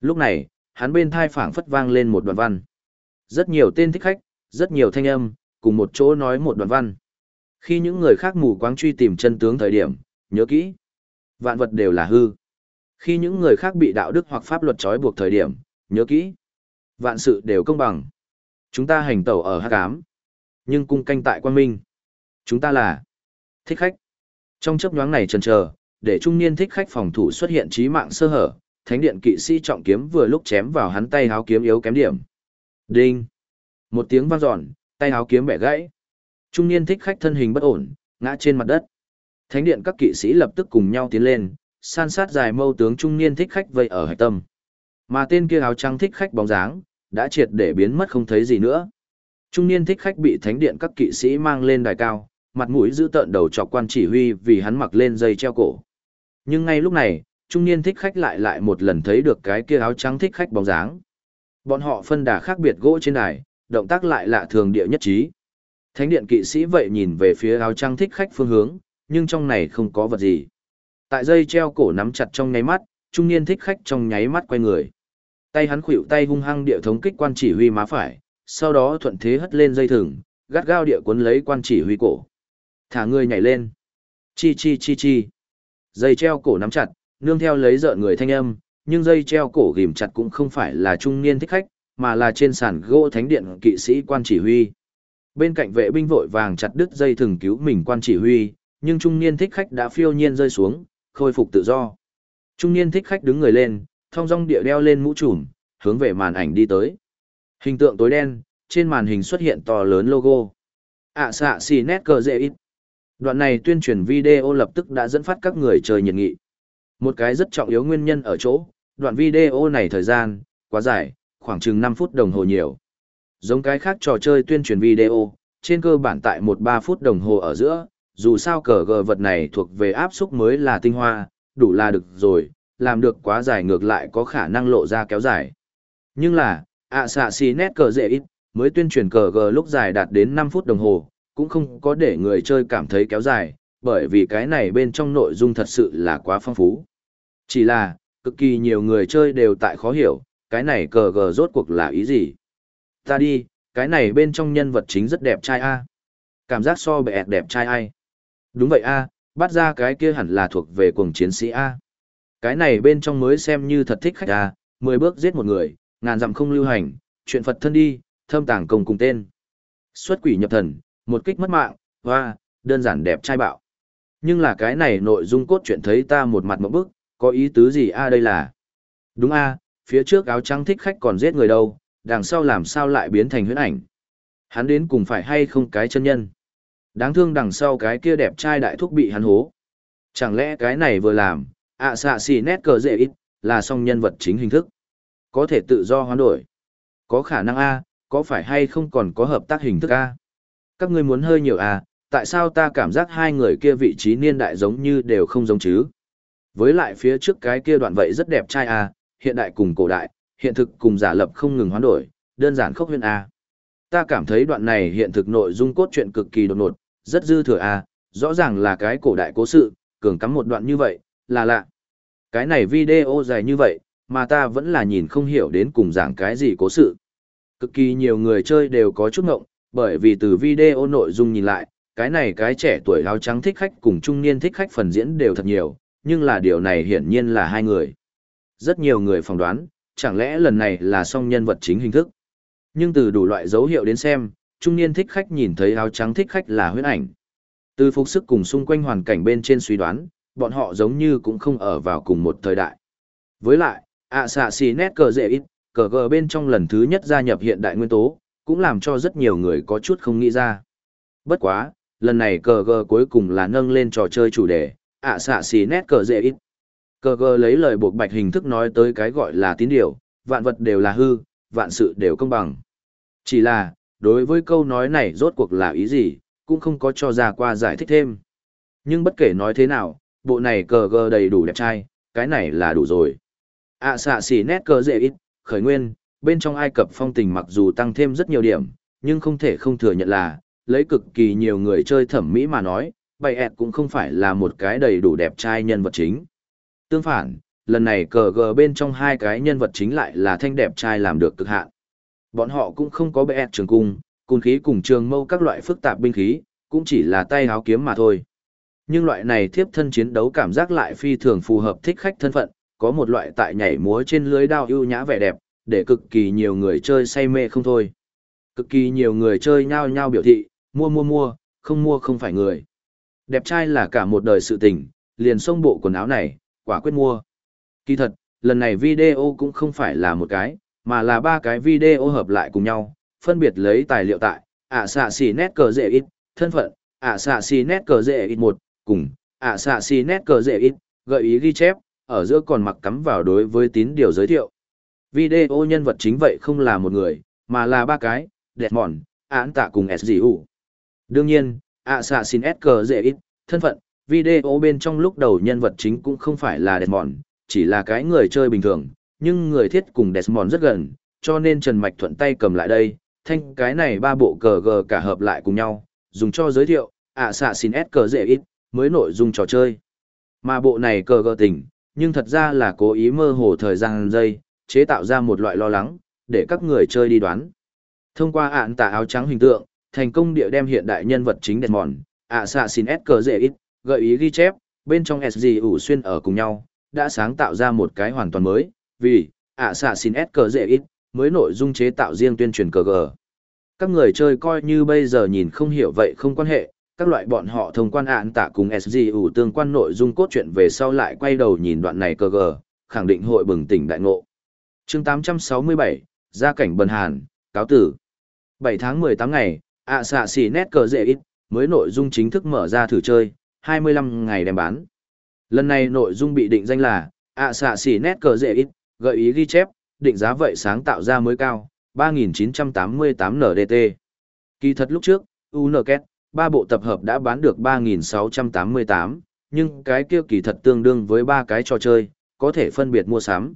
Lúc này, hắn bên thai phảng phất vang lên một đoạn văn. Rất nhiều tên thích khách, rất nhiều thanh âm, cùng một chỗ nói một đoạn văn. Khi những người khác mù quáng truy tìm chân tướng thời điểm, nhớ kỹ. Vạn vật đều là hư. Khi những người khác bị đạo đức hoặc pháp luật trói buộc thời điểm, nhớ kỹ. Vạn sự đều công bằng. Chúng ta hành tẩu ở hắc ám, nhưng cung canh tại quan minh. Chúng ta là thích khách. Trong chấp nhoáng này chần chờ, để trung niên thích khách phòng thủ xuất hiện trí mạng sơ hở, thánh điện kỵ sĩ trọng kiếm vừa lúc chém vào hắn tay háo kiếm yếu kém điểm. Đinh! Một tiếng vang dọn, tay háo kiếm bẻ gãy. Trung niên thích khách thân hình bất ổn, ngã trên mặt đất. Thánh điện các kỵ sĩ lập tức cùng nhau tiến lên, san sát dài mâu tướng trung niên thích khách vây ở hải tâm. Mà tên kia áo trắng thích khách bóng dáng, đã triệt để biến mất không thấy gì nữa. Trung niên thích khách bị thánh điện các kỵ sĩ mang lên đài cao, mặt mũi giữ tợn đầu chọc quan chỉ huy vì hắn mặc lên dây treo cổ. Nhưng ngay lúc này, trung niên thích khách lại lại một lần thấy được cái kia áo trắng thích khách bóng dáng. Bọn họ phân đà khác biệt gỗ trên đài, động tác lại lạ thường địa nhất trí. Thánh điện kỵ sĩ vậy nhìn về phía áo trắng thích khách phương hướng, nhưng trong này không có vật gì. Tại dây treo cổ nắm chặt trong nháy mắt, trung niên thích khách trong nháy mắt quay người. Tay hắn khuỵu tay hung hăng địa thống kích quan chỉ huy má phải, sau đó thuận thế hất lên dây thừng, gắt gao địa cuốn lấy quan chỉ huy cổ. Thả người nhảy lên. Chi chi chi chi. Dây treo cổ nắm chặt, nương theo lấy rợn người thanh âm, nhưng dây treo cổ ghim chặt cũng không phải là trung niên thích khách, mà là trên sàn gỗ thánh điện kỵ sĩ quan chỉ huy. Bên cạnh vệ binh vội vàng chặt đứt dây thừng cứu mình quan chỉ huy, nhưng trung niên thích khách đã phiêu nhiên rơi xuống, khôi phục tự do. Trung niên thích khách đứng người lên, thong dong địa đeo lên mũ trùm, hướng về màn ảnh đi tới. Hình tượng tối đen, trên màn hình xuất hiện to lớn logo. ạ xạ xì nét cờ dễ ít. Đoạn này tuyên truyền video lập tức đã dẫn phát các người chơi nhiệt nghị. Một cái rất trọng yếu nguyên nhân ở chỗ, đoạn video này thời gian, quá dài, khoảng chừng 5 phút đồng hồ nhiều. Giống cái khác trò chơi tuyên truyền video, trên cơ bản tại 1-3 phút đồng hồ ở giữa, dù sao cờ gờ vật này thuộc về áp xúc mới là tinh hoa, đủ là được rồi, làm được quá dài ngược lại có khả năng lộ ra kéo dài. Nhưng là, ạ xạ xì nét cờ dễ ít, mới tuyên truyền cờ gờ lúc dài đạt đến 5 phút đồng hồ, cũng không có để người chơi cảm thấy kéo dài, bởi vì cái này bên trong nội dung thật sự là quá phong phú. Chỉ là, cực kỳ nhiều người chơi đều tại khó hiểu, cái này cờ gờ rốt cuộc là ý gì. Ta đi, cái này bên trong nhân vật chính rất đẹp trai a Cảm giác so bẹ đẹp trai ai. Đúng vậy a bắt ra cái kia hẳn là thuộc về cuồng chiến sĩ a Cái này bên trong mới xem như thật thích khách a mười bước giết một người, ngàn dặm không lưu hành, chuyện Phật thân đi, thâm tàng công cùng tên. Xuất quỷ nhập thần, một kích mất mạng, hoa, đơn giản đẹp trai bạo. Nhưng là cái này nội dung cốt truyện thấy ta một mặt một bức, có ý tứ gì a đây là? Đúng a, phía trước áo trắng thích khách còn giết người đâu, đằng sau làm sao lại biến thành huyễn ảnh? Hắn đến cùng phải hay không cái chân nhân? Đáng thương đằng sau cái kia đẹp trai đại thúc bị hắn hố. Chẳng lẽ cái này vừa làm, ạ xạ xì nét cờ dễ ít, là song nhân vật chính hình thức. Có thể tự do hoán đổi. Có khả năng A, có phải hay không còn có hợp tác hình thức A? Các ngươi muốn hơi nhiều A, tại sao ta cảm giác hai người kia vị trí niên đại giống như đều không giống chứ? Với lại phía trước cái kia đoạn vậy rất đẹp trai à? hiện đại cùng cổ đại, hiện thực cùng giả lập không ngừng hoán đổi, đơn giản khốc huyên à? Ta cảm thấy đoạn này hiện thực nội dung cốt truyện cực kỳ đột ngột, rất dư thừa à? rõ ràng là cái cổ đại cố sự, cường cắm một đoạn như vậy, là lạ. Cái này video dài như vậy, mà ta vẫn là nhìn không hiểu đến cùng giảng cái gì cố sự. Cực kỳ nhiều người chơi đều có chút ngộng, bởi vì từ video nội dung nhìn lại, cái này cái trẻ tuổi áo trắng thích khách cùng trung niên thích khách phần diễn đều thật nhiều, nhưng là điều này hiển nhiên là hai người. Rất nhiều người phỏng đoán, chẳng lẽ lần này là song nhân vật chính hình thức. Nhưng từ đủ loại dấu hiệu đến xem, trung niên thích khách nhìn thấy áo trắng thích khách là huyết ảnh. Từ phục sức cùng xung quanh hoàn cảnh bên trên suy đoán, bọn họ giống như cũng không ở vào cùng một thời đại. Với lại, ạ xạ xì nét cờ dễ ít, cờ gờ bên trong lần thứ nhất gia nhập hiện đại nguyên tố, cũng làm cho rất nhiều người có chút không nghĩ ra. Bất quá, lần này cờ gờ cuối cùng là nâng lên trò chơi chủ đề, ạ xạ xì nét cờ dễ ít. Cờ gờ lấy lời buộc bạch hình thức nói tới cái gọi là tín điều, vạn vật đều là hư, vạn sự đều công bằng. Chỉ là, đối với câu nói này rốt cuộc là ý gì, cũng không có cho ra qua giải thích thêm. Nhưng bất kể nói thế nào, bộ này cờ gờ đầy đủ đẹp trai, cái này là đủ rồi. ạ xạ xì nét cờ dễ ít, khởi nguyên, bên trong Ai Cập phong tình mặc dù tăng thêm rất nhiều điểm, nhưng không thể không thừa nhận là, lấy cực kỳ nhiều người chơi thẩm mỹ mà nói, bày ẹt cũng không phải là một cái đầy đủ đẹp trai nhân vật chính. Tương phản, lần này cờ gờ bên trong hai cái nhân vật chính lại là thanh đẹp trai làm được cực hạn. Bọn họ cũng không có bệ trường cung, cung khí cùng trường mâu các loại phức tạp binh khí, cũng chỉ là tay háo kiếm mà thôi. Nhưng loại này thiếp thân chiến đấu cảm giác lại phi thường phù hợp thích khách thân phận, có một loại tại nhảy múa trên lưới đao ưu nhã vẻ đẹp, để cực kỳ nhiều người chơi say mê không thôi. Cực kỳ nhiều người chơi nhao nhao biểu thị, mua mua mua, không mua không phải người. Đẹp trai là cả một đời sự tình, liền xông bộ quần áo này, quả quyết mua. Kỳ thật, lần này video cũng không phải là một cái, mà là ba cái video hợp lại cùng nhau, phân biệt lấy tài liệu tại, ạ xạ xì nét cờ dễ ít, thân phận, ạ xạ xì nét cờ dễ ít một, cùng, ạ xạ xì nét cờ dễ ít, gợi ý ghi chép, ở giữa còn mặc cắm vào đối với tín điều giới thiệu. Video nhân vật chính vậy không là một người, mà là ba cái, đẹp mòn, án tạ cùng SGU. Đương nhiên, ạ xạ xin S cờ dễ ít, thân phận, video bên trong lúc đầu nhân vật chính cũng không phải là đẹp mòn, chỉ là cái người chơi bình thường, nhưng người thiết cùng Desmond rất gần, cho nên Trần Mạch thuận tay cầm lại đây, thanh cái này ba bộ cờ gờ cả hợp lại cùng nhau, dùng cho giới thiệu, ạ xạ xin S cờ dễ ít, mới nội dung trò chơi. Mà bộ này cờ gờ tình, nhưng thật ra là cố ý mơ hồ thời gian giây, chế tạo ra một loại lo lắng, để các người chơi đi đoán. Thông qua ạn tả áo trắng hình tượng, thành công địa đem hiện đại nhân vật chính đẹp mòn, ạ xạ xin S cờ dễ ít, gợi ý ghi chép, bên trong SG ủ xuyên ở cùng nhau, đã sáng tạo ra một cái hoàn toàn mới, vì, ạ xạ xin S cờ dễ ít, mới nội dung chế tạo riêng tuyên truyền cờ gờ. Các người chơi coi như bây giờ nhìn không hiểu vậy không quan hệ, các loại bọn họ thông quan ạn tạ cùng SG ủ tương quan nội dung cốt truyện về sau lại quay đầu nhìn đoạn này cờ gờ, khẳng định hội bừng tỉnh đại ngộ. chương 867, gia cảnh bần hàn, cáo tử. 7 tháng 18 ngày, ạ xạ xì nét cờ dễ ít, mới nội dung chính thức mở ra thử chơi, 25 ngày đem bán. Lần này nội dung bị định danh là, ạ xạ xì nét cờ dễ ít, gợi ý ghi chép, định giá vậy sáng tạo ra mới cao, 3.988 NDT. Kỳ thật lúc trước, UNKET, ba bộ tập hợp đã bán được 3.688, nhưng cái kia kỳ thật tương đương với ba cái trò chơi, có thể phân biệt mua sắm.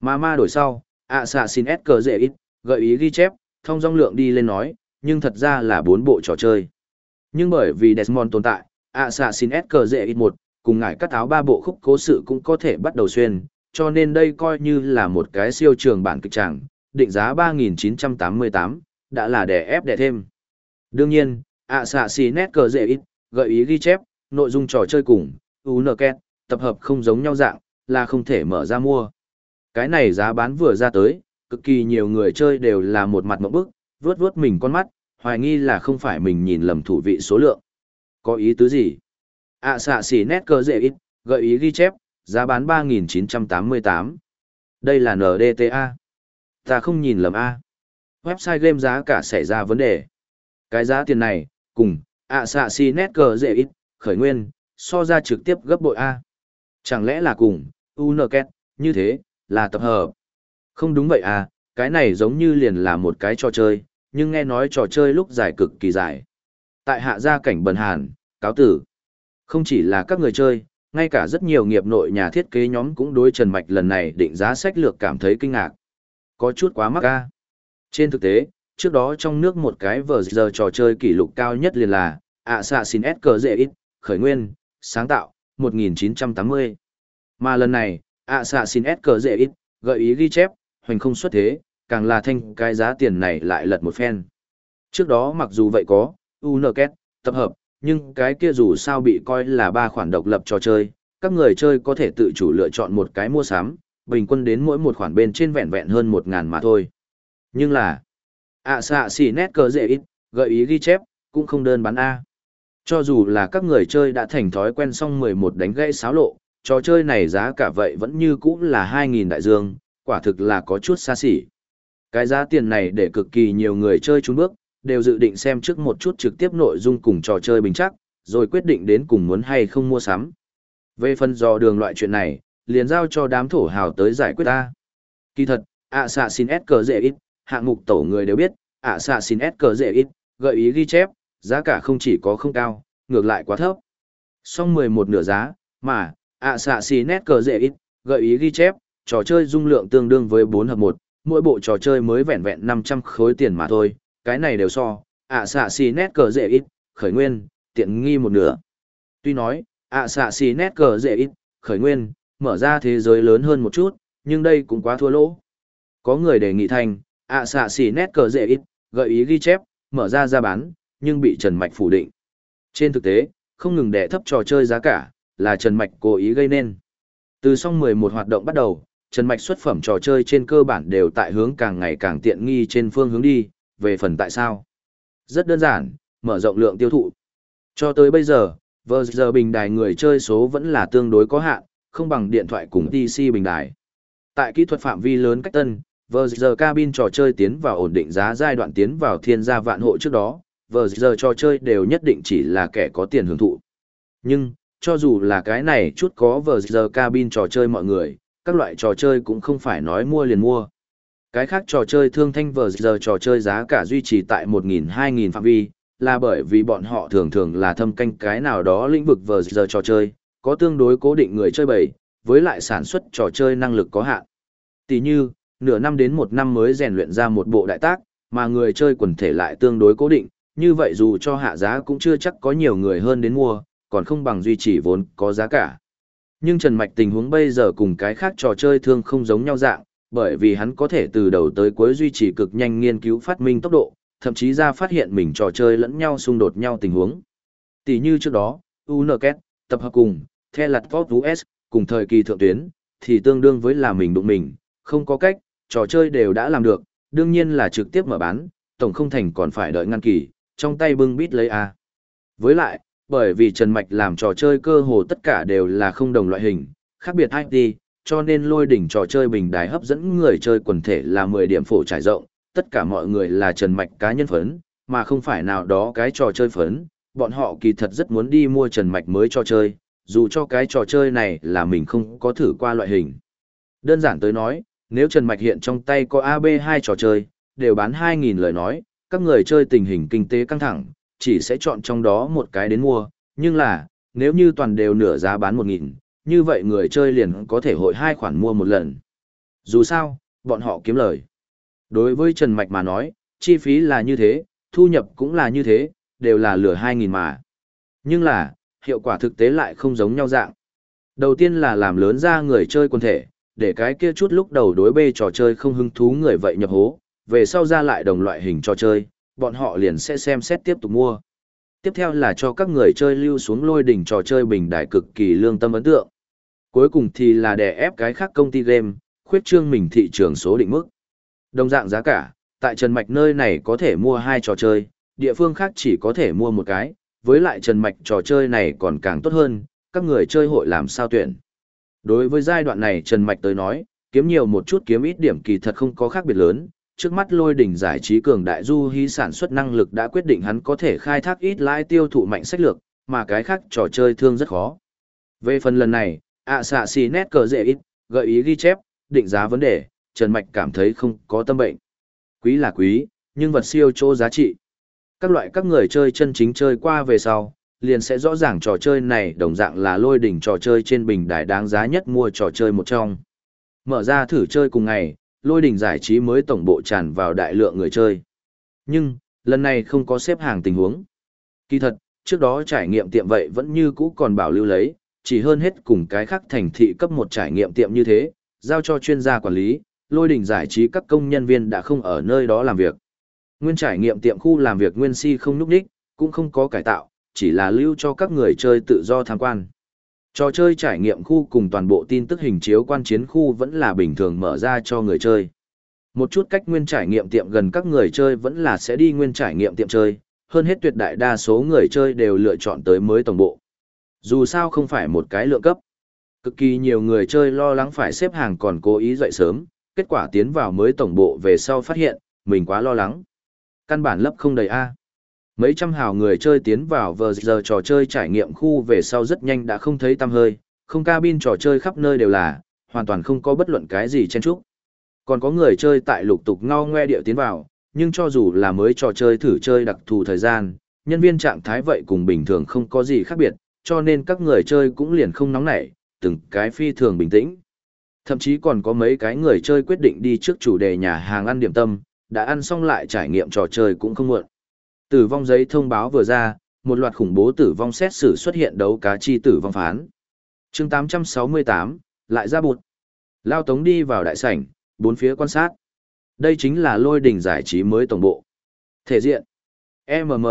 Mà ma đổi sau, ạ xạ xin S cờ dễ ít, gợi ý ghi chép, thông dong lượng đi lên nói, nhưng thật ra là bốn bộ trò chơi. Nhưng bởi vì Desmond tồn tại, Assassin's xạ cờ dễ ít một, cùng ngải cắt áo ba bộ khúc cố sự cũng có thể bắt đầu xuyên, cho nên đây coi như là một cái siêu trường bản kịch tràng, định giá 3.988, đã là đẻ ép đẻ thêm. Đương nhiên, Assassin's xạ cờ dễ ít, gợi ý ghi chép, nội dung trò chơi cùng, UNKET, tập hợp không giống nhau dạng, là không thể mở ra mua. Cái này giá bán vừa ra tới, cực kỳ nhiều người chơi đều là một mặt mộng bức, vuốt vuốt mình con mắt, hoài nghi là không phải mình nhìn lầm thủ vị số lượng. Có ý tứ gì? ạ xạ xỉ nét cơ dễ ít, gợi ý ghi chép, giá bán 3.988. Đây là NDTA. Ta không nhìn lầm A. Website game giá cả xảy ra vấn đề. Cái giá tiền này, cùng, ạ xạ xỉ nét cơ dễ ít, khởi nguyên, so ra trực tiếp gấp bội A. Chẳng lẽ là cùng, UNKET, như thế, là tập hợp. Không đúng vậy à, cái này giống như liền là một cái trò chơi, nhưng nghe nói trò chơi lúc dài cực kỳ dài. Tại hạ gia cảnh bần hàn, cáo tử. Không chỉ là các người chơi, ngay cả rất nhiều nghiệp nội nhà thiết kế nhóm cũng đối Trần Mạch lần này định giá sách lược cảm thấy kinh ngạc. Có chút quá mắc ca. Trên thực tế, trước đó trong nước một cái vờ giờ trò chơi kỷ lục cao nhất liền là Assassin's Creed khởi nguyên, sáng tạo, 1980. Mà lần này, Assassin's Creed gợi ý ghi chép, hoành không xuất thế, càng là thanh cái giá tiền này lại lật một phen. Trước đó mặc dù vậy có, UNKET, tập hợp, nhưng cái kia dù sao bị coi là ba khoản độc lập trò chơi, các người chơi có thể tự chủ lựa chọn một cái mua sắm, bình quân đến mỗi một khoản bên trên vẹn vẹn hơn một ngàn mà thôi. Nhưng là, ạ xạ xì nét cờ dễ ít, gợi ý ghi chép, cũng không đơn bán A. Cho dù là các người chơi đã thành thói quen xong 11 đánh gãy sáo lộ, trò chơi này giá cả vậy vẫn như cũ là 2.000 đại dương, quả thực là có chút xa xỉ. Cái giá tiền này để cực kỳ nhiều người chơi trúng bước, đều dự định xem trước một chút trực tiếp nội dung cùng trò chơi bình chắc, rồi quyết định đến cùng muốn hay không mua sắm. Về phần dò đường loại chuyện này, liền giao cho đám thổ hào tới giải quyết ta. Kỳ thật, ạ xạ xin S cờ dễ ít, hạng mục tổ người đều biết, ạ xạ xin S cờ dễ ít, gợi ý ghi chép, giá cả không chỉ có không cao, ngược lại quá thấp. Xong 11 nửa giá, mà, ạ xạ xin S cờ dễ ít, gợi ý ghi chép, trò chơi dung lượng tương đương với 4 hợp 1, mỗi bộ trò chơi mới vẹn vẹn 500 khối tiền mà thôi, cái này đều so, ạ xạ xì nét cờ dễ ít, khởi nguyên, tiện nghi một nửa. Tuy nói, ạ xạ xì nét cờ dễ ít, khởi nguyên, mở ra thế giới lớn hơn một chút, nhưng đây cũng quá thua lỗ. Có người đề nghị thành, ạ xạ xì nét cờ dễ ít, gợi ý ghi chép, mở ra ra bán, nhưng bị Trần Mạch phủ định. Trên thực tế, không ngừng đẻ thấp trò chơi giá cả, là Trần Mạch cố ý gây nên. Từ xong 11 hoạt động bắt đầu, Trần Mạch xuất phẩm trò chơi trên cơ bản đều tại hướng càng ngày càng tiện nghi trên phương hướng đi, về phần tại sao? Rất đơn giản, mở rộng lượng tiêu thụ. Cho tới bây giờ, vờ giờ bình đài người chơi số vẫn là tương đối có hạn, không bằng điện thoại cùng PC bình đài. Tại kỹ thuật phạm vi lớn cách tân, vờ giờ cabin trò chơi tiến vào ổn định giá giai đoạn tiến vào thiên gia vạn hộ trước đó, vờ giờ trò chơi đều nhất định chỉ là kẻ có tiền hưởng thụ. Nhưng, cho dù là cái này chút có vờ giờ cabin trò chơi mọi người, các loại trò chơi cũng không phải nói mua liền mua. Cái khác trò chơi thương thanh vờ giờ trò chơi giá cả duy trì tại 1.000-2.000 phạm vi, là bởi vì bọn họ thường thường là thâm canh cái nào đó lĩnh vực vờ giờ trò chơi, có tương đối cố định người chơi bầy, với lại sản xuất trò chơi năng lực có hạn. Tỷ như, nửa năm đến một năm mới rèn luyện ra một bộ đại tác, mà người chơi quần thể lại tương đối cố định, như vậy dù cho hạ giá cũng chưa chắc có nhiều người hơn đến mua, còn không bằng duy trì vốn có giá cả. Nhưng Trần Mạch tình huống bây giờ cùng cái khác trò chơi thương không giống nhau dạng, bởi vì hắn có thể từ đầu tới cuối duy trì cực nhanh nghiên cứu phát minh tốc độ, thậm chí ra phát hiện mình trò chơi lẫn nhau xung đột nhau tình huống. Tỷ như trước đó, UNKET, tập hợp cùng, The Lạt Vought US, cùng thời kỳ thượng tuyến, thì tương đương với là mình đụng mình, không có cách, trò chơi đều đã làm được, đương nhiên là trực tiếp mở bán, tổng không thành còn phải đợi ngăn kỳ, trong tay bưng bít lấy A. Với lại, bởi vì Trần Mạch làm trò chơi cơ hồ tất cả đều là không đồng loại hình, khác biệt IT, cho nên lôi đỉnh trò chơi bình đài hấp dẫn người chơi quần thể là 10 điểm phổ trải rộng, tất cả mọi người là Trần Mạch cá nhân phấn, mà không phải nào đó cái trò chơi phấn, bọn họ kỳ thật rất muốn đi mua Trần Mạch mới cho chơi, dù cho cái trò chơi này là mình không có thử qua loại hình. Đơn giản tới nói, nếu Trần Mạch hiện trong tay có AB2 trò chơi, đều bán 2.000 lời nói, các người chơi tình hình kinh tế căng thẳng, chỉ sẽ chọn trong đó một cái đến mua, nhưng là, nếu như toàn đều nửa giá bán 1.000, như vậy người chơi liền có thể hội hai khoản mua một lần. Dù sao, bọn họ kiếm lời. Đối với Trần Mạch mà nói, chi phí là như thế, thu nhập cũng là như thế, đều là lửa 2.000 mà. Nhưng là, hiệu quả thực tế lại không giống nhau dạng. Đầu tiên là làm lớn ra người chơi quần thể, để cái kia chút lúc đầu đối bê trò chơi không hứng thú người vậy nhập hố, về sau ra lại đồng loại hình trò chơi, bọn họ liền sẽ xem xét tiếp tục mua. Tiếp theo là cho các người chơi lưu xuống lôi đỉnh trò chơi bình đại cực kỳ lương tâm ấn tượng. Cuối cùng thì là đè ép cái khác công ty game, khuyết trương mình thị trường số định mức. Đồng dạng giá cả, tại Trần Mạch nơi này có thể mua hai trò chơi, địa phương khác chỉ có thể mua một cái, với lại Trần Mạch trò chơi này còn càng tốt hơn, các người chơi hội làm sao tuyển. Đối với giai đoạn này Trần Mạch tới nói, kiếm nhiều một chút kiếm ít điểm kỳ thật không có khác biệt lớn, trước mắt lôi đỉnh giải trí cường đại du hí sản xuất năng lực đã quyết định hắn có thể khai thác ít lãi tiêu thụ mạnh sách lược, mà cái khác trò chơi thương rất khó. Về phần lần này, ạ xạ xì nét cờ dễ ít, gợi ý ghi chép, định giá vấn đề, Trần Mạch cảm thấy không có tâm bệnh. Quý là quý, nhưng vật siêu chỗ giá trị. Các loại các người chơi chân chính chơi qua về sau, liền sẽ rõ ràng trò chơi này đồng dạng là lôi đỉnh trò chơi trên bình đài đáng giá nhất mua trò chơi một trong. Mở ra thử chơi cùng ngày, lôi đỉnh giải trí mới tổng bộ tràn vào đại lượng người chơi. Nhưng, lần này không có xếp hàng tình huống. Kỳ thật, trước đó trải nghiệm tiệm vậy vẫn như cũ còn bảo lưu lấy, chỉ hơn hết cùng cái khác thành thị cấp một trải nghiệm tiệm như thế, giao cho chuyên gia quản lý, lôi đỉnh giải trí các công nhân viên đã không ở nơi đó làm việc. Nguyên trải nghiệm tiệm khu làm việc nguyên si không núp đích, cũng không có cải tạo, chỉ là lưu cho các người chơi tự do tham quan. Trò chơi trải nghiệm khu cùng toàn bộ tin tức hình chiếu quan chiến khu vẫn là bình thường mở ra cho người chơi. Một chút cách nguyên trải nghiệm tiệm gần các người chơi vẫn là sẽ đi nguyên trải nghiệm tiệm chơi, hơn hết tuyệt đại đa số người chơi đều lựa chọn tới mới tổng bộ. Dù sao không phải một cái lượng cấp. Cực kỳ nhiều người chơi lo lắng phải xếp hàng còn cố ý dậy sớm, kết quả tiến vào mới tổng bộ về sau phát hiện, mình quá lo lắng. Căn bản lấp không đầy A. Mấy trăm hào người chơi tiến vào vờ giờ trò chơi trải nghiệm khu về sau rất nhanh đã không thấy tăm hơi, không cabin trò chơi khắp nơi đều là, hoàn toàn không có bất luận cái gì chen chúc. Còn có người chơi tại lục tục ngao ngoe điệu tiến vào, nhưng cho dù là mới trò chơi thử chơi đặc thù thời gian, nhân viên trạng thái vậy cùng bình thường không có gì khác biệt, cho nên các người chơi cũng liền không nóng nảy, từng cái phi thường bình tĩnh. Thậm chí còn có mấy cái người chơi quyết định đi trước chủ đề nhà hàng ăn điểm tâm, đã ăn xong lại trải nghiệm trò chơi cũng không muộn. Tử vong giấy thông báo vừa ra, một loạt khủng bố tử vong xét xử xuất hiện đấu cá chi tử vong phán. chương 868, lại ra bụt. Lao Tống đi vào đại sảnh, bốn phía quan sát. Đây chính là lôi đỉnh giải trí mới tổng bộ. Thể diện. MM,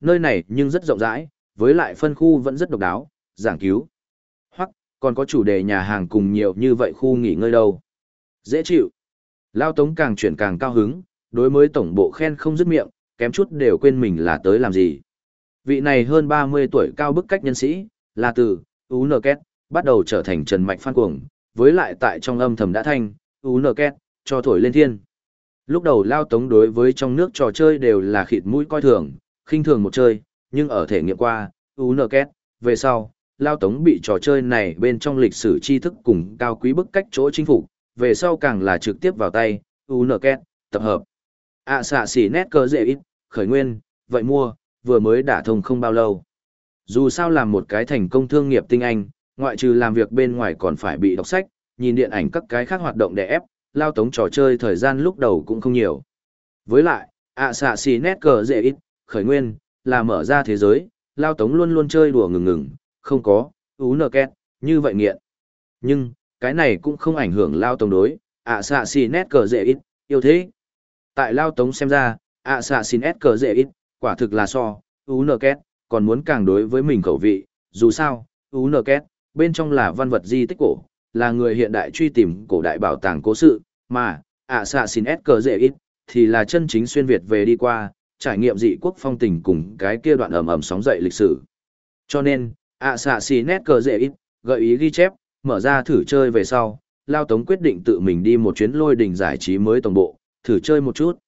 nơi này nhưng rất rộng rãi, với lại phân khu vẫn rất độc đáo, giảng cứu. Hoặc, còn có chủ đề nhà hàng cùng nhiều như vậy khu nghỉ ngơi đâu. Dễ chịu. Lao Tống càng chuyển càng cao hứng, đối với tổng bộ khen không dứt miệng, kém chút đều quên mình là tới làm gì. Vị này hơn 30 tuổi cao bức cách nhân sĩ, là từ UNKET, bắt đầu trở thành Trần Mạch Phan Cuồng, với lại tại trong âm thầm đã thanh, UNKET, cho thổi lên thiên. Lúc đầu Lao Tống đối với trong nước trò chơi đều là khịt mũi coi thường, khinh thường một chơi, nhưng ở thể nghiệm qua, UNKET, về sau, Lao Tống bị trò chơi này bên trong lịch sử tri thức cùng cao quý bức cách chỗ chinh phục, về sau càng là trực tiếp vào tay, UNKET, tập hợp ạ à, xạ xỉ nét cơ dễ ít, khởi nguyên, vậy mua, vừa mới đả thông không bao lâu. Dù sao làm một cái thành công thương nghiệp tinh anh, ngoại trừ làm việc bên ngoài còn phải bị đọc sách, nhìn điện ảnh các cái khác hoạt động để ép, lao tống trò chơi thời gian lúc đầu cũng không nhiều. Với lại, ạ à xạ xì nét cờ dễ ít, khởi nguyên, là mở ra thế giới, lao tống luôn luôn chơi đùa ngừng ngừng, không có, ú nơ két, như vậy nghiện. Nhưng, cái này cũng không ảnh hưởng lao tống đối, ạ à xạ xì nét cờ dễ ít, yêu thế. Tại lao tống xem ra, ạ xạ xin nét cờ dễ ít, quả thực là so, ú nơ két, còn muốn càng đối với mình khẩu vị, dù sao, ú nơ két, bên trong là văn vật di tích cổ, là người hiện đại truy tìm cổ đại bảo tàng cố sự, mà, ạ xạ xin S cờ dễ ít, thì là chân chính xuyên Việt về đi qua, trải nghiệm dị quốc phong tình cùng cái kia đoạn ầm ầm sóng dậy lịch sử. Cho nên, ạ xạ xin S cờ dễ ít, gợi ý ghi chép, mở ra thử chơi về sau, Lao Tống quyết định tự mình đi một chuyến lôi đỉnh giải trí mới tổng bộ, thử chơi một chút.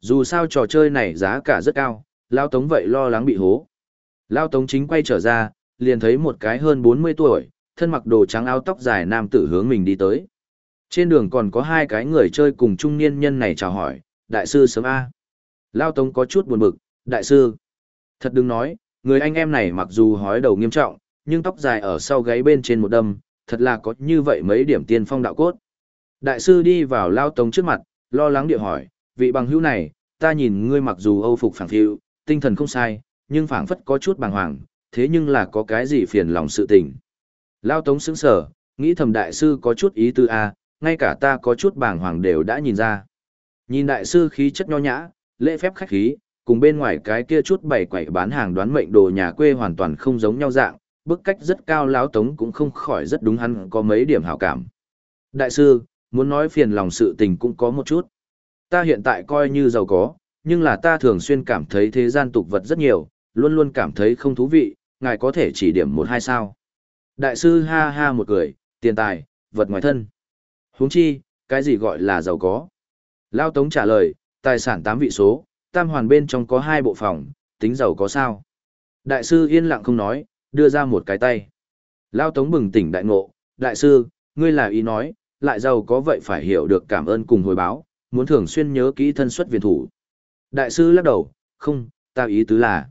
Dù sao trò chơi này giá cả rất cao, Lao Tống vậy lo lắng bị hố. Lao Tống chính quay trở ra, liền thấy một cái hơn 40 tuổi, thân mặc đồ trắng áo tóc dài nam tử hướng mình đi tới. Trên đường còn có hai cái người chơi cùng trung niên nhân này chào hỏi, đại sư sớm A. Lao Tống có chút buồn bực, đại sư. Thật đừng nói, người anh em này mặc dù hói đầu nghiêm trọng, nhưng tóc dài ở sau gáy bên trên một đâm, thật là có như vậy mấy điểm tiên phong đạo cốt. Đại sư đi vào Lao Tống trước mặt, lo lắng địa hỏi, vị bằng hữu này, ta nhìn ngươi mặc dù âu phục phản phiu, tinh thần không sai, nhưng phảng phất có chút bàng hoàng, thế nhưng là có cái gì phiền lòng sự tình. Lao Tống sững sở, nghĩ thầm đại sư có chút ý tư a, ngay cả ta có chút bàng hoàng đều đã nhìn ra. Nhìn đại sư khí chất nho nhã, lễ phép khách khí, cùng bên ngoài cái kia chút bày quậy bán hàng đoán mệnh đồ nhà quê hoàn toàn không giống nhau dạng, bức cách rất cao lão tống cũng không khỏi rất đúng hắn có mấy điểm hảo cảm. Đại sư, muốn nói phiền lòng sự tình cũng có một chút. Ta hiện tại coi như giàu có, nhưng là ta thường xuyên cảm thấy thế gian tục vật rất nhiều, luôn luôn cảm thấy không thú vị, ngài có thể chỉ điểm một hai sao. Đại sư ha ha một cười, tiền tài, vật ngoài thân. huống chi, cái gì gọi là giàu có? Lao Tống trả lời, tài sản tám vị số, tam hoàn bên trong có hai bộ phòng, tính giàu có sao? Đại sư yên lặng không nói, đưa ra một cái tay. Lao Tống bừng tỉnh đại ngộ, đại sư, ngươi là ý nói, lại giàu có vậy phải hiểu được cảm ơn cùng hồi báo, muốn thường xuyên nhớ kỹ thân xuất viện thủ. Đại sư lắc đầu, không, ta ý tứ là,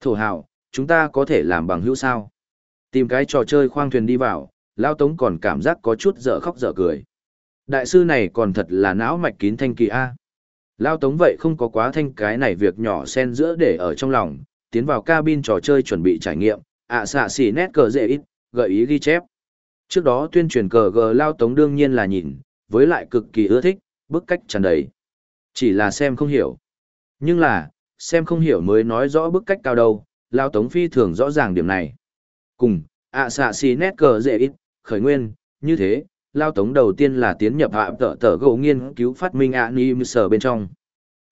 thổ hào, chúng ta có thể làm bằng hữu sao? Tìm cái trò chơi khoang thuyền đi vào, Lao Tống còn cảm giác có chút dở khóc dở cười. Đại sư này còn thật là não mạch kín thanh kỳ A. Lao Tống vậy không có quá thanh cái này việc nhỏ xen giữa để ở trong lòng, tiến vào cabin trò chơi chuẩn bị trải nghiệm, ạ à, xạ xỉ nét cờ dễ ít, gợi ý ghi chép. Trước đó tuyên truyền cờ gờ Lao Tống đương nhiên là nhìn, với lại cực kỳ ưa thích, bức cách tràn đầy. Chỉ là xem không hiểu. Nhưng là, xem không hiểu mới nói rõ bức cách cao đâu, Lao Tống phi thường rõ ràng điểm này. Cùng, ạ xạ xì nét cờ dễ ít, khởi nguyên, như thế, lao tống đầu tiên là tiến nhập hạ tờ tờ gỗ nghiên cứu phát minh ạ ni sở bên trong.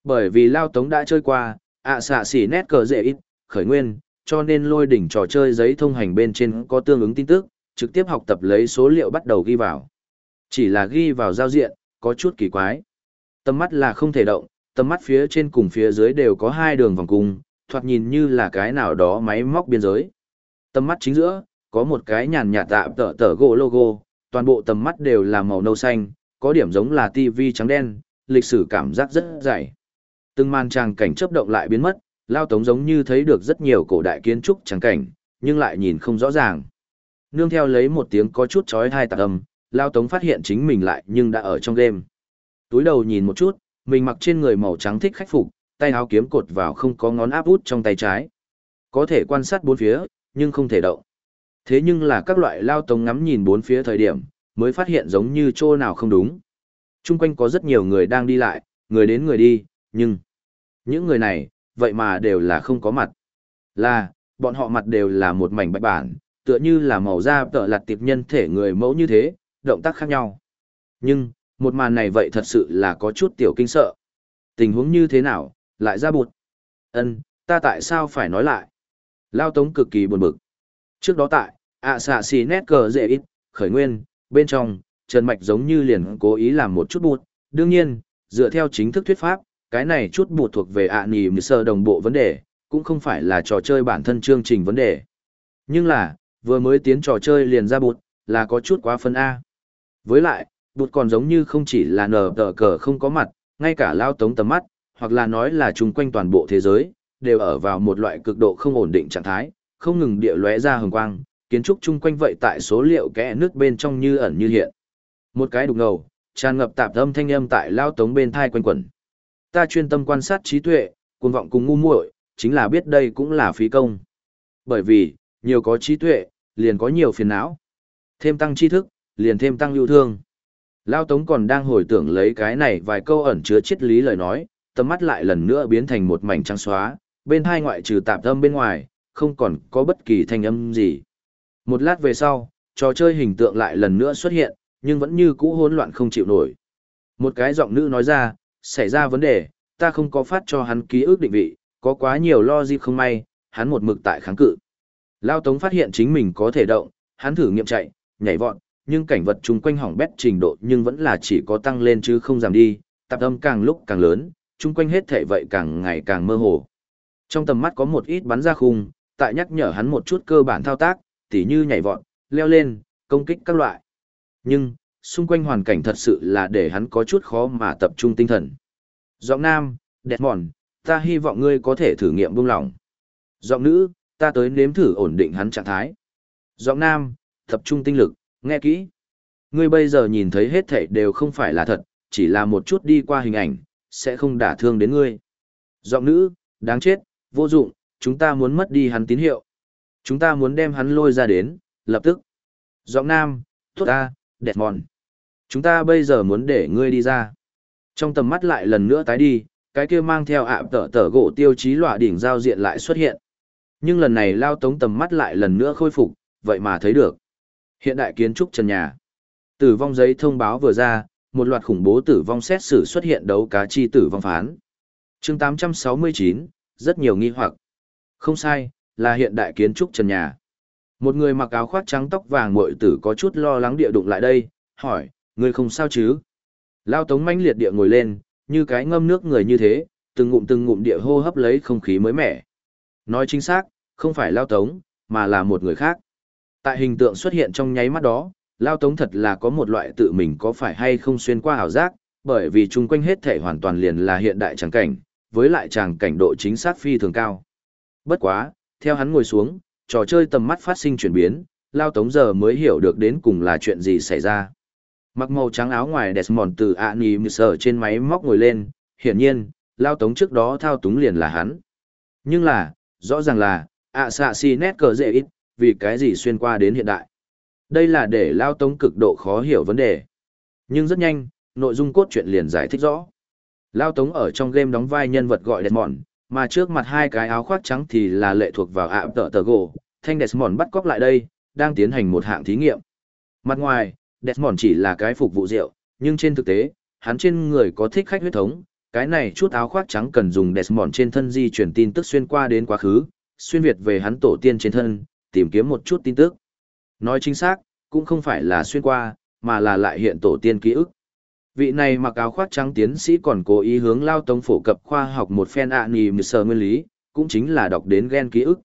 Bởi vì lao tống đã chơi qua, ạ xạ xì nét cờ dễ ít, khởi nguyên, cho nên lôi đỉnh trò chơi giấy thông hành bên trên có tương ứng tin tức, trực tiếp học tập lấy số liệu bắt đầu ghi vào. Chỉ là ghi vào giao diện, có chút kỳ quái. Tầm mắt là không thể động, tầm mắt phía trên cùng phía dưới đều có hai đường vòng cung, thoạt nhìn như là cái nào đó máy móc biên giới. Tầm mắt chính giữa, có một cái nhàn nhạt tạm tờ tờ gỗ logo, toàn bộ tầm mắt đều là màu nâu xanh, có điểm giống là TV trắng đen, lịch sử cảm giác rất dày. Từng màn tràng cảnh chớp động lại biến mất, lao tống giống như thấy được rất nhiều cổ đại kiến trúc tràng cảnh, nhưng lại nhìn không rõ ràng. Nương theo lấy một tiếng có chút chói tai tạc âm, lao tống phát hiện chính mình lại nhưng đã ở trong game. Túi đầu nhìn một chút, mình mặc trên người màu trắng thích khách phục, tay áo kiếm cột vào không có ngón áp út trong tay trái. Có thể quan sát bốn phía, nhưng không thể động. Thế nhưng là các loại lao tống ngắm nhìn bốn phía thời điểm, mới phát hiện giống như chỗ nào không đúng. Trung quanh có rất nhiều người đang đi lại, người đến người đi, nhưng những người này, vậy mà đều là không có mặt. Là, bọn họ mặt đều là một mảnh bạch bản, tựa như là màu da tợ lặt tiệp nhân thể người mẫu như thế, động tác khác nhau. Nhưng, một màn này vậy thật sự là có chút tiểu kinh sợ. Tình huống như thế nào, lại ra bụt. ân ta tại sao phải nói lại? Lao Tống cực kỳ buồn bực. Trước đó tại, ạ xạ xì nét cờ dễ ít, khởi nguyên, bên trong, Trần Mạch giống như liền cố ý làm một chút bụt. Đương nhiên, dựa theo chính thức thuyết pháp, cái này chút bụt thuộc về ạ nì sơ đồng bộ vấn đề, cũng không phải là trò chơi bản thân chương trình vấn đề. Nhưng là, vừa mới tiến trò chơi liền ra bụt, là có chút quá phân A. Với lại, bụt còn giống như không chỉ là nở tờ cờ không có mặt, ngay cả lao tống tầm mắt, hoặc là nói là chung quanh toàn bộ thế giới, đều ở vào một loại cực độ không ổn định trạng thái, không ngừng địa lóe ra hồng quang, kiến trúc chung quanh vậy tại số liệu kẽ nước bên trong như ẩn như hiện. Một cái đục ngầu, tràn ngập tạp âm thanh âm tại lao tống bên thai quanh quẩn. Ta chuyên tâm quan sát trí tuệ, cuồng vọng cùng ngu muội, chính là biết đây cũng là phí công. Bởi vì, nhiều có trí tuệ, liền có nhiều phiền não. Thêm tăng tri thức, liền thêm tăng yêu thương. Lao Tống còn đang hồi tưởng lấy cái này vài câu ẩn chứa triết lý lời nói, tầm mắt lại lần nữa biến thành một mảnh trắng xóa, bên hai ngoại trừ tạp âm bên ngoài, không còn có bất kỳ thanh âm gì. Một lát về sau, trò chơi hình tượng lại lần nữa xuất hiện, nhưng vẫn như cũ hỗn loạn không chịu nổi. Một cái giọng nữ nói ra, xảy ra vấn đề, ta không có phát cho hắn ký ức định vị, có quá nhiều lo gì không may, hắn một mực tại kháng cự. Lao Tống phát hiện chính mình có thể động, hắn thử nghiệm chạy, nhảy vọt, nhưng cảnh vật chung quanh hỏng bét trình độ nhưng vẫn là chỉ có tăng lên chứ không giảm đi, tạp âm càng lúc càng lớn, chung quanh hết thể vậy càng ngày càng mơ hồ. Trong tầm mắt có một ít bắn ra khung, tại nhắc nhở hắn một chút cơ bản thao tác, tỉ như nhảy vọt, leo lên, công kích các loại. Nhưng, xung quanh hoàn cảnh thật sự là để hắn có chút khó mà tập trung tinh thần. Giọng nam, đẹp mòn, ta hy vọng ngươi có thể thử nghiệm buông lỏng. Giọng nữ, ta tới nếm thử ổn định hắn trạng thái. Giọng nam, tập trung tinh lực, nghe kỹ. Ngươi bây giờ nhìn thấy hết thảy đều không phải là thật, chỉ là một chút đi qua hình ảnh, sẽ không đả thương đến ngươi. Giọng nữ, đáng chết, vô dụng, chúng ta muốn mất đi hắn tín hiệu. Chúng ta muốn đem hắn lôi ra đến, lập tức. Giọng nam, tốt ta, đẹp mòn. Chúng ta bây giờ muốn để ngươi đi ra. Trong tầm mắt lại lần nữa tái đi, cái kia mang theo ạ tở tở gỗ tiêu chí lọa đỉnh giao diện lại xuất hiện. Nhưng lần này lao tống tầm mắt lại lần nữa khôi phục, vậy mà thấy được. Hiện đại kiến trúc trần nhà. Tử vong giấy thông báo vừa ra, một loạt khủng bố tử vong xét xử xuất hiện đấu cá chi tử vong phán. chương 869, rất nhiều nghi hoặc. Không sai, là hiện đại kiến trúc trần nhà. Một người mặc áo khoác trắng tóc vàng muội tử có chút lo lắng địa đụng lại đây, hỏi, người không sao chứ? Lao tống manh liệt địa ngồi lên, như cái ngâm nước người như thế, từng ngụm từng ngụm địa hô hấp lấy không khí mới mẻ. Nói chính xác, không phải Lao tống, mà là một người khác. Tại hình tượng xuất hiện trong nháy mắt đó, Lao tống thật là có một loại tự mình có phải hay không xuyên qua ảo giác, bởi vì chung quanh hết thể hoàn toàn liền là hiện đại tràng cảnh, với lại tràng cảnh độ chính xác phi thường cao. Bất quá, theo hắn ngồi xuống, trò chơi tầm mắt phát sinh chuyển biến, Lao Tống giờ mới hiểu được đến cùng là chuyện gì xảy ra. Mặc màu trắng áo ngoài Desmond từ ạ nì mì sở trên máy móc ngồi lên, hiển nhiên, Lao Tống trước đó thao túng liền là hắn. Nhưng là, rõ ràng là, ạ xạ xì nét cờ dễ ít, vì cái gì xuyên qua đến hiện đại. Đây là để Lao Tống cực độ khó hiểu vấn đề. Nhưng rất nhanh, nội dung cốt truyện liền giải thích rõ. Lao Tống ở trong game đóng vai nhân vật gọi Desmond, mà trước mặt hai cái áo khoác trắng thì là lệ thuộc vào ạ tợ tờ gỗ, thanh đẹp mòn bắt cóc lại đây, đang tiến hành một hạng thí nghiệm. Mặt ngoài, đẹp mòn chỉ là cái phục vụ rượu, nhưng trên thực tế, hắn trên người có thích khách huyết thống, cái này chút áo khoác trắng cần dùng Desmond trên thân di chuyển tin tức xuyên qua đến quá khứ, xuyên việt về hắn tổ tiên trên thân, tìm kiếm một chút tin tức. Nói chính xác, cũng không phải là xuyên qua, mà là lại hiện tổ tiên ký ức. Vị này mặc áo khoác trắng tiến sĩ còn cố ý hướng lao tống phổ cập khoa học một phen ạ nì mười sờ nguyên lý, cũng chính là đọc đến gen ký ức.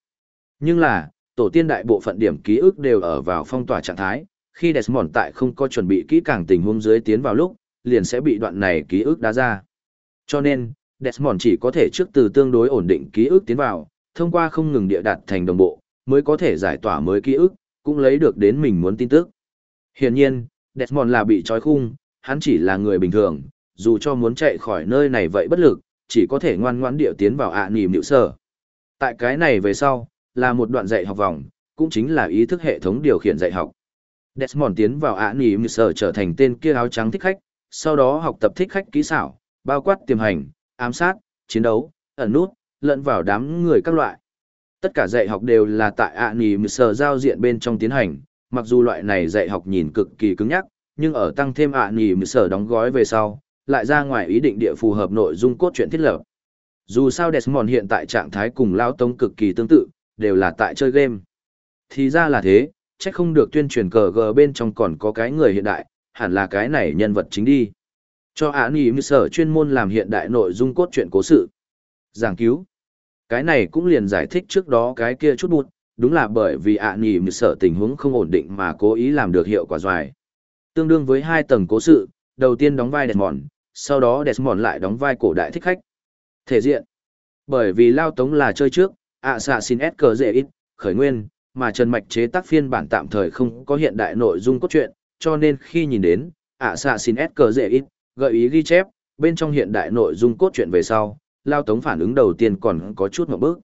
Nhưng là, tổ tiên đại bộ phận điểm ký ức đều ở vào phong tỏa trạng thái, khi Desmond tại không có chuẩn bị kỹ càng tình huống dưới tiến vào lúc, liền sẽ bị đoạn này ký ức đá ra. Cho nên, Desmond chỉ có thể trước từ tương đối ổn định ký ức tiến vào, thông qua không ngừng địa đạt thành đồng bộ, mới có thể giải tỏa mới ký ức, cũng lấy được đến mình muốn tin tức. Hiển nhiên, Desmond là bị trói khung, hắn chỉ là người bình thường, dù cho muốn chạy khỏi nơi này vậy bất lực, chỉ có thể ngoan ngoãn địa tiến vào ạ à nìm nịu sở. Tại cái này về sau, là một đoạn dạy học vòng, cũng chính là ý thức hệ thống điều khiển dạy học. Desmond tiến vào ạ nìm nịu sở trở thành tên kia áo trắng thích khách, sau đó học tập thích khách kỹ xảo, bao quát tiềm hành, ám sát, chiến đấu, ẩn nút, lẫn vào đám người các loại. Tất cả dạy học đều là tại ạ nì mười sở giao diện bên trong tiến hành, mặc dù loại này dạy học nhìn cực kỳ cứng nhắc, nhưng ở tăng thêm ạ nì mười sở đóng gói về sau, lại ra ngoài ý định địa phù hợp nội dung cốt truyện thiết lập. Dù sao Desmond hiện tại trạng thái cùng Lao Tống cực kỳ tương tự, đều là tại chơi game. Thì ra là thế, chắc không được tuyên truyền cờ gờ bên trong còn có cái người hiện đại, hẳn là cái này nhân vật chính đi. Cho án ý sở chuyên môn làm hiện đại nội dung cốt truyện cố sự. Giảng cứu. Cái này cũng liền giải thích trước đó cái kia chút bụt, đúng là bởi vì ạ à sở tình huống không ổn định mà cố ý làm được hiệu quả doài. Tương đương với hai tầng cố sự, đầu tiên đóng vai Desmond, sau đó Desmond lại đóng vai cổ đại thích khách. Thể diện. Bởi vì Lao Tống là chơi trước, ạ xạ xin S cờ dễ ít, khởi nguyên, mà Trần Mạch chế tác phiên bản tạm thời không có hiện đại nội dung cốt truyện, cho nên khi nhìn đến, ạ xạ xin S cờ dễ ít, gợi ý ghi chép, bên trong hiện đại nội dung cốt truyện về sau, Lao Tống phản ứng đầu tiên còn có chút một bước.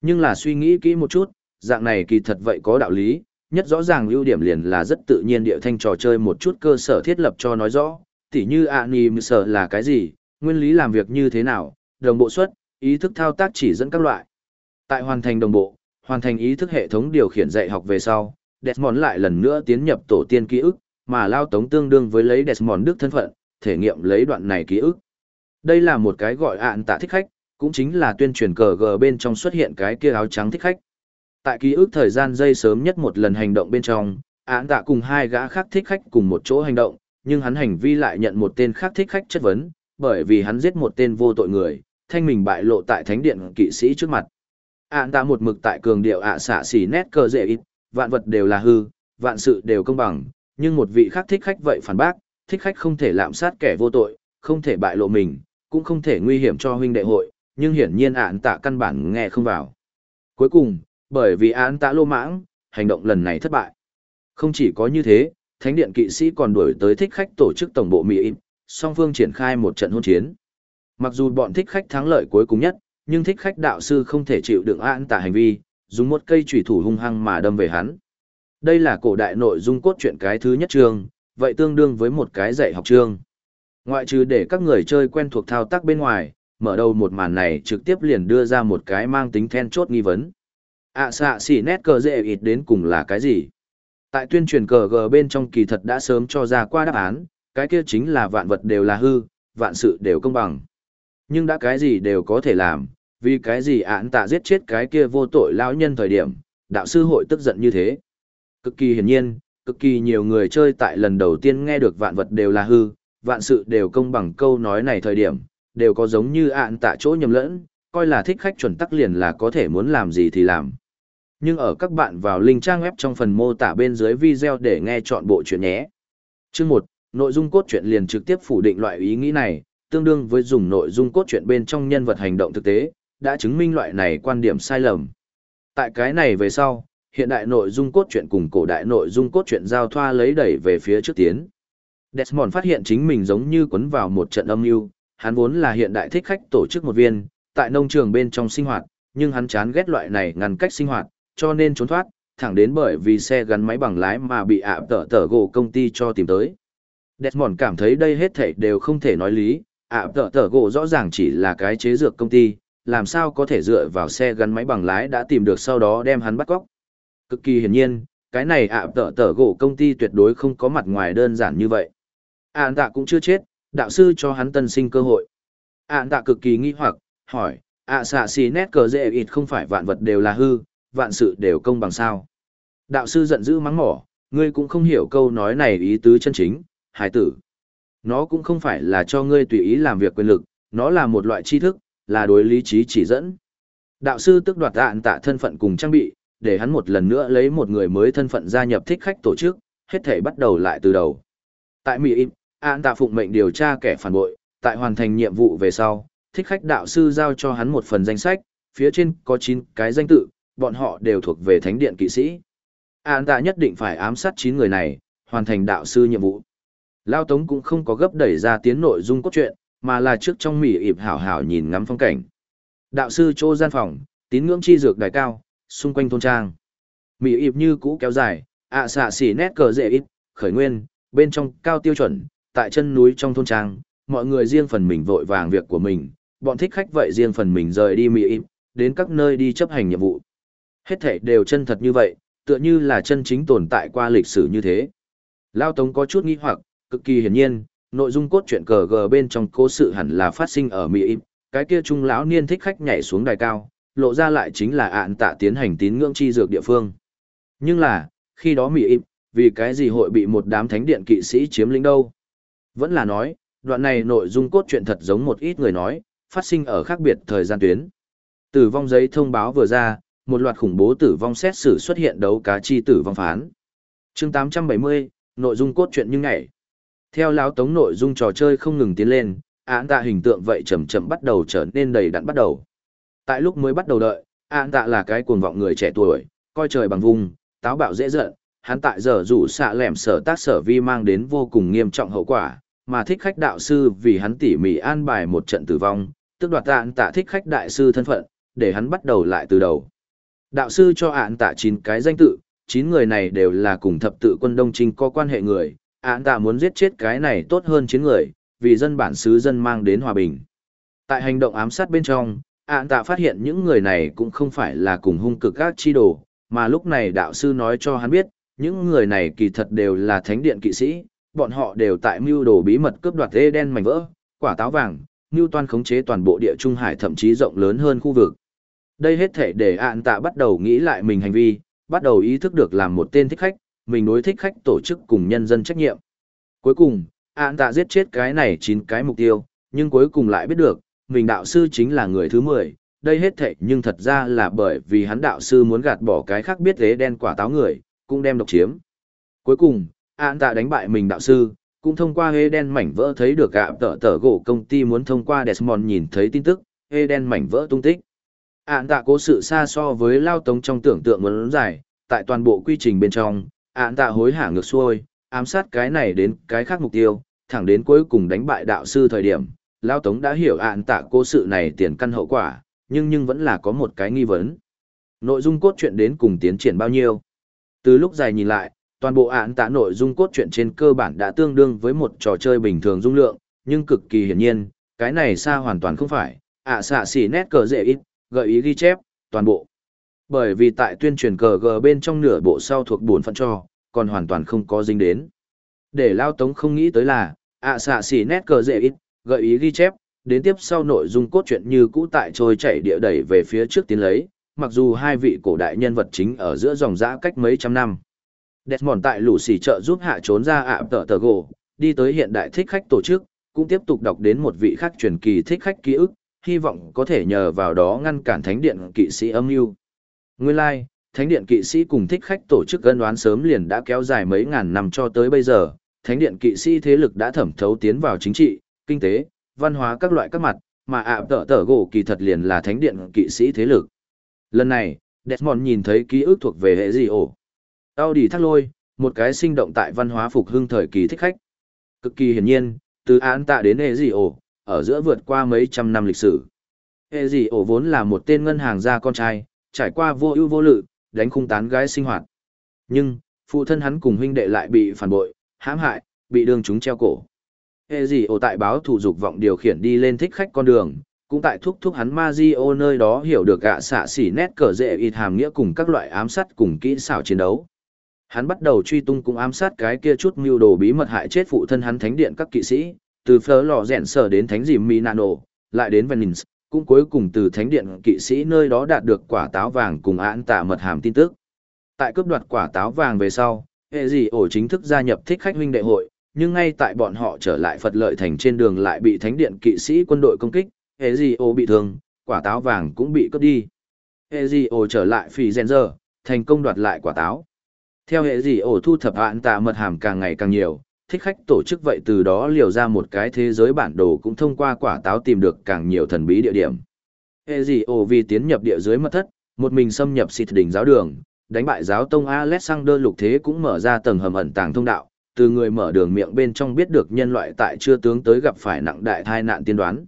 Nhưng là suy nghĩ kỹ một chút, dạng này kỳ thật vậy có đạo lý, nhất rõ ràng ưu điểm liền là rất tự nhiên địa thanh trò chơi một chút cơ sở thiết lập cho nói rõ, tỉ như anim sở là cái gì, nguyên lý làm việc như thế nào, đồng bộ suất, ý thức thao tác chỉ dẫn các loại. Tại hoàn thành đồng bộ, hoàn thành ý thức hệ thống điều khiển dạy học về sau, Desmond lại lần nữa tiến nhập tổ tiên ký ức, mà lao tống tương đương với lấy Desmond đức thân phận, thể nghiệm lấy đoạn này ký ức. Đây là một cái gọi ạn tạ thích khách, cũng chính là tuyên truyền cờ gờ bên trong xuất hiện cái kia áo trắng thích khách. Tại ký ức thời gian dây sớm nhất một lần hành động bên trong, ạn tạ cùng hai gã khác thích khách cùng một chỗ hành động, nhưng hắn hành vi lại nhận một tên khác thích khách chất vấn, bởi vì hắn giết một tên vô tội người, thanh mình bại lộ tại thánh điện kỵ sĩ trước mặt. ạn tạ một mực tại cường điệu ạ xạ xỉ nét cờ dễ ít, vạn vật đều là hư, vạn sự đều công bằng, nhưng một vị khác thích khách vậy phản bác, thích khách không thể lạm sát kẻ vô tội, không thể bại lộ mình, cũng không thể nguy hiểm cho huynh đệ hội, nhưng hiển nhiên án tạ căn bản nghe không vào. Cuối cùng, bởi vì án tạ lô mãng, hành động lần này thất bại. Không chỉ có như thế, thánh điện kỵ sĩ còn đuổi tới thích khách tổ chức tổng bộ Mỹ, song phương triển khai một trận hôn chiến. Mặc dù bọn thích khách thắng lợi cuối cùng nhất, nhưng thích khách đạo sư không thể chịu đựng án tạ hành vi, dùng một cây chủy thủ hung hăng mà đâm về hắn. Đây là cổ đại nội dung cốt truyện cái thứ nhất chương, vậy tương đương với một cái dạy học chương. Ngoại trừ để các người chơi quen thuộc thao tác bên ngoài, mở đầu một màn này trực tiếp liền đưa ra một cái mang tính then chốt nghi vấn. ạ xạ xỉ nét cờ dễ ịt đến cùng là cái gì? Tại tuyên truyền cờ g bên trong kỳ thật đã sớm cho ra qua đáp án, cái kia chính là vạn vật đều là hư, vạn sự đều công bằng. Nhưng đã cái gì đều có thể làm, vì cái gì án tạ giết chết cái kia vô tội lão nhân thời điểm, đạo sư hội tức giận như thế. Cực kỳ hiển nhiên, cực kỳ nhiều người chơi tại lần đầu tiên nghe được vạn vật đều là hư, vạn sự đều công bằng câu nói này thời điểm, đều có giống như ạn tạ chỗ nhầm lẫn, coi là thích khách chuẩn tắc liền là có thể muốn làm gì thì làm. Nhưng ở các bạn vào link trang web trong phần mô tả bên dưới video để nghe chọn bộ chuyện nhé. Chương 1, nội dung cốt truyện liền trực tiếp phủ định loại ý nghĩ này, tương đương với dùng nội dung cốt truyện bên trong nhân vật hành động thực tế, đã chứng minh loại này quan điểm sai lầm. Tại cái này về sau, hiện đại nội dung cốt truyện cùng cổ đại nội dung cốt truyện giao thoa lấy đẩy về phía trước tiến. Desmond phát hiện chính mình giống như quấn vào một trận âm mưu, hắn vốn là hiện đại thích khách tổ chức một viên, tại nông trường bên trong sinh hoạt, nhưng hắn chán ghét loại này ngăn cách sinh hoạt, cho nên trốn thoát, thẳng đến bởi vì xe gắn máy bằng lái mà bị ạ tở tở gỗ công ty cho tìm tới. Desmond cảm thấy đây hết thảy đều không thể nói lý, ạ tở tở gỗ rõ ràng chỉ là cái chế dược công ty, làm sao có thể dựa vào xe gắn máy bằng lái đã tìm được sau đó đem hắn bắt cóc. Cực kỳ hiển nhiên, cái này ạ tở tở gỗ công ty tuyệt đối không có mặt ngoài đơn giản như vậy. Ản tạ cũng chưa chết, đạo sư cho hắn tân sinh cơ hội. Ản tạ cực kỳ nghi hoặc, hỏi, ạ xạ xì nét cờ dễ ít không phải vạn vật đều là hư, vạn sự đều công bằng sao. Đạo sư giận dữ mắng mỏ, ngươi cũng không hiểu câu nói này ý tứ chân chính, hải tử. Nó cũng không phải là cho ngươi tùy ý làm việc quyền lực, nó là một loại tri thức, là đối lý trí chỉ dẫn. Đạo sư tức đoạt ạn tạ thân phận cùng trang bị, để hắn một lần nữa lấy một người mới thân phận gia nhập thích khách tổ chức, hết thể bắt đầu lại từ đầu. Tại Mỹ im, an tạ phụng mệnh điều tra kẻ phản bội, tại hoàn thành nhiệm vụ về sau, thích khách đạo sư giao cho hắn một phần danh sách, phía trên có 9 cái danh tự, bọn họ đều thuộc về thánh điện kỵ sĩ. An tạ nhất định phải ám sát 9 người này, hoàn thành đạo sư nhiệm vụ. Lao Tống cũng không có gấp đẩy ra tiến nội dung cốt truyện, mà là trước trong mỉ ịp hảo hảo nhìn ngắm phong cảnh. Đạo sư chỗ gian phòng, tín ngưỡng chi dược đài cao, xung quanh thôn trang. mỹ ịp như cũ kéo dài, ạ xạ xỉ nét cờ dễ ít, khởi nguyên, bên trong cao tiêu chuẩn, tại chân núi trong thôn trang, mọi người riêng phần mình vội vàng việc của mình, bọn thích khách vậy riêng phần mình rời đi Mỹ ịp đến các nơi đi chấp hành nhiệm vụ. Hết thể đều chân thật như vậy, tựa như là chân chính tồn tại qua lịch sử như thế. Lao Tống có chút nghi hoặc, cực kỳ hiển nhiên, nội dung cốt truyện cờ gờ bên trong cố sự hẳn là phát sinh ở Mỹ ịp cái kia trung lão niên thích khách nhảy xuống đài cao, lộ ra lại chính là ạn tạ tiến hành tín ngưỡng chi dược địa phương. Nhưng là, khi đó mỉ im, vì cái gì hội bị một đám thánh điện kỵ sĩ chiếm lĩnh đâu? Vẫn là nói, đoạn này nội dung cốt truyện thật giống một ít người nói, phát sinh ở khác biệt thời gian tuyến. Tử vong giấy thông báo vừa ra, một loạt khủng bố tử vong xét xử xuất hiện đấu cá chi tử vong phán. Chương 870, nội dung cốt truyện như ngày. Theo láo tống nội dung trò chơi không ngừng tiến lên, án tạ hình tượng vậy chậm chậm bắt đầu trở nên đầy đặn bắt đầu. Tại lúc mới bắt đầu đợi, An tạ là cái cuồng vọng người trẻ tuổi, coi trời bằng vùng, táo bạo dễ giận, hắn tại giờ rủ xạ lẻm sở tác sở vi mang đến vô cùng nghiêm trọng hậu quả, mà thích khách đạo sư vì hắn tỉ mỉ an bài một trận tử vong, tức đoạt án tạ thích khách đại sư thân phận, để hắn bắt đầu lại từ đầu. Đạo sư cho ạn tạ chín cái danh tự, chín người này đều là cùng thập tự quân Đông Trinh có quan hệ người, ạn tạ muốn giết chết cái này tốt hơn chín người, vì dân bản xứ dân mang đến hòa bình. Tại hành động ám sát bên trong, Ản tạ phát hiện những người này cũng không phải là cùng hung cực các chi đồ, mà lúc này đạo sư nói cho hắn biết, những người này kỳ thật đều là thánh điện kỵ sĩ, bọn họ đều tại mưu đồ bí mật cướp đoạt ê đen mảnh vỡ, quả táo vàng, mưu toan khống chế toàn bộ địa trung hải thậm chí rộng lớn hơn khu vực. Đây hết thể để ạn tạ bắt đầu nghĩ lại mình hành vi, bắt đầu ý thức được làm một tên thích khách, mình đối thích khách tổ chức cùng nhân dân trách nhiệm. Cuối cùng, ạn tạ giết chết cái này chín cái mục tiêu, nhưng cuối cùng lại biết được, mình đạo sư chính là người thứ 10, đây hết thệ nhưng thật ra là bởi vì hắn đạo sư muốn gạt bỏ cái khác biết thế đen quả táo người, cũng đem độc chiếm. Cuối cùng, an tạ đánh bại mình đạo sư, cũng thông qua hê đen mảnh vỡ thấy được gạ tờ tờ gỗ công ty muốn thông qua Desmond nhìn thấy tin tức, hê đen mảnh vỡ tung tích. an tạ cố sự xa so với lao tống trong tưởng tượng muốn giải tại toàn bộ quy trình bên trong, an tạ hối hả ngược xuôi, ám sát cái này đến cái khác mục tiêu, thẳng đến cuối cùng đánh bại đạo sư thời điểm, lao tống đã hiểu ạn tạ cố sự này tiền căn hậu quả, nhưng nhưng vẫn là có một cái nghi vấn. Nội dung cốt truyện đến cùng tiến triển bao nhiêu? Từ lúc dài nhìn lại, toàn bộ ạn tạ nội dung cốt truyện trên cơ bản đã tương đương với một trò chơi bình thường dung lượng, nhưng cực kỳ hiển nhiên, cái này xa hoàn toàn không phải, ạ xạ xỉ nét cờ dễ ít, gợi ý ghi chép, toàn bộ. Bởi vì tại tuyên truyền cờ gờ bên trong nửa bộ sau thuộc buồn phận cho, còn hoàn toàn không có dính đến. Để lao tống không nghĩ tới là, ạ xạ xỉ nét cờ dễ ít, gợi ý ghi chép, đến tiếp sau nội dung cốt truyện như cũ tại trôi chảy địa đẩy về phía trước tiến lấy, mặc dù hai vị cổ đại nhân vật chính ở giữa dòng dã cách mấy trăm năm. Desmond tại lũ xỉ trợ giúp hạ trốn ra ạ tờ tờ gồ đi tới hiện đại thích khách tổ chức, cũng tiếp tục đọc đến một vị khác truyền kỳ thích khách ký ức, hy vọng có thể nhờ vào đó ngăn cản thánh điện kỵ sĩ âm mưu. Nguyên lai, like, thánh điện kỵ sĩ cùng thích khách tổ chức gân đoán sớm liền đã kéo dài mấy ngàn năm cho tới bây giờ, thánh điện kỵ sĩ thế lực đã thẩm thấu tiến vào chính trị, kinh tế, văn hóa các loại các mặt, mà ạ tở tở gỗ kỳ thật liền là thánh điện kỵ sĩ thế lực. Lần này, Desmond nhìn thấy ký ức thuộc về hệ gì ổ. Audi thác lôi, một cái sinh động tại văn hóa phục hưng thời kỳ thích khách. Cực kỳ hiển nhiên, từ án tạ đến hệ gì ổ, ở giữa vượt qua mấy trăm năm lịch sử. Hệ gì ổ vốn là một tên ngân hàng gia con trai, trải qua vô ưu vô lự, đánh khung tán gái sinh hoạt. Nhưng, phụ thân hắn cùng huynh đệ lại bị phản bội, hãm hại, bị đường chúng treo cổ. Hệ gì ổ tại báo thủ dục vọng điều khiển đi lên thích khách con đường, cũng tại thúc thúc hắn Mazio nơi đó hiểu được gạ xạ xỉ nét cờ rễ ít hàm nghĩa cùng các loại ám sát cùng kỹ xảo chiến đấu. Hắn bắt đầu truy tung cùng ám sát cái kia chút mưu đồ bí mật hại chết phụ thân hắn thánh điện các kỵ sĩ, từ phở lò rẽn sở đến thánh dìm Minano, lại đến Venice, cũng cuối cùng từ thánh điện kỵ sĩ nơi đó đạt được quả táo vàng cùng án tạ mật hàm tin tức. Tại cướp đoạt quả táo vàng về sau, hệ dị ổ chính thức gia nhập thích khách huynh đệ hội, nhưng ngay tại bọn họ trở lại Phật lợi thành trên đường lại bị thánh điện kỵ sĩ quân đội công kích, hệ gì ổ bị thương, quả táo vàng cũng bị cướp đi. Hệ gì ổ trở lại phì rèn giờ, thành công đoạt lại quả táo. Theo hệ gì ổ thu thập hạn tạ mật hàm càng ngày càng nhiều, thích khách tổ chức vậy từ đó liều ra một cái thế giới bản đồ cũng thông qua quả táo tìm được càng nhiều thần bí địa điểm. Hệ gì ổ vì tiến nhập địa dưới mật thất, một mình xâm nhập xịt đỉnh giáo đường, đánh bại giáo tông Alexander lục thế cũng mở ra tầng hầm ẩn tàng thông đạo, từ người mở đường miệng bên trong biết được nhân loại tại chưa tướng tới gặp phải nặng đại thai nạn tiên đoán.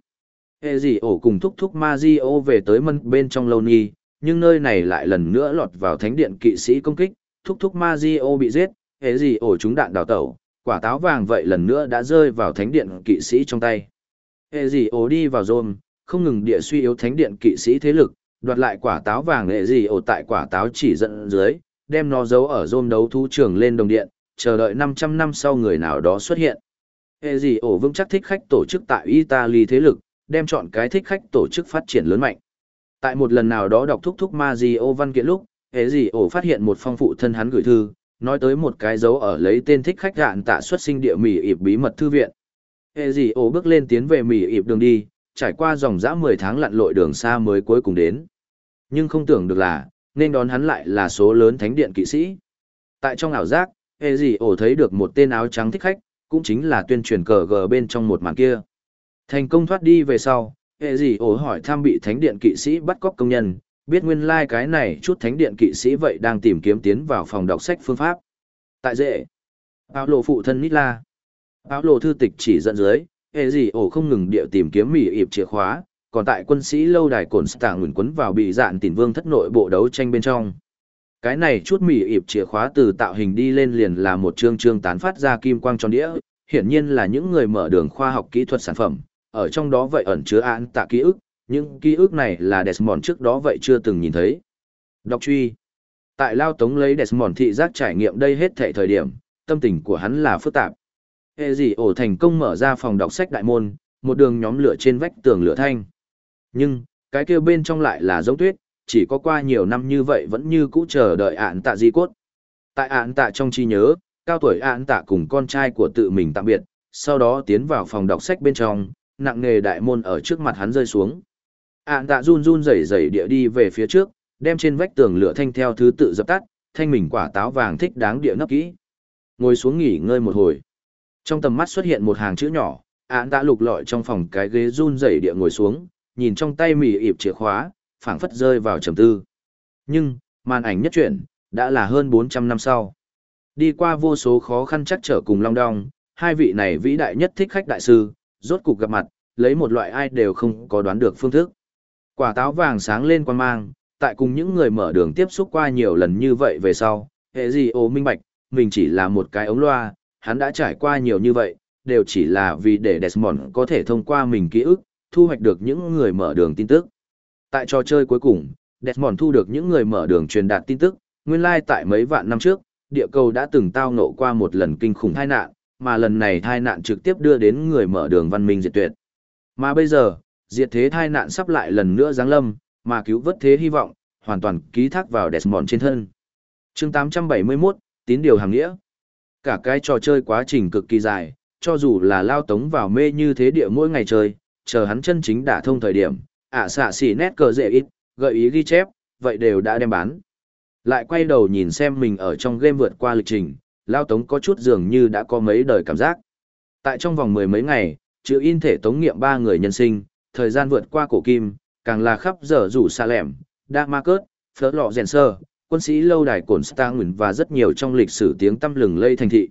Hệ gì ổ cùng thúc thúc Mazio về tới mân bên trong lâu ni, nhưng nơi này lại lần nữa lọt vào thánh điện kỵ sĩ công kích, thúc thúc Mazio bị giết, hệ gì ổ chúng đạn đào tẩu, quả táo vàng vậy lần nữa đã rơi vào thánh điện kỵ sĩ trong tay. Hệ gì ổ đi vào rôm, không ngừng địa suy yếu thánh điện kỵ sĩ thế lực, đoạt lại quả táo vàng hệ gì ổ tại quả táo chỉ dẫn dưới, đem nó giấu ở rôm đấu thú trường lên đồng điện, chờ đợi 500 năm sau người nào đó xuất hiện. Hệ gì ổ vững chắc thích khách tổ chức tại Italy thế lực, đem chọn cái thích khách tổ chức phát triển lớn mạnh. Tại một lần nào đó đọc thúc thúc Mario văn kiện lúc, hệ gì ổ phát hiện một phong phụ thân hắn gửi thư, nói tới một cái dấu ở lấy tên thích khách gạn tạ xuất sinh địa mỉ ịp bí mật thư viện. Hệ gì ổ bước lên tiến về mỉ ịp đường đi, trải qua dòng dã 10 tháng lặn lội đường xa mới cuối cùng đến. Nhưng không tưởng được là, nên đón hắn lại là số lớn thánh điện kỵ sĩ. Tại trong ảo giác, hệ gì ổ thấy được một tên áo trắng thích khách, cũng chính là tuyên truyền cờ gờ bên trong một màn kia. Thành công thoát đi về sau, hệ gì ổ hỏi tham bị thánh điện kỵ sĩ bắt cóc công nhân, biết nguyên lai like cái này chút thánh điện kỵ sĩ vậy đang tìm kiếm tiến vào phòng đọc sách phương pháp. Tại dễ, áo lộ phụ thân nít la. Áo lộ thư tịch chỉ dẫn dưới, hệ gì ổ không ngừng địa tìm kiếm mỉ ịp chìa khóa, còn tại quân sĩ lâu đài cồn stạng nguồn quấn vào bị dạn tỉn vương thất nội bộ đấu tranh bên trong. Cái này chút mỉ ịp chìa khóa từ tạo hình đi lên liền là một chương chương tán phát ra kim quang tròn đĩa, hiển nhiên là những người mở đường khoa học kỹ thuật sản phẩm, ở trong đó vậy ẩn chứa án tạ ký ức, những ký ức này là Desmond trước đó vậy chưa từng nhìn thấy. Đọc truy. Tại Lao Tống lấy Desmond thị giác trải nghiệm đây hết thảy thời điểm, tâm tình của hắn là phức tạp. Hệ gì ổ thành công mở ra phòng đọc sách đại môn, một đường nhóm lửa trên vách tường lửa thanh. Nhưng, cái kia bên trong lại là giống tuyết, chỉ có qua nhiều năm như vậy vẫn như cũ chờ đợi ạn tạ di cốt. Tại ạn tạ trong trí nhớ, cao tuổi ạn tạ cùng con trai của tự mình tạm biệt, sau đó tiến vào phòng đọc sách bên trong, nặng nề đại môn ở trước mặt hắn rơi xuống. Ạn tạ run run rẩy rẩy địa đi về phía trước, đem trên vách tường lửa thanh theo thứ tự dập tắt, thanh mình quả táo vàng thích đáng địa nấp kỹ. Ngồi xuống nghỉ ngơi một hồi. Trong tầm mắt xuất hiện một hàng chữ nhỏ, ạn tạ lục lọi trong phòng cái ghế run rẩy địa ngồi xuống, nhìn trong tay mỉ ịp chìa khóa, phảng phất rơi vào trầm tư. Nhưng, màn ảnh nhất chuyển, đã là hơn 400 năm sau. Đi qua vô số khó khăn chắc trở cùng long đong, hai vị này vĩ đại nhất thích khách đại sư, rốt cục gặp mặt, lấy một loại ai đều không có đoán được phương thức. Quả táo vàng sáng lên quan mang, tại cùng những người mở đường tiếp xúc qua nhiều lần như vậy về sau, hệ gì ô minh bạch, mình chỉ là một cái ống loa, hắn đã trải qua nhiều như vậy, đều chỉ là vì để Desmond có thể thông qua mình ký ức, thu hoạch được những người mở đường tin tức. Tại trò chơi cuối cùng, Desmond thu được những người mở đường truyền đạt tin tức, nguyên lai like tại mấy vạn năm trước, địa cầu đã từng tao ngộ qua một lần kinh khủng tai nạn, mà lần này tai nạn trực tiếp đưa đến người mở đường văn minh diệt tuyệt. Mà bây giờ, diệt thế tai nạn sắp lại lần nữa giáng lâm, mà cứu vớt thế hy vọng, hoàn toàn ký thác vào Desmond trên thân. chương 871, tín điều hàng nghĩa. Cả cái trò chơi quá trình cực kỳ dài, cho dù là lao tống vào mê như thế địa mỗi ngày chơi, chờ hắn chân chính đả thông thời điểm, ạ xạ xỉ nét cờ dễ ít, gợi ý ghi chép, vậy đều đã đem bán. Lại quay đầu nhìn xem mình ở trong game vượt qua lịch trình, Lao Tống có chút dường như đã có mấy đời cảm giác. Tại trong vòng mười mấy ngày, chữ in thể tống nghiệm ba người nhân sinh, thời gian vượt qua cổ kim, càng là khắp giờ rủ xa lẻm, đa ma cớt, phớ lọ rèn sơ, quân sĩ lâu đài cổn Stangwin và rất nhiều trong lịch sử tiếng tăm lừng lây thành thị.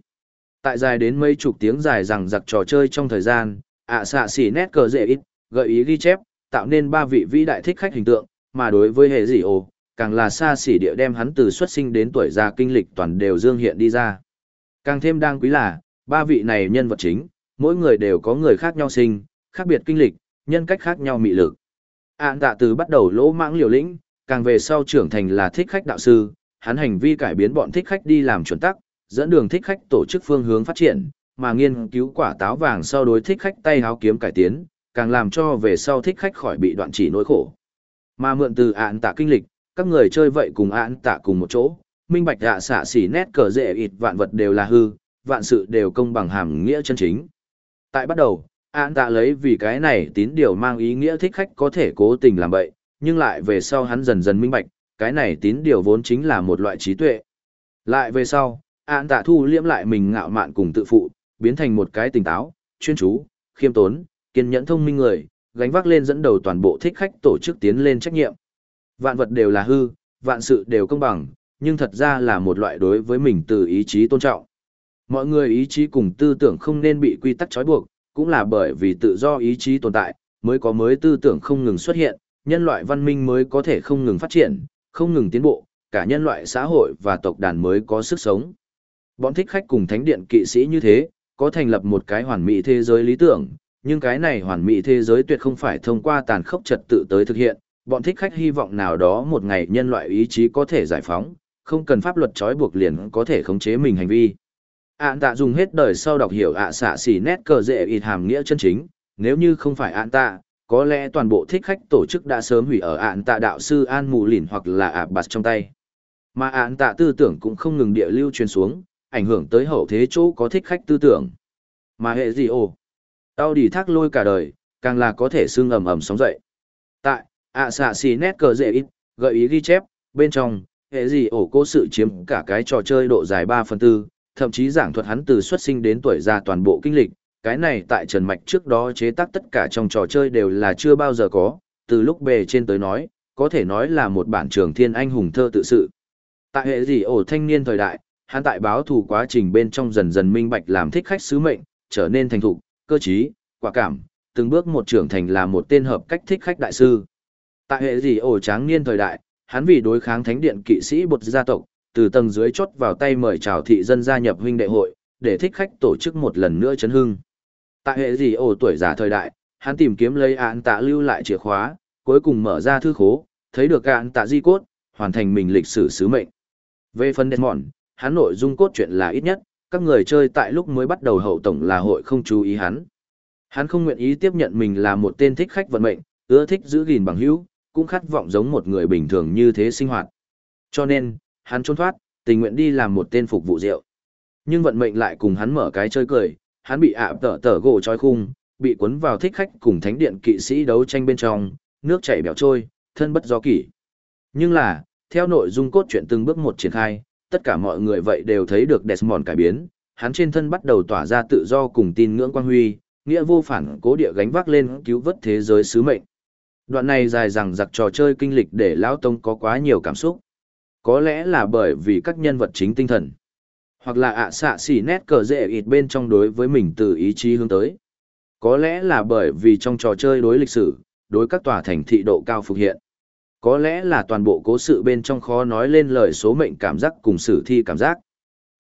Tại dài đến mấy chục tiếng dài rằng giặc trò chơi trong thời gian, ạ xạ xỉ nét cờ dễ ít, gợi ý ghi chép, tạo nên ba vị vĩ đại thích khách hình tượng, mà đối với hệ dị ồ, càng là xa xỉ địa đem hắn từ xuất sinh đến tuổi già kinh lịch toàn đều dương hiện đi ra. Càng thêm đáng quý là, ba vị này nhân vật chính, mỗi người đều có người khác nhau sinh, khác biệt kinh lịch, nhân cách khác nhau mị lực. Án tạ từ bắt đầu lỗ mãng liều lĩnh, càng về sau trưởng thành là thích khách đạo sư, hắn hành vi cải biến bọn thích khách đi làm chuẩn tắc, dẫn đường thích khách tổ chức phương hướng phát triển, mà nghiên cứu quả táo vàng sau đối thích khách tay háo kiếm cải tiến, càng làm cho về sau thích khách khỏi bị đoạn chỉ nỗi khổ. Mà mượn từ ạn tạ kinh lịch, các người chơi vậy cùng ạn tạ cùng một chỗ, minh bạch dạ xạ xỉ nét cờ dễ ịt vạn vật đều là hư, vạn sự đều công bằng hàm nghĩa chân chính. Tại bắt đầu, ạn tạ lấy vì cái này tín điều mang ý nghĩa thích khách có thể cố tình làm vậy, nhưng lại về sau hắn dần dần minh bạch, cái này tín điều vốn chính là một loại trí tuệ. Lại về sau, ạn tạ thu liễm lại mình ngạo mạn cùng tự phụ, biến thành một cái tỉnh táo, chuyên chú, khiêm tốn, kiên nhẫn thông minh người, gánh vác lên dẫn đầu toàn bộ thích khách tổ chức tiến lên trách nhiệm. Vạn vật đều là hư, vạn sự đều công bằng, nhưng thật ra là một loại đối với mình từ ý chí tôn trọng. Mọi người ý chí cùng tư tưởng không nên bị quy tắc trói buộc, cũng là bởi vì tự do ý chí tồn tại, mới có mới tư tưởng không ngừng xuất hiện, nhân loại văn minh mới có thể không ngừng phát triển, không ngừng tiến bộ, cả nhân loại xã hội và tộc đàn mới có sức sống. Bọn thích khách cùng thánh điện kỵ sĩ như thế, có thành lập một cái hoàn mỹ thế giới lý tưởng, nhưng cái này hoàn mỹ thế giới tuyệt không phải thông qua tàn khốc trật tự tới thực hiện, bọn thích khách hy vọng nào đó một ngày nhân loại ý chí có thể giải phóng, không cần pháp luật trói buộc liền có thể khống chế mình hành vi. Ản tạ dùng hết đời sau đọc hiểu ạ xạ xỉ nét cờ dễ ít hàm nghĩa chân chính, nếu như không phải ạn tạ, có lẽ toàn bộ thích khách tổ chức đã sớm hủy ở ạn tạ đạo sư An Mù Lìn hoặc là ạ bạt trong tay. Mà ạn tạ tư tưởng cũng không ngừng địa lưu truyền xuống, ảnh hưởng tới hậu thế chỗ có thích khách tư tưởng. Mà hệ gì ồ? Tao đi thác lôi cả đời, càng là có thể xương ầm ầm sóng dậy. Tại, ạ xạ xì nét cờ dễ ít, gợi ý ghi chép, bên trong, hệ gì ổ cố sự chiếm cả cái trò chơi độ dài 3 phần 4, thậm chí giảng thuật hắn từ xuất sinh đến tuổi già toàn bộ kinh lịch. Cái này tại Trần Mạch trước đó chế tác tất cả trong trò chơi đều là chưa bao giờ có, từ lúc bề trên tới nói, có thể nói là một bản trường thiên anh hùng thơ tự sự. Tại hệ gì ổ thanh niên thời đại, hắn tại báo thù quá trình bên trong dần dần minh bạch làm thích khách sứ mệnh, trở nên thành thục, cơ trí, quả cảm, từng bước một trưởng thành là một tên hợp cách thích khách đại sư. Tại hệ gì ổ tráng niên thời đại, hắn vì đối kháng thánh điện kỵ sĩ bột gia tộc, từ tầng dưới chốt vào tay mời chào thị dân gia nhập huynh đệ hội, để thích khách tổ chức một lần nữa chấn hưng. Tại hệ gì ổ tuổi già thời đại, hắn tìm kiếm lấy án tạ lưu lại chìa khóa, cuối cùng mở ra thư khố, thấy được án tạ di cốt, hoàn thành mình lịch sử sứ mệnh. Về phần Desmond, hắn nội dung cốt truyện là ít nhất, các người chơi tại lúc mới bắt đầu hậu tổng là hội không chú ý hắn. Hắn không nguyện ý tiếp nhận mình là một tên thích khách vận mệnh, ưa thích giữ gìn bằng hữu, cũng khát vọng giống một người bình thường như thế sinh hoạt. Cho nên, hắn trốn thoát, tình nguyện đi làm một tên phục vụ rượu. Nhưng vận mệnh lại cùng hắn mở cái chơi cười, hắn bị ạ tở tở gỗ trói khung, bị cuốn vào thích khách cùng thánh điện kỵ sĩ đấu tranh bên trong, nước chảy bèo trôi, thân bất do kỷ. Nhưng là, theo nội dung cốt truyện từng bước một triển khai, tất cả mọi người vậy đều thấy được Desmond cải biến, hắn trên thân bắt đầu tỏa ra tự do cùng tin ngưỡng quang huy, nghĩa vô phản cố địa gánh vác lên cứu vớt thế giới sứ mệnh. Đoạn này dài rằng giặc trò chơi kinh lịch để Lão Tông có quá nhiều cảm xúc. Có lẽ là bởi vì các nhân vật chính tinh thần. Hoặc là ạ xạ xỉ nét cờ dễ ịt bên trong đối với mình từ ý chí hướng tới. Có lẽ là bởi vì trong trò chơi đối lịch sử, đối các tòa thành thị độ cao phục hiện. Có lẽ là toàn bộ cố sự bên trong khó nói lên lời số mệnh cảm giác cùng sử thi cảm giác.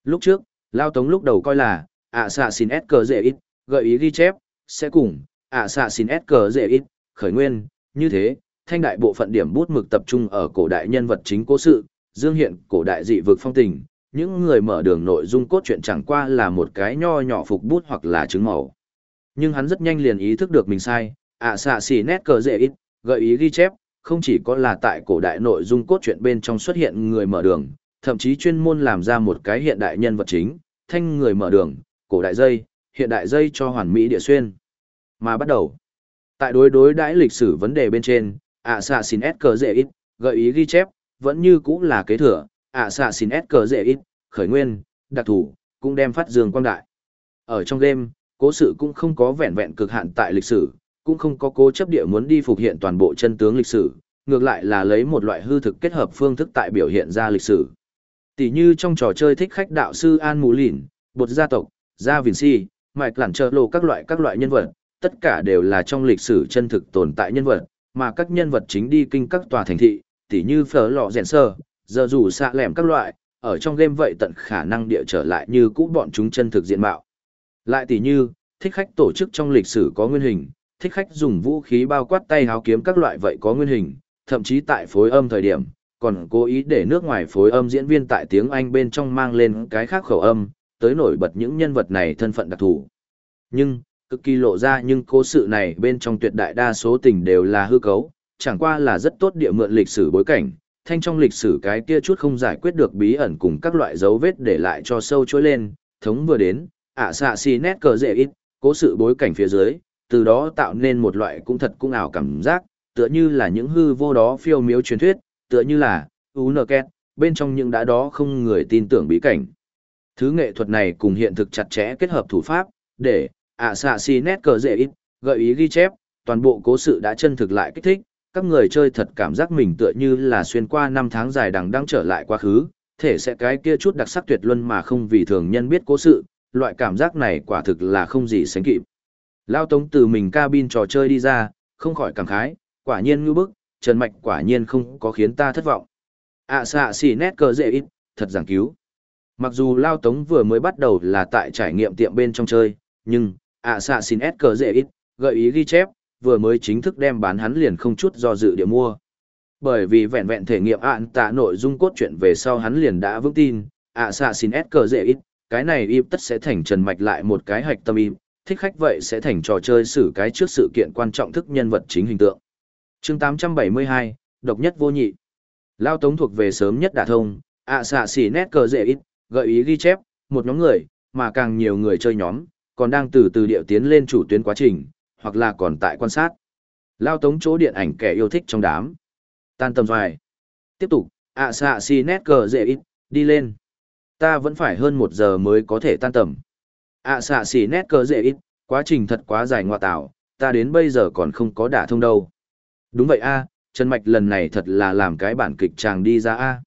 Lúc trước, Lao Tống lúc đầu coi là, ạ xạ xin S cờ dễ ít, gợi ý ghi chép, sẽ cùng, ạ xạ xin S cờ dễ ít, khởi nguyên, như thế, thanh đại bộ phận điểm bút mực tập trung ở cổ đại nhân vật chính cố sự, dương hiện cổ đại dị vực phong tình, những người mở đường nội dung cốt truyện chẳng qua là một cái nho nhỏ phục bút hoặc là chứng màu. Nhưng hắn rất nhanh liền ý thức được mình sai, ạ xạ xì nét cờ dễ ít, gợi ý ghi chép, không chỉ có là tại cổ đại nội dung cốt truyện bên trong xuất hiện người mở đường, thậm chí chuyên môn làm ra một cái hiện đại nhân vật chính, thanh người mở đường, cổ đại dây, hiện đại dây cho hoàn mỹ địa xuyên. Mà bắt đầu, tại đối đối đãi lịch sử vấn đề bên trên, ạ xạ xin S cờ dễ ít, gợi ý ghi chép, vẫn như cũng là kế thừa, ạ xạ xin S cờ dễ ít, khởi nguyên, đặc thủ, cũng đem phát dương quang đại. Ở trong game, cố sự cũng không có vẹn vẹn cực hạn tại lịch sử, cũng không có cố chấp địa muốn đi phục hiện toàn bộ chân tướng lịch sử, ngược lại là lấy một loại hư thực kết hợp phương thức tại biểu hiện ra lịch sử. Tỷ như trong trò chơi thích khách đạo sư An Mù Lìn, bột gia tộc, Gia Vĩnh Si, Mạch Lản trợ lộ các loại các loại nhân vật, tất cả đều là trong lịch sử chân thực tồn tại nhân vật, mà các nhân vật chính đi kinh các tòa thành thị, tỷ như phở lọ rèn sơ, giờ dù xạ lẻm các loại, ở trong game vậy tận khả năng địa trở lại như cũ bọn chúng chân thực diện mạo. Lại tỷ như, thích khách tổ chức trong lịch sử có nguyên hình, thích khách dùng vũ khí bao quát tay háo kiếm các loại vậy có nguyên hình, thậm chí tại phối âm thời điểm, còn cố ý để nước ngoài phối âm diễn viên tại tiếng Anh bên trong mang lên cái khác khẩu âm, tới nổi bật những nhân vật này thân phận đặc thù. Nhưng, cực kỳ lộ ra nhưng cố sự này bên trong tuyệt đại đa số tình đều là hư cấu, chẳng qua là rất tốt địa mượn lịch sử bối cảnh, thanh trong lịch sử cái kia chút không giải quyết được bí ẩn cùng các loại dấu vết để lại cho sâu chối lên, thống vừa đến, ạ xạ xì nét cờ dễ ít, cố sự bối cảnh phía dưới, từ đó tạo nên một loại cũng thật cũng ảo cảm giác, tựa như là những hư vô đó phiêu miếu truyền thuyết, tựa như là, Unerket, bên trong những đã đó không người tin tưởng bí cảnh. Thứ nghệ thuật này cùng hiện thực chặt chẽ kết hợp thủ pháp, để, ạ xạ xì nét cờ dễ ít, gợi ý ghi chép, toàn bộ cố sự đã chân thực lại kích thích, các người chơi thật cảm giác mình tựa như là xuyên qua năm tháng dài đằng đang trở lại quá khứ, thể sẽ cái kia chút đặc sắc tuyệt luân mà không vì thường nhân biết cố sự, loại cảm giác này quả thực là không gì sánh kịp. Lao Tống từ mình cabin trò chơi đi ra, không khỏi cảm khái, quả nhiên ngư bức, Trần Mạch quả nhiên không có khiến ta thất vọng. À xạ xì nét cờ dễ ít, thật giảng cứu. Mặc dù Lao Tống vừa mới bắt đầu là tại trải nghiệm tiệm bên trong chơi, nhưng, ạ xạ xin S cờ dễ ít, gợi ý ghi chép, vừa mới chính thức đem bán hắn liền không chút do dự địa mua. Bởi vì vẹn vẹn thể nghiệm ạn tạ nội dung cốt truyện về sau hắn liền đã vững tin, ạ xạ xin S cờ dễ ít, cái này im tất sẽ thành trần mạch lại một cái hạch tâm im, thích khách vậy sẽ thành trò chơi xử cái trước sự kiện quan trọng thức nhân vật chính hình tượng. chương 872, độc nhất vô nhị. Lao Tống thuộc về sớm nhất đả thông, ạ xạ xỉ nét cờ dễ ít, gợi ý ghi chép, một nhóm người, mà càng nhiều người chơi nhóm, còn đang từ từ điệu tiến lên chủ tuyến quá trình, hoặc là còn tại quan sát. Lao Tống chỗ điện ảnh kẻ yêu thích trong đám. Tan tầm dài. Tiếp tục, ạ xạ xỉ nét cờ dễ ít, đi lên. Ta vẫn phải hơn một giờ mới có thể tan tầm ạ xạ xỉ nét cờ dễ ít, quá trình thật quá dài ngoa tạo, ta đến bây giờ còn không có đả thông đâu. Đúng vậy a Trần Mạch lần này thật là làm cái bản kịch chàng đi ra a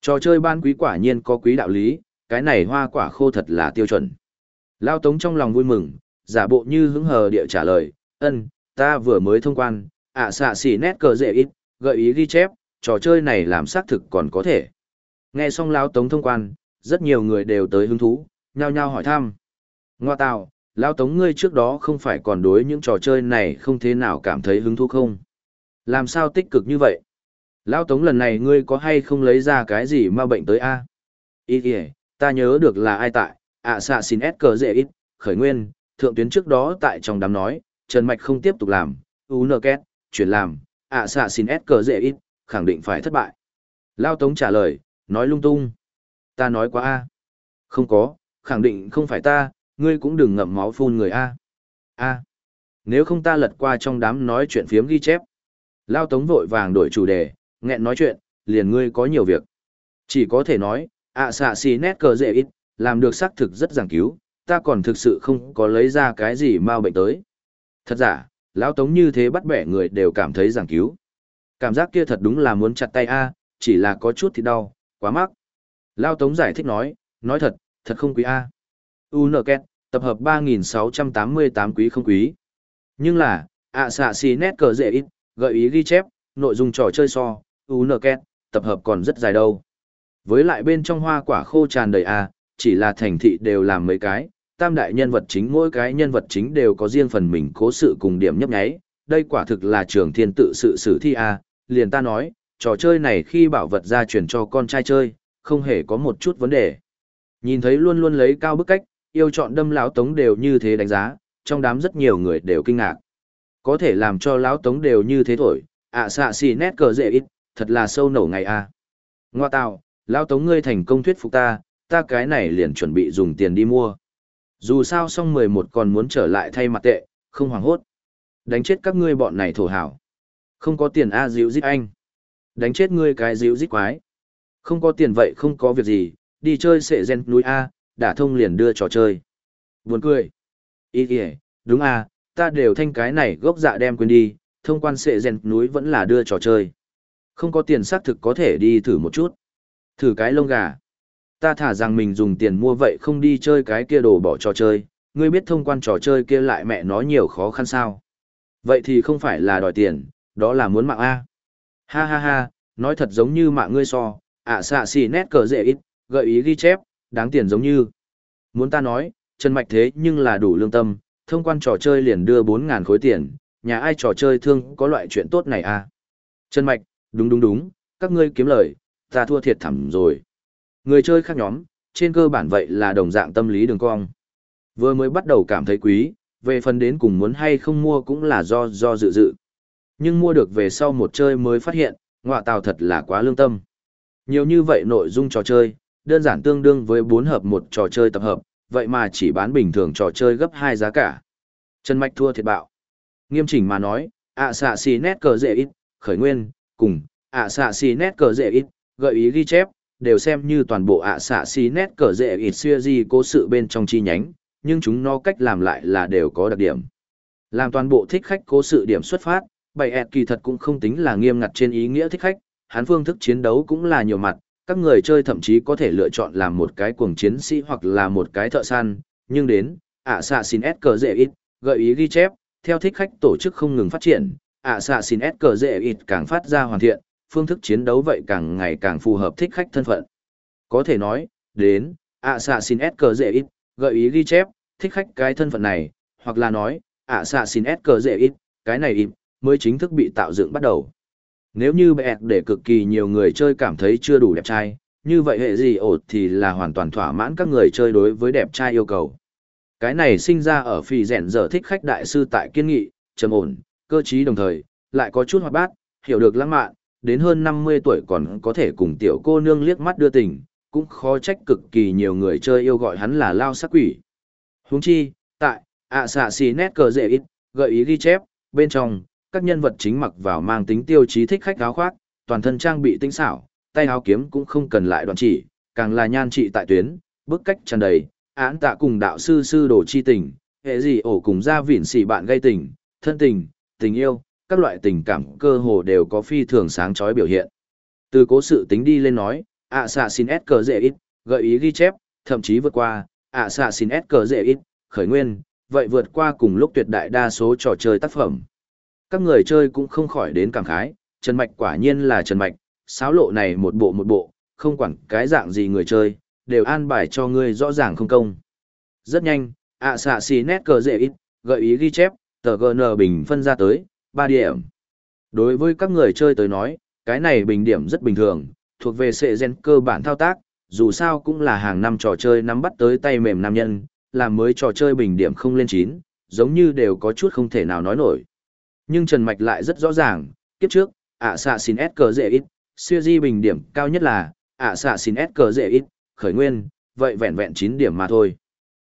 Trò chơi ban quý quả nhiên có quý đạo lý, cái này hoa quả khô thật là tiêu chuẩn. Lao Tống trong lòng vui mừng, giả bộ như hứng hờ địa trả lời, ân, ta vừa mới thông quan, ạ xạ xỉ nét cờ dễ ít, gợi ý ghi chép, trò chơi này làm xác thực còn có thể. Nghe xong Lao Tống thông quan, rất nhiều người đều tới hứng thú, nhao nhao hỏi thăm. Ngoa tạo, Lao Tống ngươi trước đó không phải còn đối những trò chơi này không thế nào cảm thấy hứng thú không? Làm sao tích cực như vậy? Lão Tống lần này ngươi có hay không lấy ra cái gì mà bệnh tới a? Ý kìa, ta nhớ được là ai tại, ạ xạ xin S cờ dễ ít, khởi nguyên, thượng tuyến trước đó tại trong đám nói, Trần Mạch không tiếp tục làm, u nơ két, chuyển làm, ạ xạ xin S cờ dễ ít, khẳng định phải thất bại. Lao Tống trả lời, nói lung tung. Ta nói quá a Không có, khẳng định không phải ta, ngươi cũng đừng ngậm máu phun người a a Nếu không ta lật qua trong đám nói chuyện phiếm ghi chép. Lao Tống vội vàng đổi chủ đề, nghẹn nói chuyện, liền ngươi có nhiều việc. Chỉ có thể nói, ạ xạ xì nét cờ dễ ít, làm được xác thực rất giảng cứu, ta còn thực sự không có lấy ra cái gì mau bệnh tới. Thật giả, lão tống như thế bắt bẻ người đều cảm thấy giảng cứu. Cảm giác kia thật đúng là muốn chặt tay a, chỉ là có chút thì đau, quá mắc. Lao tống giải thích nói, nói thật, thật không quý a. U nơ két, tập hợp 3.688 quý không quý. Nhưng là, ạ xạ xì nét cờ dễ ít, gợi ý ghi chép, nội dung trò chơi so, UNKET, tập hợp còn rất dài đâu. Với lại bên trong hoa quả khô tràn đầy à chỉ là thành thị đều làm mấy cái, tam đại nhân vật chính mỗi cái nhân vật chính đều có riêng phần mình cố sự cùng điểm nhấp nháy, đây quả thực là trường thiên tự sự sử thi à liền ta nói, trò chơi này khi bảo vật ra truyền cho con trai chơi, không hề có một chút vấn đề. Nhìn thấy luôn luôn lấy cao bức cách, yêu chọn đâm lão tống đều như thế đánh giá, trong đám rất nhiều người đều kinh ngạc. Có thể làm cho lão tống đều như thế thổi, ạ xạ xì nét cờ dễ ít, thật là sâu nổ ngày a. À. Ngoa tạo, lão tống ngươi thành công thuyết phục ta, ta cái này liền chuẩn bị dùng tiền đi mua. Dù sao xong mười một còn muốn trở lại thay mặt tệ, không hoảng hốt. Đánh chết các ngươi bọn này thổ hảo. Không có tiền A dịu dít anh. Đánh chết ngươi cái dịu dít quái. Không có tiền vậy không có việc gì, đi chơi sệ gen núi A, đã thông liền đưa trò chơi. Buồn cười. Ý kìa, đúng A, ta đều thanh cái này gốc dạ đem quên đi, thông quan sệ rèn núi vẫn là đưa trò chơi. Không có tiền xác thực có thể đi thử một chút. Thử cái lông gà. Ta thả rằng mình dùng tiền mua vậy không đi chơi cái kia đồ bỏ trò chơi, ngươi biết thông quan trò chơi kia lại mẹ nó nhiều khó khăn sao. Vậy thì không phải là đòi tiền, đó là muốn mạng A. Ha ha ha, nói thật giống như mạng ngươi so, ạ xạ xì nét cờ dễ ít, gợi ý ghi chép, đáng tiền giống như. Muốn ta nói, Trần Mạch thế nhưng là đủ lương tâm, thông quan trò chơi liền đưa 4.000 khối tiền, nhà ai trò chơi thương có loại chuyện tốt này à? Trần Mạch, đúng đúng đúng, các ngươi kiếm lời, ta thua thiệt thẳm rồi. Người chơi khác nhóm, trên cơ bản vậy là đồng dạng tâm lý đường cong. Vừa mới bắt đầu cảm thấy quý, về phần đến cùng muốn hay không mua cũng là do do dự dự. Nhưng mua được về sau một chơi mới phát hiện, ngọa tào thật là quá lương tâm. Nhiều như vậy nội dung trò chơi, đơn giản tương đương với 4 hợp một trò chơi tập hợp, vậy mà chỉ bán bình thường trò chơi gấp 2 giá cả. Trần Mạch thua thiệt bạo. Nghiêm chỉnh mà nói, ạ xạ xì nét cờ dễ ít, khởi nguyên, cùng, ạ xạ xì nét cờ dễ ít, gợi ý ghi chép, đều xem như toàn bộ ạ xạ xì nét cờ dễ ít xưa gì cố sự bên trong chi nhánh, nhưng chúng nó cách làm lại là đều có đặc điểm. Làm toàn bộ thích khách cố sự điểm xuất phát, bày ẹt kỳ thật cũng không tính là nghiêm ngặt trên ý nghĩa thích khách, hắn phương thức chiến đấu cũng là nhiều mặt, các người chơi thậm chí có thể lựa chọn làm một cái cuồng chiến sĩ hoặc là một cái thợ săn, nhưng đến, ạ xạ xin S cờ dễ ít, gợi ý ghi chép, theo thích khách tổ chức không ngừng phát triển, ạ xạ xin S cờ dễ ít càng phát ra hoàn thiện, phương thức chiến đấu vậy càng ngày càng phù hợp thích khách thân phận. Có thể nói, đến, ạ xạ xin S cờ dễ ít, gợi ý ghi chép, thích khách cái thân phận này, hoặc là nói, ạ xạ xin S cờ dễ ít, cái này ít, mới chính thức bị tạo dựng bắt đầu. Nếu như bẹt để cực kỳ nhiều người chơi cảm thấy chưa đủ đẹp trai, như vậy hệ gì ổn thì là hoàn toàn thỏa mãn các người chơi đối với đẹp trai yêu cầu. Cái này sinh ra ở phì rèn giờ thích khách đại sư tại kiên nghị, trầm ổn, cơ trí đồng thời, lại có chút hoạt bát, hiểu được lãng mạn, đến hơn 50 tuổi còn có thể cùng tiểu cô nương liếc mắt đưa tình, cũng khó trách cực kỳ nhiều người chơi yêu gọi hắn là lao sắc quỷ. Huống chi, tại, ạ xạ xì nét cờ dễ ít, gợi ý ghi chép, bên trong, các nhân vật chính mặc vào mang tính tiêu chí thích khách áo khoác, toàn thân trang bị tinh xảo, tay áo kiếm cũng không cần lại đoạn chỉ, càng là nhan trị tại tuyến, bức cách tràn đầy, án tạ cùng đạo sư sư đồ chi tình, hệ gì ổ cùng gia vỉn xỉ bạn gây tình, thân tình, tình yêu, các loại tình cảm cơ hồ đều có phi thường sáng chói biểu hiện. Từ cố sự tính đi lên nói, ạ xạ xin S cờ dễ ít, gợi ý ghi chép, thậm chí vượt qua, ạ xạ xin S cờ dễ ít, khởi nguyên, vậy vượt qua cùng lúc tuyệt đại đa số trò chơi tác phẩm. Các người chơi cũng không khỏi đến cảm khái, Trần Mạch quả nhiên là Trần Mạch, sáo lộ này một bộ một bộ, không quản cái dạng gì người chơi, đều an bài cho ngươi rõ ràng không công. Rất nhanh, ạ xạ xì nét cờ dễ ít, gợi ý ghi chép, tờ GN bình phân ra tới, 3 điểm. Đối với các người chơi tới nói, cái này bình điểm rất bình thường, thuộc về sệ gen cơ bản thao tác, dù sao cũng là hàng năm trò chơi nắm bắt tới tay mềm nam nhân, làm mới trò chơi bình điểm không lên 9, giống như đều có chút không thể nào nói nổi. Nhưng Trần Mạch lại rất rõ ràng, kiếp trước, ạ xạ xin S cờ dễ ít, siêu di bình điểm cao nhất là, ạ xạ xin S cờ dễ ít, khởi nguyên, vậy vẹn vẹn 9 điểm mà thôi.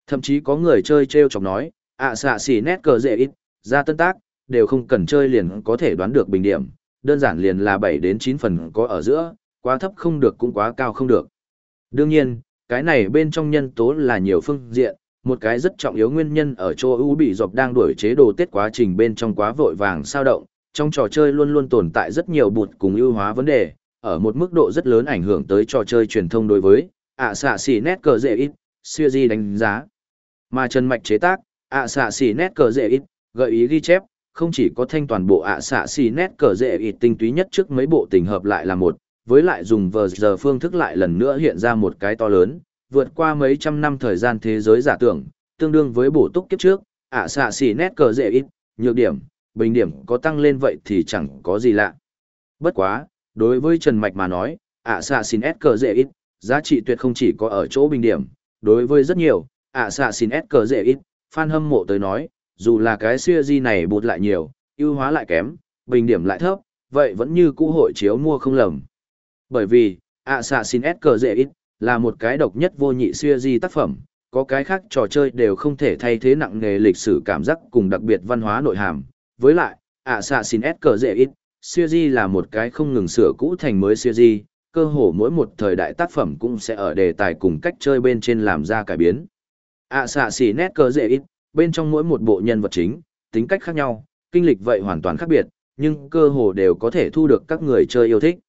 Thậm chí có người chơi treo chọc nói, ạ xạ xin S cờ dễ ít, ra tân tác, đều không cần chơi liền có thể đoán được bình điểm, đơn giản liền là 7 đến 9 phần có ở giữa, quá thấp không được cũng quá cao không được. Đương nhiên, cái này bên trong nhân tố là nhiều phương diện, một cái rất trọng yếu nguyên nhân ở châu u bị dọc đang đuổi chế đồ tiết quá trình bên trong quá vội vàng sao động, trong trò chơi luôn luôn tồn tại rất nhiều bụt cùng ưu hóa vấn đề, ở một mức độ rất lớn ảnh hưởng tới trò chơi truyền thông đối với ạ xạ xỉ nét cờ dễ ít, siêu di đánh giá. Mà Trần Mạch chế tác, ạ xạ xỉ nét cờ dễ ít, gợi ý ghi chép, không chỉ có thanh toàn bộ ạ xạ xỉ nét cờ dễ ít tinh túy nhất trước mấy bộ tình hợp lại là một, với lại dùng vờ giờ phương thức lại lần nữa hiện ra một cái to lớn, vượt qua mấy trăm năm thời gian thế giới giả tưởng, tương đương với bổ túc kiếp trước, ạ xạ xỉ nét cờ dễ ít, nhược điểm, bình điểm có tăng lên vậy thì chẳng có gì lạ. Bất quá, đối với Trần Mạch mà nói, ạ xạ xỉ nét cờ dễ ít, giá trị tuyệt không chỉ có ở chỗ bình điểm, đối với rất nhiều, ạ xạ xỉ nét cờ dễ ít, fan hâm mộ tới nói, dù là cái siêu di này bụt lại nhiều, ưu hóa lại kém, bình điểm lại thấp, vậy vẫn như cũ hội chiếu mua không lầm. Bởi vì, ạ xạ xỉn S cờ dễ ít, là một cái độc nhất vô nhị xuya di tác phẩm, có cái khác trò chơi đều không thể thay thế nặng nghề lịch sử cảm giác cùng đặc biệt văn hóa nội hàm. Với lại, ạ xạ xin S cờ dễ ít, xuya di là một cái không ngừng sửa cũ thành mới xuya di, cơ hồ mỗi một thời đại tác phẩm cũng sẽ ở đề tài cùng cách chơi bên trên làm ra cải biến. ạ xạ xỉ nét cờ dễ ít, bên trong mỗi một bộ nhân vật chính, tính cách khác nhau, kinh lịch vậy hoàn toàn khác biệt, nhưng cơ hồ đều có thể thu được các người chơi yêu thích.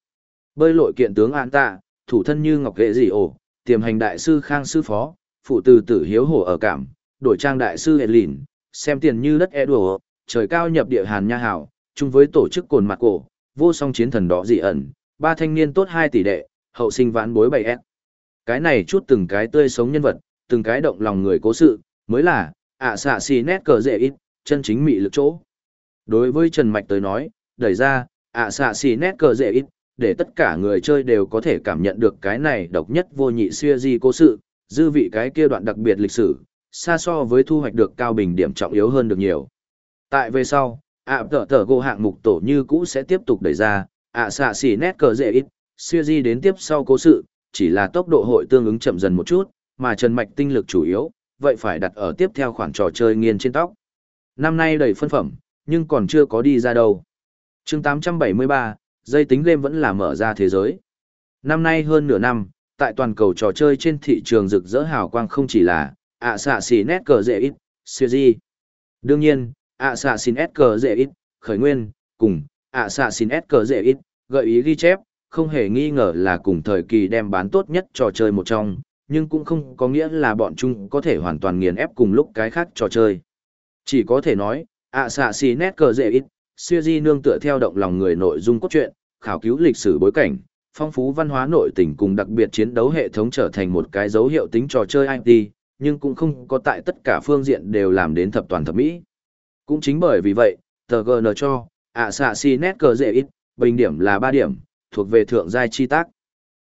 Bơi lội kiện tướng an tạ, thủ thân như ngọc ghệ dị ổ, tiềm hành đại sư khang sư phó, phụ từ tử hiếu hổ ở cảm, đổi trang đại sư hệ lìn, xem tiền như đất e đùa, trời cao nhập địa hàn nha hảo, chung với tổ chức cồn mặt cổ, vô song chiến thần đỏ dị ẩn, ba thanh niên tốt hai tỷ đệ, hậu sinh vãn bối bày ép. Cái này chút từng cái tươi sống nhân vật, từng cái động lòng người cố sự, mới là, ạ xạ xì nét cờ dễ ít, chân chính mị lực chỗ. Đối với Trần Mạch tới nói, đẩy ra, ạ xạ xì nét cờ dễ ít, để tất cả người chơi đều có thể cảm nhận được cái này độc nhất vô nhị xuya di cố sự, dư vị cái kia đoạn đặc biệt lịch sử, xa so với thu hoạch được cao bình điểm trọng yếu hơn được nhiều. Tại về sau, ạ tở tở gỗ hạng mục tổ như cũ sẽ tiếp tục đẩy ra, ạ xạ xỉ nét cờ dễ ít, xuya di đến tiếp sau cố sự, chỉ là tốc độ hội tương ứng chậm dần một chút, mà Trần Mạch tinh lực chủ yếu, vậy phải đặt ở tiếp theo khoản trò chơi nghiên trên tóc. Năm nay đầy phân phẩm, nhưng còn chưa có đi ra đâu. chương 873, dây tính game vẫn là mở ra thế giới. Năm nay hơn nửa năm, tại toàn cầu trò chơi trên thị trường rực rỡ hào quang không chỉ là ạ xạ xì nét cờ dễ ít, siêu di. Đương nhiên, ạ xạ xì nét cờ dễ ít, khởi nguyên, cùng ạ xạ xì nét cờ dễ ít, gợi ý ghi chép, không hề nghi ngờ là cùng thời kỳ đem bán tốt nhất trò chơi một trong, nhưng cũng không có nghĩa là bọn chúng có thể hoàn toàn nghiền ép cùng lúc cái khác trò chơi. Chỉ có thể nói, ạ xạ xì nét cờ dễ ít, siêu di nương tựa theo động lòng người nội dung cốt truyện, khảo cứu lịch sử bối cảnh, phong phú văn hóa nội tình cùng đặc biệt chiến đấu hệ thống trở thành một cái dấu hiệu tính trò chơi IT, nhưng cũng không có tại tất cả phương diện đều làm đến thập toàn thập mỹ. Cũng chính bởi vì vậy, tờ GN cho, ạ xạ si nét cờ dễ ít, bình điểm là 3 điểm, thuộc về thượng giai chi tác.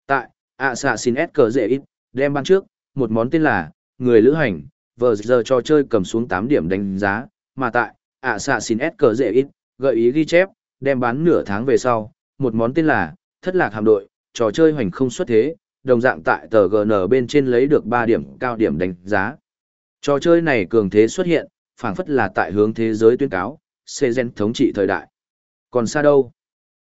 Tại, ạ xạ si nét cờ dễ ít, đem ban trước, một món tên là, người lữ hành, vờ giờ trò chơi cầm xuống 8 điểm đánh giá, mà tại, ạ xạ si nét cờ dễ ít, gợi ý ghi chép, đem bán nửa tháng về sau, một món tên là, thất lạc hạm đội, trò chơi hoành không xuất thế, đồng dạng tại tờ GN bên trên lấy được 3 điểm cao điểm đánh giá. Trò chơi này cường thế xuất hiện, phảng phất là tại hướng thế giới tuyên cáo, Sezen thống trị thời đại. Còn xa đâu?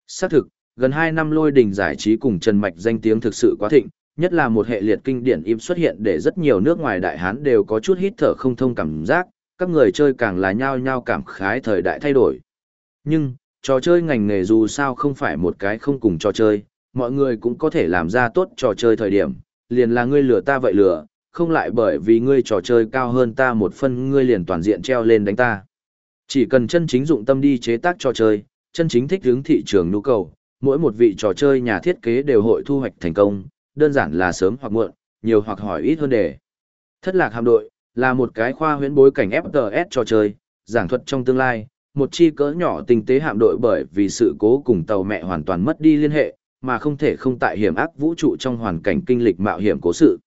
Xác thực, gần 2 năm lôi đình giải trí cùng Trần Mạch danh tiếng thực sự quá thịnh, nhất là một hệ liệt kinh điển im xuất hiện để rất nhiều nước ngoài đại hán đều có chút hít thở không thông cảm giác, các người chơi càng là nhao nhao cảm khái thời đại thay đổi. Nhưng, trò chơi ngành nghề dù sao không phải một cái không cùng trò chơi, mọi người cũng có thể làm ra tốt trò chơi thời điểm, liền là ngươi lừa ta vậy lừa, không lại bởi vì ngươi trò chơi cao hơn ta một phân ngươi liền toàn diện treo lên đánh ta. Chỉ cần chân chính dụng tâm đi chế tác trò chơi, chân chính thích hướng thị trường nhu cầu, mỗi một vị trò chơi nhà thiết kế đều hội thu hoạch thành công, đơn giản là sớm hoặc muộn, nhiều hoặc hỏi ít hơn để. Thất lạc hạm đội, là một cái khoa huyễn bối cảnh FPS trò chơi, giảng thuật trong tương lai, một chi cỡ nhỏ tinh tế hạm đội bởi vì sự cố cùng tàu mẹ hoàn toàn mất đi liên hệ, mà không thể không tại hiểm ác vũ trụ trong hoàn cảnh kinh lịch mạo hiểm cố sự.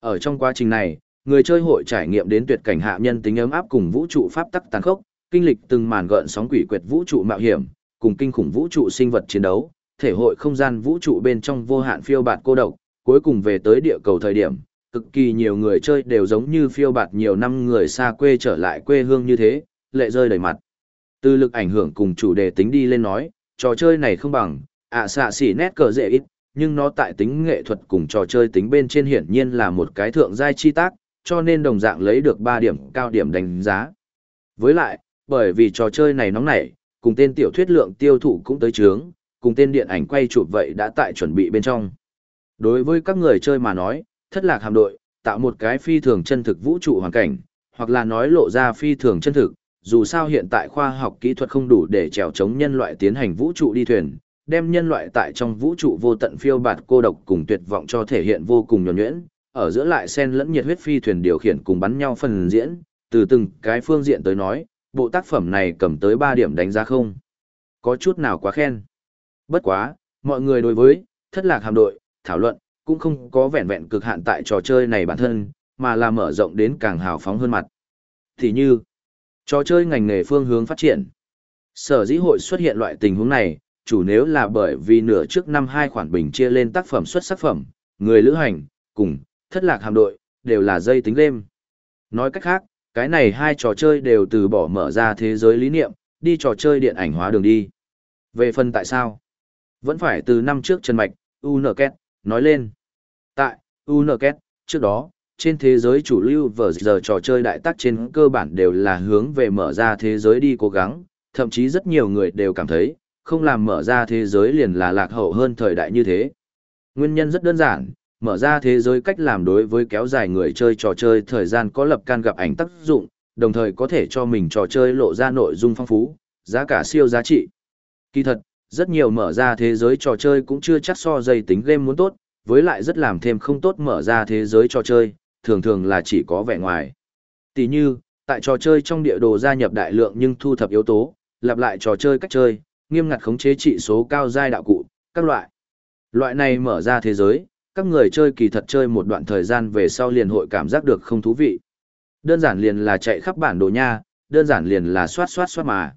Ở trong quá trình này, người chơi hội trải nghiệm đến tuyệt cảnh hạ nhân tính ấm áp cùng vũ trụ pháp tắc tàn khốc, kinh lịch từng màn gợn sóng quỷ quyệt vũ trụ mạo hiểm, cùng kinh khủng vũ trụ sinh vật chiến đấu, thể hội không gian vũ trụ bên trong vô hạn phiêu bạt cô độc, cuối cùng về tới địa cầu thời điểm, cực kỳ nhiều người chơi đều giống như phiêu bạt nhiều năm người xa quê trở lại quê hương như thế, lệ rơi đầy mặt. Từ lực ảnh hưởng cùng chủ đề tính đi lên nói, trò chơi này không bằng, ạ xạ xỉ nét cờ dễ ít, nhưng nó tại tính nghệ thuật cùng trò chơi tính bên trên hiển nhiên là một cái thượng giai chi tác, cho nên đồng dạng lấy được 3 điểm cao điểm đánh giá. Với lại, bởi vì trò chơi này nóng nảy, cùng tên tiểu thuyết lượng tiêu thụ cũng tới trướng, cùng tên điện ảnh quay chụp vậy đã tại chuẩn bị bên trong. Đối với các người chơi mà nói, thất lạc hạm đội, tạo một cái phi thường chân thực vũ trụ hoàn cảnh, hoặc là nói lộ ra phi thường chân thực, dù sao hiện tại khoa học kỹ thuật không đủ để trèo chống nhân loại tiến hành vũ trụ đi thuyền, đem nhân loại tại trong vũ trụ vô tận phiêu bạt cô độc cùng tuyệt vọng cho thể hiện vô cùng nhuần nhuyễn, ở giữa lại xen lẫn nhiệt huyết phi thuyền điều khiển cùng bắn nhau phần diễn, từ từng cái phương diện tới nói, bộ tác phẩm này cầm tới 3 điểm đánh giá không. Có chút nào quá khen. Bất quá, mọi người đối với, thất lạc hàm đội, thảo luận, cũng không có vẹn vẹn cực hạn tại trò chơi này bản thân, mà là mở rộng đến càng hào phóng hơn mặt. Thì như, trò chơi ngành nghề phương hướng phát triển. Sở dĩ hội xuất hiện loại tình huống này, chủ nếu là bởi vì nửa trước năm hai khoản bình chia lên tác phẩm xuất sắc phẩm, người lữ hành, cùng, thất lạc hạm đội, đều là dây tính game. Nói cách khác, cái này hai trò chơi đều từ bỏ mở ra thế giới lý niệm, đi trò chơi điện ảnh hóa đường đi. Về phần tại sao? Vẫn phải từ năm trước Trần Mạch, UNKET, nói lên. Tại, UNKET, trước đó, trên thế giới chủ lưu vở giờ trò chơi đại tác trên cơ bản đều là hướng về mở ra thế giới đi cố gắng, thậm chí rất nhiều người đều cảm thấy, không làm mở ra thế giới liền là lạc hậu hơn thời đại như thế. Nguyên nhân rất đơn giản, mở ra thế giới cách làm đối với kéo dài người chơi trò chơi thời gian có lập can gặp ảnh tác dụng, đồng thời có thể cho mình trò chơi lộ ra nội dung phong phú, giá cả siêu giá trị. Kỳ thật, rất nhiều mở ra thế giới trò chơi cũng chưa chắc so dây tính game muốn tốt, với lại rất làm thêm không tốt mở ra thế giới trò chơi, thường thường là chỉ có vẻ ngoài. Tỷ như, tại trò chơi trong địa đồ gia nhập đại lượng nhưng thu thập yếu tố, lặp lại trò chơi cách chơi, nghiêm ngặt khống chế trị số cao giai đạo cụ, các loại. Loại này mở ra thế giới, các người chơi kỳ thật chơi một đoạn thời gian về sau liền hội cảm giác được không thú vị. Đơn giản liền là chạy khắp bản đồ nha, đơn giản liền là soát soát soát mà.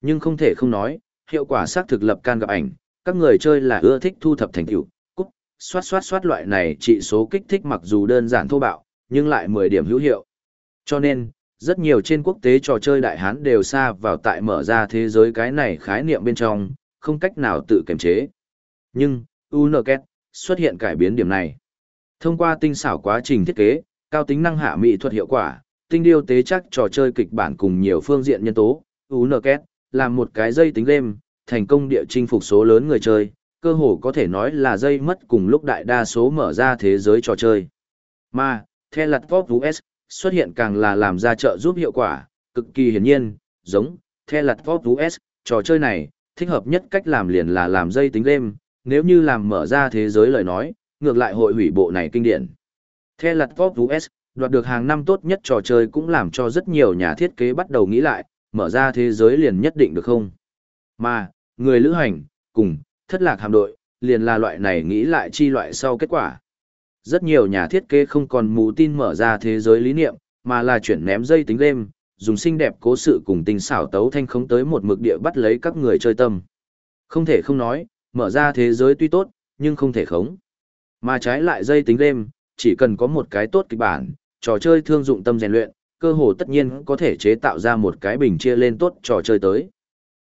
Nhưng không thể không nói, hiệu quả xác thực lập can gặp ảnh, các người chơi là ưa thích thu thập thành tựu, xoát xoát xoát loại này trị số kích thích mặc dù đơn giản thô bạo, nhưng lại 10 điểm hữu hiệu. Cho nên, rất nhiều trên quốc tế trò chơi đại hán đều xa vào tại mở ra thế giới cái này khái niệm bên trong, không cách nào tự kiềm chế. Nhưng, UNKET xuất hiện cải biến điểm này. Thông qua tinh xảo quá trình thiết kế, cao tính năng hạ mỹ thuật hiệu quả, tinh điêu tế chắc trò chơi kịch bản cùng nhiều phương diện nhân tố, UNKET làm một cái dây tính game, thành công địa chinh phục số lớn người chơi, cơ hồ có thể nói là dây mất cùng lúc đại đa số mở ra thế giới trò chơi. Mà, theo lặt Pop US, xuất hiện càng là làm ra trợ giúp hiệu quả, cực kỳ hiển nhiên, giống, theo lặt Pop US, trò chơi này, thích hợp nhất cách làm liền là làm dây tính game, nếu như làm mở ra thế giới lời nói, ngược lại hội hủy bộ này kinh điển. Theo lặt Pop US, đoạt được hàng năm tốt nhất trò chơi cũng làm cho rất nhiều nhà thiết kế bắt đầu nghĩ lại, mở ra thế giới liền nhất định được không? Mà, người lữ hành, cùng, thất lạc hạm đội, liền là loại này nghĩ lại chi loại sau kết quả. Rất nhiều nhà thiết kế không còn mù tin mở ra thế giới lý niệm, mà là chuyển ném dây tính game, dùng xinh đẹp cố sự cùng tình xảo tấu thanh khống tới một mực địa bắt lấy các người chơi tâm. Không thể không nói, mở ra thế giới tuy tốt, nhưng không thể khống. Mà trái lại dây tính game, chỉ cần có một cái tốt kịch bản, trò chơi thương dụng tâm rèn luyện, cơ hồ tất nhiên có thể chế tạo ra một cái bình chia lên tốt trò chơi tới.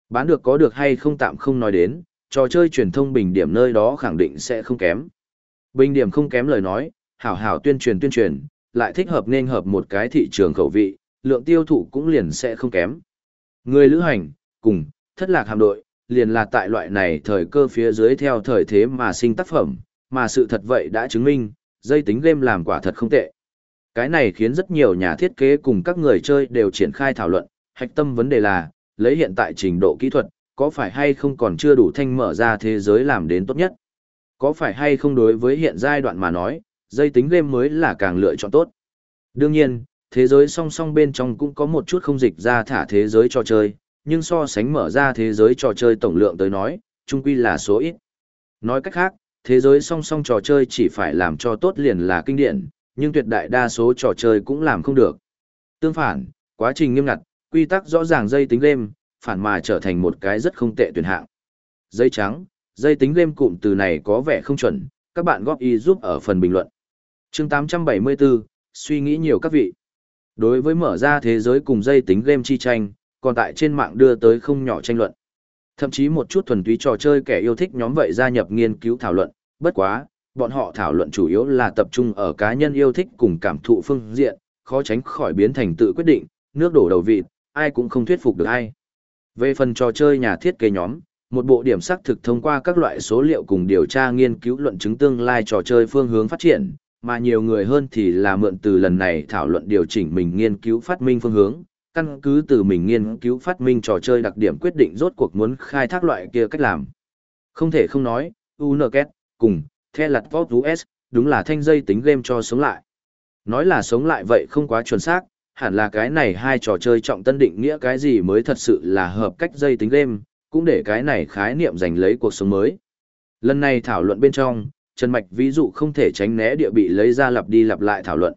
Bán được có được hay không tạm không nói đến, trò chơi truyền thông bình điểm nơi đó khẳng định sẽ không kém. Bình điểm không kém lời nói, hảo hảo tuyên truyền tuyên truyền, lại thích hợp nên hợp một cái thị trường khẩu vị, lượng tiêu thụ cũng liền sẽ không kém. Người lữ hành, cùng, thất lạc hạm đội, liền là tại loại này thời cơ phía dưới theo thời thế mà sinh tác phẩm, mà sự thật vậy đã chứng minh, dây tính game làm quả thật không tệ. Cái này khiến rất nhiều nhà thiết kế cùng các người chơi đều triển khai thảo luận, hạch tâm vấn đề là, lấy hiện tại trình độ kỹ thuật, có phải hay không còn chưa đủ thanh mở ra thế giới làm đến tốt nhất? Có phải hay không đối với hiện giai đoạn mà nói, dây tính game mới là càng lựa chọn tốt? Đương nhiên, thế giới song song bên trong cũng có một chút không dịch ra thả thế giới trò chơi, nhưng so sánh mở ra thế giới trò chơi tổng lượng tới nói, chung quy là số ít. Nói cách khác, thế giới song song trò chơi chỉ phải làm cho tốt liền là kinh điển, nhưng tuyệt đại đa số trò chơi cũng làm không được. Tương phản, quá trình nghiêm ngặt, quy tắc rõ ràng dây tính game, phản mà trở thành một cái rất không tệ tuyển hạng. Dây trắng, dây tính game cụm từ này có vẻ không chuẩn, các bạn góp ý giúp ở phần bình luận. chương 874, suy nghĩ nhiều các vị. Đối với mở ra thế giới cùng dây tính game chi tranh, còn tại trên mạng đưa tới không nhỏ tranh luận. Thậm chí một chút thuần túy trò chơi kẻ yêu thích nhóm vậy gia nhập nghiên cứu thảo luận, bất quá, bọn họ thảo luận chủ yếu là tập trung ở cá nhân yêu thích cùng cảm thụ phương diện, khó tránh khỏi biến thành tự quyết định, nước đổ đầu vịt, ai cũng không thuyết phục được ai. Về phần trò chơi nhà thiết kế nhóm, một bộ điểm xác thực thông qua các loại số liệu cùng điều tra nghiên cứu luận chứng tương lai trò chơi phương hướng phát triển, mà nhiều người hơn thì là mượn từ lần này thảo luận điều chỉnh mình nghiên cứu phát minh phương hướng, căn cứ từ mình nghiên cứu phát minh trò chơi đặc điểm quyết định rốt cuộc muốn khai thác loại kia cách làm. Không thể không nói, UNKET, cùng, The Lạt Vought US, đúng là thanh dây tính game cho sống lại. Nói là sống lại vậy không quá chuẩn xác, hẳn là cái này hai trò chơi trọng tân định nghĩa cái gì mới thật sự là hợp cách dây tính game, cũng để cái này khái niệm giành lấy cuộc sống mới. Lần này thảo luận bên trong, Trần Mạch ví dụ không thể tránh né địa bị lấy ra lặp đi lặp lại thảo luận.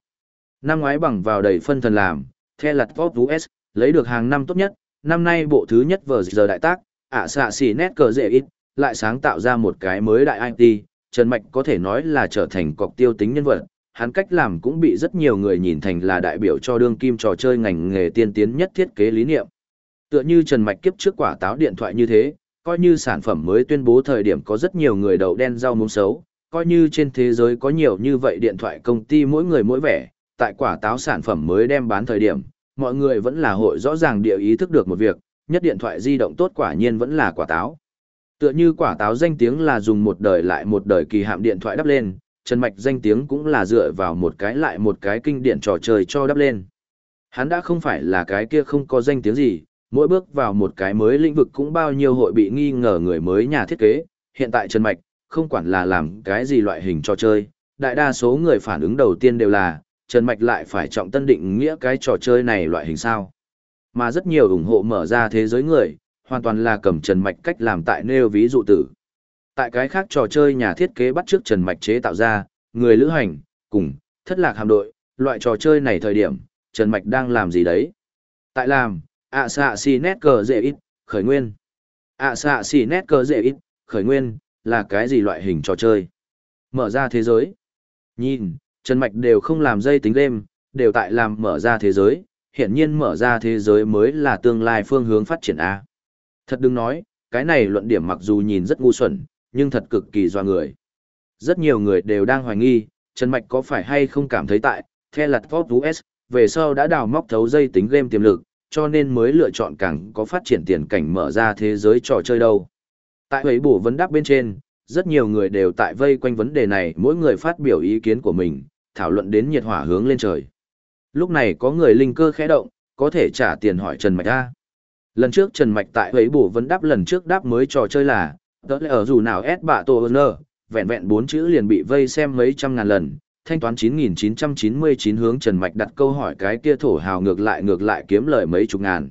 Năm ngoái bằng vào đầy phân thần làm, The Lạt Pop US, lấy được hàng năm tốt nhất, năm nay bộ thứ nhất vở giờ đại tác, ạ xạ xỉ nét cờ dễ ít, lại sáng tạo ra một cái mới đại IT, Trần Mạch có thể nói là trở thành cọc tiêu tính nhân vật, hắn cách làm cũng bị rất nhiều người nhìn thành là đại biểu cho đương kim trò chơi ngành nghề tiên tiến nhất thiết kế lý niệm. Tựa như Trần Mạch kiếp trước quả táo điện thoại như thế, coi như sản phẩm mới tuyên bố thời điểm có rất nhiều người đầu đen rau muống xấu, coi như trên thế giới có nhiều như vậy điện thoại công ty mỗi người mỗi vẻ, tại quả táo sản phẩm mới đem bán thời điểm, mọi người vẫn là hội rõ ràng địa ý thức được một việc, nhất điện thoại di động tốt quả nhiên vẫn là quả táo. Tựa như quả táo danh tiếng là dùng một đời lại một đời kỳ hạm điện thoại đắp lên, Trần Mạch danh tiếng cũng là dựa vào một cái lại một cái kinh điển trò chơi cho đắp lên. Hắn đã không phải là cái kia không có danh tiếng gì, mỗi bước vào một cái mới lĩnh vực cũng bao nhiêu hội bị nghi ngờ người mới nhà thiết kế. Hiện tại Trần Mạch, không quản là làm cái gì loại hình trò chơi, đại đa số người phản ứng đầu tiên đều là, Trần Mạch lại phải trọng tân định nghĩa cái trò chơi này loại hình sao. Mà rất nhiều ủng hộ mở ra thế giới người, hoàn toàn là cầm Trần Mạch cách làm tại nêu ví dụ tử. Tại cái khác trò chơi nhà thiết kế bắt trước Trần Mạch chế tạo ra, người lữ hành, cùng, thất lạc hạm đội, loại trò chơi này thời điểm, Trần Mạch đang làm gì đấy? Tại làm, ạ xạ xì nét cờ dễ ít, khởi nguyên. ạ xạ xì nét cờ dễ ít, khởi nguyên, là cái gì loại hình trò chơi? Mở ra thế giới. Nhìn, Trần Mạch đều không làm dây tính game, đều tại làm mở ra thế giới, hiện nhiên mở ra thế giới mới là tương lai phương hướng phát triển A. Thật đừng nói, cái này luận điểm mặc dù nhìn rất ngu xuẩn, nhưng thật cực kỳ doa người. Rất nhiều người đều đang hoài nghi, Trần Mạch có phải hay không cảm thấy tại, theo lặt Ford US, về sau đã đào móc thấu dây tính game tiềm lực, cho nên mới lựa chọn càng có phát triển tiền cảnh mở ra thế giới trò chơi đâu. Tại huế bổ vấn đáp bên trên, rất nhiều người đều tại vây quanh vấn đề này mỗi người phát biểu ý kiến của mình, thảo luận đến nhiệt hỏa hướng lên trời. Lúc này có người linh cơ khẽ động, có thể trả tiền hỏi Trần Mạch A. Lần trước Trần Mạch tại huế bổ vấn đáp lần trước đáp mới trò chơi là, tớ lẽ ở dù nào S bạ tổ nơ, vẹn vẹn bốn chữ liền bị vây xem mấy trăm ngàn lần, thanh toán 9.999 hướng Trần Mạch đặt câu hỏi cái kia thổ hào ngược lại ngược lại kiếm lời mấy chục ngàn.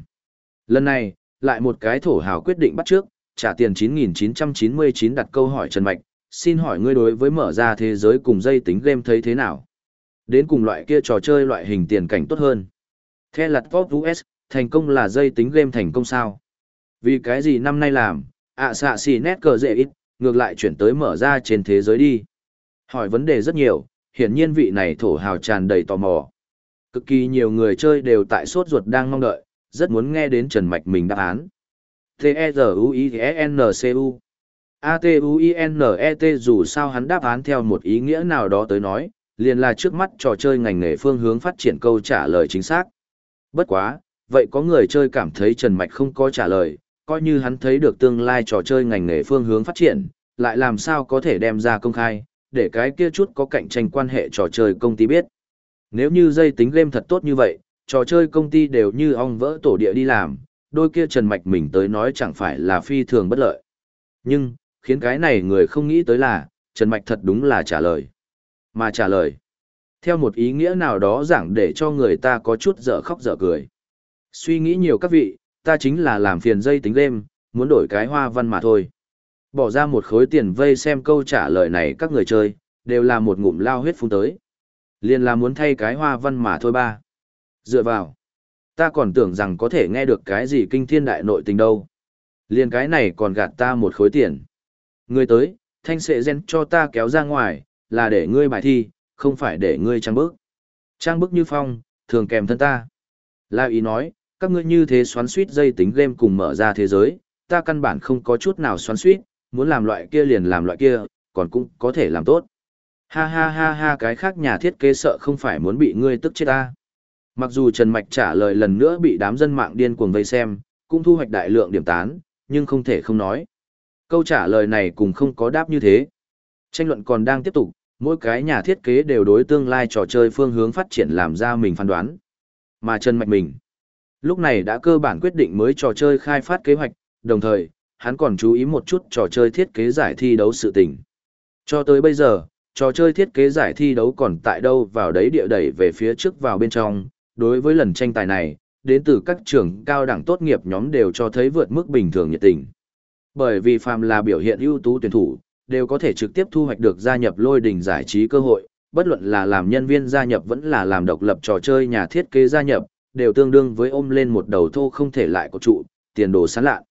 Lần này, lại một cái thổ hào quyết định bắt trước, trả tiền 9.999 đặt câu hỏi Trần Mạch, xin hỏi ngươi đối với mở ra thế giới cùng dây tính game thấy thế nào? Đến cùng loại kia trò chơi loại hình tiền cảnh tốt hơn. Theo lặt Pop US, thành công là dây tính game thành công sao? Vì cái gì năm nay làm, ạ xạ xì nét cờ dễ ít, ngược lại chuyển tới mở ra trên thế giới đi. Hỏi vấn đề rất nhiều, hiển nhiên vị này thổ hào tràn đầy tò mò. Cực kỳ nhiều người chơi đều tại sốt ruột đang mong đợi, rất muốn nghe đến Trần Mạch mình đáp án. T-E-Z-U-I-N-C-U A-T-U-I-N-E-T dù sao hắn đáp án theo một ý nghĩa nào đó tới nói, liền là trước mắt trò chơi ngành nghề phương hướng phát triển câu trả lời chính xác. Bất quá, vậy có người chơi cảm thấy Trần Mạch không có trả lời, coi như hắn thấy được tương lai trò chơi ngành nghề phương hướng phát triển, lại làm sao có thể đem ra công khai, để cái kia chút có cạnh tranh quan hệ trò chơi công ty biết. Nếu như dây tính game thật tốt như vậy, trò chơi công ty đều như ong vỡ tổ địa đi làm, đôi kia Trần Mạch mình tới nói chẳng phải là phi thường bất lợi. Nhưng, khiến cái này người không nghĩ tới là, Trần Mạch thật đúng là trả lời. Mà trả lời, theo một ý nghĩa nào đó giảng để cho người ta có chút dở khóc dở cười. Suy nghĩ nhiều các vị, ta chính là làm phiền dây tính game, muốn đổi cái hoa văn mà thôi. Bỏ ra một khối tiền vây xem câu trả lời này các người chơi, đều là một ngụm lao huyết phun tới. Liền là muốn thay cái hoa văn mà thôi ba. Dựa vào. Ta còn tưởng rằng có thể nghe được cái gì kinh thiên đại nội tình đâu. Liền cái này còn gạt ta một khối tiền. Người tới, thanh sệ gen cho ta kéo ra ngoài, là để ngươi bài thi, không phải để ngươi trang bức. Trang bức như phong, thường kèm thân ta. La ý nói, các ngươi như thế xoắn suýt dây tính game cùng mở ra thế giới, ta căn bản không có chút nào xoắn suýt, muốn làm loại kia liền làm loại kia, còn cũng có thể làm tốt. Ha ha ha ha cái khác nhà thiết kế sợ không phải muốn bị ngươi tức chết ta. Mặc dù Trần Mạch trả lời lần nữa bị đám dân mạng điên cuồng vây xem, cũng thu hoạch đại lượng điểm tán, nhưng không thể không nói. Câu trả lời này cũng không có đáp như thế. Tranh luận còn đang tiếp tục, mỗi cái nhà thiết kế đều đối tương lai trò chơi phương hướng phát triển làm ra mình phán đoán. Mà Trần Mạch mình, lúc này đã cơ bản quyết định mới trò chơi khai phát kế hoạch, đồng thời, hắn còn chú ý một chút trò chơi thiết kế giải thi đấu sự tình. Cho tới bây giờ, trò chơi thiết kế giải thi đấu còn tại đâu vào đấy địa đẩy về phía trước vào bên trong, đối với lần tranh tài này, đến từ các trường cao đẳng tốt nghiệp nhóm đều cho thấy vượt mức bình thường nhiệt tình. Bởi vì phàm là biểu hiện ưu tú tuyển thủ, đều có thể trực tiếp thu hoạch được gia nhập lôi đình giải trí cơ hội, bất luận là làm nhân viên gia nhập vẫn là làm độc lập trò chơi nhà thiết kế gia nhập, đều tương đương với ôm lên một đầu thô không thể lại có trụ, tiền đồ sáng lạ.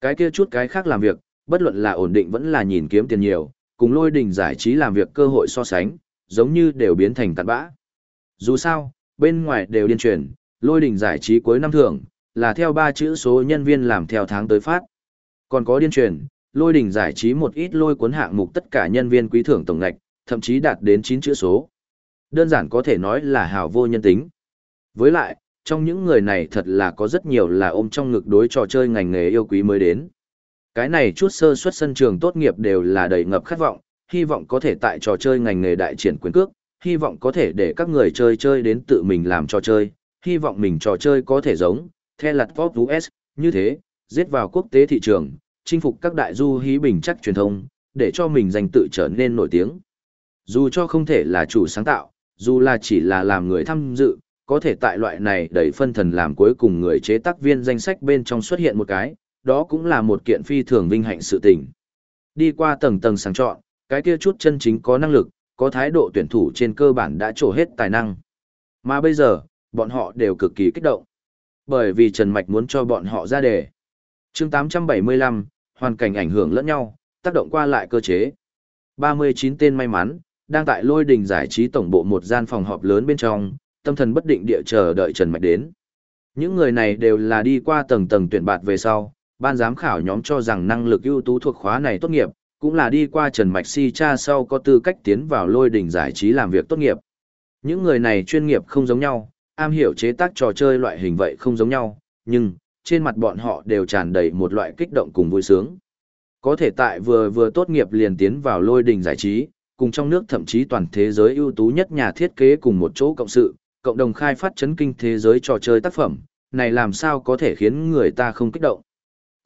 Cái kia chút cái khác làm việc, bất luận là ổn định vẫn là nhìn kiếm tiền nhiều, cùng lôi đình giải trí làm việc cơ hội so sánh, giống như đều biến thành cặn bã. Dù sao, bên ngoài đều điên truyền, lôi đình giải trí cuối năm thưởng, là theo ba chữ số nhân viên làm theo tháng tới phát. Còn có điên truyền, lôi đình giải trí một ít lôi cuốn hạng mục tất cả nhân viên quý thưởng tổng ngạch, thậm chí đạt đến 9 chữ số. Đơn giản có thể nói là hào vô nhân tính. Với lại, trong những người này thật là có rất nhiều là ôm trong ngực đối trò chơi ngành nghề yêu quý mới đến. Cái này chút sơ xuất sân trường tốt nghiệp đều là đầy ngập khát vọng, hy vọng có thể tại trò chơi ngành nghề đại triển quyền cước, hy vọng có thể để các người chơi chơi đến tự mình làm trò chơi, hy vọng mình trò chơi có thể giống, theo lặt Pop US, như thế, giết vào quốc tế thị trường, chinh phục các đại du hí bình chắc truyền thông, để cho mình danh tự trở nên nổi tiếng. Dù cho không thể là chủ sáng tạo, dù là chỉ là làm người tham dự, có thể tại loại này đẩy phân thần làm cuối cùng người chế tác viên danh sách bên trong xuất hiện một cái, đó cũng là một kiện phi thường vinh hạnh sự tình. Đi qua tầng tầng sáng chọn, cái kia chút chân chính có năng lực, có thái độ tuyển thủ trên cơ bản đã trổ hết tài năng. Mà bây giờ, bọn họ đều cực kỳ kích động. Bởi vì Trần Mạch muốn cho bọn họ ra đề. chương 875, hoàn cảnh ảnh hưởng lẫn nhau, tác động qua lại cơ chế. 39 tên may mắn, đang tại lôi đình giải trí tổng bộ một gian phòng họp lớn bên trong, tâm thần bất định địa chờ đợi Trần Mạch đến. Những người này đều là đi qua tầng tầng tuyển bạt về sau, ban giám khảo nhóm cho rằng năng lực ưu tú thuộc khóa này tốt nghiệp, cũng là đi qua Trần Mạch si cha sau có tư cách tiến vào lôi đỉnh giải trí làm việc tốt nghiệp. Những người này chuyên nghiệp không giống nhau, am hiểu chế tác trò chơi loại hình vậy không giống nhau, nhưng, trên mặt bọn họ đều tràn đầy một loại kích động cùng vui sướng. Có thể tại vừa vừa tốt nghiệp liền tiến vào lôi đỉnh giải trí, cùng trong nước thậm chí toàn thế giới ưu tú nhất nhà thiết kế cùng một chỗ cộng sự, cộng đồng khai phát chấn kinh thế giới trò chơi tác phẩm, này làm sao có thể khiến người ta không kích động.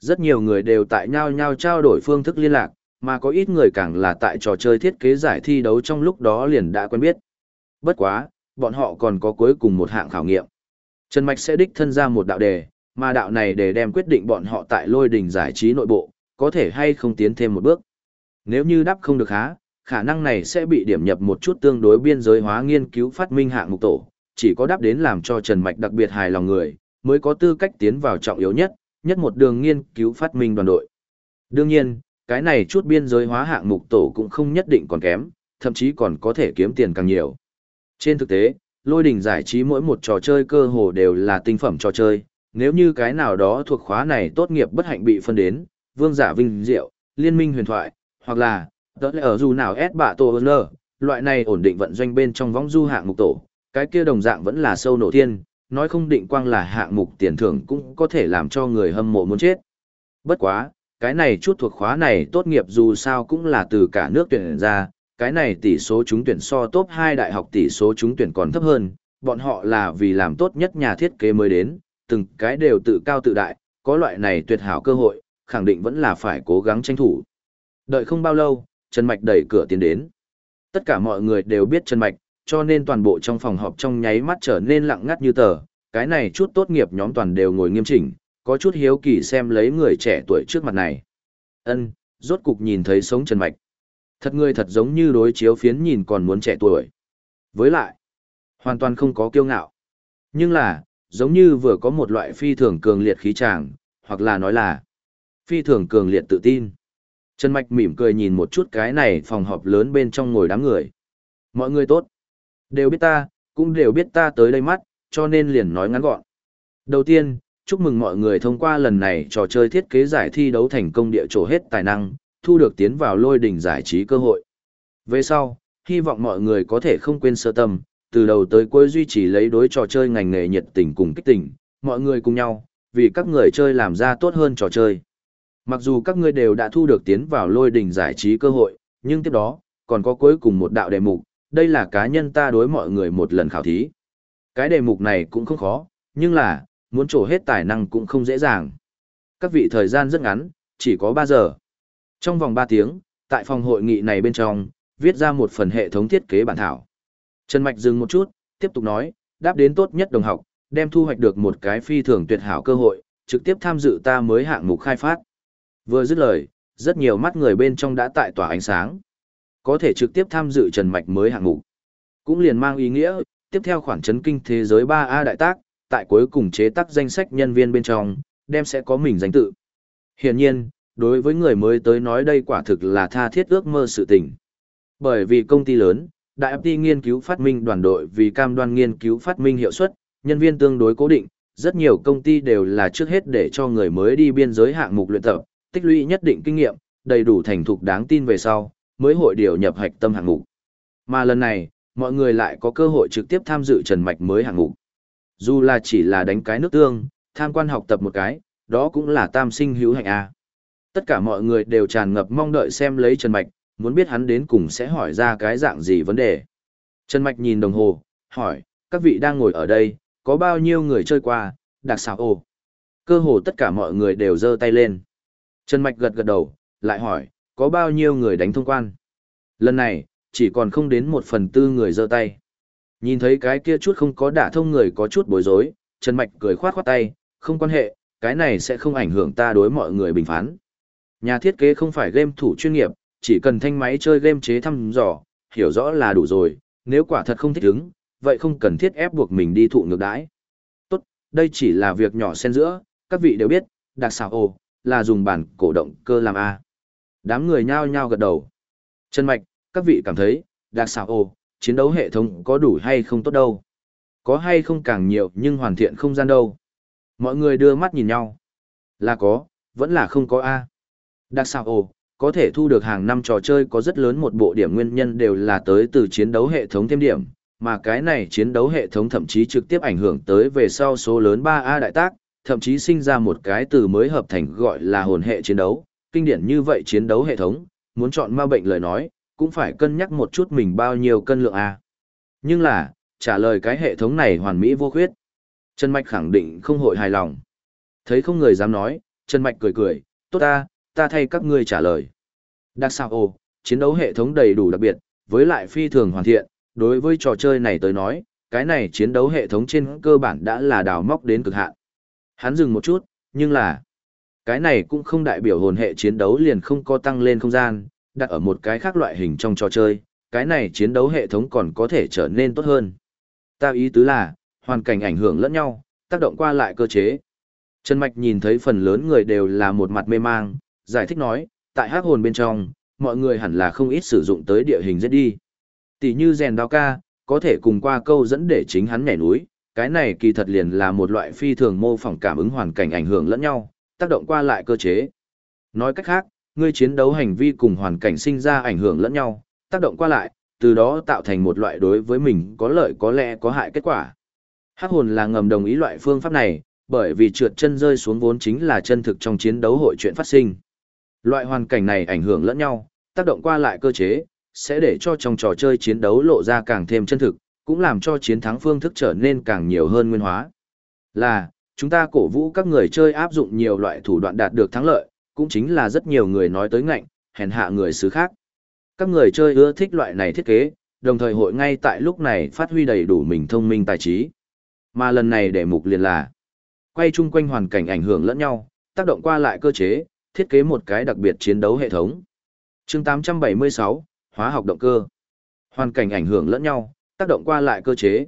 Rất nhiều người đều tại nhau nhau trao đổi phương thức liên lạc, mà có ít người càng là tại trò chơi thiết kế giải thi đấu trong lúc đó liền đã quen biết. Bất quá, bọn họ còn có cuối cùng một hạng khảo nghiệm. Trần Mạch sẽ đích thân ra một đạo đề, mà đạo này để đem quyết định bọn họ tại lôi đỉnh giải trí nội bộ, có thể hay không tiến thêm một bước. Nếu như đáp không được há, khả năng này sẽ bị điểm nhập một chút tương đối biên giới hóa nghiên cứu phát minh hạng mục tổ, chỉ có đáp đến làm cho Trần Mạch đặc biệt hài lòng người, mới có tư cách tiến vào trọng yếu nhất, nhất một đường nghiên cứu phát minh đoàn đội. Đương nhiên, cái này chút biên giới hóa hạng mục tổ cũng không nhất định còn kém, thậm chí còn có thể kiếm tiền càng nhiều. Trên thực tế, lôi đỉnh giải trí mỗi một trò chơi cơ hồ đều là tinh phẩm trò chơi, nếu như cái nào đó thuộc khóa này tốt nghiệp bất hạnh bị phân đến, vương giả vinh diệu, liên minh huyền thoại, hoặc là, đó là ở dù nào S bạ tổ ơn loại này ổn định vận doanh bên trong võng du hạng mục tổ, cái kia đồng dạng vẫn là sâu nổ thiên, nói không định quang là hạng mục tiền thưởng cũng có thể làm cho người hâm mộ muốn chết. Bất quá, cái này chút thuộc khóa này tốt nghiệp dù sao cũng là từ cả nước tuyển ra, cái này tỷ số trúng tuyển so top 2 đại học tỷ số trúng tuyển còn thấp hơn, bọn họ là vì làm tốt nhất nhà thiết kế mới đến, từng cái đều tự cao tự đại, có loại này tuyệt hảo cơ hội, khẳng định vẫn là phải cố gắng tranh thủ. Đợi không bao lâu, Trần Mạch đẩy cửa tiến đến. Tất cả mọi người đều biết Trần Mạch, cho nên toàn bộ trong phòng họp trong nháy mắt trở nên lặng ngắt như tờ, cái này chút tốt nghiệp nhóm toàn đều ngồi nghiêm chỉnh, có chút hiếu kỳ xem lấy người trẻ tuổi trước mặt này. Ân, rốt cục nhìn thấy sống Trần Mạch. Thật người thật giống như đối chiếu phiến nhìn còn muốn trẻ tuổi. Với lại, hoàn toàn không có kiêu ngạo. Nhưng là, giống như vừa có một loại phi thường cường liệt khí tràng, hoặc là nói là phi thường cường liệt tự tin. Trần Mạch mỉm cười nhìn một chút cái này phòng họp lớn bên trong ngồi đám người. Mọi người tốt. Đều biết ta, cũng đều biết ta tới đây mắt, cho nên liền nói ngắn gọn. Đầu tiên, chúc mừng mọi người thông qua lần này trò chơi thiết kế giải thi đấu thành công địa chỗ hết tài năng, thu được tiến vào lôi đỉnh giải trí cơ hội. Về sau, hy vọng mọi người có thể không quên sơ tâm, từ đầu tới cuối duy trì lấy đối trò chơi ngành nghề nhiệt tình cùng kích tình, mọi người cùng nhau, vì các người chơi làm ra tốt hơn trò chơi. Mặc dù các ngươi đều đã thu được tiến vào lôi đỉnh giải trí cơ hội, nhưng tiếp đó, còn có cuối cùng một đạo đề mục, đây là cá nhân ta đối mọi người một lần khảo thí. Cái đề mục này cũng không khó, nhưng là, muốn trổ hết tài năng cũng không dễ dàng. Các vị thời gian rất ngắn, chỉ có 3 giờ. Trong vòng 3 tiếng, tại phòng hội nghị này bên trong, viết ra một phần hệ thống thiết kế bản thảo. Trần Mạch dừng một chút, tiếp tục nói, đáp đến tốt nhất đồng học, đem thu hoạch được một cái phi thường tuyệt hảo cơ hội, trực tiếp tham dự ta mới hạng mục khai phát. Vừa dứt lời, rất nhiều mắt người bên trong đã tại tỏa ánh sáng. Có thể trực tiếp tham dự Trần Mạch mới hạng mục. Cũng liền mang ý nghĩa, tiếp theo khoản chấn kinh thế giới 3A đại tác, tại cuối cùng chế tác danh sách nhân viên bên trong, đem sẽ có mình danh tự. Hiển nhiên, đối với người mới tới nói đây quả thực là tha thiết ước mơ sự tình. Bởi vì công ty lớn, đại FT nghiên cứu phát minh đoàn đội vì cam đoan nghiên cứu phát minh hiệu suất, nhân viên tương đối cố định, rất nhiều công ty đều là trước hết để cho người mới đi biên giới hạng mục luyện tập, tích lũy nhất định kinh nghiệm, đầy đủ thành thục đáng tin về sau, mới hội điều nhập hạch tâm hạng mục. Mà lần này, mọi người lại có cơ hội trực tiếp tham dự Trần Mạch mới hạng mục. Dù là chỉ là đánh cái nước tương, tham quan học tập một cái, đó cũng là tam sinh hữu hạnh A. Tất cả mọi người đều tràn ngập mong đợi xem lấy Trần Mạch, muốn biết hắn đến cùng sẽ hỏi ra cái dạng gì vấn đề. Trần Mạch nhìn đồng hồ, hỏi, các vị đang ngồi ở đây, có bao nhiêu người chơi qua, đặc xào ồ. Cơ hồ tất cả mọi người đều giơ tay lên. Trần Mạch gật gật đầu, lại hỏi, có bao nhiêu người đánh thông quan? Lần này, chỉ còn không đến một phần tư người giơ tay. Nhìn thấy cái kia chút không có đả thông người có chút bối rối, Trần Mạch cười khoát khoát tay, không quan hệ, cái này sẽ không ảnh hưởng ta đối mọi người bình phán. Nhà thiết kế không phải game thủ chuyên nghiệp, chỉ cần thanh máy chơi game chế thăm dò, hiểu rõ là đủ rồi, nếu quả thật không thích ứng, vậy không cần thiết ép buộc mình đi thụ ngược đãi. Tốt, đây chỉ là việc nhỏ xen giữa, các vị đều biết, đặc xào ồ, là dùng bản cổ động cơ làm A. Đám người nhao nhao gật đầu. Trần Mạch, các vị cảm thấy, đặc xào ồ, chiến đấu hệ thống có đủ hay không tốt đâu. Có hay không càng nhiều nhưng hoàn thiện không gian đâu. Mọi người đưa mắt nhìn nhau. Là có, vẫn là không có A. Đặc xào ồ, có thể thu được hàng năm trò chơi có rất lớn một bộ điểm nguyên nhân đều là tới từ chiến đấu hệ thống thêm điểm, mà cái này chiến đấu hệ thống thậm chí trực tiếp ảnh hưởng tới về sau số lớn 3A đại tác, thậm chí sinh ra một cái từ mới hợp thành gọi là hồn hệ chiến đấu, kinh điển như vậy chiến đấu hệ thống, muốn chọn ma bệnh lời nói, cũng phải cân nhắc một chút mình bao nhiêu cân lượng A. Nhưng là, trả lời cái hệ thống này hoàn mỹ vô khuyết. Trần Mạch khẳng định không hội hài lòng. Thấy không người dám nói, Trần Mạch cười cười, tốt ta, ta thay các ngươi trả lời. Đặc sao ồ, chiến đấu hệ thống đầy đủ đặc biệt, với lại phi thường hoàn thiện, đối với trò chơi này tới nói, cái này chiến đấu hệ thống trên cơ bản đã là đào móc đến cực hạn. Hắn dừng một chút, nhưng là, cái này cũng không đại biểu hồn hệ chiến đấu liền không có tăng lên không gian, đặt ở một cái khác loại hình trong trò chơi, cái này chiến đấu hệ thống còn có thể trở nên tốt hơn. Ta ý tứ là, hoàn cảnh ảnh hưởng lẫn nhau, tác động qua lại cơ chế. Trần Mạch nhìn thấy phần lớn người đều là một mặt mê mang, giải thích nói, tại hắc hồn bên trong, mọi người hẳn là không ít sử dụng tới địa hình giết đi. Tỷ như rèn đao ca, có thể cùng qua câu dẫn để chính hắn nhảy núi, cái này kỳ thật liền là một loại phi thường mô phỏng cảm ứng hoàn cảnh ảnh hưởng lẫn nhau, tác động qua lại cơ chế. Nói cách khác, ngươi chiến đấu hành vi cùng hoàn cảnh sinh ra ảnh hưởng lẫn nhau, tác động qua lại, từ đó tạo thành một loại đối với mình có lợi có lẽ có hại kết quả. Hắc hồn là ngầm đồng ý loại phương pháp này, bởi vì trượt chân rơi xuống vốn chính là chân thực trong chiến đấu hội chuyện phát sinh. Loại hoàn cảnh này ảnh hưởng lẫn nhau, tác động qua lại cơ chế, sẽ để cho trong trò chơi chiến đấu lộ ra càng thêm chân thực, cũng làm cho chiến thắng phương thức trở nên càng nhiều hơn nguyên hóa. Là, chúng ta cổ vũ các người chơi áp dụng nhiều loại thủ đoạn đạt được thắng lợi, cũng chính là rất nhiều người nói tới ngạnh, hèn hạ người xứ khác. Các người chơi ưa thích loại này thiết kế, đồng thời hội ngay tại lúc này phát huy đầy đủ mình thông minh tài trí. Mà lần này để mục liền là quay chung quanh hoàn cảnh ảnh hưởng lẫn nhau, tác động qua lại cơ chế, thiết kế một cái đặc biệt chiến đấu hệ thống. chương 876, hóa học động cơ. Hoàn cảnh ảnh hưởng lẫn nhau, tác động qua lại cơ chế.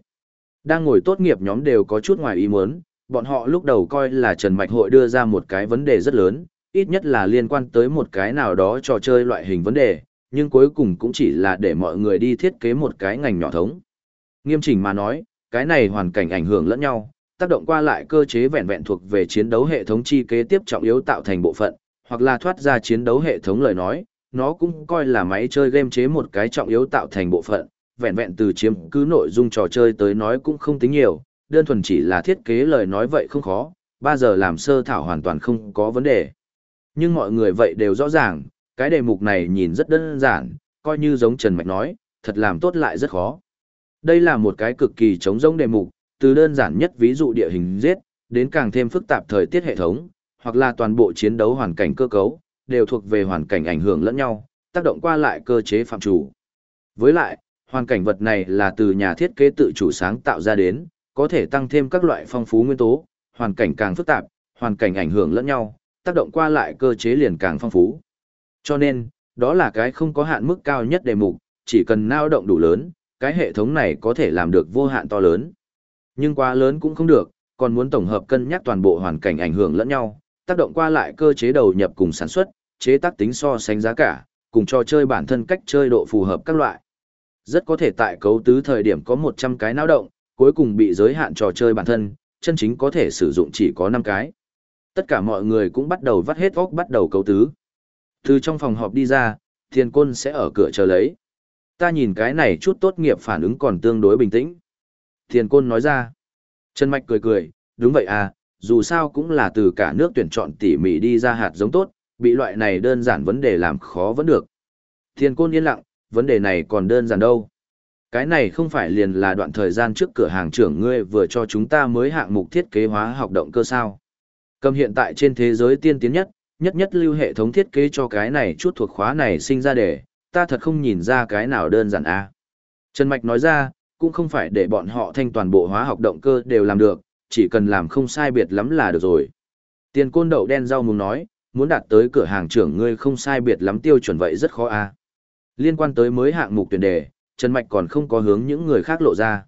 Đang ngồi tốt nghiệp nhóm đều có chút ngoài ý muốn, bọn họ lúc đầu coi là Trần Mạch Hội đưa ra một cái vấn đề rất lớn, ít nhất là liên quan tới một cái nào đó trò chơi loại hình vấn đề, nhưng cuối cùng cũng chỉ là để mọi người đi thiết kế một cái ngành nhỏ thống. Nghiêm chỉnh mà nói, cái này hoàn cảnh ảnh hưởng lẫn nhau, tác động qua lại cơ chế vẹn vẹn thuộc về chiến đấu hệ thống chi kế tiếp trọng yếu tạo thành bộ phận, hoặc là thoát ra chiến đấu hệ thống lời nói, nó cũng coi là máy chơi game chế một cái trọng yếu tạo thành bộ phận, vẹn vẹn từ chiếm cứ nội dung trò chơi tới nói cũng không tính nhiều, đơn thuần chỉ là thiết kế lời nói vậy không khó, ba giờ làm sơ thảo hoàn toàn không có vấn đề. Nhưng mọi người vậy đều rõ ràng, cái đề mục này nhìn rất đơn giản, coi như giống Trần Mạch nói, thật làm tốt lại rất khó. Đây là một cái cực kỳ chống giống đề mục, từ đơn giản nhất ví dụ địa hình giết, đến càng thêm phức tạp thời tiết hệ thống, hoặc là toàn bộ chiến đấu hoàn cảnh cơ cấu, đều thuộc về hoàn cảnh ảnh hưởng lẫn nhau, tác động qua lại cơ chế phạm chủ. Với lại, hoàn cảnh vật này là từ nhà thiết kế tự chủ sáng tạo ra đến, có thể tăng thêm các loại phong phú nguyên tố, hoàn cảnh càng phức tạp, hoàn cảnh ảnh hưởng lẫn nhau, tác động qua lại cơ chế liền càng phong phú. Cho nên, đó là cái không có hạn mức cao nhất đề mục, chỉ cần nao động đủ lớn, cái hệ thống này có thể làm được vô hạn to lớn. Nhưng quá lớn cũng không được, còn muốn tổng hợp cân nhắc toàn bộ hoàn cảnh ảnh hưởng lẫn nhau, tác động qua lại cơ chế đầu nhập cùng sản xuất, chế tác tính so sánh giá cả, cùng trò chơi bản thân cách chơi độ phù hợp các loại. Rất có thể tại cấu tứ thời điểm có 100 cái nao động, cuối cùng bị giới hạn trò chơi bản thân, chân chính có thể sử dụng chỉ có 5 cái. Tất cả mọi người cũng bắt đầu vắt hết óc bắt đầu cấu tứ. Từ trong phòng họp đi ra, thiên côn sẽ ở cửa chờ lấy. Ta nhìn cái này chút tốt nghiệp phản ứng còn tương đối bình tĩnh. Thiên côn nói ra. Trần Mạch cười cười, đúng vậy à, dù sao cũng là từ cả nước tuyển chọn tỉ mỉ đi ra hạt giống tốt, bị loại này đơn giản vấn đề làm khó vẫn được. Thiên côn yên lặng, vấn đề này còn đơn giản đâu. Cái này không phải liền là đoạn thời gian trước cửa hàng trưởng ngươi vừa cho chúng ta mới hạng mục thiết kế hóa học động cơ sao. Cầm hiện tại trên thế giới tiên tiến nhất, nhất nhất lưu hệ thống thiết kế cho cái này chút thuộc khóa này sinh ra để, ta thật không nhìn ra cái nào đơn giản a. À. Trần Mạch nói ra, cũng không phải để bọn họ thanh toàn bộ hóa học động cơ đều làm được, chỉ cần làm không sai biệt lắm là được rồi. Tiền côn đậu đen rau mùng nói, muốn đạt tới cửa hàng trưởng ngươi không sai biệt lắm tiêu chuẩn vậy rất khó a. À. Liên quan tới mới hạng mục tuyển đề, Trần Mạch còn không có hướng những người khác lộ ra.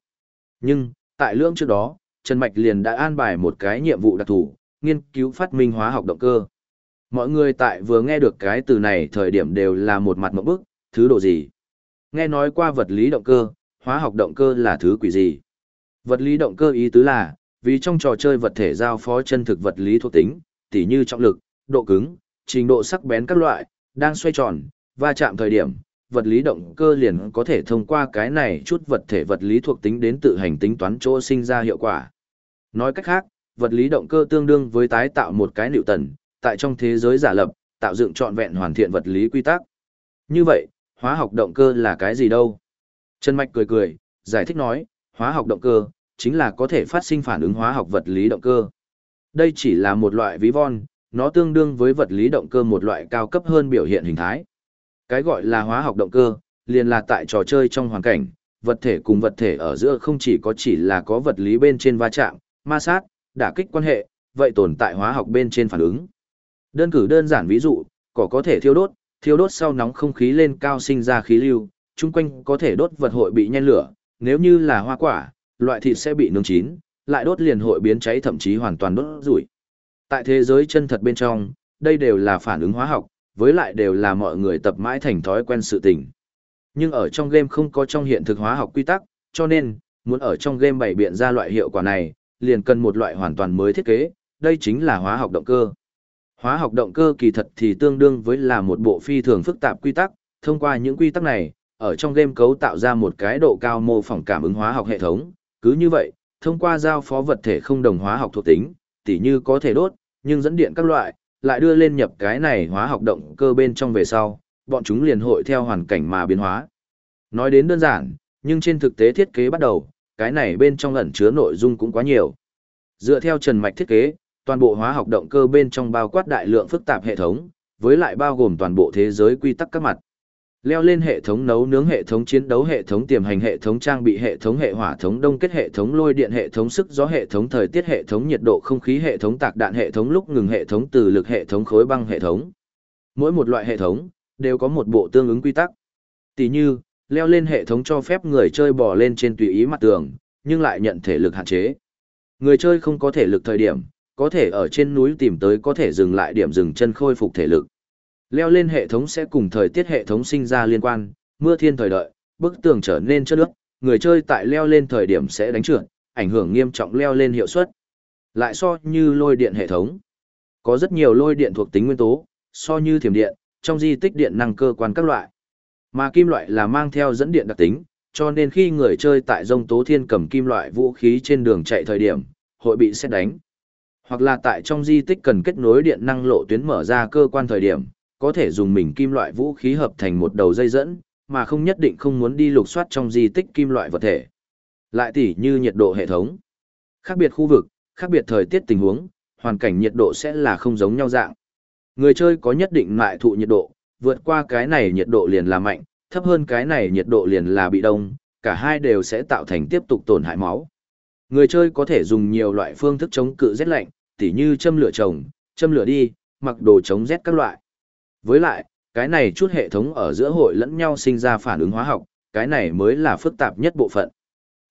Nhưng, tại lưỡng trước đó, Trần Mạch liền đã an bài một cái nhiệm vụ đặc thù, nghiên cứu phát minh hóa học động cơ. Mọi người tại vừa nghe được cái từ này thời điểm đều là một mặt mộng bức, thứ độ gì. Nghe nói qua vật lý động cơ, hóa học động cơ là thứ quỷ gì. Vật lý động cơ ý tứ là, vì trong trò chơi vật thể giao phó chân thực vật lý thuộc tính, tỉ như trọng lực, độ cứng, trình độ sắc bén các loại, đang xoay tròn, va chạm thời điểm, vật lý động cơ liền có thể thông qua cái này chút vật thể vật lý thuộc tính đến tự hành tính toán chỗ sinh ra hiệu quả. Nói cách khác, vật lý động cơ tương đương với tái tạo một cái nịu tần, tại trong thế giới giả lập, tạo dựng trọn vẹn hoàn thiện vật lý quy tắc. Như vậy, hóa học động cơ là cái gì đâu? Trần Mạch cười cười, giải thích nói, hóa học động cơ, chính là có thể phát sinh phản ứng hóa học vật lý động cơ. Đây chỉ là một loại ví von, nó tương đương với vật lý động cơ một loại cao cấp hơn biểu hiện hình thái. Cái gọi là hóa học động cơ, liền là tại trò chơi trong hoàn cảnh, vật thể cùng vật thể ở giữa không chỉ có chỉ là có vật lý bên trên va chạm, ma sát, đả kích quan hệ, vậy tồn tại hóa học bên trên phản ứng. Đơn cử đơn giản ví dụ, cỏ có thể thiêu đốt, thiêu đốt sau nóng không khí lên cao sinh ra khí lưu, chung quanh có thể đốt vật hội bị nhen lửa, nếu như là hoa quả, loại thịt sẽ bị nướng chín, lại đốt liền hội biến cháy thậm chí hoàn toàn đốt rủi. Tại thế giới chân thật bên trong, đây đều là phản ứng hóa học, với lại đều là mọi người tập mãi thành thói quen sự tình. Nhưng ở trong game không có trong hiện thực hóa học quy tắc, cho nên, muốn ở trong game bày biện ra loại hiệu quả này, liền cần một loại hoàn toàn mới thiết kế, đây chính là hóa học động cơ. Hóa học động cơ kỳ thật thì tương đương với là một bộ phi thường phức tạp quy tắc, thông qua những quy tắc này, ở trong game cấu tạo ra một cái độ cao mô phỏng cảm ứng hóa học hệ thống, cứ như vậy, thông qua giao phó vật thể không đồng hóa học thuộc tính, tỉ như có thể đốt, nhưng dẫn điện các loại, lại đưa lên nhập cái này hóa học động cơ bên trong về sau, bọn chúng liền hội theo hoàn cảnh mà biến hóa. Nói đến đơn giản, nhưng trên thực tế thiết kế bắt đầu, cái này bên trong ẩn chứa nội dung cũng quá nhiều. Dựa theo Trần Mạch thiết kế, toàn bộ hóa học động cơ bên trong bao quát đại lượng phức tạp hệ thống, với lại bao gồm toàn bộ thế giới quy tắc các mặt. Leo lên hệ thống nấu nướng hệ thống chiến đấu hệ thống tiềm hành hệ thống trang bị hệ thống hệ hỏa thống đông kết hệ thống lôi điện hệ thống sức gió hệ thống thời tiết hệ thống nhiệt độ không khí hệ thống tạc đạn hệ thống lúc ngừng hệ thống từ lực hệ thống khối băng hệ thống. Mỗi một loại hệ thống đều có một bộ tương ứng quy tắc. Tỉ như, leo lên hệ thống cho phép người chơi bò lên trên tùy ý mặt tường, nhưng lại nhận thể lực hạn chế. Người chơi không có thể lực thời điểm, có thể ở trên núi tìm tới có thể dừng lại điểm dừng chân khôi phục thể lực. Leo lên hệ thống sẽ cùng thời tiết hệ thống sinh ra liên quan, mưa thiên thời đợi, bức tường trở nên chất nước, người chơi tại leo lên thời điểm sẽ đánh trượt, ảnh hưởng nghiêm trọng leo lên hiệu suất. Lại so như lôi điện hệ thống. Có rất nhiều lôi điện thuộc tính nguyên tố, so như thiểm điện, trong di tích điện năng cơ quan các loại. Mà kim loại là mang theo dẫn điện đặc tính, cho nên khi người chơi tại dông tố thiên cầm kim loại vũ khí trên đường chạy thời điểm, hội bị xét đánh. Hoặc là tại trong di tích cần kết nối điện năng lộ tuyến mở ra cơ quan thời điểm, có thể dùng mình kim loại vũ khí hợp thành một đầu dây dẫn, mà không nhất định không muốn đi lục soát trong di tích kim loại vật thể. Lại tỉ như nhiệt độ hệ thống. Khác biệt khu vực, khác biệt thời tiết tình huống, hoàn cảnh nhiệt độ sẽ là không giống nhau dạng. Người chơi có nhất định mại thụ nhiệt độ, vượt qua cái này nhiệt độ liền là mạnh, thấp hơn cái này nhiệt độ liền là bị đông, cả hai đều sẽ tạo thành tiếp tục tổn hại máu. Người chơi có thể dùng nhiều loại phương thức chống cự rét lạnh, tỉ như châm lửa trồng, châm lửa đi, mặc đồ chống rét các loại. Với lại, cái này chút hệ thống ở giữa hội lẫn nhau sinh ra phản ứng hóa học, cái này mới là phức tạp nhất bộ phận.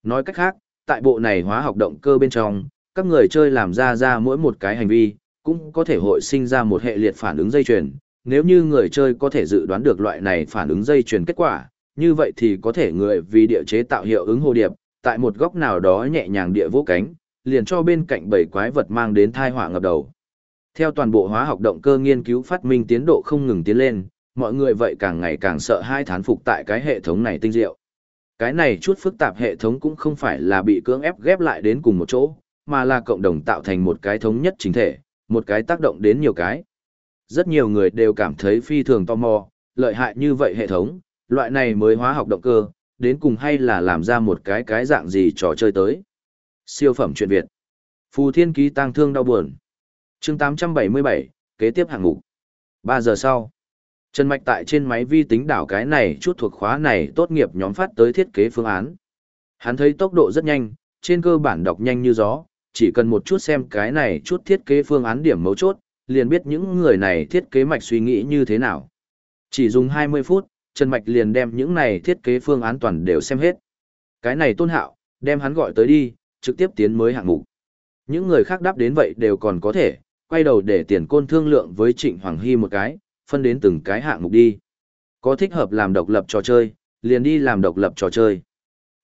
Nói cách khác, tại bộ này hóa học động cơ bên trong, các người chơi làm ra ra mỗi một cái hành vi, cũng có thể hội sinh ra một hệ liệt phản ứng dây chuyền. Nếu như người chơi có thể dự đoán được loại này phản ứng dây chuyền kết quả, như vậy thì có thể người vì địa chế tạo hiệu ứng hồ điệp, tại một góc nào đó nhẹ nhàng địa vỗ cánh, liền cho bên cạnh bảy quái vật mang đến thai họa ngập đầu. Theo toàn bộ hóa học động cơ nghiên cứu phát minh tiến độ không ngừng tiến lên, mọi người vậy càng ngày càng sợ hai thán phục tại cái hệ thống này tinh diệu. Cái này chút phức tạp hệ thống cũng không phải là bị cưỡng ép ghép lại đến cùng một chỗ, mà là cộng đồng tạo thành một cái thống nhất chính thể, một cái tác động đến nhiều cái. Rất nhiều người đều cảm thấy phi thường tò mò, lợi hại như vậy hệ thống, loại này mới hóa học động cơ, đến cùng hay là làm ra một cái cái dạng gì trò chơi tới. Siêu phẩm truyện Việt. Phù Thiên Ký tăng thương đau buồn chương 877, kế tiếp hạng mục. 3 giờ sau. Trần Mạch tại trên máy vi tính đảo cái này chút thuộc khóa này tốt nghiệp nhóm phát tới thiết kế phương án. Hắn thấy tốc độ rất nhanh, trên cơ bản đọc nhanh như gió, chỉ cần một chút xem cái này chút thiết kế phương án điểm mấu chốt, liền biết những người này thiết kế mạch suy nghĩ như thế nào. Chỉ dùng 20 phút, Trần Mạch liền đem những này thiết kế phương án toàn đều xem hết. Cái này tôn hạo, đem hắn gọi tới đi, trực tiếp tiến mới hạng mục. Những người khác đáp đến vậy đều còn có thể, quay đầu để tiền côn thương lượng với Trịnh Hoàng Hy một cái, phân đến từng cái hạng mục đi. Có thích hợp làm độc lập trò chơi, liền đi làm độc lập trò chơi.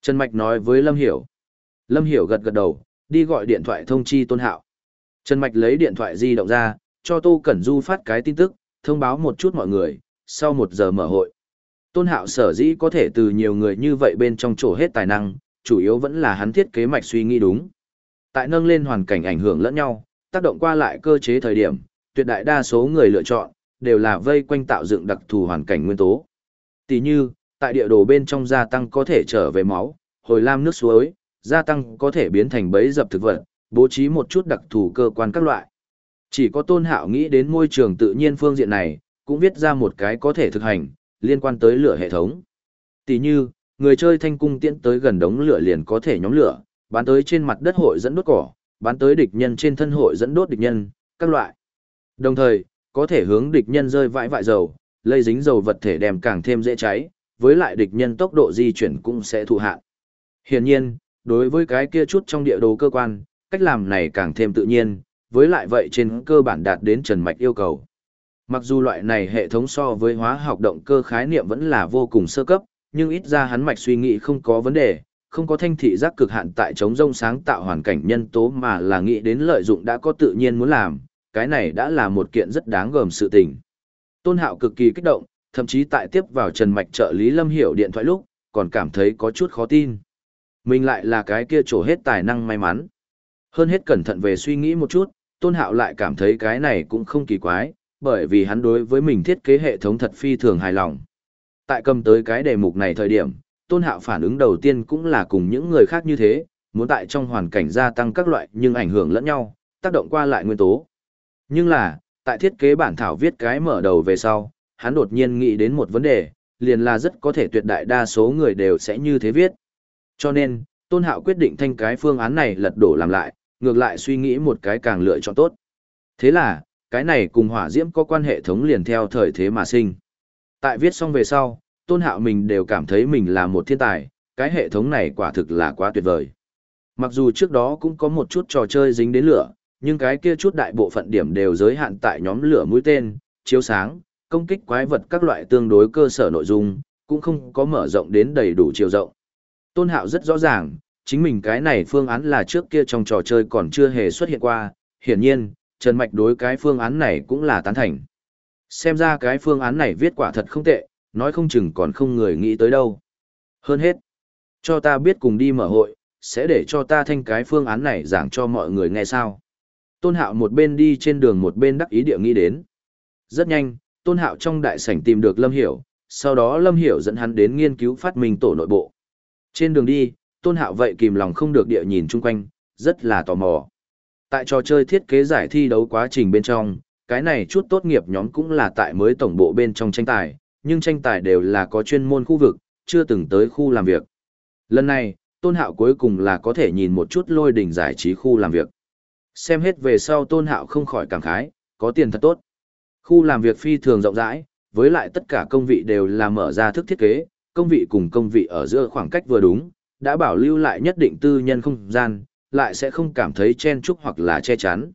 Trần Mạch nói với Lâm Hiểu. Lâm Hiểu gật gật đầu, đi gọi điện thoại thông chi Tôn Hạo. Trần Mạch lấy điện thoại di động ra, cho Tô Cẩn Du phát cái tin tức, thông báo một chút mọi người, sau một giờ mở hội. Tôn Hạo sở dĩ có thể từ nhiều người như vậy bên trong chỗ hết tài năng, chủ yếu vẫn là hắn thiết kế mạch suy nghĩ đúng. Tại nâng lên hoàn cảnh ảnh hưởng lẫn nhau, tác động qua lại cơ chế thời điểm, tuyệt đại đa số người lựa chọn, đều là vây quanh tạo dựng đặc thù hoàn cảnh nguyên tố. Tỷ như, tại địa đồ bên trong gia tăng có thể trở về máu, hồi lam nước suối, gia tăng có thể biến thành bẫy dập thực vật, bố trí một chút đặc thù cơ quan các loại. Chỉ có tôn hạo nghĩ đến môi trường tự nhiên phương diện này, cũng viết ra một cái có thể thực hành, liên quan tới lửa hệ thống. Tỷ như, người chơi thanh cung tiễn tới gần đống lửa liền có thể nhóm lửa, bán tới trên mặt đất hội dẫn đốt cỏ, bán tới địch nhân trên thân hội dẫn đốt địch nhân, các loại. Đồng thời, có thể hướng địch nhân rơi vãi vại dầu, lây dính dầu vật thể đem càng thêm dễ cháy, với lại địch nhân tốc độ di chuyển cũng sẽ thụ hạn. Hiển nhiên, đối với cái kia chút trong địa đồ cơ quan, cách làm này càng thêm tự nhiên, với lại vậy trên cơ bản đạt đến Trần Mạch yêu cầu. Mặc dù loại này hệ thống so với hóa học động cơ khái niệm vẫn là vô cùng sơ cấp, nhưng ít ra hắn mạch suy nghĩ không có vấn đề, không có thanh thị giác cực hạn tại chống rông sáng tạo hoàn cảnh nhân tố mà là nghĩ đến lợi dụng đã có tự nhiên muốn làm, cái này đã là một kiện rất đáng gờm sự tình. Tôn Hạo cực kỳ kích động, thậm chí tại tiếp vào Trần Mạch trợ lý Lâm Hiểu điện thoại lúc, còn cảm thấy có chút khó tin. Mình lại là cái kia trổ hết tài năng may mắn. Hơn hết cẩn thận về suy nghĩ một chút, Tôn Hạo lại cảm thấy cái này cũng không kỳ quái, bởi vì hắn đối với mình thiết kế hệ thống thật phi thường hài lòng. Tại cầm tới cái đề mục này thời điểm, Tôn Hạo phản ứng đầu tiên cũng là cùng những người khác như thế, muốn tại trong hoàn cảnh gia tăng các loại nhưng ảnh hưởng lẫn nhau, tác động qua lại nguyên tố. Nhưng là, tại thiết kế bản thảo viết cái mở đầu về sau, hắn đột nhiên nghĩ đến một vấn đề, liền là rất có thể tuyệt đại đa số người đều sẽ như thế viết. Cho nên, Tôn Hạo quyết định thanh cái phương án này lật đổ làm lại, ngược lại suy nghĩ một cái càng lựa chọn tốt. Thế là, cái này cùng hỏa diễm có quan hệ thống liền theo thời thế mà sinh. Tại viết xong về sau, Tôn Hạo mình đều cảm thấy mình là một thiên tài, cái hệ thống này quả thực là quá tuyệt vời. Mặc dù trước đó cũng có một chút trò chơi dính đến lửa, nhưng cái kia chút đại bộ phận điểm đều giới hạn tại nhóm lửa mũi tên, chiếu sáng, công kích quái vật các loại tương đối cơ sở nội dung, cũng không có mở rộng đến đầy đủ chiều rộng. Tôn Hạo rất rõ ràng, chính mình cái này phương án là trước kia trong trò chơi còn chưa hề xuất hiện qua, hiển nhiên, Trần Mạch đối cái phương án này cũng là tán thành. Xem ra cái phương án này viết quả thật không tệ, nói không chừng còn không người nghĩ tới đâu. Hơn hết, cho ta biết cùng đi mở hội, sẽ để cho ta thanh cái phương án này giảng cho mọi người nghe sao. Tôn Hạo một bên đi trên đường một bên đắc ý địa nghĩ đến. Rất nhanh, Tôn Hạo trong đại sảnh tìm được Lâm Hiểu, sau đó Lâm Hiểu dẫn hắn đến nghiên cứu phát minh tổ nội bộ. Trên đường đi, Tôn Hạo vậy kìm lòng không được địa nhìn chung quanh, rất là tò mò. Tại trò chơi thiết kế giải thi đấu quá trình bên trong, cái này chút tốt nghiệp nhóm cũng là tại mới tổng bộ bên trong tranh tài, nhưng tranh tài đều là có chuyên môn khu vực, chưa từng tới khu làm việc. Lần này, Tôn Hạo cuối cùng là có thể nhìn một chút lôi đỉnh giải trí khu làm việc. Xem hết về sau Tôn Hạo không khỏi cảm khái, có tiền thật tốt. Khu làm việc phi thường rộng rãi, với lại tất cả công vị đều là mở ra thức thiết kế, công vị cùng công vị ở giữa khoảng cách vừa đúng, đã bảo lưu lại nhất định tư nhân không gian, lại sẽ không cảm thấy chen chúc hoặc là che chắn.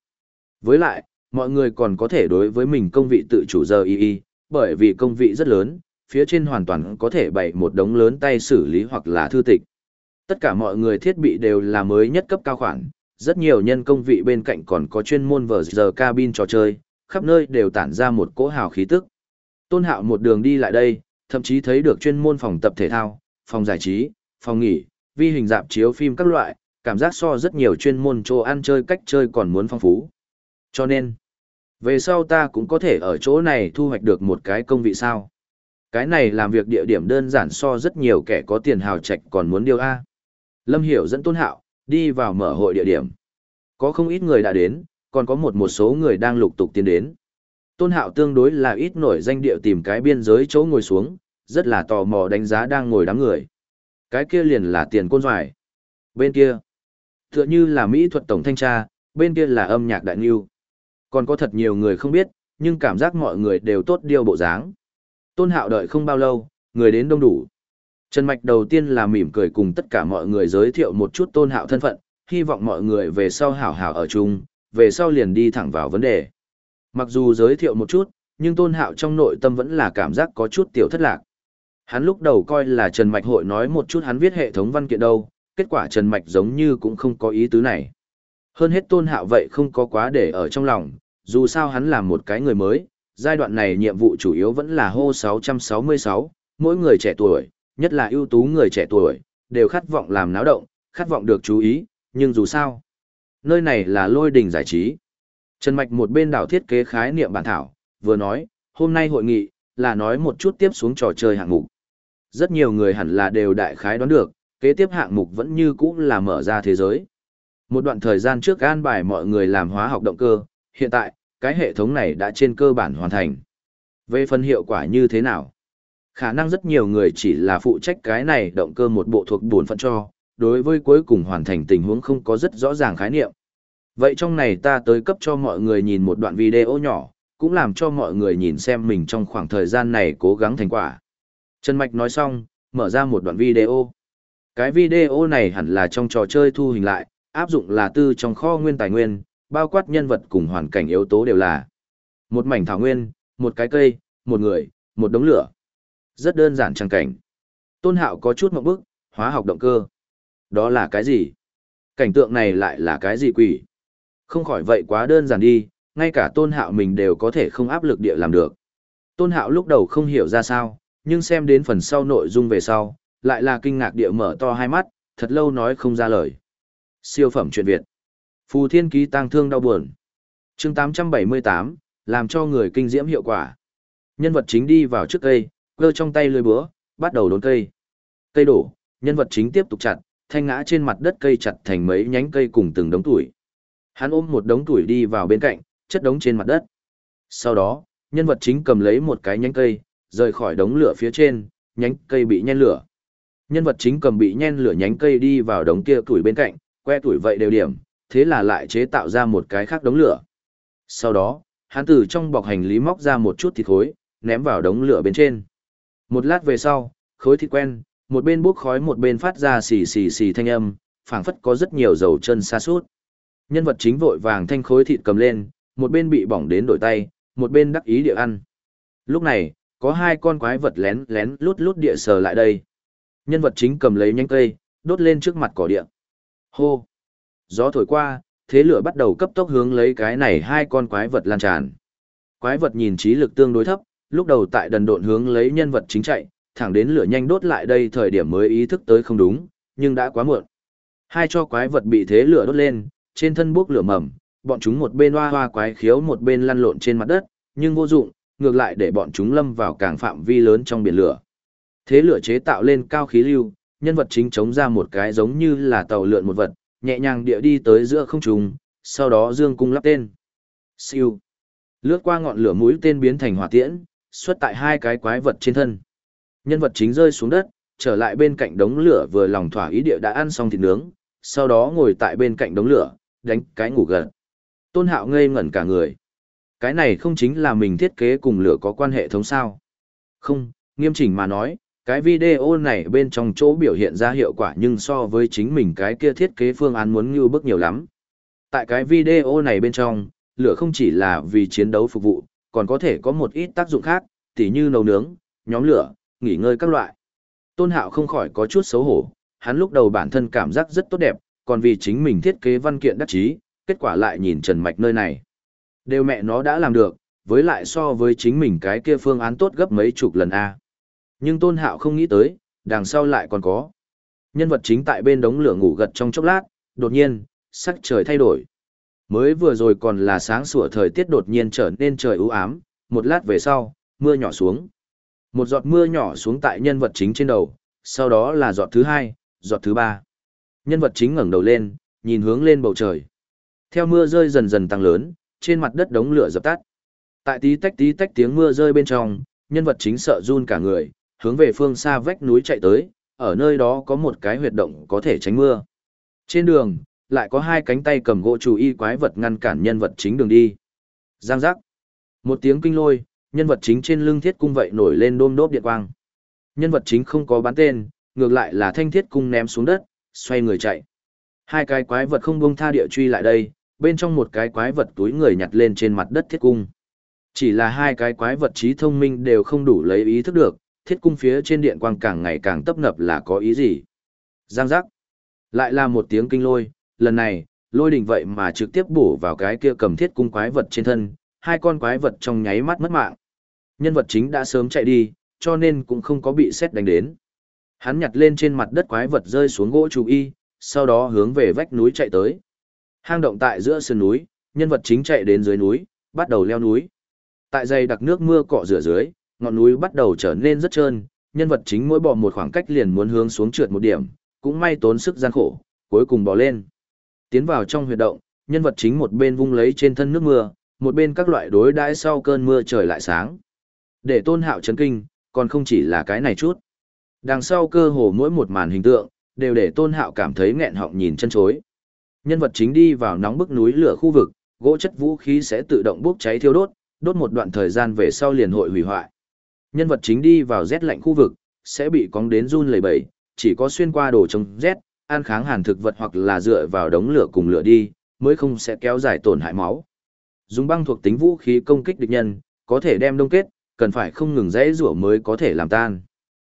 Với lại, mọi người còn có thể đối với mình công vị tự chủ giờ y y, bởi vì công vị rất lớn, phía trên hoàn toàn có thể bày một đống lớn tay xử lý hoặc là thư tịch. Tất cả mọi người thiết bị đều là mới nhất cấp cao khoản, rất nhiều nhân công vị bên cạnh còn có chuyên môn vở giờ cabin trò chơi, khắp nơi đều tản ra một cỗ hào khí tức. Tôn Hạo một đường đi lại đây, thậm chí thấy được chuyên môn phòng tập thể thao, phòng giải trí, phòng nghỉ, vi hình dạp chiếu phim các loại, cảm giác so rất nhiều chuyên môn chỗ ăn chơi cách chơi còn muốn phong phú. Cho nên, về sau ta cũng có thể ở chỗ này thu hoạch được một cái công vị sao. Cái này làm việc địa điểm đơn giản so rất nhiều kẻ có tiền hào trạch còn muốn điều A. Lâm Hiểu dẫn Tôn Hạo, đi vào mở hội địa điểm. Có không ít người đã đến, còn có một một số người đang lục tục tiến đến. Tôn Hạo tương đối là ít nổi danh địa tìm cái biên giới chỗ ngồi xuống, rất là tò mò đánh giá đang ngồi đám người. Cái kia liền là tiền côn doài. Bên kia, tựa như là mỹ thuật tổng thanh tra, bên kia là âm nhạc đại nghiêu. Còn có thật nhiều người không biết, nhưng cảm giác mọi người đều tốt điều bộ dáng. Tôn Hạo đợi không bao lâu, người đến đông đủ. Trần Mạch đầu tiên là mỉm cười cùng tất cả mọi người giới thiệu một chút Tôn Hạo thân phận, hy vọng mọi người về sau hảo hảo ở chung, về sau liền đi thẳng vào vấn đề. Mặc dù giới thiệu một chút, nhưng Tôn Hạo trong nội tâm vẫn là cảm giác có chút tiểu thất lạc. Hắn lúc đầu coi là Trần Mạch hội nói một chút hắn viết hệ thống văn kiện đâu, kết quả Trần Mạch giống như cũng không có ý tứ này. Hơn hết Tôn Hạo vậy không có quá để ở trong lòng, dù sao hắn là một cái người mới, giai đoạn này nhiệm vụ chủ yếu vẫn là hô 666, mỗi người trẻ tuổi, nhất là ưu tú người trẻ tuổi, đều khát vọng làm náo động, khát vọng được chú ý, nhưng dù sao, nơi này là lôi đình giải trí. Trần Mạch một bên đảo thiết kế khái niệm bản thảo, vừa nói, hôm nay hội nghị, là nói một chút tiếp xuống trò chơi hạng mục. Rất nhiều người hẳn là đều đại khái đoán được, kế tiếp hạng mục vẫn như cũ là mở ra thế giới. Một đoạn thời gian trước an bài mọi người làm hóa học động cơ, hiện tại, cái hệ thống này đã trên cơ bản hoàn thành. Về phần hiệu quả như thế nào? Khả năng rất nhiều người chỉ là phụ trách cái này động cơ một bộ thuộc bổn phận cho, đối với cuối cùng hoàn thành tình huống không có rất rõ ràng khái niệm. Vậy trong này ta tới cấp cho mọi người nhìn một đoạn video nhỏ, cũng làm cho mọi người nhìn xem mình trong khoảng thời gian này cố gắng thành quả. Trần Mạch nói xong, mở ra một đoạn video. Cái video này hẳn là trong trò chơi thu hình lại, áp dụng là tư trong kho nguyên tài nguyên, bao quát nhân vật cùng hoàn cảnh yếu tố đều là một mảnh thảo nguyên, một cái cây, một người, một đống lửa. Rất đơn giản trang cảnh. Tôn Hạo có chút một bức, hóa học động cơ. Đó là cái gì? Cảnh tượng này lại là cái gì quỷ? Không khỏi vậy quá đơn giản đi, ngay cả Tôn Hạo mình đều có thể không áp lực địa làm được. Tôn Hạo lúc đầu không hiểu ra sao, nhưng xem đến phần sau nội dung về sau, lại là kinh ngạc địa mở to hai mắt, thật lâu nói không ra lời. Siêu phẩm truyện Việt. Phù Thiên Ký tang thương đau buồn. chương 878, làm cho người kinh diễm hiệu quả. Nhân vật chính đi vào trước cây, cơ trong tay lưới búa, bắt đầu đốn cây. Cây đổ, nhân vật chính tiếp tục chặt, thanh ngã trên mặt đất cây chặt thành mấy nhánh cây cùng từng đống tuổi. Hắn ôm một đống tuổi đi vào bên cạnh, chất đống trên mặt đất. Sau đó, nhân vật chính cầm lấy một cái nhánh cây, rời khỏi đống lửa phía trên, nhánh cây bị nhen lửa. Nhân vật chính cầm bị nhen lửa nhánh cây đi vào đống kia tuổi bên cạnh, que tuổi vậy đều điểm, thế là lại chế tạo ra một cái khác đống lửa. Sau đó, hắn từ trong bọc hành lý móc ra một chút thịt khối, ném vào đống lửa bên trên. Một lát về sau, khối thịt quen, một bên bốc khói một bên phát ra xì xì xì thanh âm, phảng phất có rất nhiều dầu chân xa suốt. Nhân vật chính vội vàng thanh khối thịt cầm lên, một bên bị bỏng đến đổi tay, một bên đắc ý địa ăn. Lúc này, có hai con quái vật lén lén lút lút địa sờ lại đây. Nhân vật chính cầm lấy nhánh cây, đốt lên trước mặt cỏ địa. Hô! Gió thổi qua, thế lửa bắt đầu cấp tốc hướng lấy cái này hai con quái vật lan tràn. Quái vật nhìn trí lực tương đối thấp, lúc đầu tại đần độn hướng lấy nhân vật chính chạy, thẳng đến lửa nhanh đốt lại đây thời điểm mới ý thức tới không đúng, nhưng đã quá muộn. Hai cho quái vật bị thế lửa đốt lên, trên thân bốc lửa mầm, bọn chúng một bên hoa hoa quái khiếu một bên lăn lộn trên mặt đất, nhưng vô dụng, ngược lại để bọn chúng lâm vào càng phạm vi lớn trong biển lửa. Thế lửa chế tạo lên cao khí lưu, nhân vật chính chống ra một cái giống như là tàu lượn một vật, nhẹ nhàng địa đi tới giữa không trung, sau đó dương cung lắp tên. Siêu. Lướt qua ngọn lửa mũi tên biến thành hỏa tiễn, xuất tại hai cái quái vật trên thân. Nhân vật chính rơi xuống đất, trở lại bên cạnh đống lửa vừa lòng thỏa ý địa đã ăn xong thịt nướng, sau đó ngồi tại bên cạnh đống lửa, đánh cái ngủ gần. Tôn Hạo ngây ngẩn cả người. Cái này không chính là mình thiết kế cùng lửa có quan hệ thống sao? Không, nghiêm chỉnh mà nói, cái video này bên trong chỗ biểu hiện ra hiệu quả nhưng so với chính mình cái kia thiết kế phương án muốn như bức nhiều lắm. Tại cái video này bên trong, lửa không chỉ là vì chiến đấu phục vụ, còn có thể có một ít tác dụng khác, tỉ như nấu nướng, nhóm lửa, nghỉ ngơi các loại. Tôn Hạo không khỏi có chút xấu hổ, hắn lúc đầu bản thân cảm giác rất tốt đẹp, còn vì chính mình thiết kế văn kiện đắc chí, kết quả lại nhìn Trần Mạch nơi này. Đều mẹ nó đã làm được, với lại so với chính mình cái kia phương án tốt gấp mấy chục lần A. Nhưng Tôn Hạo không nghĩ tới, đằng sau lại còn có. Nhân vật chính tại bên đống lửa ngủ gật trong chốc lát, đột nhiên, sắc trời thay đổi. Mới vừa rồi còn là sáng sủa thời tiết đột nhiên trở nên trời ưu ám, một lát về sau, mưa nhỏ xuống. Một giọt mưa nhỏ xuống tại nhân vật chính trên đầu, sau đó là giọt thứ hai, giọt thứ ba. Nhân vật chính ngẩng đầu lên, nhìn hướng lên bầu trời. Theo mưa rơi dần dần tăng lớn, trên mặt đất đống lửa dập tắt. Tại tí tách tí tách tiếng mưa rơi bên trong, nhân vật chính sợ run cả người, hướng về phương xa vách núi chạy tới, ở nơi đó có một cái huyệt động có thể tránh mưa. Trên đường, lại có hai cánh tay cầm gỗ chủ y quái vật ngăn cản nhân vật chính đường đi. Giang giác. Một tiếng kinh lôi, nhân vật chính trên lưng thiết cung vậy nổi lên đôm đốp điện quang. Nhân vật chính không có bán tên, ngược lại là thanh thiết cung ném xuống đất, xoay người chạy. Hai cái quái vật không buông tha địa truy lại đây, bên trong một cái quái vật túi người nhặt lên trên mặt đất thiết cung. Chỉ là hai cái quái vật trí thông minh đều không đủ lấy ý thức được, thiết cung phía trên điện quang càng ngày càng tấp nập là có ý gì. Giang giác. Lại là một tiếng kinh lôi, lần này, lôi đình vậy mà trực tiếp bổ vào cái kia cầm thiết cung quái vật trên thân, hai con quái vật trong nháy mắt mất mạng. Nhân vật chính đã sớm chạy đi, cho nên cũng không có bị xét đánh đến. Hắn nhặt lên trên mặt đất quái vật rơi xuống gỗ chú y, sau đó hướng về vách núi chạy tới. Hang động tại giữa sườn núi, nhân vật chính chạy đến dưới núi, bắt đầu leo núi. Tại dày đặc nước mưa cọ rửa dưới, ngọn núi bắt đầu trở nên rất trơn, nhân vật chính mỗi bò một khoảng cách liền muốn hướng xuống trượt một điểm, cũng may tốn sức gian khổ, cuối cùng bỏ lên. Tiến vào trong huyệt động, nhân vật chính một bên vung lấy trên thân nước mưa, một bên các loại đối đãi sau cơn mưa trời lại sáng. Để tôn hạo chấn kinh, còn không chỉ là cái này chút. Đằng sau cơ hồ mỗi một màn hình tượng, đều để tôn hạo cảm thấy nghẹn họng nhìn chân chối. Nhân vật chính đi vào nóng bức núi lửa khu vực, gỗ chất vũ khí sẽ tự động bốc cháy thiêu đốt, đốt một đoạn thời gian về sau liền hội hủy hoại. Nhân vật chính đi vào rét lạnh khu vực, sẽ bị cóng đến run lẩy bẩy, chỉ có xuyên qua đồ chống rét, ăn kháng hàn thực vật hoặc là dựa vào đống lửa cùng lửa đi, mới không sẽ kéo dài tổn hại máu. Dùng băng thuộc tính vũ khí công kích địch nhân, có thể đem đông kết, cần phải không ngừng dãy rủa mới có thể làm tan.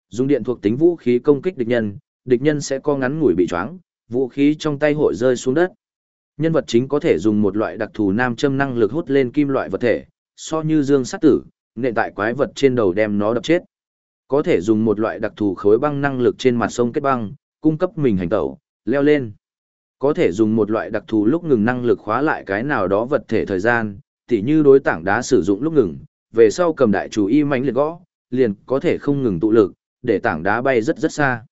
Dùng điện thuộc tính vũ khí công kích địch nhân, địch nhân sẽ co ngắn ngủi bị choáng, vũ khí trong tay hội rơi xuống đất. Nhân vật chính có thể dùng một loại đặc thù nam châm năng lực hút lên kim loại vật thể, so như dương sát tử, nện tại quái vật trên đầu đem nó đập chết. Có thể dùng một loại đặc thù khối băng năng lực trên mặt sông kết băng, cung cấp mình hành tẩu, leo lên. Có thể dùng một loại đặc thù lúc ngừng năng lực khóa lại cái nào đó vật thể thời gian, tỉ như đối tảng đá sử dụng lúc ngừng, về sau cầm đại chủ y mãnh liệt gõ, liền có thể không ngừng tụ lực, để tảng đá bay rất rất xa.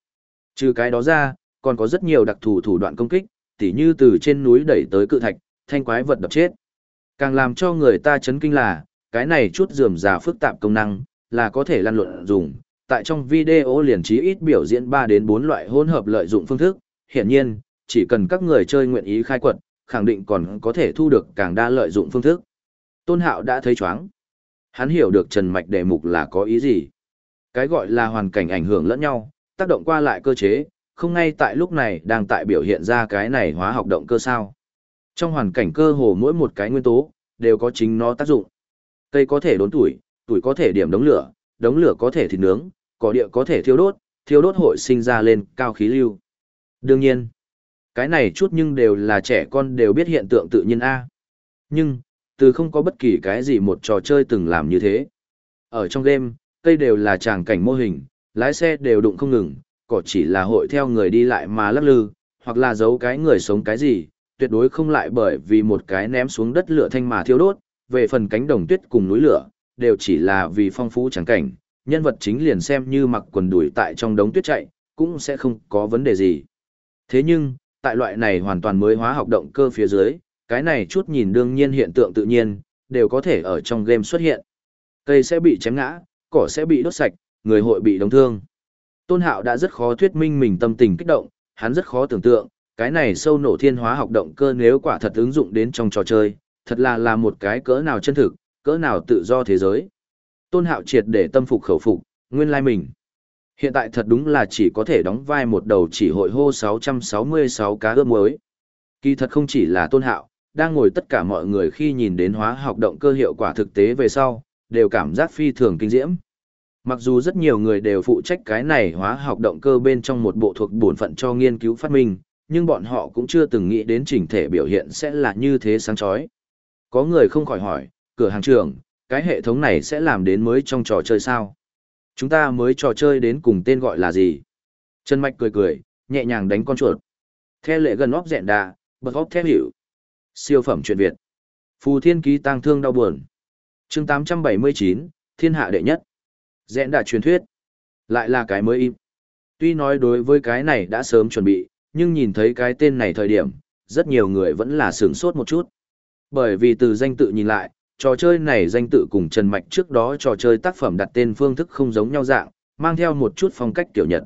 Trừ cái đó ra, còn có rất nhiều đặc thù thủ đoạn công kích, tỉ như từ trên núi đẩy tới cự thạch, thanh quái vật đập chết. Càng làm cho người ta chấn kinh là, cái này chút dườm già phức tạp công năng, là có thể lăn luận dùng. Tại trong video liền trí ít biểu diễn 3 đến 4 loại hỗn hợp lợi dụng phương thức, hiện nhiên, chỉ cần các người chơi nguyện ý khai quật, khẳng định còn có thể thu được càng đa lợi dụng phương thức. Tôn Hạo đã thấy chóng. Hắn hiểu được Trần Mạch đề mục là có ý gì. Cái gọi là hoàn cảnh ảnh hưởng lẫn nhau, tác động qua lại cơ chế, không ngay tại lúc này đang tại biểu hiện ra cái này hóa học động cơ sao. Trong hoàn cảnh cơ hồ mỗi một cái nguyên tố, đều có chính nó tác dụng. Cây có thể đốn tuổi, tuổi có thể điểm đống lửa, đống lửa có thể thịt nướng, cỏ địa có thể thiêu đốt, thiêu đốt hội sinh ra lên cao khí lưu. Đương nhiên, cái này chút nhưng đều là trẻ con đều biết hiện tượng tự nhiên A. Nhưng, từ không có bất kỳ cái gì một trò chơi từng làm như thế. Ở trong game, cây đều là tràng cảnh mô hình, lái xe đều đụng không ngừng, cỏ chỉ là hội theo người đi lại mà lắc lư, hoặc là giấu cái người sống cái gì, tuyệt đối không lại bởi vì một cái ném xuống đất lửa thanh mà thiêu đốt, về phần cánh đồng tuyết cùng núi lửa, đều chỉ là vì phong phú trắng cảnh, nhân vật chính liền xem như mặc quần đuổi tại trong đống tuyết chạy, cũng sẽ không có vấn đề gì. Thế nhưng, tại loại này hoàn toàn mới hóa học động cơ phía dưới, cái này chút nhìn đương nhiên hiện tượng tự nhiên, đều có thể ở trong game xuất hiện. Cây sẽ bị chém ngã, cỏ sẽ bị đốt sạch, người hội bị đóng thương. Tôn Hạo đã rất khó thuyết minh mình tâm tình kích động, hắn rất khó tưởng tượng, cái này sâu nổ thiên hóa học động cơ nếu quả thật ứng dụng đến trong trò chơi, thật là là một cái cỡ nào chân thực, cỡ nào tự do thế giới. Tôn Hạo triệt để tâm phục khẩu phục, nguyên lai mình. Hiện tại thật đúng là chỉ có thể đóng vai một đầu chỉ hội hô 666 cá ướp muối. Kỳ thật không chỉ là Tôn Hạo, đang ngồi tất cả mọi người khi nhìn đến hóa học động cơ hiệu quả thực tế về sau, đều cảm giác phi thường kinh diễm. Mặc dù rất nhiều người đều phụ trách cái này hóa học động cơ bên trong một bộ thuộc bổn phận cho nghiên cứu phát minh, nhưng bọn họ cũng chưa từng nghĩ đến chỉnh thể biểu hiện sẽ là như thế sáng chói. Có người không khỏi hỏi, cửa hàng trưởng, cái hệ thống này sẽ làm đến mới trong trò chơi sao? Chúng ta mới trò chơi đến cùng tên gọi là gì? Trần Mạch cười cười, nhẹ nhàng đánh con chuột. Theo lệ gần óc dẹn đà, bật óc theo hiểu. Siêu phẩm chuyện Việt. Phù thiên ký tăng thương đau buồn. chương 879, thiên hạ đệ nhất. Dẹn đà truyền thuyết. Lại là cái mới im. Tuy nói đối với cái này đã sớm chuẩn bị, nhưng nhìn thấy cái tên này thời điểm, rất nhiều người vẫn là sướng sốt một chút. Bởi vì từ danh tự nhìn lại, trò chơi này danh tự cùng Trần Mạch trước đó trò chơi tác phẩm đặt tên phương thức không giống nhau dạng, mang theo một chút phong cách kiểu Nhật.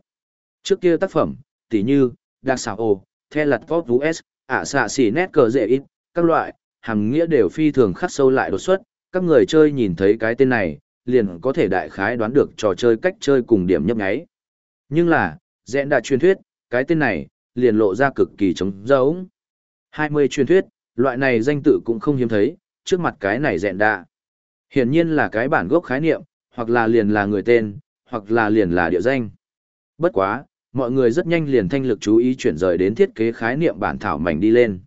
Trước kia tác phẩm, tỉ như, Đặc Sảo ồ, The Lật Vót Vũ S, ả Sạ xỉ nét cờ Dệ ít, các loại, hàng nghĩa đều phi thường khắc sâu lại đột xuất, các người chơi nhìn thấy cái tên này, liền có thể đại khái đoán được trò chơi cách chơi cùng điểm nhấp nháy. Nhưng là, dẹn đã truyền thuyết, cái tên này, liền lộ ra cực kỳ trống rỗng. 20 truyền thuyết, loại này danh tự cũng không hiếm thấy, trước mặt cái này dẹn đạ. Hiển nhiên là cái bản gốc khái niệm, hoặc là liền là người tên, hoặc là liền là địa danh. Bất quá, mọi người rất nhanh liền thanh lực chú ý chuyển rời đến thiết kế khái niệm bản thảo mảnh đi lên.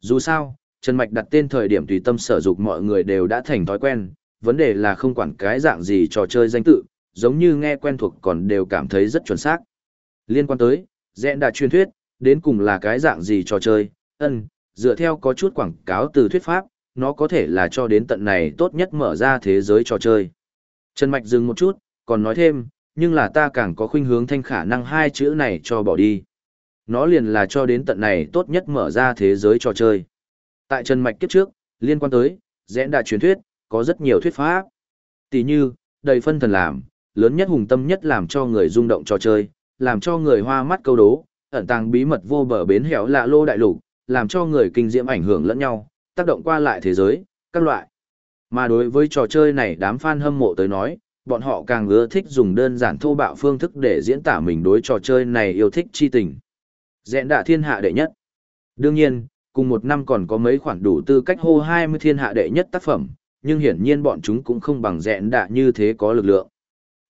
Dù sao, Trần Mạch đặt tên thời điểm tùy tâm sở dục mọi người đều đã thành thói quen, vấn đề là không quản cái dạng gì trò chơi danh tự, giống như nghe quen thuộc còn đều cảm thấy rất chuẩn xác. Liên quan tới, dẹn đã truyền thuyết, đến cùng là cái dạng gì trò chơi, ân, dựa theo có chút quảng cáo từ thuyết pháp, nó có thể là cho đến tận này tốt nhất mở ra thế giới trò chơi. Trần Mạch dừng một chút, còn nói thêm, nhưng là ta càng có khuynh hướng thanh khả năng hai chữ này cho bỏ đi. nó liền là cho đến tận này tốt nhất mở ra thế giới trò chơi. Tại Trần Mạch kiếp trước, liên quan tới, rẽ đại truyền thuyết, có rất nhiều thuyết pháp. Tỷ như, đầy phân thần làm, lớn nhất hùng tâm nhất làm cho người rung động trò chơi, làm cho người hoa mắt câu đố, ẩn tàng bí mật vô bờ bến hẻo lạ lô đại lục, làm cho người kinh diễm ảnh hưởng lẫn nhau, tác động qua lại thế giới, các loại. Mà đối với trò chơi này đám fan hâm mộ tới nói, bọn họ càng ưa thích dùng đơn giản thô bạo phương thức để diễn tả mình đối trò chơi này yêu thích chi tình. Dẹn đạ thiên hạ đệ nhất. Đương nhiên, cùng một năm còn có mấy khoản đủ tư cách hô 20 thiên hạ đệ nhất tác phẩm, nhưng hiển nhiên bọn chúng cũng không bằng dẹn đạ như thế có lực lượng.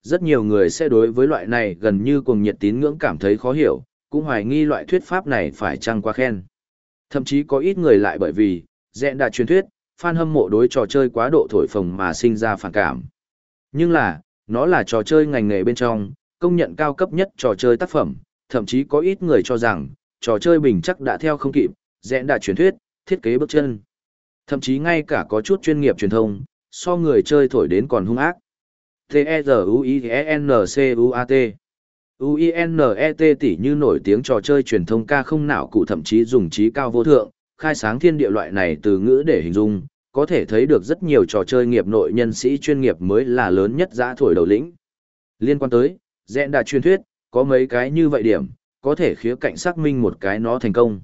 Rất nhiều người sẽ đối với loại này gần như cùng nhiệt tín ngưỡng cảm thấy khó hiểu, cũng hoài nghi loại thuyết pháp này phải chăng quá khen. Thậm chí có ít người lại bởi vì, dẹn đà truyền thuyết, fan hâm mộ đối trò chơi quá độ thổi phồng mà sinh ra phản cảm. Nhưng là, nó là trò chơi ngành nghề bên trong, công nhận cao cấp nhất trò chơi tác phẩm, thậm chí có ít người cho rằng, trò chơi bình chắc đã theo không kịp, dẹn đà truyền thuyết, thiết kế bước chân. Thậm chí ngay cả có chút chuyên nghiệp truyền thông, so người chơi thổi đến còn hung ác. T-E-Z-U-I-N-C-U-A-T Uinet tỷ như nổi tiếng trò chơi truyền thông ca không nào cụ thậm chí dùng trí cao vô thượng, khai sáng thiên địa loại này từ ngữ để hình dung, có thể thấy được rất nhiều trò chơi nghiệp nội nhân sĩ chuyên nghiệp mới là lớn nhất giã thổi đầu lĩnh. Liên quan tới, dẹn đã truyền thuyết, có mấy cái như vậy điểm, có thể khía cạnh xác minh một cái nó thành công.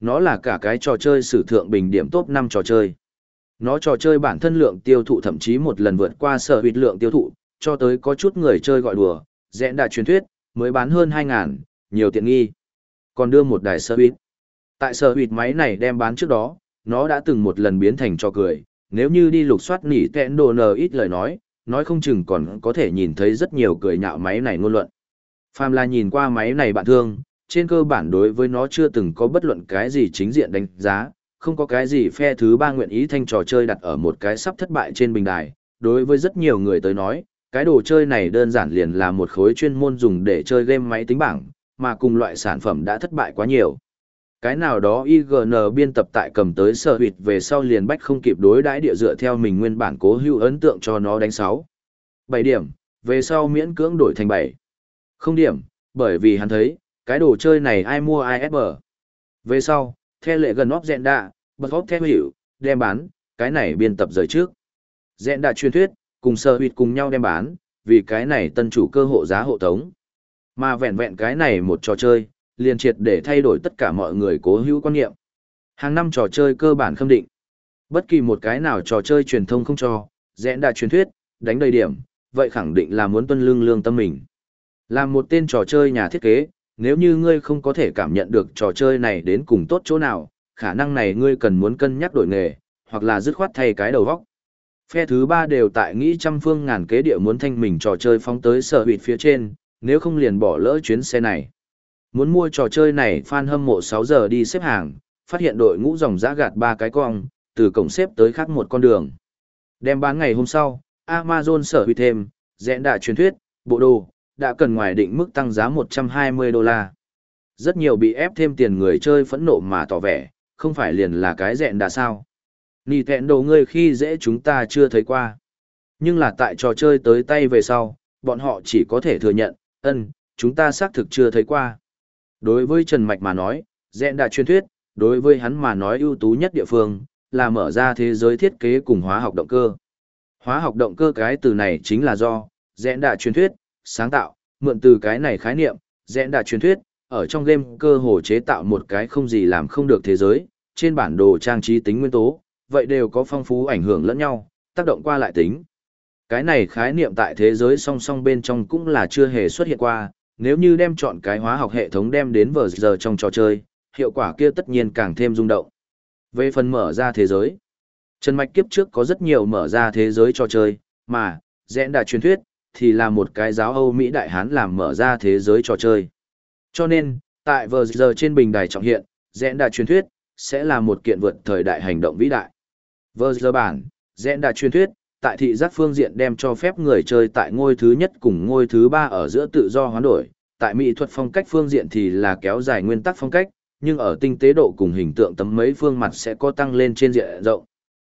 Nó là cả cái trò chơi sử thượng bình điểm top 5 trò chơi. Nó trò chơi bản thân lượng tiêu thụ thậm chí một lần vượt qua sở huyệt lượng tiêu thụ, cho tới có chút người chơi gọi đùa, dẹn đã truyền thuyết, mới bán hơn 2.000, nhiều tiện nghi. Còn đưa một đài sơ huyệt. Tại sơ huyệt máy này đem bán trước đó, nó đã từng một lần biến thành cho cười, nếu như đi lục soát nỉ tẹn đồ nờ ít lời nói, nói không chừng còn có thể nhìn thấy rất nhiều cười nhạo máy này ngôn luận. Phàm là nhìn qua máy này bạn thương, trên cơ bản đối với nó chưa từng có bất luận cái gì chính diện đánh giá, không có cái gì phe thứ ba nguyện ý thanh trò chơi đặt ở một cái sắp thất bại trên bình đài. Đối với rất nhiều người tới nói, cái đồ chơi này đơn giản liền là một khối chuyên môn dùng để chơi game máy tính bảng, mà cùng loại sản phẩm đã thất bại quá nhiều. Cái nào đó IGN biên tập tại cầm tới sở huyệt về sau liền bách không kịp đối đãi địa dựa theo mình nguyên bản cố hữu ấn tượng cho nó đánh 6. 7 điểm, về sau miễn cưỡng đổi thành 7. Không điểm, bởi vì hắn thấy, cái đồ chơi này ai mua ai ép bờ. Về sau, theo lệ gần óc dẹn đạ, bật óc theo hiểu, đem bán, cái này biên tập rời trước. Dẹn đạ truyền thuyết, cùng sở huyệt cùng nhau đem bán, vì cái này tân chủ cơ hộ giá hộ tống. Mà vẹn vẹn cái này một trò chơi, liền triệt để thay đổi tất cả mọi người cố hữu quan niệm. Hàng năm trò chơi cơ bản khâm định. Bất kỳ một cái nào trò chơi truyền thông không cho, rẽ đà truyền thuyết, đánh đầy điểm, vậy khẳng định là muốn tuân lương lương tâm mình. Làm một tên trò chơi nhà thiết kế, nếu như ngươi không có thể cảm nhận được trò chơi này đến cùng tốt chỗ nào, khả năng này ngươi cần muốn cân nhắc đổi nghề, hoặc là dứt khoát thay cái đầu vóc. Phe thứ ba đều tại nghĩ trăm phương ngàn kế địa muốn thanh mình trò chơi phóng tới sở hụt phía trên, nếu không liền bỏ lỡ chuyến xe này. Muốn mua trò chơi này fan hâm mộ 6 giờ đi xếp hàng, phát hiện đội ngũ dòng giã gạt ba cái cong, từ cổng xếp tới khác một con đường. Đem bán ngày hôm sau, Amazon sở hủy thêm, dẹn đại truyền thuyết, bộ đồ, đã cần ngoài định mức tăng giá 120 đô la. Rất nhiều bị ép thêm tiền người chơi phẫn nộ mà tỏ vẻ, không phải liền là cái dẹn đã sao. Nì tẹn đồ ngươi khi dễ chúng ta chưa thấy qua. Nhưng là tại trò chơi tới tay về sau, bọn họ chỉ có thể thừa nhận, ân, chúng ta xác thực chưa thấy qua. Đối với Trần Mạch mà nói, dẹn đã truyền thuyết, đối với hắn mà nói ưu tú nhất địa phương, là mở ra thế giới thiết kế cùng hóa học động cơ. Hóa học động cơ cái từ này chính là do, dẹn đã truyền thuyết, sáng tạo, mượn từ cái này khái niệm, dẹn đã truyền thuyết, ở trong game cơ hồ chế tạo một cái không gì làm không được thế giới, trên bản đồ trang trí tính nguyên tố, vậy đều có phong phú ảnh hưởng lẫn nhau, tác động qua lại tính. Cái này khái niệm tại thế giới song song bên trong cũng là chưa hề xuất hiện qua, nếu như đem chọn cái hóa học hệ thống đem đến vở giờ trong trò chơi, hiệu quả kia tất nhiên càng thêm rung động. Về phần mở ra thế giới, Trần Mạch kiếp trước có rất nhiều mở ra thế giới trò chơi, mà, dẽn đà truyền thuyết, thì là một cái giáo Âu Mỹ Đại Hán làm mở ra thế giới trò chơi. Cho nên, tại vờ giờ trên bình đài trọng hiện, dẽn đà truyền thuyết, sẽ là một kiện vượt thời đại hành động vĩ đại. Vơ giờ bản, dẹn đã truyền thuyết, tại thị giác phương diện đem cho phép người chơi tại ngôi thứ nhất cùng ngôi thứ ba ở giữa tự do hoán đổi, tại mỹ thuật phong cách phương diện thì là kéo dài nguyên tắc phong cách, nhưng ở tinh tế độ cùng hình tượng tấm mấy phương mặt sẽ có tăng lên trên diện rộng.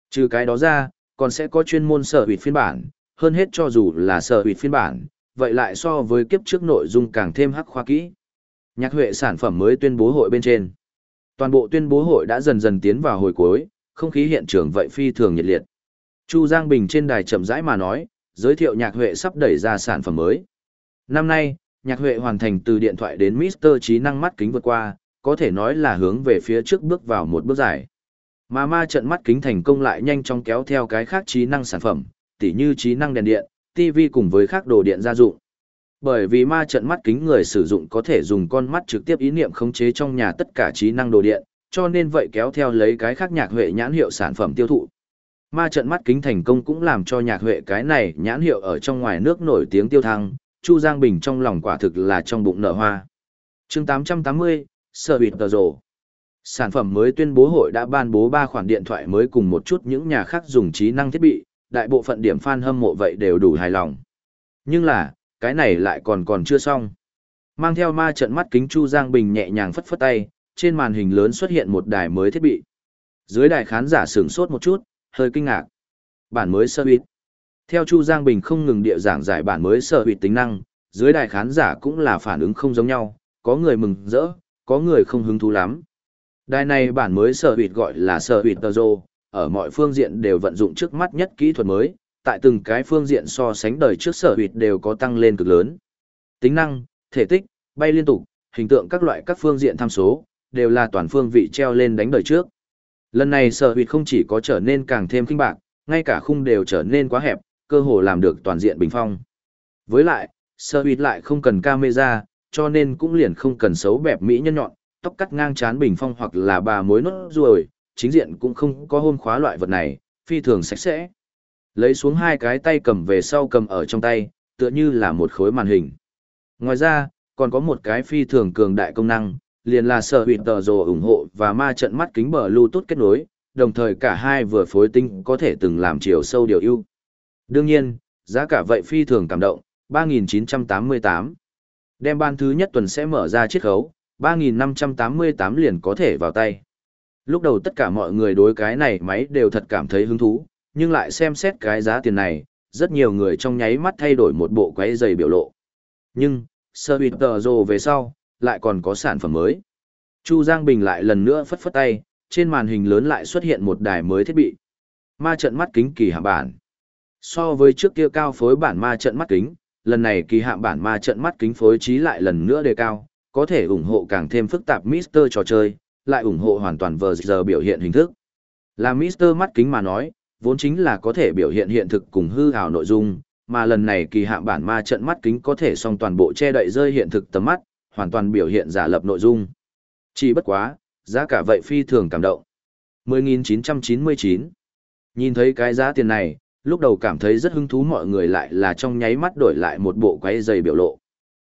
Trừ cái đó ra, còn sẽ có chuyên môn sở hủy phiên bản, hơn hết cho dù là sở hủy phiên bản, vậy lại so với kiếp trước nội dung càng thêm hắc khoa kỹ. Nhạc Huệ sản phẩm mới tuyên bố hội bên trên. Toàn bộ tuyên bố hội đã dần dần tiến vào hồi cuối, không khí hiện trường vậy phi thường nhiệt liệt. Chu Giang Bình trên đài chậm rãi mà nói, giới thiệu Nhạc Huệ sắp đẩy ra sản phẩm mới. Năm nay, Nhạc Huệ hoàn thành từ điện thoại đến Mr. trí năng mắt kính vượt qua, có thể nói là hướng về phía trước bước vào một bước dài. Mà ma trận mắt kính thành công lại nhanh chóng kéo theo cái khác trí năng sản phẩm, tỉ như trí năng đèn điện, TV cùng với khác đồ điện gia dụng. Bởi vì ma trận mắt kính người sử dụng có thể dùng con mắt trực tiếp ý niệm khống chế trong nhà tất cả trí năng đồ điện, cho nên vậy kéo theo lấy cái khác nhạc huệ nhãn hiệu sản phẩm tiêu thụ. Ma trận mắt kính thành công cũng làm cho nhạc huệ cái này nhãn hiệu ở trong ngoài nước nổi tiếng tiêu thăng, Chu Giang Bình trong lòng quả thực là trong bụng nở hoa. chương 880, Sở Bịt Tờ Rồ. Sản phẩm mới tuyên bố hội đã ban bố 3 khoản điện thoại mới cùng một chút những nhà khác dùng trí năng thiết bị, đại bộ phận điểm fan hâm mộ vậy đều đủ hài lòng. Nhưng là, cái này lại còn còn chưa xong. Mang theo ma trận mắt kính Chu Giang Bình nhẹ nhàng phất phất tay, trên màn hình lớn xuất hiện một đài mới thiết bị. Dưới đài khán giả sửng sốt một chút, hơi kinh ngạc. Bản mới sơ huyệt. Theo Chu Giang Bình không ngừng địa giảng giải bản mới sơ huyệt tính năng, dưới đài khán giả cũng là phản ứng không giống nhau, có người mừng rỡ, có người không hứng thú lắm. Đài này bản mới sơ huyệt gọi là sơ huyệt tờ rô, ở mọi phương diện đều vận dụng trước mắt nhất kỹ thuật mới, tại từng cái phương diện so sánh đời trước sở huyệt đều có tăng lên cực lớn. Tính năng, thể tích, bay liên tục, hình tượng các loại các phương diện tham số, đều là toàn phương vị treo lên đánh đời trước. Lần này sở huyệt không chỉ có trở nên càng thêm kinh bạc, ngay cả khung đều trở nên quá hẹp, cơ hồ làm được toàn diện bình phong. Với lại, sở huyệt lại không cần camera, cho nên cũng liền không cần xấu bẹp mỹ nhân nhọn, tóc cắt ngang chán bình phong hoặc là bà mối nốt ruồi, chính diện cũng không có hôn khóa loại vật này, phi thường sạch sẽ. Lấy xuống hai cái tay cầm về sau cầm ở trong tay, tựa như là một khối màn hình. Ngoài ra, còn có một cái phi thường cường đại công năng, liền là sở hủy tờ rồ ủng hộ và ma trận mắt kính bờ Bluetooth kết nối, đồng thời cả hai vừa phối tinh có thể từng làm chiều sâu điều ưu. Đương nhiên, giá cả vậy phi thường cảm động, 3.988. Đem ban thứ nhất tuần sẽ mở ra chiết khấu, 3.588 liền có thể vào tay. Lúc đầu tất cả mọi người đối cái này máy đều thật cảm thấy hứng thú, nhưng lại xem xét cái giá tiền này, rất nhiều người trong nháy mắt thay đổi một bộ quái giày biểu lộ. Nhưng, Sir Peter tờ về sau, lại còn có sản phẩm mới. Chu Giang Bình lại lần nữa phất phất tay, trên màn hình lớn lại xuất hiện một đài mới thiết bị. Ma trận mắt kính kỳ hạ bản. So với trước kia cao phối bản ma trận mắt kính, lần này kỳ hạ bản ma trận mắt kính phối trí lại lần nữa đề cao, có thể ủng hộ càng thêm phức tạp Mister trò chơi, lại ủng hộ hoàn toàn vờ giờ biểu hiện hình thức. Là Mister mắt kính mà nói, vốn chính là có thể biểu hiện hiện thực cùng hư ảo nội dung, mà lần này kỳ hạm bản ma trận mắt kính có thể song toàn bộ che đậy rơi hiện thực tầm mắt, hoàn toàn biểu hiện giả lập nội dung. Chỉ bất quá, giá cả vậy phi thường cảm động. 10.999 Nhìn thấy cái giá tiền này, lúc đầu cảm thấy rất hứng thú mọi người lại là trong nháy mắt đổi lại một bộ quay dày biểu lộ.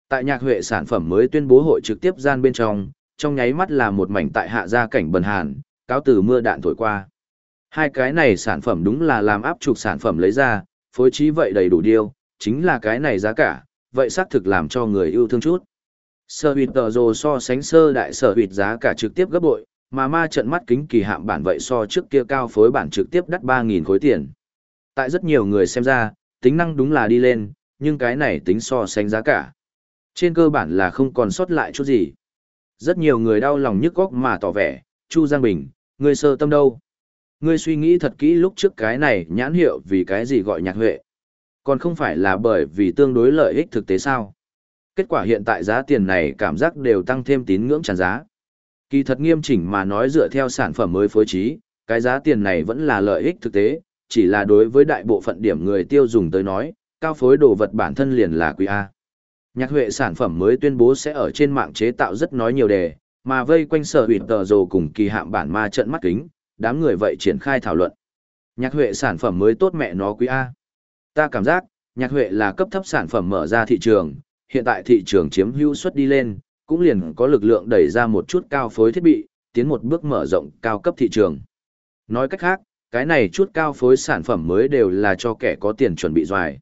Tại nhạc huệ sản phẩm mới tuyên bố hội trực tiếp gian bên trong, trong nháy mắt là một mảnh tại hạ gia cảnh bần hàn, cáo từ mưa đạn thổi qua. Hai cái này sản phẩm đúng là làm áp trục sản phẩm lấy ra, phối trí vậy đầy đủ điều, chính là cái này giá cả, vậy xác thực làm cho người yêu thương chút. Sơ huyệt tờ rồ so sánh sơ đại sở huyệt giá cả trực tiếp gấp bội, mà ma trận mắt kính kỳ hạm bản vậy so trước kia cao phối bản trực tiếp đắt 3.000 khối tiền. Tại rất nhiều người xem ra, tính năng đúng là đi lên, nhưng cái này tính so sánh giá cả. Trên cơ bản là không còn sót lại chút gì. Rất nhiều người đau lòng nhức góc mà tỏ vẻ, Chu Giang Bình, người sơ tâm đâu? Ngươi suy nghĩ thật kỹ lúc trước cái này nhãn hiệu vì cái gì gọi nhạc huệ. Còn không phải là bởi vì tương đối lợi ích thực tế sao. Kết quả hiện tại giá tiền này cảm giác đều tăng thêm tín ngưỡng tràn giá. Kỳ thật nghiêm chỉnh mà nói dựa theo sản phẩm mới phối trí, cái giá tiền này vẫn là lợi ích thực tế, chỉ là đối với đại bộ phận điểm người tiêu dùng tới nói, cao phối đồ vật bản thân liền là quý A. Nhạc huệ sản phẩm mới tuyên bố sẽ ở trên mạng chế tạo rất nói nhiều đề, mà vây quanh sở hủy tờ rồ cùng kỳ hạm bản ma trận mắt kính, đám người vậy triển khai thảo luận. Nhạc Huệ sản phẩm mới tốt mẹ nó quý A. Ta cảm giác, Nhạc Huệ là cấp thấp sản phẩm mở ra thị trường, hiện tại thị trường chiếm hữu suất đi lên, cũng liền có lực lượng đẩy ra một chút cao phối thiết bị, tiến một bước mở rộng cao cấp thị trường. Nói cách khác, cái này chút cao phối sản phẩm mới đều là cho kẻ có tiền chuẩn bị doài.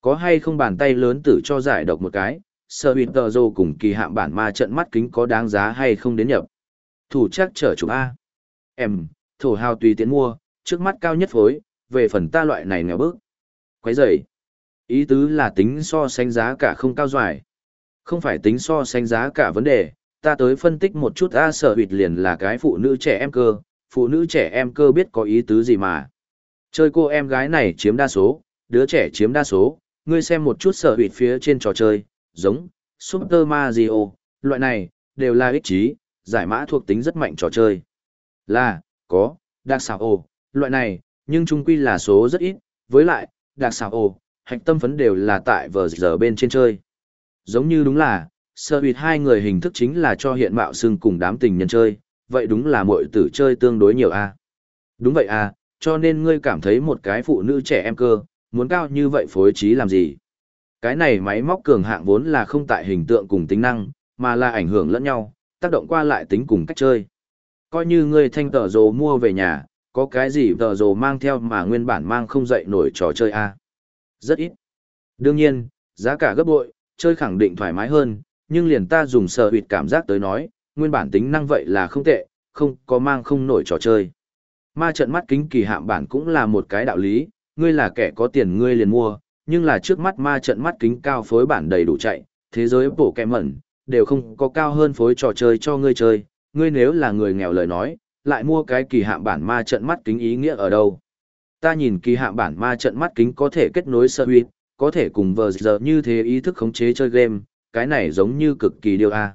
Có hay không bàn tay lớn tử cho giải độc một cái, sơ huyệt tờ dô cùng kỳ hạm bản ma trận mắt kính có đáng giá hay không đến nhập. Thủ chắc trở chủ A. Em, thổ hào tùy tiện mua, trước mắt cao nhất phối, về phần ta loại này nghèo bước. Quấy rời. Ý tứ là tính so sánh giá cả không cao doài. Không phải tính so sánh giá cả vấn đề, ta tới phân tích một chút A sở huyệt liền là cái phụ nữ trẻ em cơ, phụ nữ trẻ em cơ biết có ý tứ gì mà. Chơi cô em gái này chiếm đa số, đứa trẻ chiếm đa số, ngươi xem một chút sở huyệt phía trên trò chơi, giống, Super Mario, loại này, đều là ích trí, giải mã thuộc tính rất mạnh trò chơi. Là, có, đặc xảo ồ, loại này, nhưng chung quy là số rất ít, với lại, đặc xảo ồ, hạch tâm phấn đều là tại vờ giờ bên trên chơi. Giống như đúng là, sơ huyệt hai người hình thức chính là cho hiện mạo xưng cùng đám tình nhân chơi, vậy đúng là mọi tử chơi tương đối nhiều a Đúng vậy à, cho nên ngươi cảm thấy một cái phụ nữ trẻ em cơ, muốn cao như vậy phối trí làm gì? Cái này máy móc cường hạng vốn là không tại hình tượng cùng tính năng, mà là ảnh hưởng lẫn nhau, tác động qua lại tính cùng cách chơi. Coi như ngươi thanh tờ rồ mua về nhà, có cái gì tờ rồ mang theo mà nguyên bản mang không dậy nổi trò chơi a rất ít. Đương nhiên, giá cả gấp bội, chơi khẳng định thoải mái hơn, nhưng liền ta dùng sở huyệt cảm giác tới nói, nguyên bản tính năng vậy là không tệ, không có mang không nổi trò chơi. Ma trận mắt kính kỳ hạm bản cũng là một cái đạo lý, ngươi là kẻ có tiền ngươi liền mua, nhưng là trước mắt ma trận mắt kính cao phối bản đầy đủ chạy, thế giới bổ kẹ mẩn, đều không có cao hơn phối trò chơi cho ngươi chơi, ngươi nếu là người nghèo lời nói, lại mua cái kỳ hạm bản ma trận mắt kính ý nghĩa ở đâu. Ta nhìn kỳ hạ bản ma trận mắt kính có thể kết nối sơ huyết, có thể cùng vờ giờ như thế ý thức khống chế chơi game, cái này giống như cực kỳ điều a.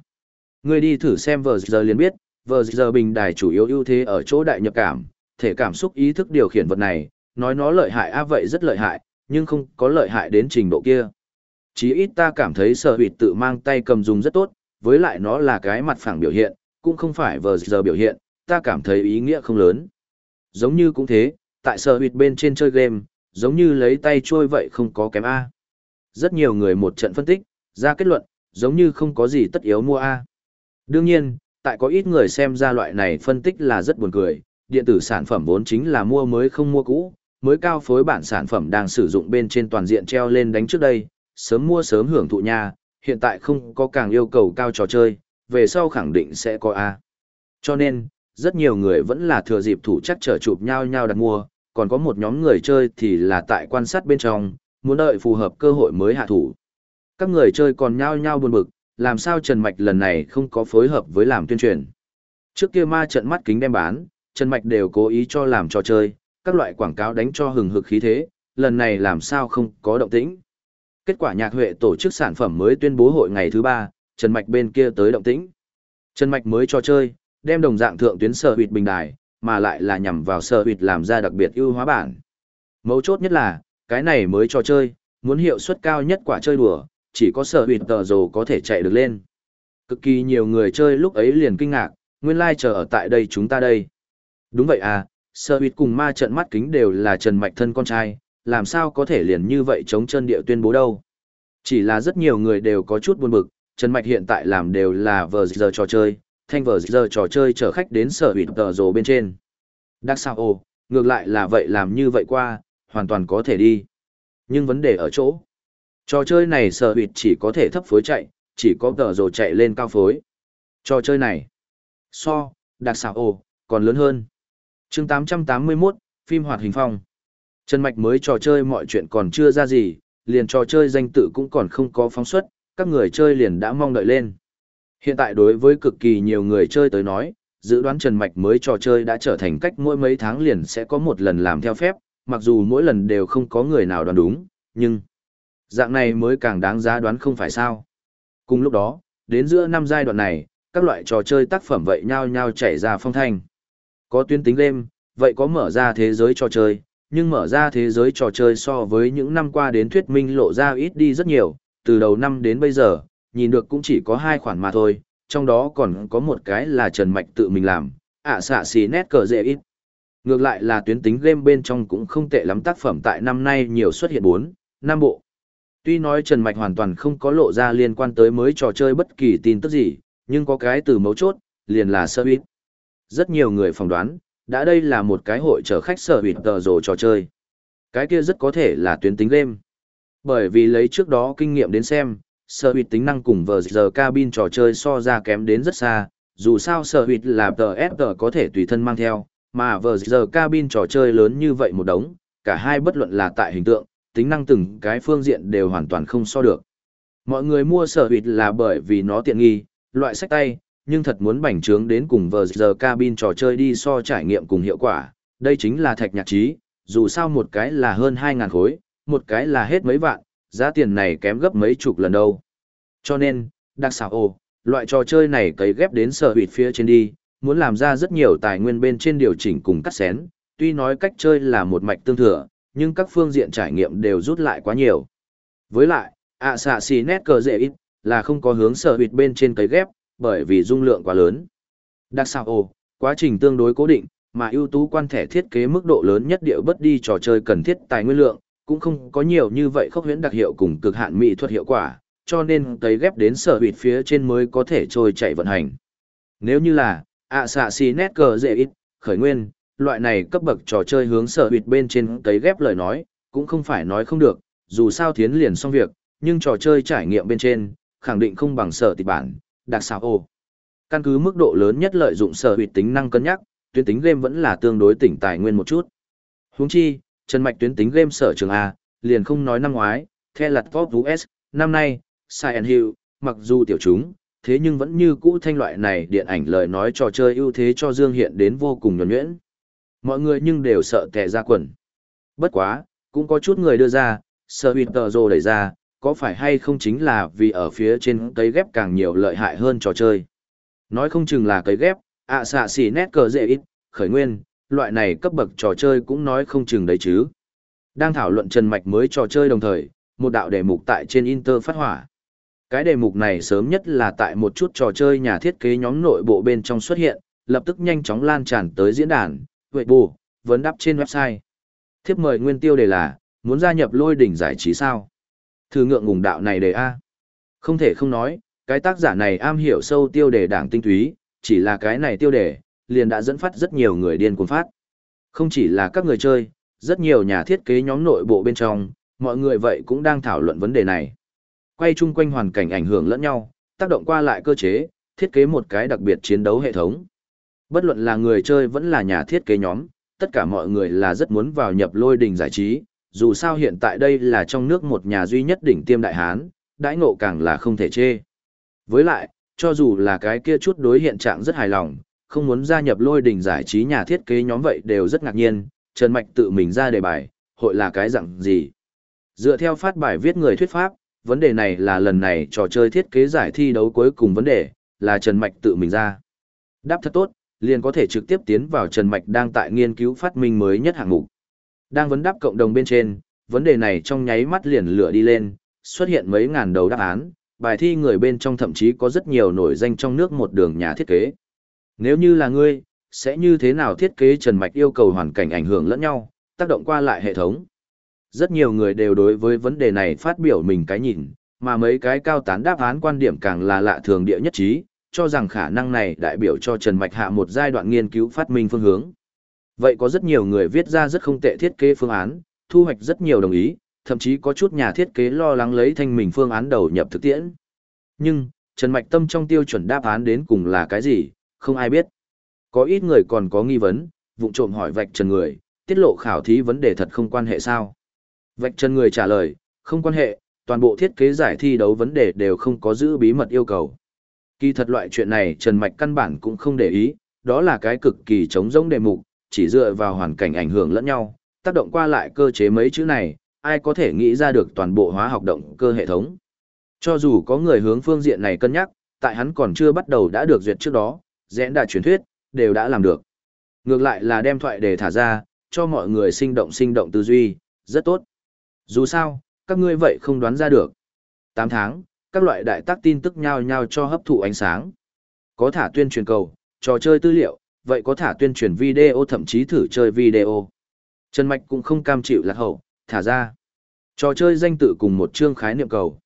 Ngươi đi thử xem vờ giờ liền biết, vờ giờ bình đài chủ yếu ưu thế ở chỗ đại nhập cảm, thể cảm xúc ý thức điều khiển vật này, nói nó lợi hại a vậy rất lợi hại, nhưng không có lợi hại đến trình độ kia. Chí ít ta cảm thấy sở hụt tự mang tay cầm dùng rất tốt, với lại nó là cái mặt phẳng biểu hiện, cũng không phải vờ giờ biểu hiện, ta cảm thấy ý nghĩa không lớn. Giống như cũng thế, tại sở huyệt bên trên chơi game, giống như lấy tay trôi vậy không có kém A. Rất nhiều người một trận phân tích, ra kết luận, giống như không có gì tất yếu mua A. Đương nhiên, tại có ít người xem ra loại này phân tích là rất buồn cười, điện tử sản phẩm vốn chính là mua mới không mua cũ, mới cao phối bản sản phẩm đang sử dụng bên trên toàn diện treo lên đánh trước đây, sớm mua sớm hưởng thụ nha, hiện tại không có càng yêu cầu cao trò chơi, về sau khẳng định sẽ có A. Cho nên, rất nhiều người vẫn là thừa dịp thủ chắc trở chụp nhau nhau đặt mua, còn có một nhóm người chơi thì là tại quan sát bên trong, muốn đợi phù hợp cơ hội mới hạ thủ. Các người chơi còn nhau nhau buồn bực, làm sao Trần Mạch lần này không có phối hợp với làm tuyên truyền. Trước kia ma trận mắt kính đem bán, Trần Mạch đều cố ý cho làm trò chơi, các loại quảng cáo đánh cho hừng hực khí thế, lần này làm sao không có động tĩnh. Kết quả nhạc huệ tổ chức sản phẩm mới tuyên bố hội ngày thứ ba, Trần Mạch bên kia tới động tĩnh. Trần Mạch mới cho chơi, đem đồng dạng thượng tuyến sở huyệt bình đài, mà lại là nhằm vào sở huyệt làm ra đặc biệt ưu hóa bản. Mấu chốt nhất là, cái này mới cho chơi, muốn hiệu suất cao nhất quả chơi đùa, chỉ có sở huyệt tờ rồ có thể chạy được lên. Cực kỳ nhiều người chơi lúc ấy liền kinh ngạc, nguyên lai chờ ở tại đây chúng ta đây. Đúng vậy à, sở huyệt cùng ma trận mắt kính đều là Trần Mạch thân con trai, làm sao có thể liền như vậy chống chân địa tuyên bố đâu. Chỉ là rất nhiều người đều có chút buồn bực, Trần Mạch hiện tại làm đều là vờ giờ trò chơi, thanh vở giờ trò chơi chở khách đến sở hủy tờ rồ bên trên. Đắc sao ồ, ngược lại là vậy làm như vậy qua, hoàn toàn có thể đi. Nhưng vấn đề ở chỗ. Trò chơi này sở hủy chỉ có thể thấp phối chạy, chỉ có tờ rồ chạy lên cao phối. Trò chơi này, so, đặc sao ồ, còn lớn hơn. chương 881, phim hoạt hình phong. Trần Mạch mới trò chơi mọi chuyện còn chưa ra gì, liền trò chơi danh tự cũng còn không có phóng xuất, các người chơi liền đã mong đợi lên. Hiện tại đối với cực kỳ nhiều người chơi tới nói, dự đoán Trần Mạch mới trò chơi đã trở thành cách mỗi mấy tháng liền sẽ có một lần làm theo phép, mặc dù mỗi lần đều không có người nào đoán đúng, nhưng dạng này mới càng đáng giá đoán không phải sao. Cùng lúc đó, đến giữa năm giai đoạn này, các loại trò chơi tác phẩm vậy nhau nhau chảy ra phong thanh. Có tuyên tính game, vậy có mở ra thế giới trò chơi, nhưng mở ra thế giới trò chơi so với những năm qua đến thuyết minh lộ ra ít đi rất nhiều, từ đầu năm đến bây giờ, nhìn được cũng chỉ có hai khoản mà thôi, trong đó còn có một cái là Trần Mạch tự mình làm, ạ xạ xì nét cờ dễ ít. Ngược lại là tuyến tính game bên trong cũng không tệ lắm tác phẩm tại năm nay nhiều xuất hiện 4, 5 bộ. Tuy nói Trần Mạch hoàn toàn không có lộ ra liên quan tới mới trò chơi bất kỳ tin tức gì, nhưng có cái từ mấu chốt, liền là sơ huyết. Rất nhiều người phỏng đoán, đã đây là một cái hội chở khách sở huyết tờ rồ trò chơi. Cái kia rất có thể là tuyến tính game. Bởi vì lấy trước đó kinh nghiệm đến xem, sở hữu tính năng cùng vờ giờ cabin trò chơi so ra kém đến rất xa, dù sao sở hữu là tờ S có thể tùy thân mang theo, mà vờ giờ cabin trò chơi lớn như vậy một đống, cả hai bất luận là tại hình tượng, tính năng từng cái phương diện đều hoàn toàn không so được. Mọi người mua sở hụt là bởi vì nó tiện nghi, loại sách tay, nhưng thật muốn bành trướng đến cùng vờ giờ cabin trò chơi đi so trải nghiệm cùng hiệu quả. Đây chính là thạch nhạc trí, dù sao một cái là hơn hai ngàn khối, một cái là hết mấy vạn, giá tiền này kém gấp mấy chục lần đâu. Cho nên, đặc xảo ồ, loại trò chơi này cấy ghép đến sở hụt phía trên đi, muốn làm ra rất nhiều tài nguyên bên trên điều chỉnh cùng cắt xén, tuy nói cách chơi là một mạch tương thừa, nhưng các phương diện trải nghiệm đều rút lại quá nhiều. Với lại, ạ xạ xì nét cờ dễ ít, là không có hướng sở hụt bên trên cấy ghép, bởi vì dung lượng quá lớn. Đặc xảo ồ, quá trình tương đối cố định, mà ưu tú quan thẻ thiết kế mức độ lớn nhất điệu bất đi trò chơi cần thiết tài nguyên lượng, cũng không có nhiều như vậy khốc huyễn đặc hiệu cùng cực hạn mỹ thuật hiệu quả, cho nên tấy ghép đến sở huyệt phía trên mới có thể trôi chạy vận hành. Nếu như là, ạ xạ xì nét cờ dễ ít, khởi nguyên, loại này cấp bậc trò chơi hướng sở huyệt bên trên tấy ghép lời nói, cũng không phải nói không được, dù sao thiến liền xong việc, nhưng trò chơi trải nghiệm bên trên, khẳng định không bằng sở tịch bản, đặc xảo ồ. Căn cứ mức độ lớn nhất lợi dụng sở huyệt tính năng cân nhắc, tuyến tính game vẫn là tương đối tỉnh tài nguyên một chút. Huống chi, Trần Mạch tuyến tính game sở trường A, liền không nói năm ngoái, The lặt Top US, năm nay, Silent Hill, mặc dù tiểu chúng, thế nhưng vẫn như cũ thanh loại này điện ảnh lời nói trò chơi ưu thế cho Dương hiện đến vô cùng nhuẩn nhuyễn. Mọi người nhưng đều sợ kẻ ra quần. Bất quá, cũng có chút người đưa ra, sở huyệt tờ rồ đẩy ra, có phải hay không chính là vì ở phía trên cấy ghép càng nhiều lợi hại hơn trò chơi. Nói không chừng là cấy ghép, ạ xạ xỉ nét cờ dễ ít, khởi nguyên, loại này cấp bậc trò chơi cũng nói không chừng đấy chứ. Đang thảo luận Trần Mạch mới trò chơi đồng thời, một đạo đề mục tại trên Inter phát hỏa. Cái đề mục này sớm nhất là tại một chút trò chơi nhà thiết kế nhóm nội bộ bên trong xuất hiện, lập tức nhanh chóng lan tràn tới diễn đàn, vệ bù, vấn đáp trên website. Thiếp mời nguyên tiêu đề là, muốn gia nhập lôi đỉnh giải trí sao? Thử ngượng ngùng đạo này đề A. Không thể không nói, cái tác giả này am hiểu sâu tiêu đề đảng tinh túy, chỉ là cái này tiêu đề, liền đã dẫn phát rất nhiều người điên cuồng phát. Không chỉ là các người chơi, rất nhiều nhà thiết kế nhóm nội bộ bên trong, mọi người vậy cũng đang thảo luận vấn đề này. Quay chung quanh hoàn cảnh ảnh hưởng lẫn nhau, tác động qua lại cơ chế, thiết kế một cái đặc biệt chiến đấu hệ thống. Bất luận là người chơi vẫn là nhà thiết kế nhóm, tất cả mọi người là rất muốn vào nhập lôi đình giải trí, dù sao hiện tại đây là trong nước một nhà duy nhất đỉnh tiêm đại hán, đãi ngộ càng là không thể chê. Với lại, cho dù là cái kia chút đối hiện trạng rất hài lòng, không muốn gia nhập lôi đình giải trí nhà thiết kế nhóm vậy đều rất ngạc nhiên, Trần Mạch tự mình ra đề bài, hội là cái dạng gì. Dựa theo phát bài viết người thuyết pháp, vấn đề này là lần này trò chơi thiết kế giải thi đấu cuối cùng vấn đề, là Trần Mạch tự mình ra. Đáp thật tốt, liền có thể trực tiếp tiến vào Trần Mạch đang tại nghiên cứu phát minh mới nhất hạng mục. Đang vấn đáp cộng đồng bên trên, vấn đề này trong nháy mắt liền lửa đi lên, xuất hiện mấy ngàn đầu đáp án, bài thi người bên trong thậm chí có rất nhiều nổi danh trong nước một đường nhà thiết kế. Nếu như là ngươi, sẽ như thế nào thiết kế Trần Mạch yêu cầu hoàn cảnh ảnh hưởng lẫn nhau, tác động qua lại hệ thống? Rất nhiều người đều đối với vấn đề này phát biểu mình cái nhìn, mà mấy cái cao tán đáp án quan điểm càng là lạ thường địa nhất trí, cho rằng khả năng này đại biểu cho Trần Mạch hạ một giai đoạn nghiên cứu phát minh phương hướng. Vậy có rất nhiều người viết ra rất không tệ thiết kế phương án, thu hoạch rất nhiều đồng ý, thậm chí có chút nhà thiết kế lo lắng lấy thanh mình phương án đầu nhập thực tiễn. Nhưng, Trần Mạch Tâm trong tiêu chuẩn đáp án đến cùng là cái gì, không ai biết. Có ít người còn có nghi vấn, vụng trộm hỏi vạch trần người, tiết lộ khảo thí vấn đề thật không quan hệ sao. Vạch trần người trả lời, không quan hệ, toàn bộ thiết kế giải thi đấu vấn đề đều không có giữ bí mật yêu cầu. Kỳ thật loại chuyện này Trần Mạch căn bản cũng không để ý, đó là cái cực kỳ chống rỗng đề mục, chỉ dựa vào hoàn cảnh ảnh hưởng lẫn nhau, tác động qua lại cơ chế mấy chữ này, ai có thể nghĩ ra được toàn bộ hóa học động cơ hệ thống. Cho dù có người hướng phương diện này cân nhắc, tại hắn còn chưa bắt đầu đã được duyệt trước đó, rẽn đà truyền thuyết, đều đã làm được. Ngược lại là đem thoại để thả ra, cho mọi người sinh động sinh động tư duy, rất tốt. Dù sao, các ngươi vậy không đoán ra được. 8 tháng, các loại đại tác tin tức nhau nhau cho hấp thụ ánh sáng. Có thả tuyên truyền cầu, trò chơi tư liệu, vậy có thả tuyên truyền video thậm chí thử chơi video. Trần Mạch cũng không cam chịu lạc hậu, thả ra. Trò chơi danh tự cùng một chương khái niệm cầu.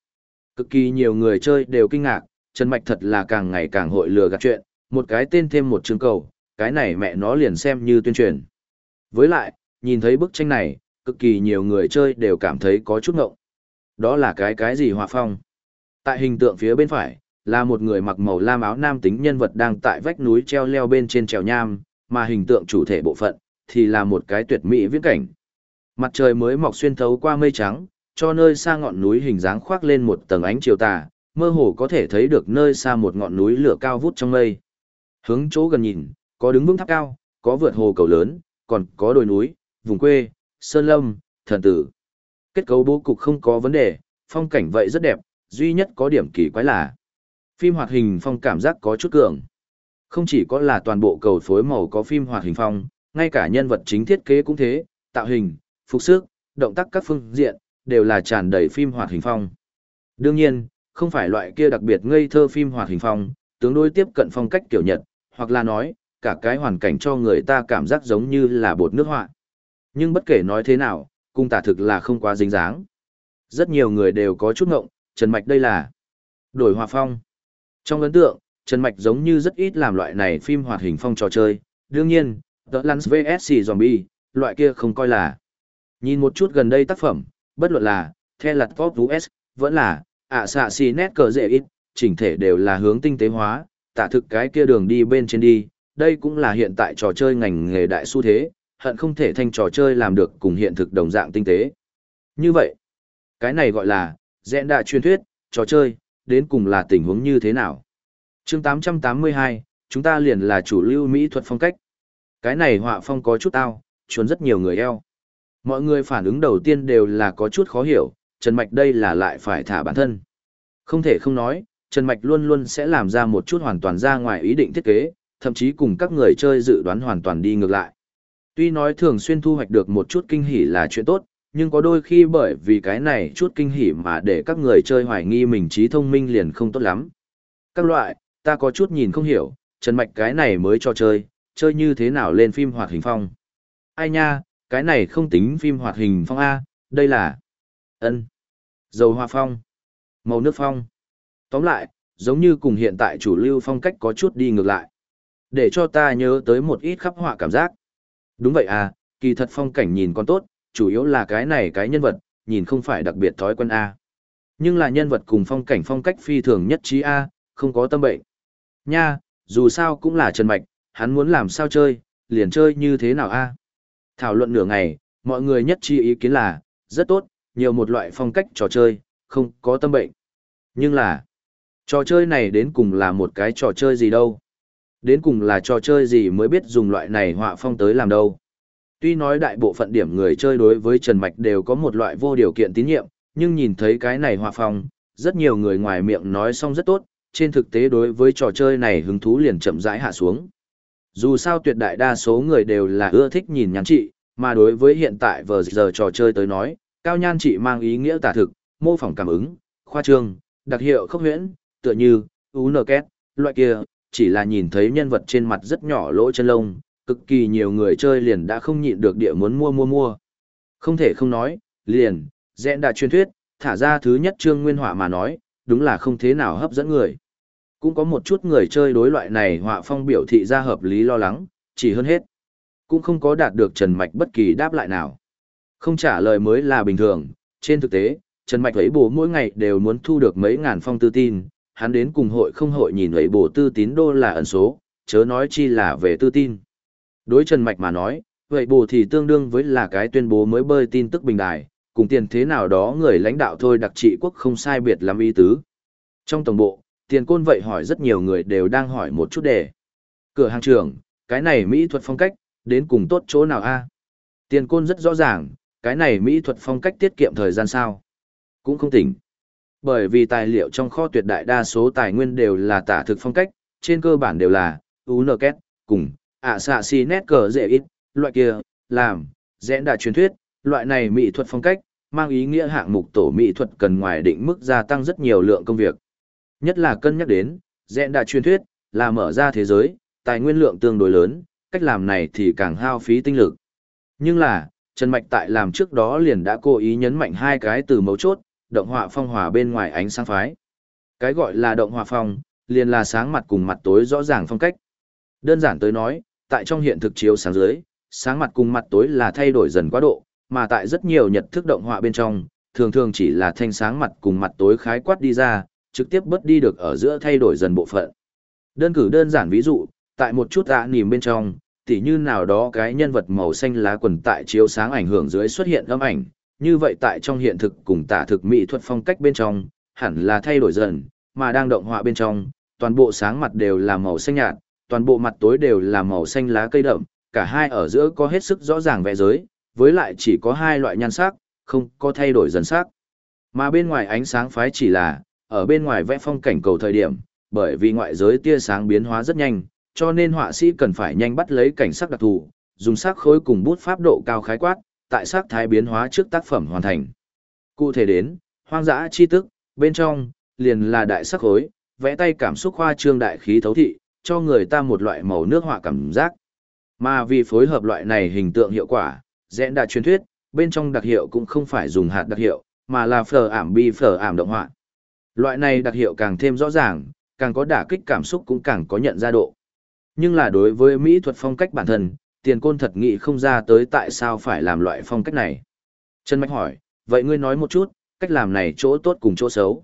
Cực kỳ nhiều người chơi đều kinh ngạc, Trần Mạch thật là càng ngày càng hội lừa gạt chuyện, một cái tên thêm một chương cầu, cái này mẹ nó liền xem như tuyên truyền. Với lại, nhìn thấy bức tranh này, cực kỳ nhiều người chơi đều cảm thấy có chút ngộng. Đó là cái cái gì hòa phong? Tại hình tượng phía bên phải, là một người mặc màu lam áo nam tính nhân vật đang tại vách núi treo leo bên trên trèo nham, mà hình tượng chủ thể bộ phận, thì là một cái tuyệt mỹ viễn cảnh. Mặt trời mới mọc xuyên thấu qua mây trắng, cho nơi xa ngọn núi hình dáng khoác lên một tầng ánh chiều tà, mơ hồ có thể thấy được nơi xa một ngọn núi lửa cao vút trong mây. Hướng chỗ gần nhìn, có đứng vững tháp cao, có vượt hồ cầu lớn, còn có đồi núi, vùng quê, sơn lâm, thần tử. Kết cấu bố cục không có vấn đề, phong cảnh vậy rất đẹp, duy nhất có điểm kỳ quái là phim hoạt hình phong cảm giác có chút cường. Không chỉ có là toàn bộ cầu phối màu có phim hoạt hình phong, ngay cả nhân vật chính thiết kế cũng thế, tạo hình, phục sức, động tác các phương diện, đều là tràn đầy phim hoạt hình phong. Đương nhiên, không phải loại kia đặc biệt ngây thơ phim hoạt hình phong, tướng đối tiếp cận phong cách kiểu Nhật, hoặc là nói, cả cái hoàn cảnh cho người ta cảm giác giống như là bột nước họa. Nhưng bất kể nói thế nào, cung tả thực là không quá dính dáng. Rất nhiều người đều có chút ngộng, Trần Mạch đây là đổi hòa phong. Trong ấn tượng, Trần Mạch giống như rất ít làm loại này phim hoạt hình phong trò chơi. Đương nhiên, The Lance VSC Zombie, loại kia không coi là. Nhìn một chút gần đây tác phẩm, bất luận là, The Lạt Pop US, vẫn là, ạ xạ xì nét cờ dễ ít, chỉnh thể đều là hướng tinh tế hóa, tả thực cái kia đường đi bên trên đi. Đây cũng là hiện tại trò chơi ngành nghề đại xu thế, hận không thể thành trò chơi làm được cùng hiện thực đồng dạng tinh tế. Như vậy, cái này gọi là, dẹn đại truyền thuyết, trò chơi, đến cùng là tình huống như thế nào. chương 882, chúng ta liền là chủ lưu mỹ thuật phong cách. Cái này họa phong có chút tao, chuốn rất nhiều người eo. Mọi người phản ứng đầu tiên đều là có chút khó hiểu, Trần Mạch đây là lại phải thả bản thân. Không thể không nói, Trần Mạch luôn luôn sẽ làm ra một chút hoàn toàn ra ngoài ý định thiết kế, thậm chí cùng các người chơi dự đoán hoàn toàn đi ngược lại. Tuy nói thường xuyên thu hoạch được một chút kinh hỉ là chuyện tốt, nhưng có đôi khi bởi vì cái này chút kinh hỉ mà để các người chơi hoài nghi mình trí thông minh liền không tốt lắm. Các loại, ta có chút nhìn không hiểu, Trần Mạch cái này mới cho chơi, chơi như thế nào lên phim hoạt hình phong. Ai nha, cái này không tính phim hoạt hình phong A, đây là ân dầu hoa phong, màu nước phong. Tóm lại, giống như cùng hiện tại chủ lưu phong cách có chút đi ngược lại. Để cho ta nhớ tới một ít khắp họa cảm giác. Đúng vậy à, kỳ thật phong cảnh nhìn còn tốt, chủ yếu là cái này cái nhân vật, nhìn không phải đặc biệt thói quen A. Nhưng là nhân vật cùng phong cảnh phong cách phi thường nhất trí A, không có tâm bệnh. Nha, dù sao cũng là Trần Mạch, hắn muốn làm sao chơi, liền chơi như thế nào A. Thảo luận nửa ngày, mọi người nhất trí ý kiến là, rất tốt, nhiều một loại phong cách trò chơi, không có tâm bệnh. Nhưng là, trò chơi này đến cùng là một cái trò chơi gì đâu. Đến cùng là trò chơi gì mới biết dùng loại này họa phong tới làm đâu. Tuy nói đại bộ phận điểm người chơi đối với Trần Mạch đều có một loại vô điều kiện tín nhiệm, nhưng nhìn thấy cái này họa phong, rất nhiều người ngoài miệng nói xong rất tốt, trên thực tế đối với trò chơi này hứng thú liền chậm rãi hạ xuống. Dù sao tuyệt đại đa số người đều là ưa thích nhìn nhắn chị, mà đối với hiện tại vờ giờ trò chơi tới nói, cao nhan chị mang ý nghĩa tả thực, mô phỏng cảm ứng, khoa trương, đặc hiệu khốc huyễn, tựa như, UNKET, loại kia, chỉ là nhìn thấy nhân vật trên mặt rất nhỏ lỗ chân lông, cực kỳ nhiều người chơi liền đã không nhịn được địa muốn mua mua mua. Không thể không nói, liền, dẹn đã truyền thuyết, thả ra thứ nhất trương nguyên họa mà nói, đúng là không thế nào hấp dẫn người. Cũng có một chút người chơi đối loại này họa phong biểu thị ra hợp lý lo lắng, chỉ hơn hết. Cũng không có đạt được Trần Mạch bất kỳ đáp lại nào. Không trả lời mới là bình thường, trên thực tế, Trần Mạch ấy bố mỗi ngày đều muốn thu được mấy ngàn phong tư tin, hắn đến cùng hội không hội nhìn ấy bổ tư tín đô là ẩn số, chớ nói chi là về tư tin. Đối Trần Mạch mà nói, vậy bổ thì tương đương với là cái tuyên bố mới bơi tin tức bình đài, cùng tiền thế nào đó người lãnh đạo thôi đặc trị quốc không sai biệt lắm ý tứ. Trong tổng bộ, tiền côn vậy hỏi rất nhiều người đều đang hỏi một chút đề. Cửa hàng trưởng, cái này mỹ thuật phong cách, đến cùng tốt chỗ nào a à? Tiền côn rất rõ ràng, cái này mỹ thuật phong cách tiết kiệm thời gian sao. Cũng không tỉnh. Bởi vì tài liệu trong kho tuyệt đại đa số tài nguyên đều là tả thực phong cách, trên cơ bản đều là UNKET, cùng ạ xạ xì nét cờ dễ ít, loại kia, làm, dẽn đại truyền thuyết, loại này mỹ thuật phong cách, mang ý nghĩa hạng mục tổ mỹ thuật cần ngoài định mức gia tăng rất nhiều lượng công việc. Nhất là cân nhắc đến, dẽn đại truyền thuyết, là mở ra thế giới, tài nguyên lượng tương đối lớn, cách làm này thì càng hao phí tinh lực. Nhưng là, Trần Mạch tại làm trước đó liền đã cố ý nhấn mạnh hai cái từ mấu chốt, động họa phong hòa bên ngoài ánh sáng phái. Cái gọi là động họa phong, liền là sáng mặt cùng mặt tối rõ ràng phong cách. Đơn giản tới nói, tại trong hiện thực chiếu sáng dưới, sáng mặt cùng mặt tối là thay đổi dần quá độ, mà tại rất nhiều nhật thức động họa bên trong, thường thường chỉ là thanh sáng mặt cùng mặt tối khái quát đi ra, trực tiếp bớt đi được ở giữa thay đổi dần bộ phận. Đơn cử đơn giản ví dụ, tại một chút ạ nìm bên trong, tỉ như nào đó cái nhân vật màu xanh lá quần tại chiếu sáng ảnh hưởng dưới xuất hiện âm ảnh, như vậy tại trong hiện thực cùng tả thực mỹ thuật phong cách bên trong, hẳn là thay đổi dần, mà đang động họa bên trong, toàn bộ sáng mặt đều là màu xanh nhạt, toàn bộ mặt tối đều là màu xanh lá cây đậm, cả hai ở giữa có hết sức rõ ràng vẽ giới, với lại chỉ có hai loại nhan sắc, không có thay đổi dần sắc. Mà bên ngoài ánh sáng phái chỉ là, ở bên ngoài vẽ phong cảnh cầu thời điểm, bởi vì ngoại giới tia sáng biến hóa rất nhanh, cho nên họa sĩ cần phải nhanh bắt lấy cảnh sắc đặc thù, dùng sắc khối cùng bút pháp độ cao khái quát, tại sắc thái biến hóa trước tác phẩm hoàn thành. Cụ thể đến, hoang dã chi tức, bên trong, liền là đại sắc khối, vẽ tay cảm xúc hoa trương đại khí thấu thị, cho người ta một loại màu nước họa cảm giác. Mà vì phối hợp loại này hình tượng hiệu quả, dẽn đã truyền thuyết, bên trong đặc hiệu cũng không phải dùng hạt đặc hiệu, mà là phở ảm bi phở ảm động họa. Loại này đặc hiệu càng thêm rõ ràng, càng có đả kích cảm xúc cũng càng có nhận ra độ. Nhưng là đối với mỹ thuật phong cách bản thân, tiền côn thật nghĩ không ra tới tại sao phải làm loại phong cách này. Trần Mạch hỏi, vậy ngươi nói một chút, cách làm này chỗ tốt cùng chỗ xấu.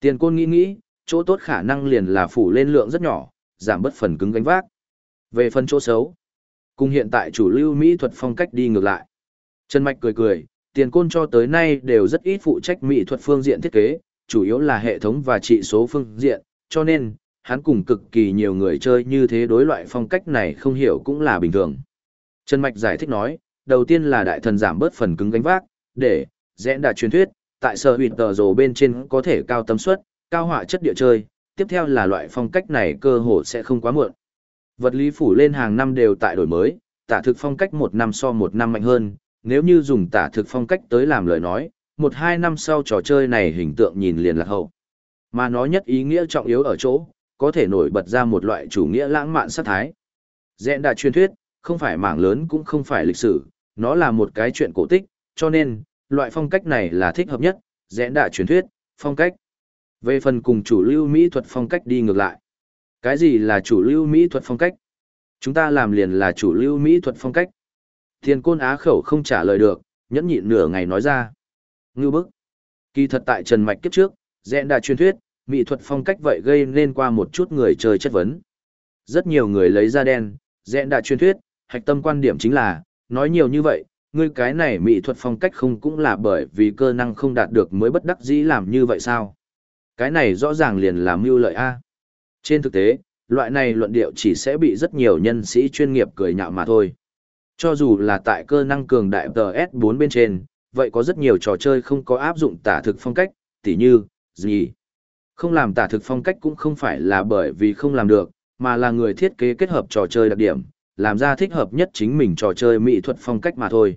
Tiền côn nghĩ nghĩ, chỗ tốt khả năng liền là phủ lên lượng rất nhỏ, giảm bất phần cứng gánh vác. Về phần chỗ xấu, cùng hiện tại chủ lưu mỹ thuật phong cách đi ngược lại. Trần Mạch cười cười, tiền côn cho tới nay đều rất ít phụ trách mỹ thuật phương diện thiết kế, chủ yếu là hệ thống và trị số phương diện, cho nên, hắn cùng cực kỳ nhiều người chơi như thế đối loại phong cách này không hiểu cũng là bình thường. Trần Mạch giải thích nói, đầu tiên là đại thần giảm bớt phần cứng gánh vác, để, rẽn đạt truyền thuyết, tại sở huyệt tờ rồ bên trên có thể cao tấm suất, cao họa chất địa chơi, tiếp theo là loại phong cách này cơ hồ sẽ không quá muộn. Vật lý phủ lên hàng năm đều tại đổi mới, tả thực phong cách một năm so một năm mạnh hơn, nếu như dùng tả thực phong cách tới làm lời nói, một hai năm sau trò chơi này hình tượng nhìn liền là hậu. Mà nó nhất ý nghĩa trọng yếu ở chỗ, có thể nổi bật ra một loại chủ nghĩa lãng mạn sát thái. Dẹn đã truyền thuyết, không phải mảng lớn cũng không phải lịch sử, nó là một cái chuyện cổ tích, cho nên, loại phong cách này là thích hợp nhất, rẽ đạ truyền thuyết, phong cách. Về phần cùng chủ lưu mỹ thuật phong cách đi ngược lại. Cái gì là chủ lưu mỹ thuật phong cách? Chúng ta làm liền là chủ lưu mỹ thuật phong cách. Thiên côn á khẩu không trả lời được, nhẫn nhịn nửa ngày nói ra. Ngưu bức. Kỳ thật tại Trần Mạch kiếp trước, rẽ đạ truyền thuyết, mỹ thuật phong cách vậy gây nên qua một chút người chơi chất vấn. Rất nhiều người lấy ra đen, rẽ đạ truyền thuyết, hạch tâm quan điểm chính là, nói nhiều như vậy, ngươi cái này mỹ thuật phong cách không cũng là bởi vì cơ năng không đạt được mới bất đắc dĩ làm như vậy sao? Cái này rõ ràng liền làm mưu lợi A. Trên thực tế, loại này luận điệu chỉ sẽ bị rất nhiều nhân sĩ chuyên nghiệp cười nhạo mà thôi. Cho dù là tại cơ năng cường đại PS4 bên trên, vậy có rất nhiều trò chơi không có áp dụng tả thực phong cách, tỉ như, gì. Không làm tả thực phong cách cũng không phải là bởi vì không làm được, mà là người thiết kế kết hợp trò chơi đặc điểm, làm ra thích hợp nhất chính mình trò chơi mỹ thuật phong cách mà thôi.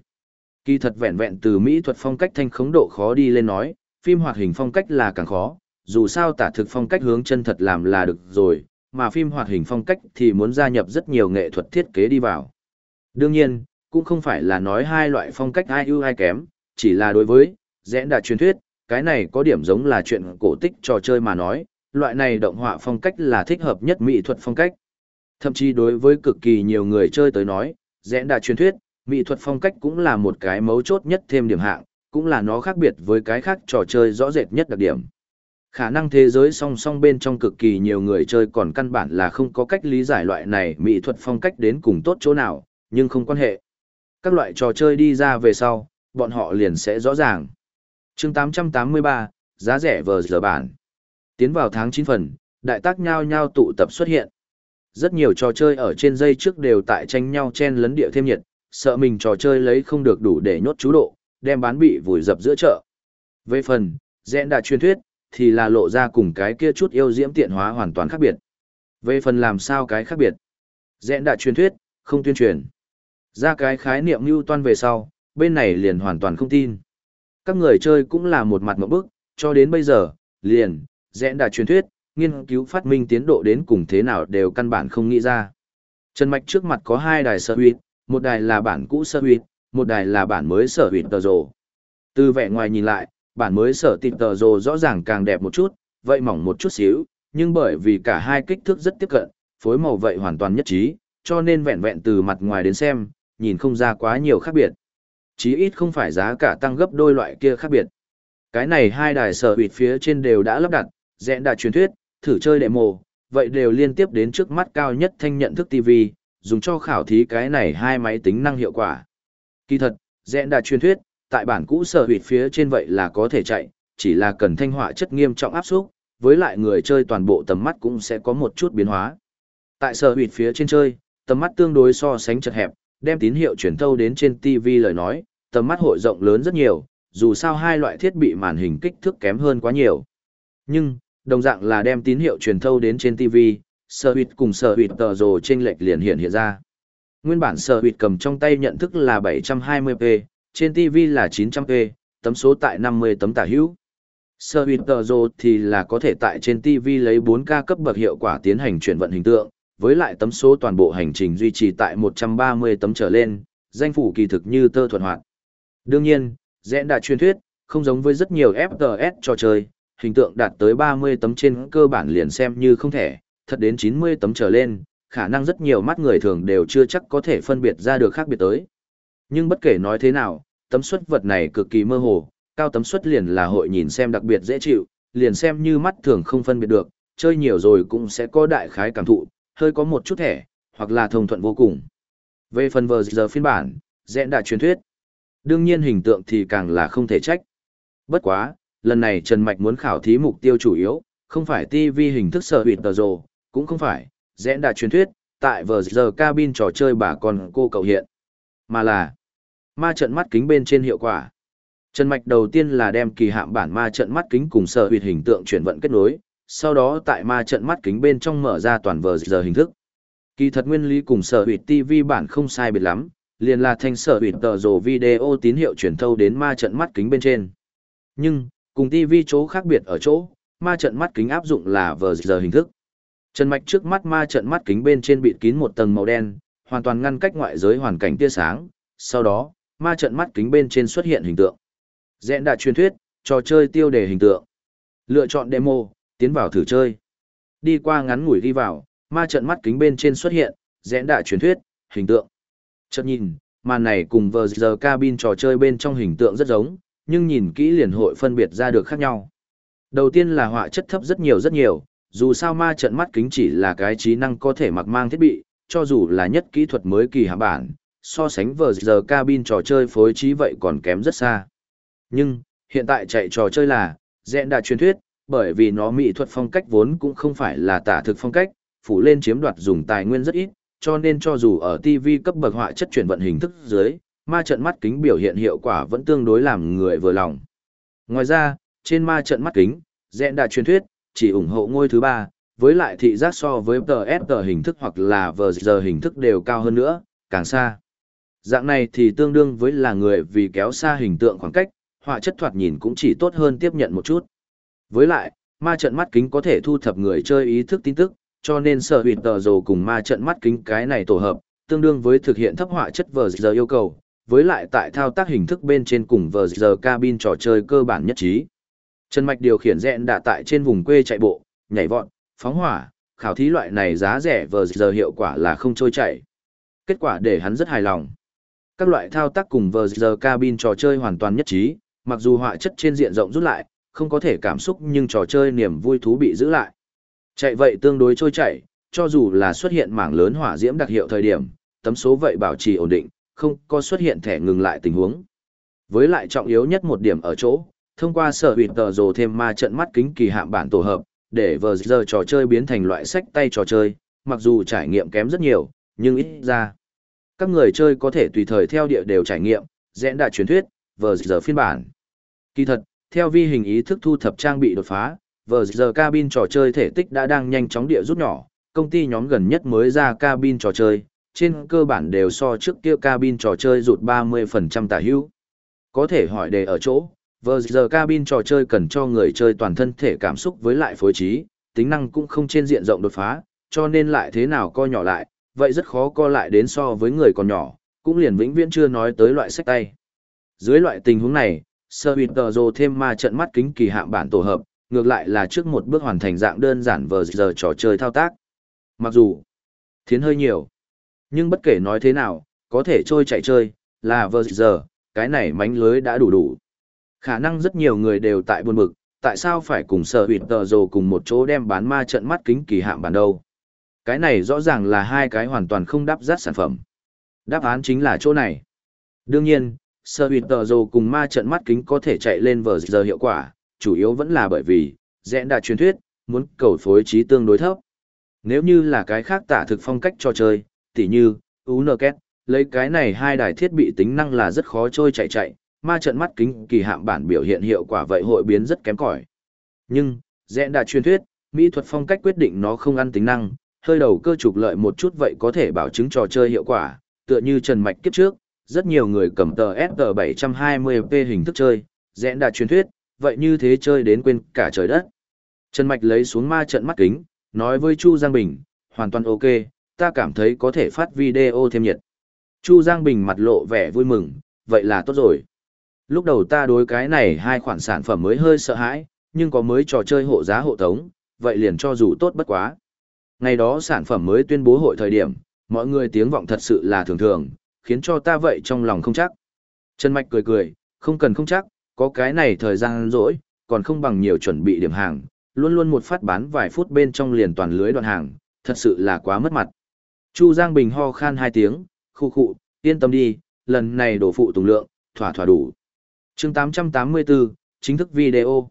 Kỳ thật vẹn vẹn từ mỹ thuật phong cách thanh khống độ khó đi lên nói, phim hoạt hình phong cách là càng khó, dù sao tả thực phong cách hướng chân thật làm là được rồi, mà phim hoạt hình phong cách thì muốn gia nhập rất nhiều nghệ thuật thiết kế đi vào. Đương nhiên, cũng không phải là nói hai loại phong cách ai ưu ai kém, chỉ là đối với, rẽ đà truyền thuyết, cái này có điểm giống là chuyện cổ tích trò chơi mà nói, loại này động họa phong cách là thích hợp nhất mỹ thuật phong cách. Thậm chí đối với cực kỳ nhiều người chơi tới nói, rẽ đà truyền thuyết, mỹ thuật phong cách cũng là một cái mấu chốt nhất thêm điểm hạng, cũng là nó khác biệt với cái khác trò chơi rõ rệt nhất đặc điểm. Khả năng thế giới song song bên trong cực kỳ nhiều người chơi còn căn bản là không có cách lý giải loại này mỹ thuật phong cách đến cùng tốt chỗ nào, nhưng không quan hệ. Các loại trò chơi đi ra về sau, bọn họ liền sẽ rõ ràng. chương 883, giá rẻ vờ giờ bản. Tiến vào tháng 9 phần, đại tác nhao nhao tụ tập xuất hiện. Rất nhiều trò chơi ở trên dây trước đều tại tranh nhau chen lấn địa thêm nhiệt, sợ mình trò chơi lấy không được đủ để nhốt chú độ, đem bán bị vùi dập giữa chợ. Về phần, dẹn đã truyền thuyết, thì là lộ ra cùng cái kia chút yêu diễm tiện hóa hoàn toàn khác biệt. Về phần làm sao cái khác biệt, dẹn đã truyền thuyết, không tuyên truyền. Ra cái khái niệm như toan về sau, bên này liền hoàn toàn không tin. Các người chơi cũng là một mặt một bức, cho đến bây giờ, liền, dẹn đã truyền thuyết, nghiên cứu phát minh tiến độ đến cùng thế nào đều căn bản không nghĩ ra. Trần Mạch trước mặt có hai đài sở huyệt, một đài là bản cũ sở huyệt, một đài là bản mới sở huyệt tờ rồ. Từ vẻ ngoài nhìn lại, bản mới sở tịt tờ rồ rõ ràng càng đẹp một chút, vậy mỏng một chút xíu, nhưng bởi vì cả hai kích thước rất tiếp cận, phối màu vậy hoàn toàn nhất trí, cho nên vẹn vẹn từ mặt ngoài đến xem, nhìn không ra quá nhiều khác biệt. Chí ít không phải giá cả tăng gấp đôi loại kia khác biệt. Cái này hai đài sở huyệt phía trên đều đã lắp đặt, dẹn đã truyền thuyết, thử chơi đệ mộ, vậy đều liên tiếp đến trước mắt cao nhất thanh nhận thức TV, dùng cho khảo thí cái này hai máy tính năng hiệu quả. Kỳ thật, dẹn đã truyền thuyết, tại bản cũ sở hụt phía trên vậy là có thể chạy, chỉ là cần thanh họa chất nghiêm trọng áp xúc, với lại người chơi toàn bộ tầm mắt cũng sẽ có một chút biến hóa. Tại sở hụt phía trên chơi, tầm mắt tương đối so sánh chật hẹp, đem tín hiệu truyền thâu đến trên TV lời nói, tầm mắt hội rộng lớn rất nhiều, dù sao hai loại thiết bị màn hình kích thước kém hơn quá nhiều. Nhưng, đồng dạng là đem tín hiệu truyền thâu đến trên TV, sở hụt cùng sở hụt tờ rồ trên lệch liền hiện hiện ra. Nguyên bản sở hụt cầm trong tay nhận thức là 720p, trên TV là 900p, tấm số tại 50 tấm tả hữu. Sở hụt tờ rồ thì là có thể tại trên TV lấy 4K cấp bậc hiệu quả tiến hành chuyển vận hình tượng, với lại tấm số toàn bộ hành trình duy trì tại 130 tấm trở lên, danh phủ kỳ thực như tơ thuận hoạt. Đương nhiên, rẽ đã truyền thuyết, không giống với rất nhiều FPS trò chơi, hình tượng đạt tới 30 tấm trên cơ bản liền xem như không thể, thật đến 90 tấm trở lên, khả năng rất nhiều mắt người thường đều chưa chắc có thể phân biệt ra được khác biệt tới. Nhưng bất kể nói thế nào, tấm suất vật này cực kỳ mơ hồ, cao tấm suất liền là hội nhìn xem đặc biệt dễ chịu, liền xem như mắt thường không phân biệt được, chơi nhiều rồi cũng sẽ có đại khái cảm thụ, hơi có một chút thẻ, hoặc là thông thuận vô cùng. Về phần vờ giờ phiên bản, dẹn đã truyền thuyết. Đương nhiên hình tượng thì càng là không thể trách. Bất quá, lần này Trần Mạch muốn khảo thí mục tiêu chủ yếu, không phải TV hình thức sở hụt tờ rồ, cũng không phải, rẽ đà truyền thuyết, tại vờ giờ cabin trò chơi bà con cô cậu hiện. Mà là, ma trận mắt kính bên trên hiệu quả. Trần Mạch đầu tiên là đem kỳ hạm bản ma trận mắt kính cùng sở hụt hình tượng chuyển vận kết nối, sau đó tại ma trận mắt kính bên trong mở ra toàn vờ giờ hình thức. Kỳ thật nguyên lý cùng sở hụt TV bản không sai biệt lắm, liền là thành sở hụt tờ rồ video tín hiệu truyền thâu đến ma trận mắt kính bên trên. Nhưng, cùng TV chỗ khác biệt ở chỗ, ma trận mắt kính áp dụng là vờ giờ hình thức. Trần mạch trước mắt ma trận mắt kính bên trên bịt kín một tầng màu đen, hoàn toàn ngăn cách ngoại giới hoàn cảnh tia sáng, sau đó, ma trận mắt kính bên trên xuất hiện hình tượng. Dẹn đã truyền thuyết, trò chơi tiêu đề hình tượng. Lựa chọn demo, tiến vào thử chơi. Đi qua ngắn ngủi đi vào, ma trận mắt kính bên trên xuất hiện, dẹn đã truyền thuyết, hình tượng. Chợt nhìn, màn này cùng vờ giờ cabin trò chơi bên trong hình tượng rất giống, nhưng nhìn kỹ liền hội phân biệt ra được khác nhau. Đầu tiên là họa chất thấp rất nhiều rất nhiều, dù sao ma trận mắt kính chỉ là cái trí năng có thể mặc mang thiết bị, cho dù là nhất kỹ thuật mới kỳ hạ bản, so sánh vờ giờ cabin trò chơi phối trí vậy còn kém rất xa. Nhưng, hiện tại chạy trò chơi là, dẹn đà truyền thuyết, bởi vì nó mỹ thuật phong cách vốn cũng không phải là tả thực phong cách, phủ lên chiếm đoạt dùng tài nguyên rất ít, cho nên cho dù ở TV cấp bậc họa chất chuyển vận hình thức dưới, ma trận mắt kính biểu hiện hiệu quả vẫn tương đối làm người vừa lòng. Ngoài ra, trên ma trận mắt kính, dẹn đã truyền thuyết, chỉ ủng hộ ngôi thứ ba, với lại thị giác so với TST hình thức hoặc là giờ hình thức đều cao hơn nữa, càng xa. Dạng này thì tương đương với là người vì kéo xa hình tượng khoảng cách, họa chất thoạt nhìn cũng chỉ tốt hơn tiếp nhận một chút. Với lại, ma trận mắt kính có thể thu thập người chơi ý thức tin tức, cho nên sở hủy tờ rồ cùng ma trận mắt kính cái này tổ hợp, tương đương với thực hiện thấp họa chất vờ giờ yêu cầu, với lại tại thao tác hình thức bên trên cùng vờ giờ cabin trò chơi cơ bản nhất trí. Trần Mạch điều khiển dẹn đã tại trên vùng quê chạy bộ, nhảy vọt, phóng hỏa, khảo thí loại này giá rẻ vờ giờ hiệu quả là không trôi chảy. Kết quả để hắn rất hài lòng. Các loại thao tác cùng vờ giờ cabin trò chơi hoàn toàn nhất trí, mặc dù họa chất trên diện rộng rút lại, không có thể cảm xúc nhưng trò chơi niềm vui thú bị giữ lại. Chạy vậy tương đối trôi chảy, cho dù là xuất hiện mảng lớn hỏa diễm đặc hiệu thời điểm, tấm số vậy bảo trì ổn định, không có xuất hiện thẻ ngừng lại tình huống. Với lại trọng yếu nhất một điểm ở chỗ, thông qua sở hủy tờ rồ thêm ma trận mắt kính kỳ hạm bản tổ hợp, để vờ giờ trò chơi biến thành loại sách tay trò chơi, mặc dù trải nghiệm kém rất nhiều, nhưng ít ra. Các người chơi có thể tùy thời theo địa đều trải nghiệm, dẽn đại truyền thuyết, vờ giờ phiên bản. Kỳ thật, theo vi hình ý thức thu thập trang bị đột phá, vờ giờ cabin trò chơi thể tích đã đang nhanh chóng địa rút nhỏ, công ty nhóm gần nhất mới ra cabin trò chơi, trên cơ bản đều so trước kia cabin trò chơi rụt 30% tả hữu. Có thể hỏi đề ở chỗ, vờ giờ cabin trò chơi cần cho người chơi toàn thân thể cảm xúc với lại phối trí, tính năng cũng không trên diện rộng đột phá, cho nên lại thế nào co nhỏ lại, vậy rất khó co lại đến so với người còn nhỏ, cũng liền vĩnh viễn chưa nói tới loại sách tay. Dưới loại tình huống này, Sơ Huyệt Tờ Rồ thêm ma trận mắt kính kỳ hạm bản tổ hợp, ngược lại là trước một bước hoàn thành dạng đơn giản vờ giờ trò chơi thao tác. Mặc dù, thiến hơi nhiều, nhưng bất kể nói thế nào, có thể trôi chạy chơi, là vờ giờ, cái này mánh lưới đã đủ đủ. Khả năng rất nhiều người đều tại buồn bực, tại sao phải cùng sở hủy tờ rồ cùng một chỗ đem bán ma trận mắt kính kỳ hạm bản đâu. Cái này rõ ràng là hai cái hoàn toàn không đáp rát sản phẩm. Đáp án chính là chỗ này. Đương nhiên, sở hủy tờ rồ cùng ma trận mắt kính có thể chạy lên vờ giờ hiệu quả, chủ yếu vẫn là bởi vì, rẽ đã truyền thuyết, muốn cầu phối trí tương đối thấp. Nếu như là cái khác tả thực phong cách trò chơi, tỉ như, UNKET, lấy cái này hai đài thiết bị tính năng là rất khó trôi chạy chạy, ma trận mắt kính kỳ hạm bản biểu hiện hiệu quả vậy hội biến rất kém cỏi. Nhưng, Rẽ đã truyền thuyết, mỹ thuật phong cách quyết định nó không ăn tính năng, hơi đầu cơ trục lợi một chút vậy có thể bảo chứng trò chơi hiệu quả, tựa như Trần Mạch kiếp trước, rất nhiều người cầm tờ SG720p hình thức chơi, Rẽ đã truyền thuyết, vậy như thế chơi đến quên cả trời đất. Trần Mạch lấy xuống ma trận mắt kính, nói với Chu Giang Bình, hoàn toàn ok, ta cảm thấy có thể phát video thêm nhiệt. Chu Giang Bình mặt lộ vẻ vui mừng, vậy là tốt rồi. Lúc đầu ta đối cái này hai khoản sản phẩm mới hơi sợ hãi, nhưng có mới trò chơi hộ giá hộ tống, vậy liền cho dù tốt bất quá. Ngày đó sản phẩm mới tuyên bố hội thời điểm, mọi người tiếng vọng thật sự là thường thường, khiến cho ta vậy trong lòng không chắc. Trần Mạch cười cười, không cần không chắc, có cái này thời gian rỗi, còn không bằng nhiều chuẩn bị điểm hàng, luôn luôn một phát bán vài phút bên trong liền toàn lưới đoạn hàng, thật sự là quá mất mặt. Chu Giang Bình ho khan hai tiếng, khu khụ, yên tâm đi, lần này đổ phụ tùng lượng, thỏa thỏa đủ. chương 884, chính thức video.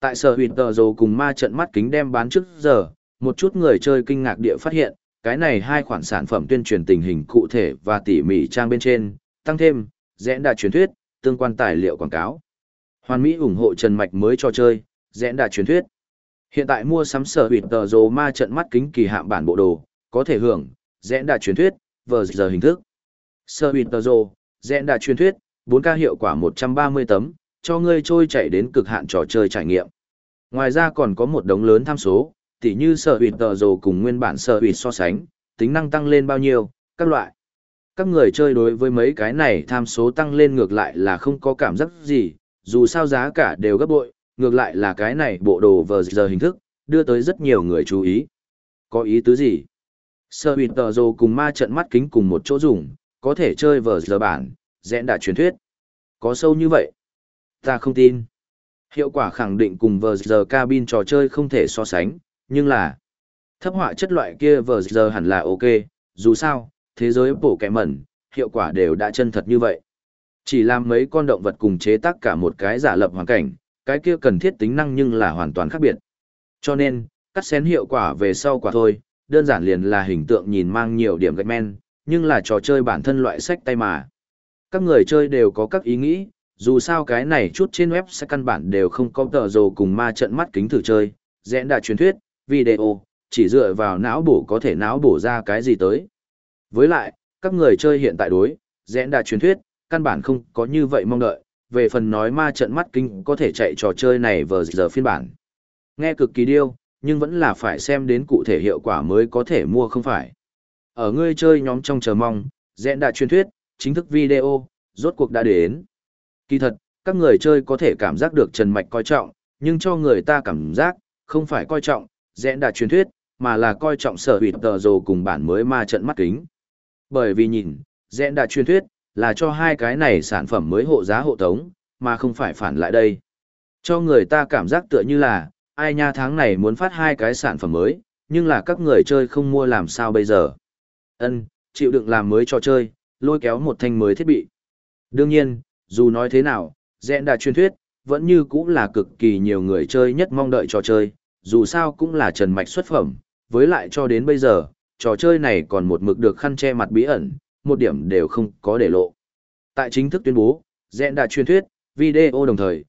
Tại sở huyệt tờ dồ cùng ma trận mắt kính đem bán trước giờ, một chút người chơi kinh ngạc địa phát hiện, cái này hai khoản sản phẩm tuyên truyền tình hình cụ thể và tỉ mỉ trang bên trên, tăng thêm, rẽ đà truyền thuyết, tương quan tài liệu quảng cáo. Hoàn Mỹ ủng hộ Trần Mạch mới cho chơi, rẽ đà truyền thuyết. Hiện tại mua sắm sở huyệt tờ dồ ma trận mắt kính kỳ hạm bản bộ đồ, có thể hưởng, rẽn đà truyền thuyết, vờ giờ hình thức. Sở huyệt tờ dồ, rẽn đà truyền thuyết, 4K hiệu quả 130 tấm, cho ngươi trôi chạy đến cực hạn trò chơi trải nghiệm. Ngoài ra còn có một đống lớn tham số, tỉ như sở hủy tờ rồ cùng nguyên bản sở hủy so sánh, tính năng tăng lên bao nhiêu, các loại. Các người chơi đối với mấy cái này tham số tăng lên ngược lại là không có cảm giác gì, dù sao giá cả đều gấp bội, ngược lại là cái này bộ đồ vờ giờ hình thức, đưa tới rất nhiều người chú ý. Có ý tứ gì? Sở hủy tờ rồ cùng ma trận mắt kính cùng một chỗ dùng, có thể chơi vờ giờ bản, dẹn đã truyền thuyết. Có sâu như vậy? Ta không tin. Hiệu quả khẳng định cùng vờ giờ cabin trò chơi không thể so sánh, nhưng là thấp họa chất loại kia vờ giờ hẳn là ok, dù sao, thế giới bổ kẻ mẩn, hiệu quả đều đã chân thật như vậy. Chỉ làm mấy con động vật cùng chế tác cả một cái giả lập hoàn cảnh, cái kia cần thiết tính năng nhưng là hoàn toàn khác biệt. Cho nên, cắt xén hiệu quả về sau quả thôi, đơn giản liền là hình tượng nhìn mang nhiều điểm gạch men, nhưng là trò chơi bản thân loại sách tay mà. Các người chơi đều có các ý nghĩ, dù sao cái này chút trên web sẽ căn bản đều không có tờ dồ cùng ma trận mắt kính thử chơi, dẽn đại truyền thuyết, video, chỉ dựa vào não bổ có thể não bổ ra cái gì tới. Với lại, các người chơi hiện tại đối, dẽn đại truyền thuyết, căn bản không có như vậy mong đợi, về phần nói ma trận mắt kính có thể chạy trò chơi này vừa giờ phiên bản. Nghe cực kỳ điêu, nhưng vẫn là phải xem đến cụ thể hiệu quả mới có thể mua không phải. Ở ngươi chơi nhóm trong chờ mong, dẹn đã truyền thuyết, chính thức video, rốt cuộc đã đến. Kỳ thật, các người chơi có thể cảm giác được Trần Mạch coi trọng, nhưng cho người ta cảm giác, không phải coi trọng, dẹn đại truyền thuyết, mà là coi trọng sở hủy tờ rồ cùng bản mới ma trận mắt kính. Bởi vì nhìn, dẹn đại truyền thuyết, là cho hai cái này sản phẩm mới hộ giá hộ tống, mà không phải phản lại đây. Cho người ta cảm giác tựa như là, ai nha tháng này muốn phát hai cái sản phẩm mới, nhưng là các người chơi không mua làm sao bây giờ. Ân, chịu đựng làm mới cho chơi, lôi kéo một thanh mới thiết bị. Đương nhiên, dù nói thế nào, dẹn đã truyền thuyết, vẫn như cũng là cực kỳ nhiều người chơi nhất mong đợi trò chơi, dù sao cũng là trần mạch xuất phẩm, với lại cho đến bây giờ, trò chơi này còn một mực được khăn che mặt bí ẩn, một điểm đều không có để lộ. Tại chính thức tuyên bố, dẹn đã truyền thuyết, video đồng thời,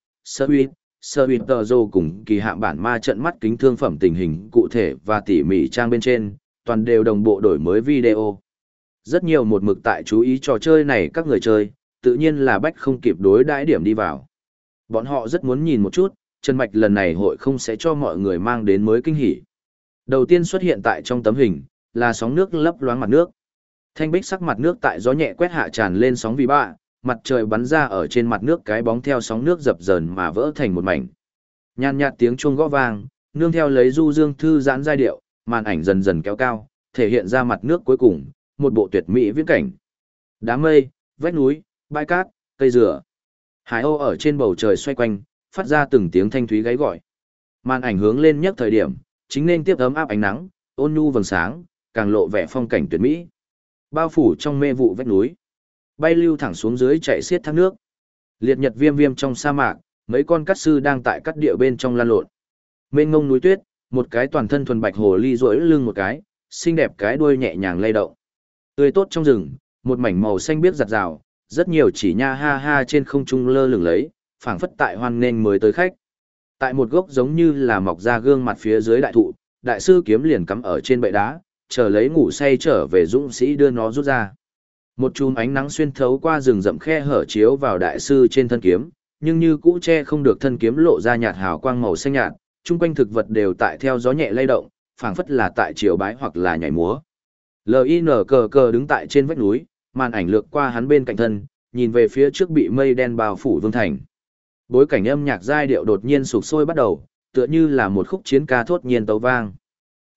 Sơ Sweet Tờ Dô cùng kỳ hạng bản ma trận mắt kính thương phẩm tình hình cụ thể và tỉ mỉ trang bên trên, toàn đều đồng bộ đổi mới video. Rất nhiều một mực tại chú ý trò chơi này các người chơi, tự nhiên là bách không kịp đối đãi điểm đi vào. Bọn họ rất muốn nhìn một chút, Trần Mạch lần này hội không sẽ cho mọi người mang đến mới kinh hỉ. Đầu tiên xuất hiện tại trong tấm hình, là sóng nước lấp loáng mặt nước. Thanh bích sắc mặt nước tại gió nhẹ quét hạ tràn lên sóng vì bạ, mặt trời bắn ra ở trên mặt nước cái bóng theo sóng nước dập dờn mà vỡ thành một mảnh. Nhàn nhạt tiếng chuông gõ vang, nương theo lấy du dương thư giãn giai điệu, màn ảnh dần dần kéo cao, thể hiện ra mặt nước cuối cùng, một bộ tuyệt mỹ viễn cảnh. Đám mây, vách núi, bãi cát, cây dừa. Hải âu ở trên bầu trời xoay quanh, phát ra từng tiếng thanh thúy gáy gọi. Màn ảnh hướng lên nhất thời điểm, chính nên tiếp ấm áp ánh nắng, ôn nhu vầng sáng, càng lộ vẻ phong cảnh tuyệt mỹ. Bao phủ trong mê vụ vách núi. Bay lưu thẳng xuống dưới chạy xiết thác nước. Liệt nhật viêm viêm trong sa mạc, mấy con cắt sư đang tại cắt địa bên trong lan lộn. Mênh ngông núi tuyết, một cái toàn thân thuần bạch hồ ly rỗi lưng một cái, xinh đẹp cái đuôi nhẹ nhàng lay động. Tươi tốt trong rừng, một mảnh màu xanh biếc giặt rào, rất nhiều chỉ nha ha ha trên không trung lơ lửng lấy, phảng phất tại hoan nên mới tới khách. Tại một gốc giống như là mọc ra gương mặt phía dưới đại thụ, đại sư kiếm liền cắm ở trên bệ đá, chờ lấy ngủ say trở về dũng sĩ đưa nó rút ra. Một chùm ánh nắng xuyên thấu qua rừng rậm khe hở chiếu vào đại sư trên thân kiếm, nhưng như cũ che không được thân kiếm lộ ra nhạt hào quang màu xanh nhạt, chung quanh thực vật đều tại theo gió nhẹ lay động, phảng phất là tại chiều bái hoặc là nhảy múa. L.I.N. cờ cờ đứng tại trên vách núi, màn ảnh lược qua hắn bên cạnh thân, nhìn về phía trước bị mây đen bao phủ vương thành. Bối cảnh âm nhạc giai điệu đột nhiên sụp sôi bắt đầu, tựa như là một khúc chiến ca thốt nhiên tấu vang.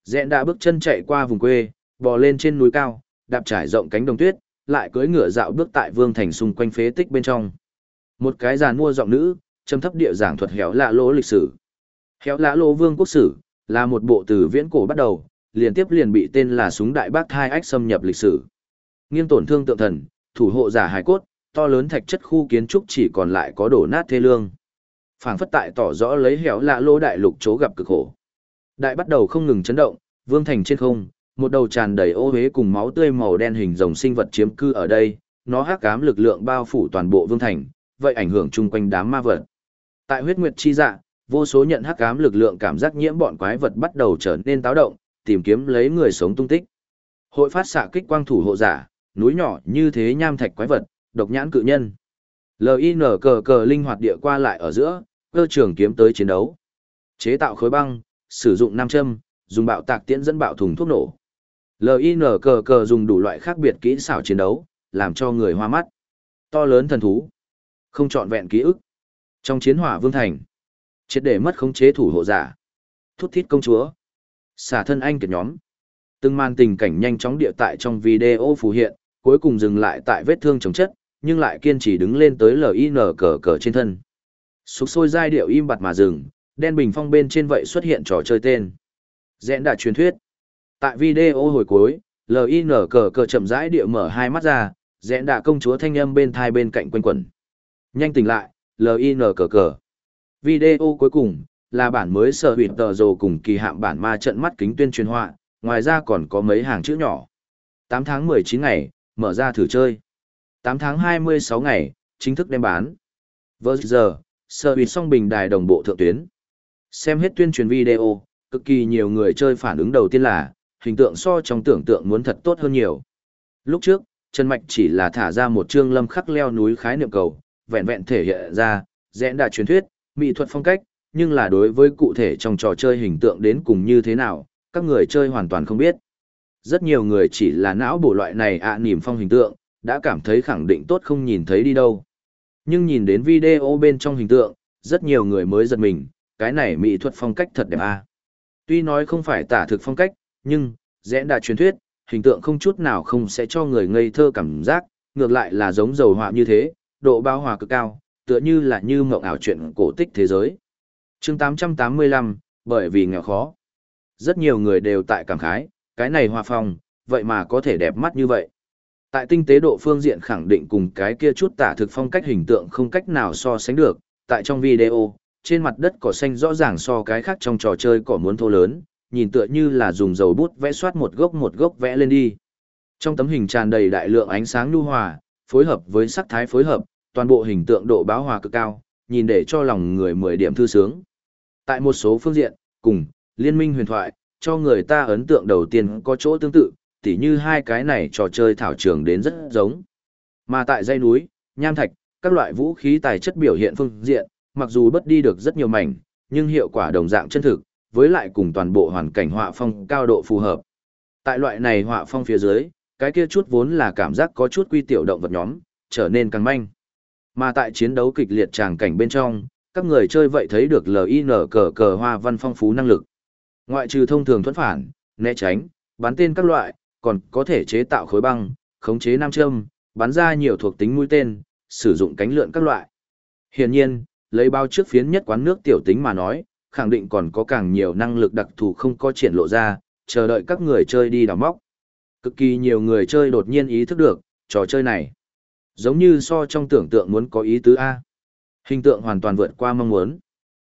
Dẹn đã bước chân chạy qua vùng quê, bò lên trên núi cao, đạp trải rộng cánh đồng tuyết, lại cưỡi ngựa dạo bước tại vương thành xung quanh phế tích bên trong. Một cái giàn mua giọng nữ, trầm thấp địa giảng thuật héo lạ lỗ lịch sử. Héo lạ lỗ vương quốc sử, là một bộ từ viễn cổ bắt đầu, liền tiếp liền bị tên là súng đại bác thai ách xâm nhập lịch sử. Nghiêng tổn thương tượng thần, thủ hộ giả hài cốt, to lớn thạch chất khu kiến trúc chỉ còn lại có đổ nát thê lương. Phảng phất tại tỏ rõ lấy héo lạ lỗ đại lục chỗ gặp cực khổ. Đại bắt đầu không ngừng chấn động, vương thành trên không, một đầu tràn đầy ô huế cùng máu tươi màu đen hình rồng sinh vật chiếm cư ở đây, nó hắc ám lực lượng bao phủ toàn bộ vương thành, vậy ảnh hưởng chung quanh đám ma vật. Tại huyết nguyệt chi dạ, vô số nhận hắc ám lực lượng cảm giác nhiễm bọn quái vật bắt đầu trở nên táo động, tìm kiếm lấy người sống tung tích. Hội phát xạ kích quang thủ hộ giả, núi nhỏ như thế nham thạch quái vật, độc nhãn cự nhân. LIN cờ cờ linh hoạt địa qua lại ở giữa, cơ trường kiếm tới chiến đấu. Chế tạo khối băng, sử dụng nam châm, dùng bạo tạc tiễn dẫn bạo thùng thuốc nổ. LIN cờ cờ dùng đủ loại khác biệt kỹ xảo chiến đấu, làm cho người hoa mắt. To lớn thần thú. Không trọn vẹn ký ức. Trong chiến hỏa vương thành, triệt để mất khống chế thủ hộ giả. Thút thít công chúa. Xả thân anh kiệt nhóm. Từng màn tình cảnh nhanh chóng địa tại trong video phù hiện, cuối cùng dừng lại tại vết thương chống chất, nhưng lại kiên trì đứng lên tới LIN cờ cờ trên thân. Sục sôi giai điệu im bặt mà dừng, đen bình phong bên trên vậy xuất hiện trò chơi tên. rẽn đà truyền thuyết. Tại video hồi cuối, LIN cờ cờ chậm rãi địa mở hai mắt ra, rẽ đã công chúa thanh âm bên thai bên cạnh quanh quẩn. Nhanh tỉnh lại, LIN cờ cờ. Video cuối cùng, là bản mới sở hủy tờ rồ cùng kỳ hạm bản ma trận mắt kính tuyên truyền họa, ngoài ra còn có mấy hàng chữ nhỏ. 8 tháng 19 ngày, mở ra thử chơi. 8 tháng 26 ngày, chính thức đem bán. Vừa giờ, sở hủy song bình đài đồng bộ thượng tuyến. Xem hết tuyên truyền video, cực kỳ nhiều người chơi phản ứng đầu tiên là, hình tượng so trong tưởng tượng muốn thật tốt hơn nhiều. Lúc trước, Trần Mạch chỉ là thả ra một chương lâm khắc leo núi khái niệm cầu, vẹn vẹn thể hiện ra, rẽn đà truyền thuyết, mỹ thuật phong cách, nhưng là đối với cụ thể trong trò chơi hình tượng đến cùng như thế nào, các người chơi hoàn toàn không biết. Rất nhiều người chỉ là não bổ loại này ạ niềm phong hình tượng, đã cảm thấy khẳng định tốt không nhìn thấy đi đâu. Nhưng nhìn đến video bên trong hình tượng, rất nhiều người mới giật mình, cái này mỹ thuật phong cách thật đẹp à. Tuy nói không phải tả thực phong cách, nhưng, rẽ đã truyền thuyết, hình tượng không chút nào không sẽ cho người ngây thơ cảm giác, ngược lại là giống dầu họa như thế, độ bao hòa cực cao, tựa như là như mộng ảo chuyện cổ tích thế giới. chương 885, bởi vì nghèo khó. Rất nhiều người đều tại cảm khái, cái này hòa phong, vậy mà có thể đẹp mắt như vậy. Tại tinh tế độ phương diện khẳng định cùng cái kia chút tả thực phong cách hình tượng không cách nào so sánh được, tại trong video, trên mặt đất cỏ xanh rõ ràng so cái khác trong trò chơi cỏ muốn thô lớn, nhìn tựa như là dùng dầu bút vẽ soát một gốc một gốc vẽ lên đi. Trong tấm hình tràn đầy đại lượng ánh sáng nhu hòa, phối hợp với sắc thái phối hợp, toàn bộ hình tượng độ báo hòa cực cao, nhìn để cho lòng người 10 điểm thư sướng. Tại một số phương diện, cùng, liên minh huyền thoại, cho người ta ấn tượng đầu tiên có chỗ tương tự, tỉ như hai cái này trò chơi thảo trường đến rất giống. Mà tại dãy núi, nham thạch, các loại vũ khí tài chất biểu hiện phương diện, mặc dù bất đi được rất nhiều mảnh, nhưng hiệu quả đồng dạng chân thực, với lại cùng toàn bộ hoàn cảnh họa phong cao độ phù hợp. Tại loại này họa phong phía dưới, cái kia chút vốn là cảm giác có chút quy tiểu động vật nhóm, trở nên càng manh. Mà tại chiến đấu kịch liệt tràng cảnh bên trong, các người chơi vậy thấy được LIN cờ cờ hoa văn phong phú năng lực. Ngoại trừ thông thường thuẫn phản, né tránh, bắn tên các loại, còn có thể chế tạo khối băng, khống chế nam châm, bắn ra nhiều thuộc tính mũi tên, sử dụng cánh lượn các loại. Hiển nhiên, lấy bao trước phiến nhất quán nước tiểu tính mà nói, khẳng định còn có càng nhiều năng lực đặc thù không có triển lộ ra, chờ đợi các người chơi đi đào móc. Cực kỳ nhiều người chơi đột nhiên ý thức được, trò chơi này Giống như so trong tưởng tượng muốn có ý tứ A. Hình tượng hoàn toàn vượt qua mong muốn.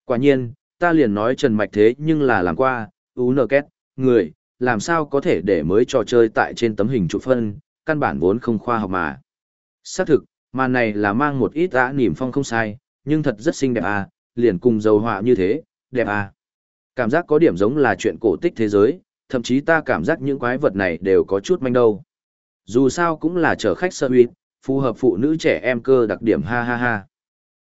Quả nhiên, ta liền nói Trần Mạch thế nhưng là làm qua, ú nờ két, người, làm sao có thể để mới trò chơi tại trên tấm hình trụ phân, căn bản vốn không khoa học mà. Xác thực, màn này là mang một ít đã niềm phong không sai, nhưng thật rất xinh đẹp à, liền cùng dầu họa như thế, đẹp à. Cảm giác có điểm giống là chuyện cổ tích thế giới, thậm chí ta cảm giác những quái vật này đều có chút manh đâu. Dù sao cũng là chở khách sơ huyết, phù hợp phụ nữ trẻ em cơ đặc điểm ha ha ha.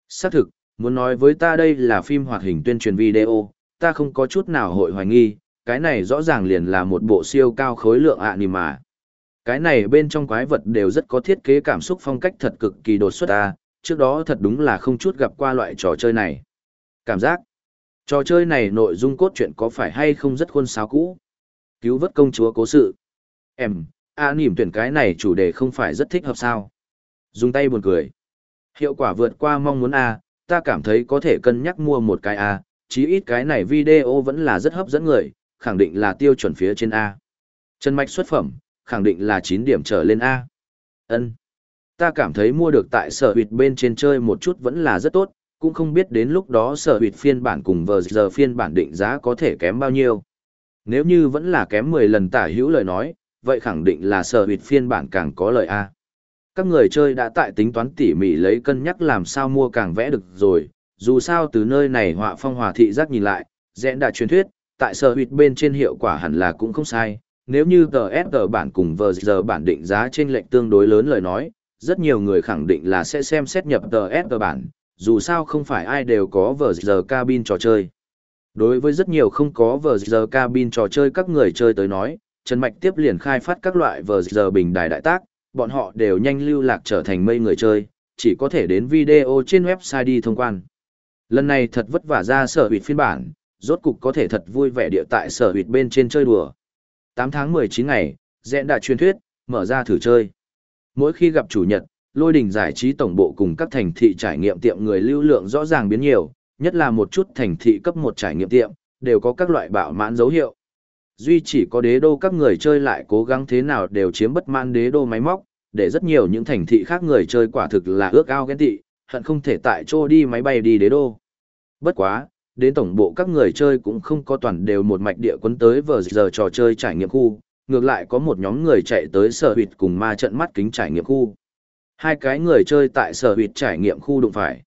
Xác thực, muốn nói với ta đây là phim hoạt hình tuyên truyền video, ta không có chút nào hội hoài nghi, cái này rõ ràng liền là một bộ siêu cao khối lượng ạ nì mà. Cái này bên trong quái vật đều rất có thiết kế cảm xúc phong cách thật cực kỳ đột xuất ta, trước đó thật đúng là không chút gặp qua loại trò chơi này. Cảm giác, trò chơi này nội dung cốt truyện có phải hay không rất khuôn sáo cũ. Cứu vớt công chúa cố sự. Em, a nỉm tuyển cái này chủ đề không phải rất thích hợp sao. Dùng tay buồn cười. Hiệu quả vượt qua mong muốn A, ta cảm thấy có thể cân nhắc mua một cái A, chí ít cái này video vẫn là rất hấp dẫn người, khẳng định là tiêu chuẩn phía trên A. Chân mạch xuất phẩm, khẳng định là 9 điểm trở lên A. ân Ta cảm thấy mua được tại sở huyệt bên trên chơi một chút vẫn là rất tốt, cũng không biết đến lúc đó sở hụt phiên bản cùng vờ giờ phiên bản định giá có thể kém bao nhiêu. Nếu như vẫn là kém 10 lần tả hữu lời nói, vậy khẳng định là sở hụt phiên bản càng có lợi A các người chơi đã tại tính toán tỉ mỉ lấy cân nhắc làm sao mua càng vẽ được rồi, dù sao từ nơi này họa phong hòa thị giác nhìn lại, dẹn đã truyền thuyết, tại sở hụt bên trên hiệu quả hẳn là cũng không sai, nếu như TSG bản cùng vờ giờ bản định giá trên lệnh tương đối lớn lời nói, rất nhiều người khẳng định là sẽ xem xét nhập TSG bản, dù sao không phải ai đều có vờ giờ cabin trò chơi. Đối với rất nhiều không có vờ giờ cabin trò chơi các người chơi tới nói, Trần Mạch tiếp liền khai phát các loại vờ giờ bình đài đại tác, bọn họ đều nhanh lưu lạc trở thành mây người chơi, chỉ có thể đến video trên website đi thông quan. Lần này thật vất vả ra sở huyệt phiên bản, rốt cục có thể thật vui vẻ địa tại sở huyệt bên trên chơi đùa. 8 tháng 19 ngày, dẹn đã truyền thuyết, mở ra thử chơi. Mỗi khi gặp chủ nhật, lôi đỉnh giải trí tổng bộ cùng các thành thị trải nghiệm tiệm người lưu lượng rõ ràng biến nhiều, nhất là một chút thành thị cấp một trải nghiệm tiệm, đều có các loại bạo mãn dấu hiệu. Duy chỉ có đế đô các người chơi lại cố gắng thế nào đều chiếm bất mãn đế đô máy móc, để rất nhiều những thành thị khác người chơi quả thực là ước ao ghen tị, hận không thể tại chỗ đi máy bay đi đế đô. Bất quá, đến tổng bộ các người chơi cũng không có toàn đều một mạch địa quân tới vờ giờ trò chơi trải nghiệm khu, ngược lại có một nhóm người chạy tới sở huyệt cùng ma trận mắt kính trải nghiệm khu. Hai cái người chơi tại sở huyệt trải nghiệm khu đụng phải.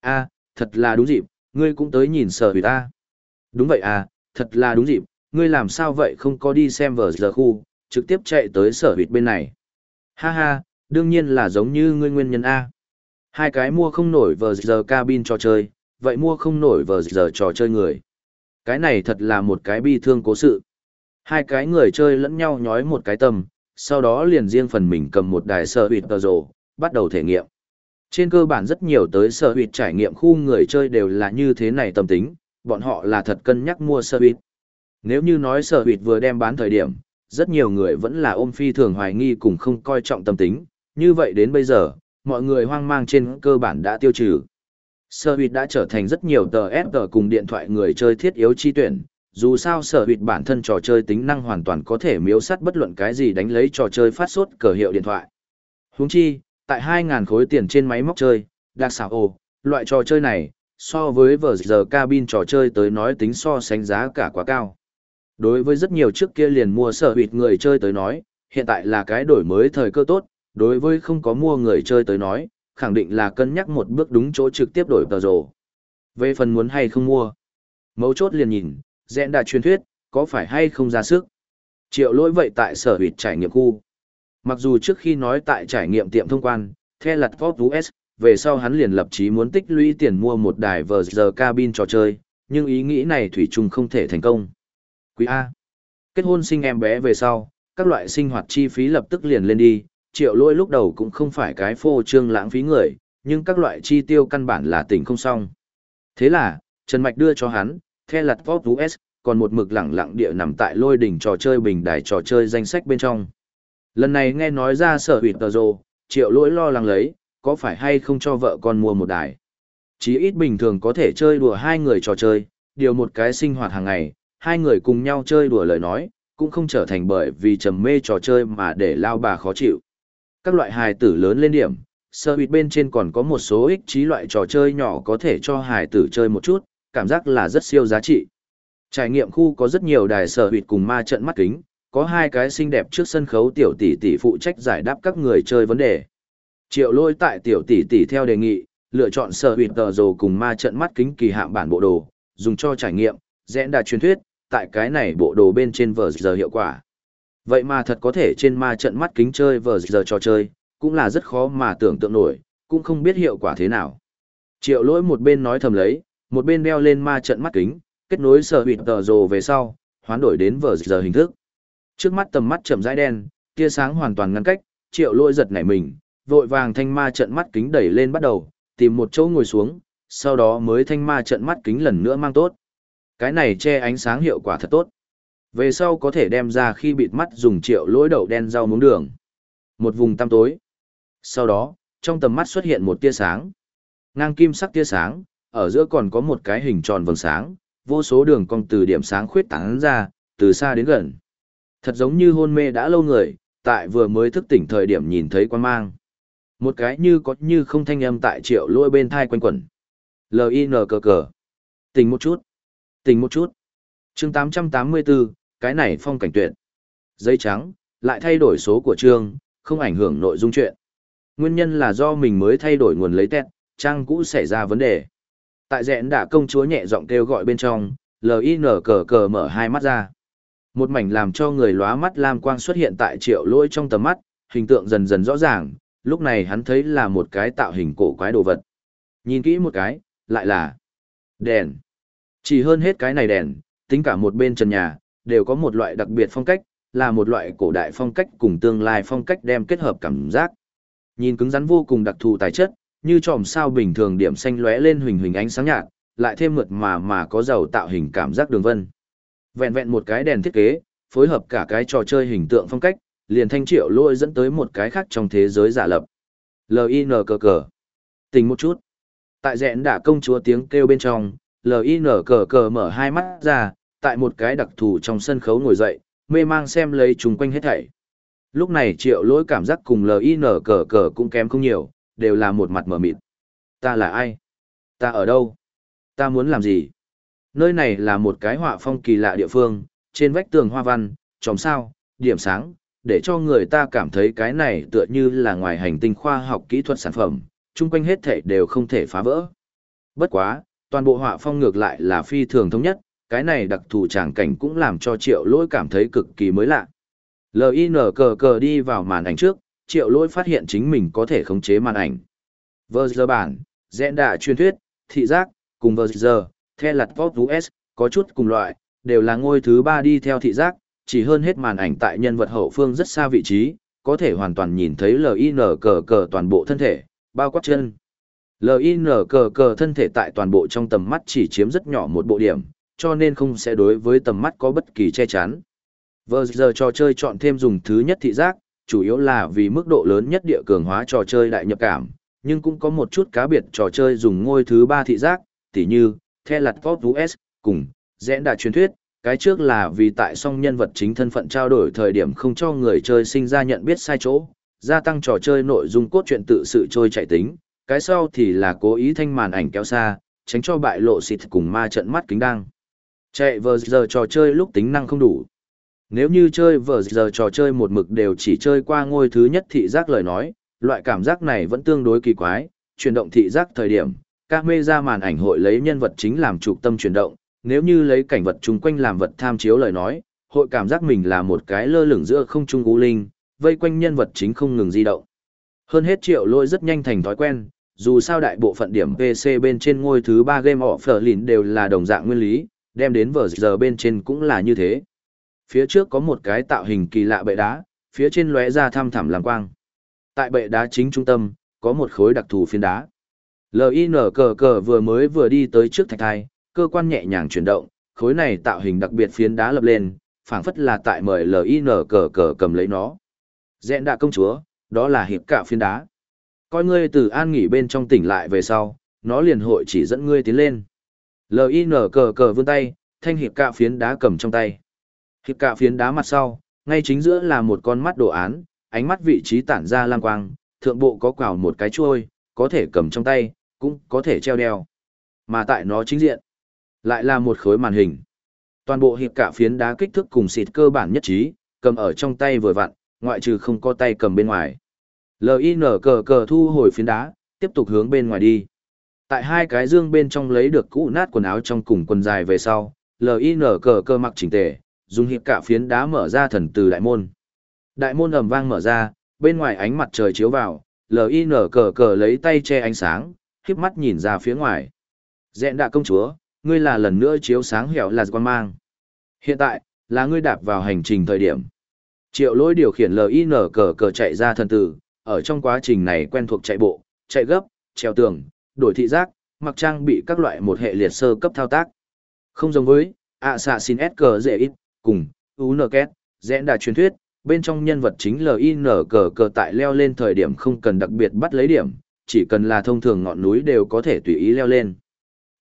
a thật là đúng dịp, ngươi cũng tới nhìn sở huyệt ta. Đúng vậy à, thật là đúng dịp, ngươi làm sao vậy không có đi xem vở giờ khu, trực tiếp chạy tới sở huyệt bên này. Ha ha, đương nhiên là giống như ngươi nguyên nhân A. Hai cái mua không nổi vờ giờ cabin trò chơi, vậy mua không nổi vờ giờ trò chơi người. Cái này thật là một cái bi thương cố sự. Hai cái người chơi lẫn nhau nhói một cái tâm, sau đó liền riêng phần mình cầm một đài sở huyệt tờ rồ, bắt đầu thể nghiệm. Trên cơ bản rất nhiều tới sở huyệt trải nghiệm khu người chơi đều là như thế này tâm tính, bọn họ là thật cân nhắc mua sở huyệt. Nếu như nói sở huyệt vừa đem bán thời điểm, rất nhiều người vẫn là ôm phi thường hoài nghi cùng không coi trọng tâm tính, như vậy đến bây giờ, mọi người hoang mang trên cơ bản đã tiêu trừ. Sở huyệt đã trở thành rất nhiều tờ S cùng điện thoại người chơi thiết yếu chi tuyển, dù sao sở huyệt bản thân trò chơi tính năng hoàn toàn có thể miếu sắt bất luận cái gì đánh lấy trò chơi phát sốt cờ hiệu điện thoại. Huống chi, tại 2.000 khối tiền trên máy móc chơi, đặc xảo ồ, loại trò chơi này, so với vở giờ cabin trò chơi tới nói tính so sánh giá cả quá cao. Đối với rất nhiều trước kia liền mua sở hụt người chơi tới nói, hiện tại là cái đổi mới thời cơ tốt, đối với không có mua người chơi tới nói, khẳng định là cân nhắc một bước đúng chỗ trực tiếp đổi tờ rồ. Về phần muốn hay không mua, mấu chốt liền nhìn, dẹn đà truyền thuyết, có phải hay không ra sức. Triệu lỗi vậy tại sở hụt trải nghiệm khu. Mặc dù trước khi nói tại trải nghiệm tiệm thông quan, theo lặt Pop US, về sau hắn liền lập chí muốn tích lũy tiền mua một đài vờ giờ cabin trò chơi, nhưng ý nghĩ này thủy chung không thể thành công. Quý A. Kết hôn sinh em bé về sau, các loại sinh hoạt chi phí lập tức liền lên đi, triệu lôi lúc đầu cũng không phải cái phô trương lãng phí người, nhưng các loại chi tiêu căn bản là tỉnh không xong. Thế là, Trần Mạch đưa cho hắn, The lặt Pop US, còn một mực lẳng lặng địa nằm tại lôi đỉnh trò chơi bình đài trò chơi danh sách bên trong. Lần này nghe nói ra sở hủy tờ rồ, triệu lỗi lo lắng lấy, có phải hay không cho vợ con mua một đài. Chí ít bình thường có thể chơi đùa hai người trò chơi, điều một cái sinh hoạt hàng ngày, hai người cùng nhau chơi đùa lời nói, cũng không trở thành bởi vì trầm mê trò chơi mà để lao bà khó chịu. Các loại hài tử lớn lên điểm, Sơ huyệt bên trên còn có một số ích trí loại trò chơi nhỏ có thể cho hài tử chơi một chút, cảm giác là rất siêu giá trị. Trải nghiệm khu có rất nhiều đài sở huyệt cùng ma trận mắt kính, có hai cái xinh đẹp trước sân khấu tiểu tỷ tỷ phụ trách giải đáp các người chơi vấn đề. Triệu lôi tại tiểu tỷ tỷ theo đề nghị, lựa chọn sở huyệt tờ rồ cùng ma trận mắt kính kỳ hạng bản bộ đồ, dùng cho trải nghiệm, rẽn đà truyền thuyết, tại cái này bộ đồ bên trên vờ giờ hiệu quả. Vậy mà thật có thể trên ma trận mắt kính chơi vờ giờ trò chơi, cũng là rất khó mà tưởng tượng nổi, cũng không biết hiệu quả thế nào. Triệu lỗi một bên nói thầm lấy, một bên đeo lên ma trận mắt kính, kết nối sở hụt tờ rồ về sau, hoán đổi đến vờ giờ hình thức. Trước mắt tầm mắt chậm rãi đen, tia sáng hoàn toàn ngăn cách, triệu lôi giật nảy mình, vội vàng thanh ma trận mắt kính đẩy lên bắt đầu, tìm một chỗ ngồi xuống, sau đó mới thanh ma trận mắt kính lần nữa mang tốt. Cái này che ánh sáng hiệu quả thật tốt. Về sau có thể đem ra khi bịt mắt dùng triệu lỗi đậu đen rau muống đường. Một vùng tăm tối. Sau đó, trong tầm mắt xuất hiện một tia sáng. Ngang kim sắc tia sáng, ở giữa còn có một cái hình tròn vầng sáng, vô số đường cong từ điểm sáng khuyết tán ra, từ xa đến gần. Thật giống như hôn mê đã lâu người, tại vừa mới thức tỉnh thời điểm nhìn thấy quan mang. Một cái như có như không thanh âm tại triệu lôi bên thai quanh quẩn. L-I-N cờ cờ. Tỉnh một chút. Tỉnh một chút. chương 884, cái này phong cảnh tuyệt. Giấy trắng, lại thay đổi số của chương, không ảnh hưởng nội dung chuyện. Nguyên nhân là do mình mới thay đổi nguồn lấy tét, trang cũ xảy ra vấn đề. Tại dẹn đã công chúa nhẹ giọng kêu gọi bên trong, L.I.N cờ cờ mở hai mắt ra. Một mảnh làm cho người lóa mắt lam quang xuất hiện tại triệu lôi trong tầm mắt, hình tượng dần dần rõ ràng, lúc này hắn thấy là một cái tạo hình cổ quái đồ vật. Nhìn kỹ một cái, lại là đèn. Chỉ hơn hết cái này đèn, tính cả một bên trần nhà, đều có một loại đặc biệt phong cách, là một loại cổ đại phong cách cùng tương lai phong cách đem kết hợp cảm giác. Nhìn cứng rắn vô cùng đặc thù tài chất, như tròm sao bình thường điểm xanh lóe lên huỳnh huỳnh ánh sáng nhạt, lại thêm mượt mà mà có giàu tạo hình cảm giác đường vân. Vẹn vẹn một cái đèn thiết kế, phối hợp cả cái trò chơi hình tượng phong cách, liền thanh triệu lôi dẫn tới một cái khác trong thế giới giả lập. L.I.N cờ cờ. Tình một chút. Tại rẽn đã công chúa tiếng kêu bên trong, L.I.N cờ cờ mở hai mắt ra, tại một cái đặc thù trong sân khấu ngồi dậy, mê mang xem lấy chúng quanh hết thảy. Lúc này triệu lỗi cảm giác cùng L.I.N cờ cờ cũng kém không nhiều, đều là một mặt mở mịt. Ta là ai? Ta ở đâu? Ta muốn làm gì? Nơi này là một cái họa phong kỳ lạ địa phương, trên vách tường hoa văn, tròm sao, điểm sáng, để cho người ta cảm thấy cái này tựa như là ngoài hành tinh khoa học kỹ thuật sản phẩm, chung quanh hết thể đều không thể phá vỡ. Bất quá, toàn bộ họa phong ngược lại là phi thường thống nhất, cái này đặc thù tràng cảnh cũng làm cho triệu lỗi cảm thấy cực kỳ mới lạ. L.I.N cờ cờ đi vào màn ảnh trước, triệu lỗi phát hiện chính mình có thể khống chế màn ảnh. Vơ giờ bản, dẹn đạ truyền thuyết, thị giác, cùng vơ giờ, the lặt vót US, có chút cùng loại, đều là ngôi thứ ba đi theo thị giác, chỉ hơn hết màn ảnh tại nhân vật hậu phương rất xa vị trí, có thể hoàn toàn nhìn thấy LIN cờ cờ toàn bộ thân thể, bao quát chân. LIN cờ cờ thân thể tại toàn bộ trong tầm mắt chỉ chiếm rất nhỏ một bộ điểm, cho nên không sẽ đối với tầm mắt có bất kỳ che chắn. Vờ giờ trò chơi chọn thêm dùng thứ nhất thị giác, chủ yếu là vì mức độ lớn nhất địa cường hóa trò chơi đại nhập cảm, nhưng cũng có một chút cá biệt trò chơi dùng ngôi thứ ba thị giác, tỉ như, The Lạt Pop US, cùng, rẽ đà truyền thuyết, cái trước là vì tại song nhân vật chính thân phận trao đổi thời điểm không cho người chơi sinh ra nhận biết sai chỗ, gia tăng trò chơi nội dung cốt truyện tự sự trôi chạy tính, cái sau thì là cố ý thanh màn ảnh kéo xa, tránh cho bại lộ xịt cùng ma trận mắt kính đăng. Chạy vờ giờ trò chơi lúc tính năng không đủ. Nếu như chơi vờ giờ trò chơi một mực đều chỉ chơi qua ngôi thứ nhất thị giác lời nói, loại cảm giác này vẫn tương đối kỳ quái, chuyển động thị giác thời điểm, các mê ra màn ảnh hội lấy nhân vật chính làm trục tâm chuyển động, nếu như lấy cảnh vật chung quanh làm vật tham chiếu lời nói, hội cảm giác mình là một cái lơ lửng giữa không trung u linh, vây quanh nhân vật chính không ngừng di động. Hơn hết triệu lôi rất nhanh thành thói quen, dù sao đại bộ phận điểm PC bên trên ngôi thứ 3 game offline đều là đồng dạng nguyên lý, đem đến vở giờ bên trên cũng là như thế. Phía trước có một cái tạo hình kỳ lạ bệ đá, phía trên lóe ra thăm thẳm làm quang. Tại bệ đá chính trung tâm, có một khối đặc thù phiến đá. LIN cờ cờ vừa mới vừa đi tới trước thạch thai, cơ quan nhẹ nhàng chuyển động, khối này tạo hình đặc biệt phiến đá lập lên, phảng phất là tại mời LIN cờ cờ cầm lấy nó. Dẹn đạ công chúa, đó là hiệp cả phiến đá. Coi ngươi từ an nghỉ bên trong tỉnh lại về sau, nó liền hội chỉ dẫn ngươi tiến lên. LIN cờ cờ vươn tay, thanh hiệp cả phiến đá cầm trong tay. Hiệp cả phiến đá mặt sau, ngay chính giữa là một con mắt đồ án, ánh mắt vị trí tản ra lam quang, thượng bộ có quào một cái chuôi, có thể cầm trong tay, cũng có thể treo đeo. Mà tại nó chính diện, lại là một khối màn hình. Toàn bộ hiệp cả phiến đá kích thước cùng xịt cơ bản nhất trí, cầm ở trong tay vừa vặn, ngoại trừ không có tay cầm bên ngoài. LIN cờ cờ thu hồi phiến đá, tiếp tục hướng bên ngoài đi. Tại hai cái dương bên trong lấy được cũ nát quần áo trong cùng quần dài về sau, LIN cờ cờ mặc chỉnh tề, dùng hiệp cả phiến đá mở ra thần từ đại môn. Đại môn ầm vang mở ra, bên ngoài ánh mặt trời chiếu vào, LIN cờ cờ lấy tay che ánh sáng, híp mắt nhìn ra phía ngoài. Dẹn đạ công chúa, ngươi là lần nữa chiếu sáng hẻo là quan mang. Hiện tại, là ngươi đạp vào hành trình thời điểm. Triệu lỗi điều khiển LIN cờ cờ chạy ra thần tử, ở trong quá trình này quen thuộc chạy bộ, chạy gấp, treo tường, đổi thị giác, mặc trang bị các loại một hệ liệt sơ cấp thao tác. Không giống với, Assassin's Creed dễ ít, cùng, UNKET, dẹn đà truyền thuyết, bên trong nhân vật chính LIN cờ cờ tại leo lên thời điểm không cần đặc biệt bắt lấy điểm, chỉ cần là thông thường ngọn núi đều có thể tùy ý leo lên.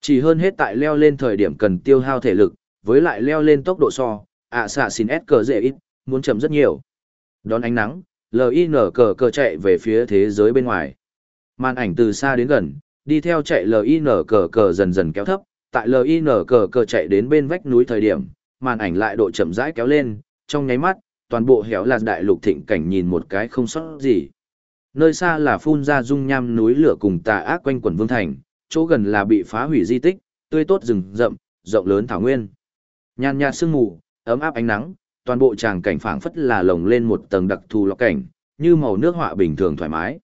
Chỉ hơn hết tại leo lên thời điểm cần tiêu hao thể lực, với lại leo lên tốc độ so, ạ xạ xin S cờ dễ ít, muốn chậm rất nhiều. Đón ánh nắng, LIN cờ cờ chạy về phía thế giới bên ngoài. Màn ảnh từ xa đến gần, đi theo chạy LIN cờ cờ dần dần kéo thấp, tại LIN cờ cờ chạy đến bên vách núi thời điểm, màn ảnh lại độ chậm rãi kéo lên, trong nháy mắt, toàn bộ héo là đại lục thịnh cảnh nhìn một cái không sót gì. Nơi xa là phun ra dung nham núi lửa cùng tà ác quanh quần vương thành, chỗ gần là bị phá hủy di tích, tươi tốt rừng rậm, rộng lớn thảo nguyên. Nhàn nhạt sương mù, ấm áp ánh nắng, toàn bộ tràng cảnh phảng phất là lồng lên một tầng đặc thù lọc cảnh, như màu nước họa bình thường thoải mái.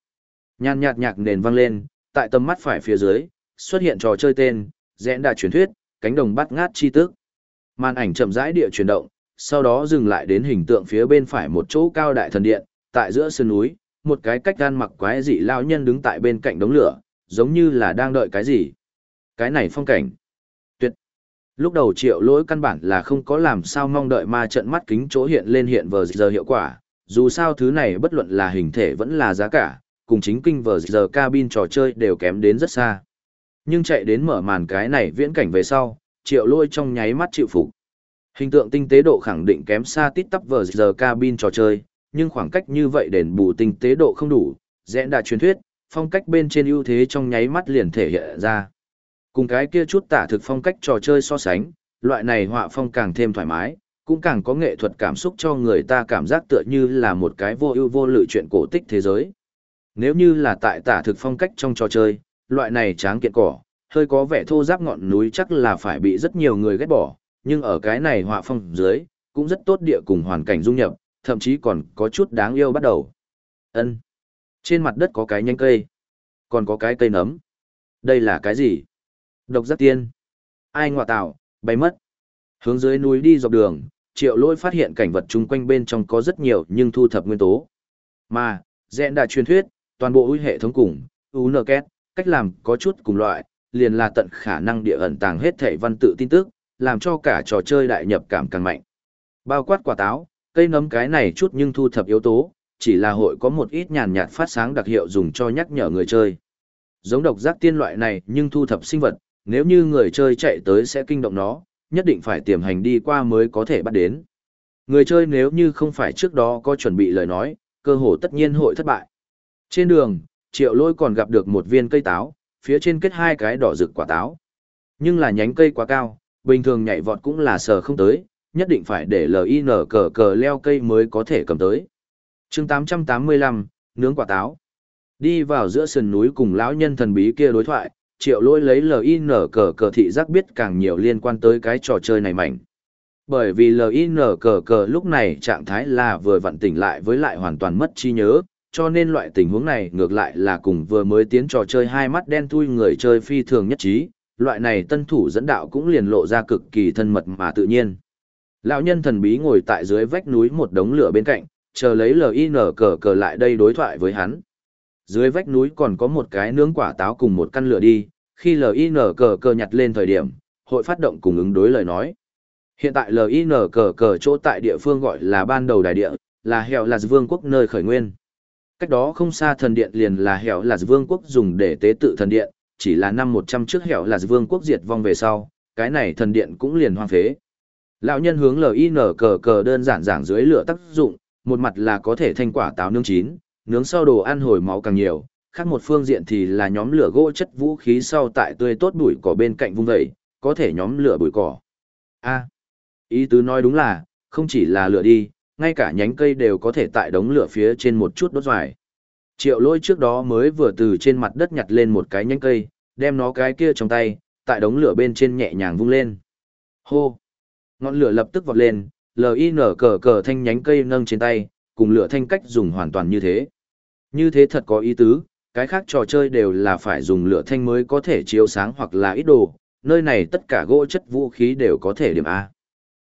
Nhàn nhạt nhạc nền vang lên, tại tầm mắt phải phía dưới, xuất hiện trò chơi tên, rẽn đà truyền thuyết, cánh đồng bắt ngát chi tức. Màn ảnh chậm rãi địa chuyển động, sau đó dừng lại đến hình tượng phía bên phải một chỗ cao đại thần điện, tại giữa sơn núi, một cái cách gan mặc quái dị lao nhân đứng tại bên cạnh đống lửa, giống như là đang đợi cái gì. Cái này phong cảnh. Tuyệt. Lúc đầu triệu lỗi căn bản là không có làm sao mong đợi ma trận mắt kính chỗ hiện lên hiện vờ giờ hiệu quả, dù sao thứ này bất luận là hình thể vẫn là giá cả, cùng chính kinh vờ giờ cabin trò chơi đều kém đến rất xa. Nhưng chạy đến mở màn cái này viễn cảnh về sau, triệu lôi trong nháy mắt chịu phục. Hình tượng tinh tế độ khẳng định kém xa tít tắp vờ giờ cabin trò chơi, nhưng khoảng cách như vậy đền bù tinh tế độ không đủ, rẽ đã truyền thuyết, phong cách bên trên ưu thế trong nháy mắt liền thể hiện ra. Cùng cái kia chút tả thực phong cách trò chơi so sánh, loại này họa phong càng thêm thoải mái, cũng càng có nghệ thuật cảm xúc cho người ta cảm giác tựa như là một cái vô ưu vô lự chuyện cổ tích thế giới. Nếu như là tại tả thực phong cách trong trò chơi, loại này tráng kiện cỏ, hơi có vẻ thô giáp ngọn núi chắc là phải bị rất nhiều người ghét bỏ, nhưng ở cái này họa phong dưới, cũng rất tốt địa cùng hoàn cảnh dung nhập, thậm chí còn có chút đáng yêu bắt đầu. Ân. Trên mặt đất có cái nhánh cây, còn có cái cây nấm. Đây là cái gì? Độc giác tiên. Ai ngọa tạo, bay mất. Hướng dưới núi đi dọc đường, triệu lôi phát hiện cảnh vật chung quanh bên trong có rất nhiều nhưng thu thập nguyên tố. Mà, dẹn đã truyền thuyết, toàn bộ hệ thống cùng, UNKET, cách làm có chút cùng loại, liền là tận khả năng địa ẩn tàng hết thể văn tự tin tức, làm cho cả trò chơi đại nhập cảm càng mạnh. Bao quát quả táo, cây nấm cái này chút nhưng thu thập yếu tố, chỉ là hội có một ít nhàn nhạt phát sáng đặc hiệu dùng cho nhắc nhở người chơi. Giống độc giác tiên loại này nhưng thu thập sinh vật, nếu như người chơi chạy tới sẽ kinh động nó, nhất định phải tiềm hành đi qua mới có thể bắt đến. Người chơi nếu như không phải trước đó có chuẩn bị lời nói, cơ hồ tất nhiên hội thất bại. Trên đường, triệu lôi còn gặp được một viên cây táo, phía trên kết hai cái đỏ rực quả táo. Nhưng là nhánh cây quá cao, bình thường nhảy vọt cũng là sờ không tới, nhất định phải để LIN cờ cờ leo cây mới có thể cầm tới. chương 885, nướng quả táo. Đi vào giữa sườn núi cùng lão nhân thần bí kia đối thoại, triệu lôi lấy LIN cờ cờ thị giác biết càng nhiều liên quan tới cái trò chơi này mạnh. Bởi vì LIN cờ cờ lúc này trạng thái là vừa vặn tỉnh lại với lại hoàn toàn mất trí nhớ, cho nên loại tình huống này ngược lại là cùng vừa mới tiến trò chơi hai mắt đen thui người chơi phi thường nhất trí, loại này tân thủ dẫn đạo cũng liền lộ ra cực kỳ thân mật mà tự nhiên. Lão nhân thần bí ngồi tại dưới vách núi một đống lửa bên cạnh, chờ lấy LIN cờ cờ lại đây đối thoại với hắn. Dưới vách núi còn có một cái nướng quả táo cùng một căn lửa đi, khi LIN cờ cờ nhặt lên thời điểm, hội phát động cùng ứng đối lời nói. Hiện tại LIN cờ cờ chỗ tại địa phương gọi là ban đầu đại địa, là hẻo là vương quốc nơi khởi nguyên. Cách đó không xa thần điện liền là hẻo là vương quốc dùng để tế tự thần điện, chỉ là năm 100 trước hẻo là vương quốc diệt vong về sau, cái này thần điện cũng liền hoang phế. Lão nhân hướng LIN cờ cờ đơn giản giảng dưới lửa tác dụng, một mặt là có thể thanh quả táo nướng chín, nướng sau đồ ăn hồi máu càng nhiều, khác một phương diện thì là nhóm lửa gỗ chất vũ khí sau tại tươi tốt bụi cỏ bên cạnh vung vẩy, có thể nhóm lửa bụi cỏ. A, ý tứ nói đúng là, không chỉ là lửa đi, ngay cả nhánh cây đều có thể tại đống lửa phía trên một chút đốt dài. Triệu lôi trước đó mới vừa từ trên mặt đất nhặt lên một cái nhánh cây, đem nó cái kia trong tay, tại đống lửa bên trên nhẹ nhàng vung lên. Hô! Ngọn lửa lập tức vọt lên, LIN cờ cờ thanh nhánh cây nâng trên tay, cùng lửa thanh cách dùng hoàn toàn như thế. Như thế thật có ý tứ, cái khác trò chơi đều là phải dùng lửa thanh mới có thể chiếu sáng hoặc là ít đồ, nơi này tất cả gỗ chất vũ khí đều có thể điểm A.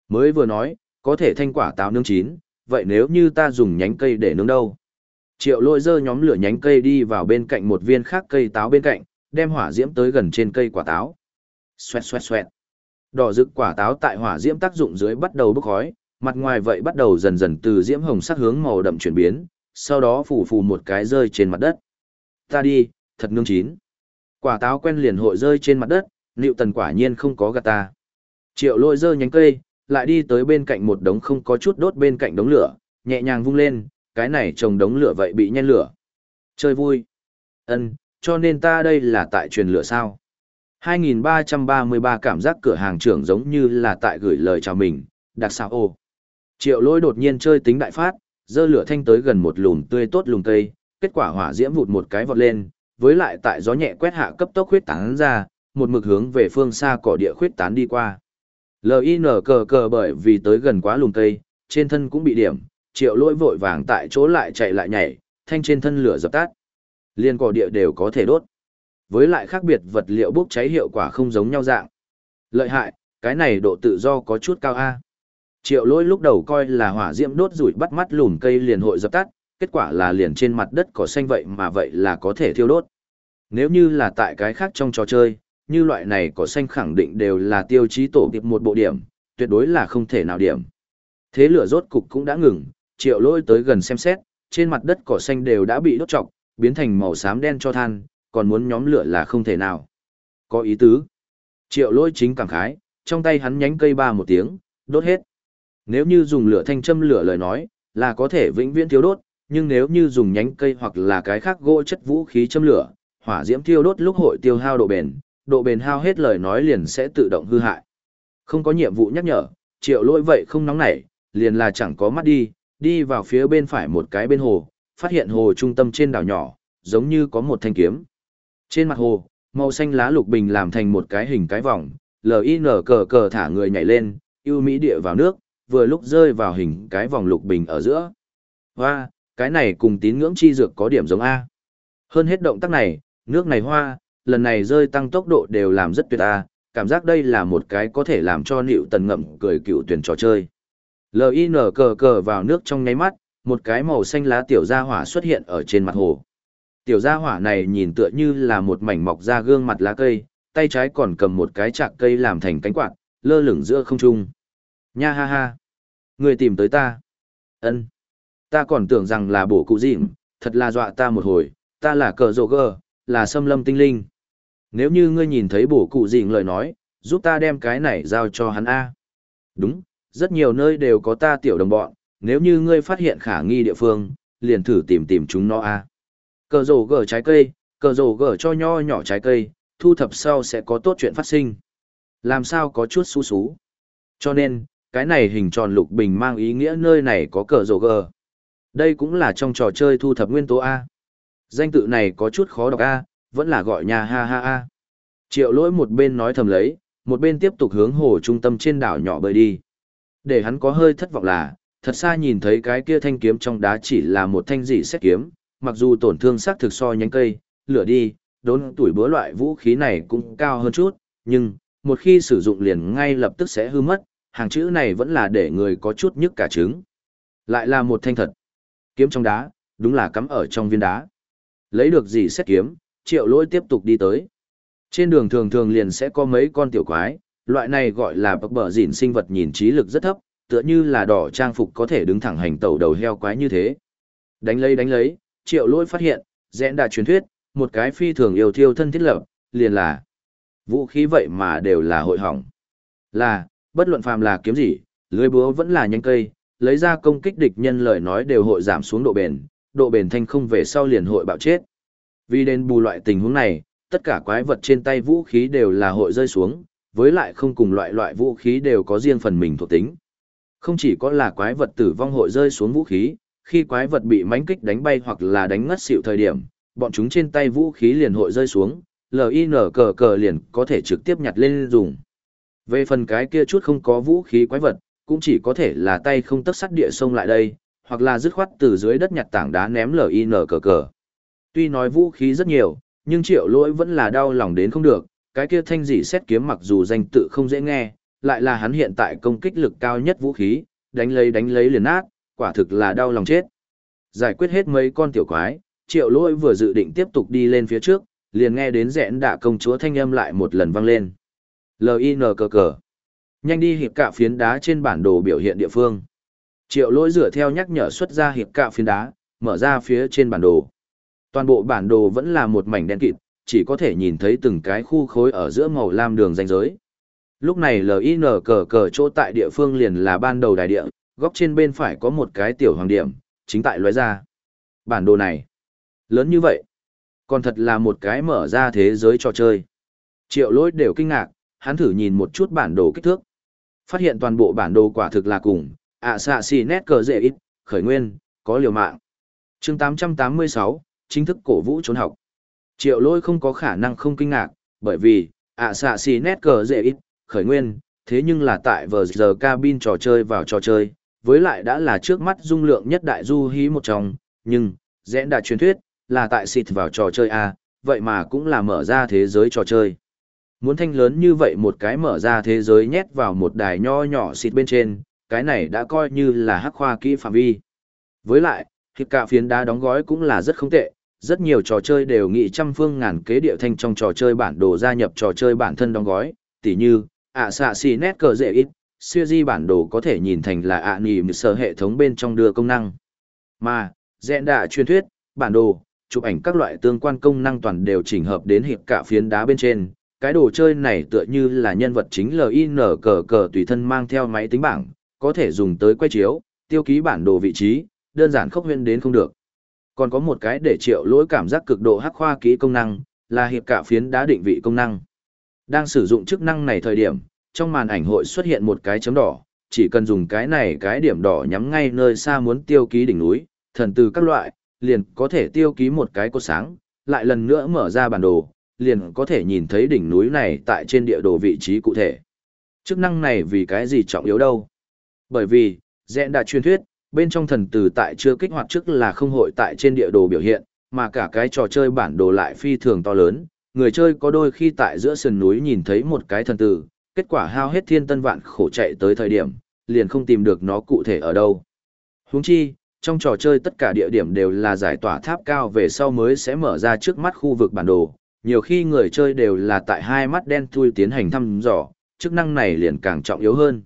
Mới vừa nói, có thể thanh quả táo nướng chín, vậy nếu như ta dùng nhánh cây để nướng đâu? Triệu lôi dơ nhóm lửa nhánh cây đi vào bên cạnh một viên khác cây táo bên cạnh, đem hỏa diễm tới gần trên cây quả táo. Xoẹt xoẹt xoẹt. Đỏ rực quả táo tại hỏa diễm tác dụng dưới bắt đầu bốc khói, mặt ngoài vậy bắt đầu dần dần từ diễm hồng sắc hướng màu đậm chuyển biến, sau đó phủ phù một cái rơi trên mặt đất. Ta đi, thật nương chín. Quả táo quen liền hội rơi trên mặt đất, liệu tần quả nhiên không có gạt ta. Triệu lôi rơi nhánh cây, lại đi tới bên cạnh một đống không có chút đốt bên cạnh đống lửa, nhẹ nhàng vung lên, cái này trồng đống lửa vậy bị nhen lửa. Chơi vui. Ân, cho nên ta đây là tại truyền lửa sao. 2333 cảm giác cửa hàng trưởng giống như là tại gửi lời chào mình, đặc sao ô. Triệu lôi đột nhiên chơi tính đại phát, dơ lửa thanh tới gần một lùm tươi tốt lùm cây, kết quả hỏa diễm vụt một cái vọt lên, với lại tại gió nhẹ quét hạ cấp tốc huyết tán ra, một mực hướng về phương xa cỏ địa khuyết tán đi qua. LIN cờ cờ bởi vì tới gần quá lùm cây, trên thân cũng bị điểm, triệu lỗi vội vàng tại chỗ lại chạy lại nhảy, thanh trên thân lửa dập tắt. Liên cỏ địa đều có thể đốt. Với lại khác biệt vật liệu bốc cháy hiệu quả không giống nhau dạng. Lợi hại, cái này độ tự do có chút cao A. Triệu lỗi lúc đầu coi là hỏa diễm đốt rủi bắt mắt lùm cây liền hội dập tắt, kết quả là liền trên mặt đất cỏ xanh vậy mà vậy là có thể thiêu đốt. Nếu như là tại cái khác trong trò chơi, như loại này cỏ xanh khẳng định đều là tiêu chí tổ điệp một bộ điểm, tuyệt đối là không thể nào điểm. Thế lửa rốt cục cũng đã ngừng, triệu Lỗi tới gần xem xét, trên mặt đất cỏ xanh đều đã bị đốt trọc, biến thành màu xám đen cho than, còn muốn nhóm lửa là không thể nào. Có ý tứ. Triệu lôi chính cảm khái, trong tay hắn nhánh cây ba một tiếng, đốt hết. Nếu như dùng lửa thanh châm lửa lời nói, là có thể vĩnh viễn thiếu đốt, nhưng nếu như dùng nhánh cây hoặc là cái khác gỗ chất vũ khí châm lửa, hỏa diễm thiêu đốt lúc hội tiêu hao độ bền, độ bền hao hết lời nói liền sẽ tự động hư hại. Không có nhiệm vụ nhắc nhở, triệu lỗi vậy không nóng nảy, liền là chẳng có mắt đi, đi vào phía bên phải một cái bên hồ, phát hiện hồ trung tâm trên đảo nhỏ, giống như có một thanh kiếm. Trên mặt hồ, màu xanh lá lục bình làm thành một cái hình cái vòng, LIN cờ cờ thả người nhảy lên, yêu mỹ địa vào nước, vừa lúc rơi vào hình cái vòng lục bình ở giữa. Hoa, cái này cùng tín ngưỡng chi dược có điểm giống A. Hơn hết động tác này, nước này hoa, lần này rơi tăng tốc độ đều làm rất tuyệt A, cảm giác đây là một cái có thể làm cho nịu tần ngậm cười cựu tuyển trò chơi. LIN cờ cờ vào nước trong nháy mắt, một cái màu xanh lá tiểu ra hỏa xuất hiện ở trên mặt hồ. Tiểu gia hỏa này nhìn tựa như là một mảnh mọc ra gương mặt lá cây, tay trái còn cầm một cái chạc cây làm thành cánh quạt, lơ lửng giữa không trung. Nha ha ha. Người tìm tới ta. ân Ta còn tưởng rằng là bổ cụ dịm, thật là dọa ta một hồi, ta là cờ rồ gơ, là xâm lâm tinh linh. Nếu như ngươi nhìn thấy bổ cụ dịm lời nói, giúp ta đem cái này giao cho hắn A. Đúng, rất nhiều nơi đều có ta tiểu đồng bọn, nếu như ngươi phát hiện khả nghi địa phương, liền thử tìm tìm chúng nó A. Cờ rổ gở trái cây, cờ rổ gở cho nho nhỏ trái cây, thu thập sau sẽ có tốt chuyện phát sinh. Làm sao có chút xú xú. Cho nên, cái này hình tròn lục bình mang ý nghĩa nơi này có cờ rổ gờ. Đây cũng là trong trò chơi thu thập nguyên tố A. Danh tự này có chút khó đọc A, vẫn là gọi nhà ha ha a. Triệu lỗi một bên nói thầm lấy, một bên tiếp tục hướng hồ trung tâm trên đảo nhỏ bơi đi. Để hắn có hơi thất vọng là, thật xa nhìn thấy cái kia thanh kiếm trong đá chỉ là một thanh dị xét kiếm, mặc dù tổn thương xác thực so nhánh cây, lửa đi, đốn tuổi bữa loại vũ khí này cũng cao hơn chút, nhưng, một khi sử dụng liền ngay lập tức sẽ hư mất, hàng chữ này vẫn là để người có chút nhức cả trứng. Lại là một thanh thật. Kiếm trong đá, đúng là cắm ở trong viên đá. Lấy được gì xét kiếm, triệu lỗi tiếp tục đi tới. Trên đường thường thường liền sẽ có mấy con tiểu quái, loại này gọi là bậc bờ dịn sinh vật nhìn trí lực rất thấp, tựa như là đỏ trang phục có thể đứng thẳng hành tẩu đầu heo quái như thế. Đánh lấy đánh lấy, triệu lỗi phát hiện, rẽn đà truyền thuyết, một cái phi thường yêu thiêu thân thiết lập, liền là vũ khí vậy mà đều là hội hỏng. Là, bất luận phàm là kiếm gì, lưới búa vẫn là nhanh cây, lấy ra công kích địch nhân lời nói đều hội giảm xuống độ bền, độ bền thanh không về sau liền hội bạo chết. Vì đền bù loại tình huống này, tất cả quái vật trên tay vũ khí đều là hội rơi xuống, với lại không cùng loại loại vũ khí đều có riêng phần mình thuộc tính. Không chỉ có là quái vật tử vong hội rơi xuống vũ khí, khi quái vật bị mãnh kích đánh bay hoặc là đánh ngất xỉu thời điểm, bọn chúng trên tay vũ khí liền hội rơi xuống, LIN cờ cờ liền có thể trực tiếp nhặt lên dùng. Về phần cái kia chút không có vũ khí quái vật, cũng chỉ có thể là tay không tất sắt địa sông lại đây, hoặc là dứt khoát từ dưới đất nhặt tảng đá ném LIN cờ cờ. Tuy nói vũ khí rất nhiều, nhưng triệu lỗi vẫn là đau lòng đến không được, cái kia thanh dị xét kiếm mặc dù danh tự không dễ nghe, lại là hắn hiện tại công kích lực cao nhất vũ khí, đánh lấy đánh lấy liền nát, quả thực là đau lòng chết. Giải quyết hết mấy con tiểu quái, triệu lỗi vừa dự định tiếp tục đi lên phía trước, liền nghe đến rẽn đạ công chúa thanh âm lại một lần vang lên. L.I.N. cờ cờ. Nhanh đi hiệp cạ phiến đá trên bản đồ biểu hiện địa phương. Triệu lỗi dựa theo nhắc nhở xuất ra hiệp cạ phiến đá, mở ra phía trên bản đồ. Toàn bộ bản đồ vẫn là một mảnh đen kịt, chỉ có thể nhìn thấy từng cái khu khối ở giữa màu lam đường ranh giới. Lúc này LIN cờ cờ chỗ tại địa phương liền là ban đầu đài địa, góc trên bên phải có một cái tiểu hoàng điểm, chính tại lóe ra. Bản đồ này, lớn như vậy, còn thật là một cái mở ra thế giới trò chơi. Triệu lỗi đều kinh ngạc, hắn thử nhìn một chút bản đồ kích thước. Phát hiện toàn bộ bản đồ quả thực là cùng, ạ xạ xì nét cờ dễ ít, khởi nguyên, có liều mạng. chương 886, chính thức cổ vũ trốn học. Triệu lỗi không có khả năng không kinh ngạc, bởi vì, ạ xạ xì nét cờ dễ ít, khởi nguyên, thế nhưng là tại vờ giờ cabin trò chơi vào trò chơi, với lại đã là trước mắt dung lượng nhất đại du hí một trong, nhưng, rẽ đã truyền thuyết, là tại xịt vào trò chơi A, vậy mà cũng là mở ra thế giới trò chơi. Muốn thanh lớn như vậy một cái mở ra thế giới nhét vào một đài nho nhỏ xịt bên trên, cái này đã coi như là hắc khoa kỹ phạm vi. Với lại, thịt cả phiến đá đóng gói cũng là rất không tệ, rất nhiều trò chơi đều nghĩ trăm phương ngàn kế địa thanh trong trò chơi bản đồ gia nhập trò chơi bản thân đóng gói, tỉ như, ạ xạ xì nét cờ dễ ít, siêu di bản đồ có thể nhìn thành là ạ à nỉ sở hệ thống bên trong đưa công năng. Mà, dẹn đạ truyền thuyết, bản đồ, chụp ảnh các loại tương quan công năng toàn đều chỉnh hợp đến hiệp cả phiến đá bên trên. Cái đồ chơi này tựa như là nhân vật chính LIN cờ cờ tùy thân mang theo máy tính bảng, có thể dùng tới quay chiếu, tiêu ký bản đồ vị trí, đơn giản khốc huyên đến không được. Còn có một cái để triệu lỗi cảm giác cực độ hắc khoa kỹ công năng, là hiệp cả phiến đá định vị công năng. Đang sử dụng chức năng này thời điểm, trong màn ảnh hội xuất hiện một cái chấm đỏ, chỉ cần dùng cái này cái điểm đỏ nhắm ngay nơi xa muốn tiêu ký đỉnh núi, thần từ các loại, liền có thể tiêu ký một cái cột sáng, lại lần nữa mở ra bản đồ, liền có thể nhìn thấy đỉnh núi này tại trên địa đồ vị trí cụ thể. Chức năng này vì cái gì trọng yếu đâu? Bởi vì, dẹn đã truyền thuyết, bên trong thần từ tại chưa kích hoạt trước là không hội tại trên địa đồ biểu hiện, mà cả cái trò chơi bản đồ lại phi thường to lớn, người chơi có đôi khi tại giữa sườn núi nhìn thấy một cái thần tử, kết quả hao hết thiên tân vạn khổ chạy tới thời điểm, liền không tìm được nó cụ thể ở đâu. Huống chi, trong trò chơi tất cả địa điểm đều là giải tỏa tháp cao về sau mới sẽ mở ra trước mắt khu vực bản đồ, nhiều khi người chơi đều là tại hai mắt đen thui tiến hành thăm dò, chức năng này liền càng trọng yếu hơn.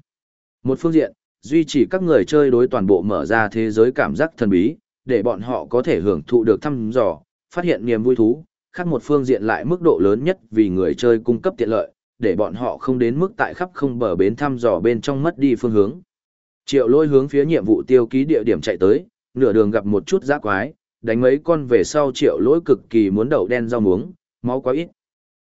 Một phương diện, duy trì các người chơi đối toàn bộ mở ra thế giới cảm giác thần bí, để bọn họ có thể hưởng thụ được thăm dò, phát hiện niềm vui thú, khác một phương diện lại mức độ lớn nhất vì người chơi cung cấp tiện lợi, để bọn họ không đến mức tại khắp không bờ bến thăm dò bên trong mất đi phương hướng. Triệu lôi hướng phía nhiệm vụ tiêu ký địa điểm chạy tới, nửa đường gặp một chút giã quái, đánh mấy con về sau triệu lỗi cực kỳ muốn đậu đen rau muống, máu quá ít.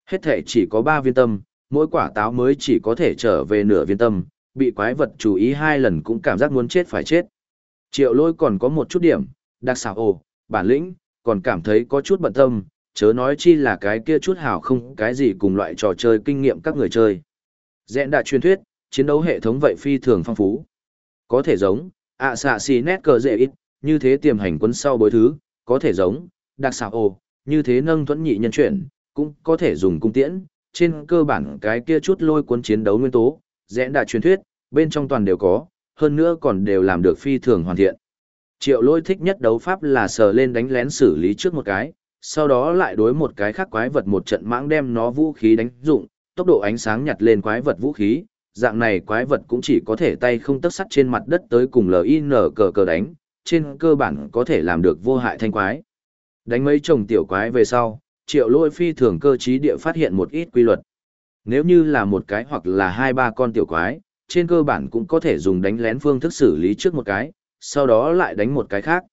Hết thể chỉ có 3 viên tâm, mỗi quả táo mới chỉ có thể trở về nửa viên tâm, bị quái vật chú ý hai lần cũng cảm giác muốn chết phải chết. Triệu lôi còn có một chút điểm, đặc xảo ồ, bản lĩnh, còn cảm thấy có chút bận tâm, chớ nói chi là cái kia chút hảo không cái gì cùng loại trò chơi kinh nghiệm các người chơi. Dẹn đã truyền thuyết, chiến đấu hệ thống vậy phi thường phong phú. Có thể giống, ạ xạ xì nét cờ dễ ít, như thế tiềm hành quân sau bối thứ, có thể giống, đặc xạ ồ, như thế nâng thuẫn nhị nhân chuyển, cũng có thể dùng cung tiễn, trên cơ bản cái kia chút lôi cuốn chiến đấu nguyên tố, dẹn đã truyền thuyết, bên trong toàn đều có, hơn nữa còn đều làm được phi thường hoàn thiện. Triệu lôi thích nhất đấu pháp là sờ lên đánh lén xử lý trước một cái, sau đó lại đối một cái khác quái vật một trận mãng đem nó vũ khí đánh dụng, tốc độ ánh sáng nhặt lên quái vật vũ khí, dạng này quái vật cũng chỉ có thể tay không tấc sắt trên mặt đất tới cùng LIN cờ cờ đánh, trên cơ bản có thể làm được vô hại thanh quái. Đánh mấy chồng tiểu quái về sau, triệu lôi phi thường cơ trí địa phát hiện một ít quy luật. Nếu như là một cái hoặc là hai ba con tiểu quái, trên cơ bản cũng có thể dùng đánh lén phương thức xử lý trước một cái, sau đó lại đánh một cái khác.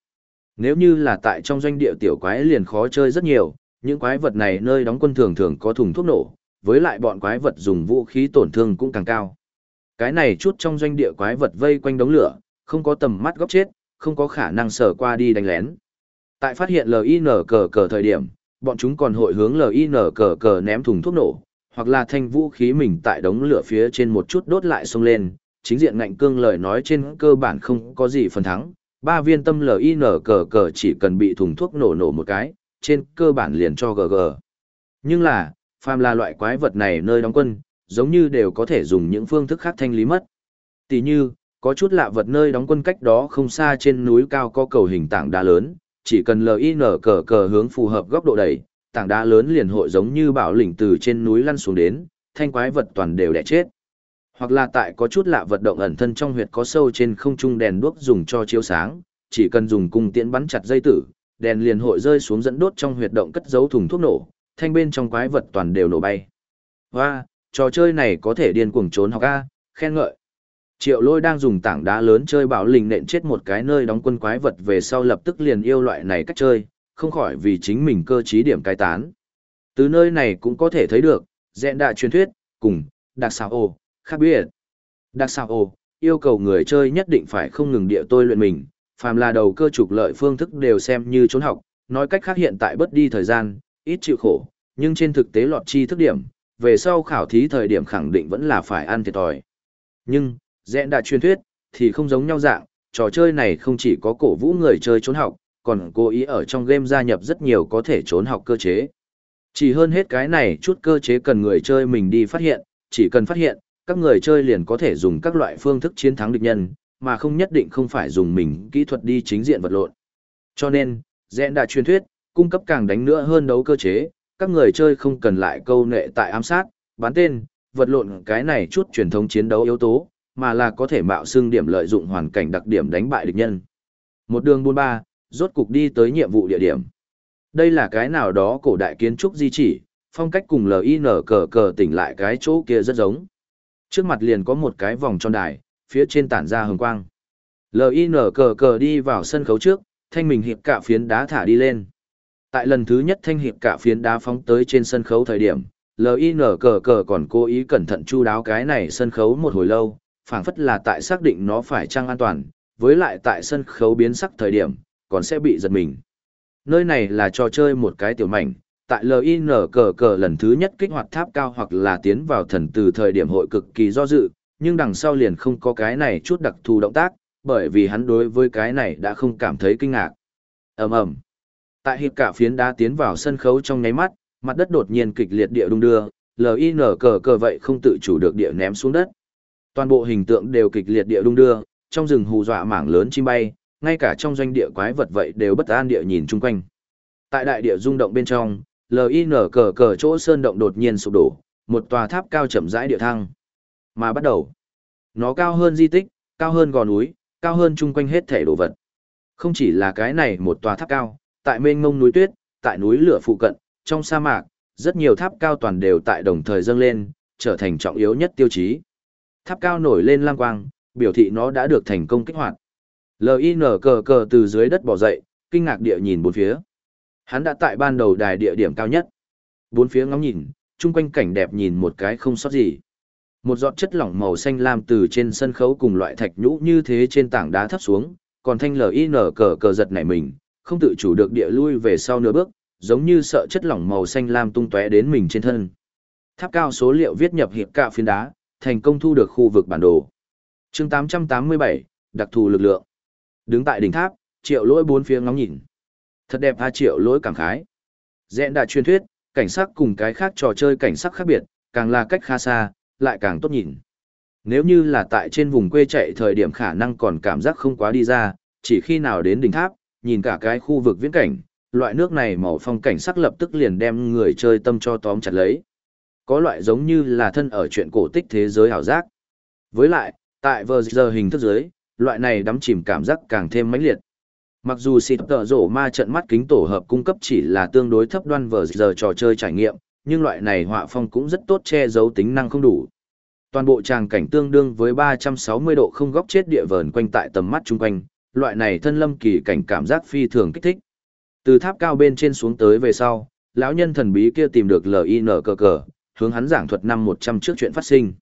Nếu như là tại trong doanh địa tiểu quái liền khó chơi rất nhiều, những quái vật này nơi đóng quân thường thường có thùng thuốc nổ, với lại bọn quái vật dùng vũ khí tổn thương cũng càng cao. Cái này chút trong doanh địa quái vật vây quanh đống lửa, không có tầm mắt góc chết, không có khả năng sở qua đi đánh lén. Tại phát hiện LIN cờ cờ thời điểm, bọn chúng còn hội hướng LIN cờ cờ ném thùng thuốc nổ, hoặc là thanh vũ khí mình tại đống lửa phía trên một chút đốt lại xông lên, chính diện ngạnh cương lời nói trên cơ bản không có gì phần thắng, ba viên tâm LIN cờ cờ chỉ cần bị thùng thuốc nổ nổ một cái, trên cơ bản liền cho GG. Nhưng là, phàm là loại quái vật này nơi đóng quân, giống như đều có thể dùng những phương thức khác thanh lý mất. Tỉ như, có chút lạ vật nơi đóng quân cách đó không xa trên núi cao có cầu hình tảng đá lớn, chỉ cần LIN cờ cờ hướng phù hợp góc độ đẩy, tảng đá lớn liền hội giống như bảo lĩnh từ trên núi lăn xuống đến, thanh quái vật toàn đều đẻ chết. Hoặc là tại có chút lạ vật động ẩn thân trong huyệt có sâu trên không trung đèn đuốc dùng cho chiếu sáng, chỉ cần dùng cung tiễn bắn chặt dây tử, đèn liền hội rơi xuống dẫn đốt trong huyệt động cất giấu thùng thuốc nổ, thanh bên trong quái vật toàn đều nổ bay. Hoa, trò chơi này có thể điên cuồng trốn học A, khen ngợi. Triệu lôi đang dùng tảng đá lớn chơi bảo lình nện chết một cái nơi đóng quân quái vật về sau lập tức liền yêu loại này cách chơi, không khỏi vì chính mình cơ trí điểm cai tán. Từ nơi này cũng có thể thấy được, dẹn Đại truyền thuyết, cùng, đặc xào ồ, khác biệt. Đặc sao ồ, yêu cầu người chơi nhất định phải không ngừng địa tôi luyện mình, phàm là đầu cơ trục lợi phương thức đều xem như trốn học, nói cách khác hiện tại bất đi thời gian, ít chịu khổ, nhưng trên thực tế lọt chi thức điểm, về sau khảo thí thời điểm khẳng định vẫn là phải ăn thiệt thòi. Nhưng, dẹn đã truyền thuyết, thì không giống nhau dạng, trò chơi này không chỉ có cổ vũ người chơi trốn học, còn cố ý ở trong game gia nhập rất nhiều có thể trốn học cơ chế. Chỉ hơn hết cái này chút cơ chế cần người chơi mình đi phát hiện, chỉ cần phát hiện, các người chơi liền có thể dùng các loại phương thức chiến thắng địch nhân, mà không nhất định không phải dùng mình kỹ thuật đi chính diện vật lộn. Cho nên, dẹn đã truyền thuyết, cung cấp càng đánh nữa hơn đấu cơ chế, các người chơi không cần lại câu nệ tại ám sát, bán tên, vật lộn cái này chút truyền thống chiến đấu yếu tố, mà là có thể mạo xưng điểm lợi dụng hoàn cảnh đặc điểm đánh bại địch nhân. Một đường buôn ba, rốt cục đi tới nhiệm vụ địa điểm. Đây là cái nào đó cổ đại kiến trúc di chỉ, phong cách cùng LIN cờ cờ tỉnh lại cái chỗ kia rất giống. Trước mặt liền có một cái vòng tròn đài, phía trên tản ra hồng quang. LIN cờ cờ đi vào sân khấu trước, thanh mình hiệp cả phiến đá thả đi lên. Tại lần thứ nhất thanh hiệp cả phiến đá phóng tới trên sân khấu thời điểm, LIN cờ cờ còn cố ý cẩn thận chu đáo cái này sân khấu một hồi lâu, phảng phất là tại xác định nó phải trăng an toàn, với lại tại sân khấu biến sắc thời điểm, còn sẽ bị giật mình. Nơi này là trò chơi một cái tiểu mảnh, tại LIN cờ cờ lần thứ nhất kích hoạt tháp cao hoặc là tiến vào thần từ thời điểm hội cực kỳ do dự, nhưng đằng sau liền không có cái này chút đặc thù động tác, bởi vì hắn đối với cái này đã không cảm thấy kinh ngạc. ầm ầm Tại hiệp cả phiến đá tiến vào sân khấu trong nháy mắt, mặt đất đột nhiên kịch liệt địa đung đưa, LIN cờ cờ vậy không tự chủ được địa ném xuống đất. Toàn bộ hình tượng đều kịch liệt địa đung đưa, trong rừng hù dọa mảng lớn chim bay, ngay cả trong doanh địa quái vật vậy đều bất an địa nhìn chung quanh. Tại đại địa rung động bên trong, LIN cờ cờ chỗ sơn động đột nhiên sụp đổ, một tòa tháp cao chậm rãi địa thăng. Mà bắt đầu, nó cao hơn di tích, cao hơn gò núi, cao hơn chung quanh hết thể đồ vật. Không chỉ là cái này một tòa tháp cao, tại mênh mông núi tuyết, tại núi lửa phụ cận, trong sa mạc, rất nhiều tháp cao toàn đều tại đồng thời dâng lên, trở thành trọng yếu nhất tiêu chí. Tháp cao nổi lên lang quang, biểu thị nó đã được thành công kích hoạt. lin cờ cờ từ dưới đất bò dậy, kinh ngạc địa nhìn bốn phía. Hắn đã tại ban đầu đài địa điểm cao nhất. Bốn phía ngắm nhìn, chung quanh cảnh đẹp nhìn một cái không sót gì. Một giọt chất lỏng màu xanh lam từ trên sân khấu cùng loại thạch nhũ như thế trên tảng đá thấp xuống, còn thanh LIN cờ cờ giật nảy mình, không tự chủ được địa lui về sau nửa bước, giống như sợ chất lỏng màu xanh lam tung tóe đến mình trên thân. Tháp cao số liệu viết nhập hiệp cạ phiến đá, thành công thu được khu vực bản đồ. chương 887, đặc thù lực lượng. Đứng tại đỉnh tháp, triệu lỗi bốn phía ngóng nhìn. Thật đẹp a triệu lỗi cảm khái. Dẹn đã truyền thuyết, cảnh sắc cùng cái khác trò chơi cảnh sắc khác biệt, càng là cách khá xa, lại càng tốt nhìn. Nếu như là tại trên vùng quê chạy thời điểm khả năng còn cảm giác không quá đi ra, chỉ khi nào đến đỉnh tháp, nhìn cả cái khu vực viễn cảnh, loại nước này màu phong cảnh sắc lập tức liền đem người chơi tâm cho tóm chặt lấy. Có loại giống như là thân ở chuyện cổ tích thế giới hảo giác. Với lại, tại vờ giờ hình thức giới, loại này đắm chìm cảm giác càng thêm mãnh liệt. Mặc dù xịt tợ rổ ma trận mắt kính tổ hợp cung cấp chỉ là tương đối thấp đoan vờ giờ trò chơi trải nghiệm, nhưng loại này họa phong cũng rất tốt che giấu tính năng không đủ. Toàn bộ tràng cảnh tương đương với 360 độ không góc chết địa vờn quanh tại tầm mắt chung quanh, loại này thân lâm kỳ cảnh cảm giác phi thường kích thích. Từ tháp cao bên trên xuống tới về sau, lão nhân thần bí kia tìm được LIN cờ cờ, hướng hắn giảng thuật năm 100 trước chuyện phát sinh.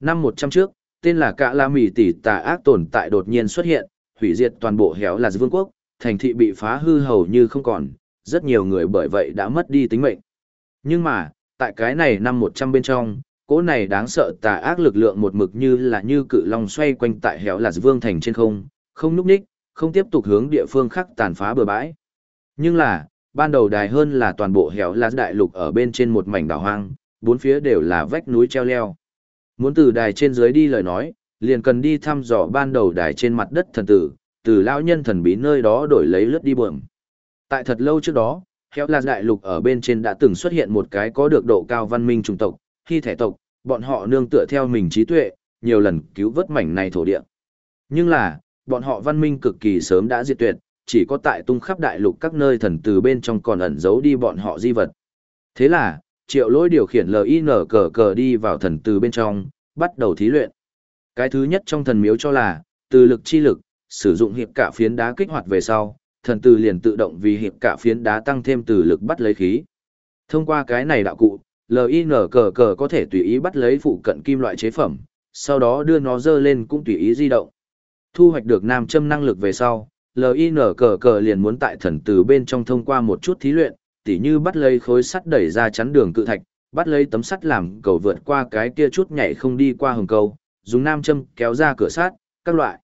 Năm 100 trước, tên là Cạ La Mỉ tỷ tà ác tồn tại đột nhiên xuất hiện, hủy diệt toàn bộ héo là vương quốc, thành thị bị phá hư hầu như không còn, rất nhiều người bởi vậy đã mất đi tính mệnh. Nhưng mà, tại cái này năm 100 bên trong, cỗ này đáng sợ tà ác lực lượng một mực như là như cự long xoay quanh tại héo là vương thành trên không, không núp ních, không tiếp tục hướng địa phương khác tàn phá bừa bãi. Nhưng là, ban đầu đài hơn là toàn bộ héo là đại lục ở bên trên một mảnh đảo hoang, bốn phía đều là vách núi treo leo. Muốn từ đài trên dưới đi lời nói, liền cần đi thăm dò ban đầu đài trên mặt đất thần tử, từ lão nhân thần bí nơi đó đổi lấy lướt đi buồm. Tại thật lâu trước đó, Héo là đại lục ở bên trên đã từng xuất hiện một cái có được độ cao văn minh chủng tộc, khi thể tộc, bọn họ nương tựa theo mình trí tuệ, nhiều lần cứu vớt mảnh này thổ địa. Nhưng là, bọn họ văn minh cực kỳ sớm đã diệt tuyệt, chỉ có tại tung khắp đại lục các nơi thần từ bên trong còn ẩn giấu đi bọn họ di vật. Thế là, triệu lỗi điều khiển LIN cờ cờ đi vào thần từ bên trong, bắt đầu thí luyện. Cái thứ nhất trong thần miếu cho là, từ lực chi lực, sử dụng hiệp cả phiến đá kích hoạt về sau, thần từ liền tự động vì hiệp cả phiến đá tăng thêm từ lực bắt lấy khí. Thông qua cái này đạo cụ, LIN cờ cờ có thể tùy ý bắt lấy phụ cận kim loại chế phẩm, sau đó đưa nó dơ lên cũng tùy ý di động. Thu hoạch được nam châm năng lực về sau, LIN cờ cờ liền muốn tại thần từ bên trong thông qua một chút thí luyện, tỉ như bắt lấy khối sắt đẩy ra chắn đường cự thạch, bắt lấy tấm sắt làm cầu vượt qua cái kia chút nhảy không đi qua hồng cầu, dùng nam châm kéo ra cửa sắt, các loại.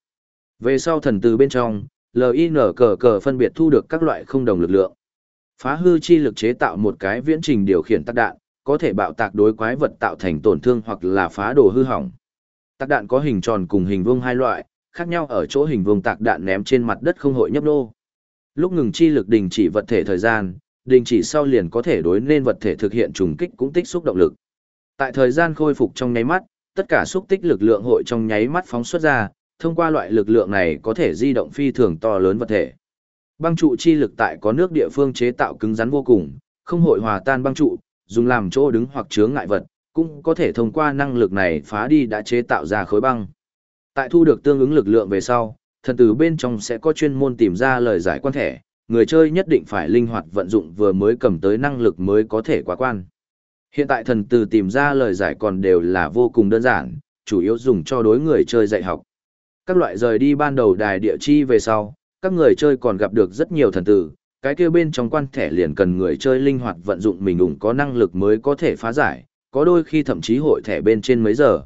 Về sau thần từ bên trong, LIN cờ cờ phân biệt thu được các loại không đồng lực lượng. Phá hư chi lực chế tạo một cái viễn trình điều khiển tác đạn, có thể bạo tạc đối quái vật tạo thành tổn thương hoặc là phá đồ hư hỏng. Tạc đạn có hình tròn cùng hình vuông hai loại, khác nhau ở chỗ hình vuông tạc đạn ném trên mặt đất không hội nhấp nô. Lúc ngừng chi lực đình chỉ vật thể thời gian, đình chỉ sau liền có thể đối nên vật thể thực hiện trùng kích cũng tích xúc động lực. Tại thời gian khôi phục trong nháy mắt, tất cả xúc tích lực lượng hội trong nháy mắt phóng xuất ra, thông qua loại lực lượng này có thể di động phi thường to lớn vật thể. Băng trụ chi lực tại có nước địa phương chế tạo cứng rắn vô cùng, không hội hòa tan băng trụ, dùng làm chỗ đứng hoặc chướng ngại vật, cũng có thể thông qua năng lực này phá đi đã chế tạo ra khối băng. Tại thu được tương ứng lực lượng về sau, thần tử bên trong sẽ có chuyên môn tìm ra lời giải quan thẻ, người chơi nhất định phải linh hoạt vận dụng vừa mới cầm tới năng lực mới có thể quá quan. Hiện tại thần tử tìm ra lời giải còn đều là vô cùng đơn giản, chủ yếu dùng cho đối người chơi dạy học. Các loại rời đi ban đầu đài địa chi về sau, các người chơi còn gặp được rất nhiều thần tử, cái kia bên trong quan thẻ liền cần người chơi linh hoạt vận dụng mình ủng có năng lực mới có thể phá giải, có đôi khi thậm chí hội thẻ bên trên mấy giờ.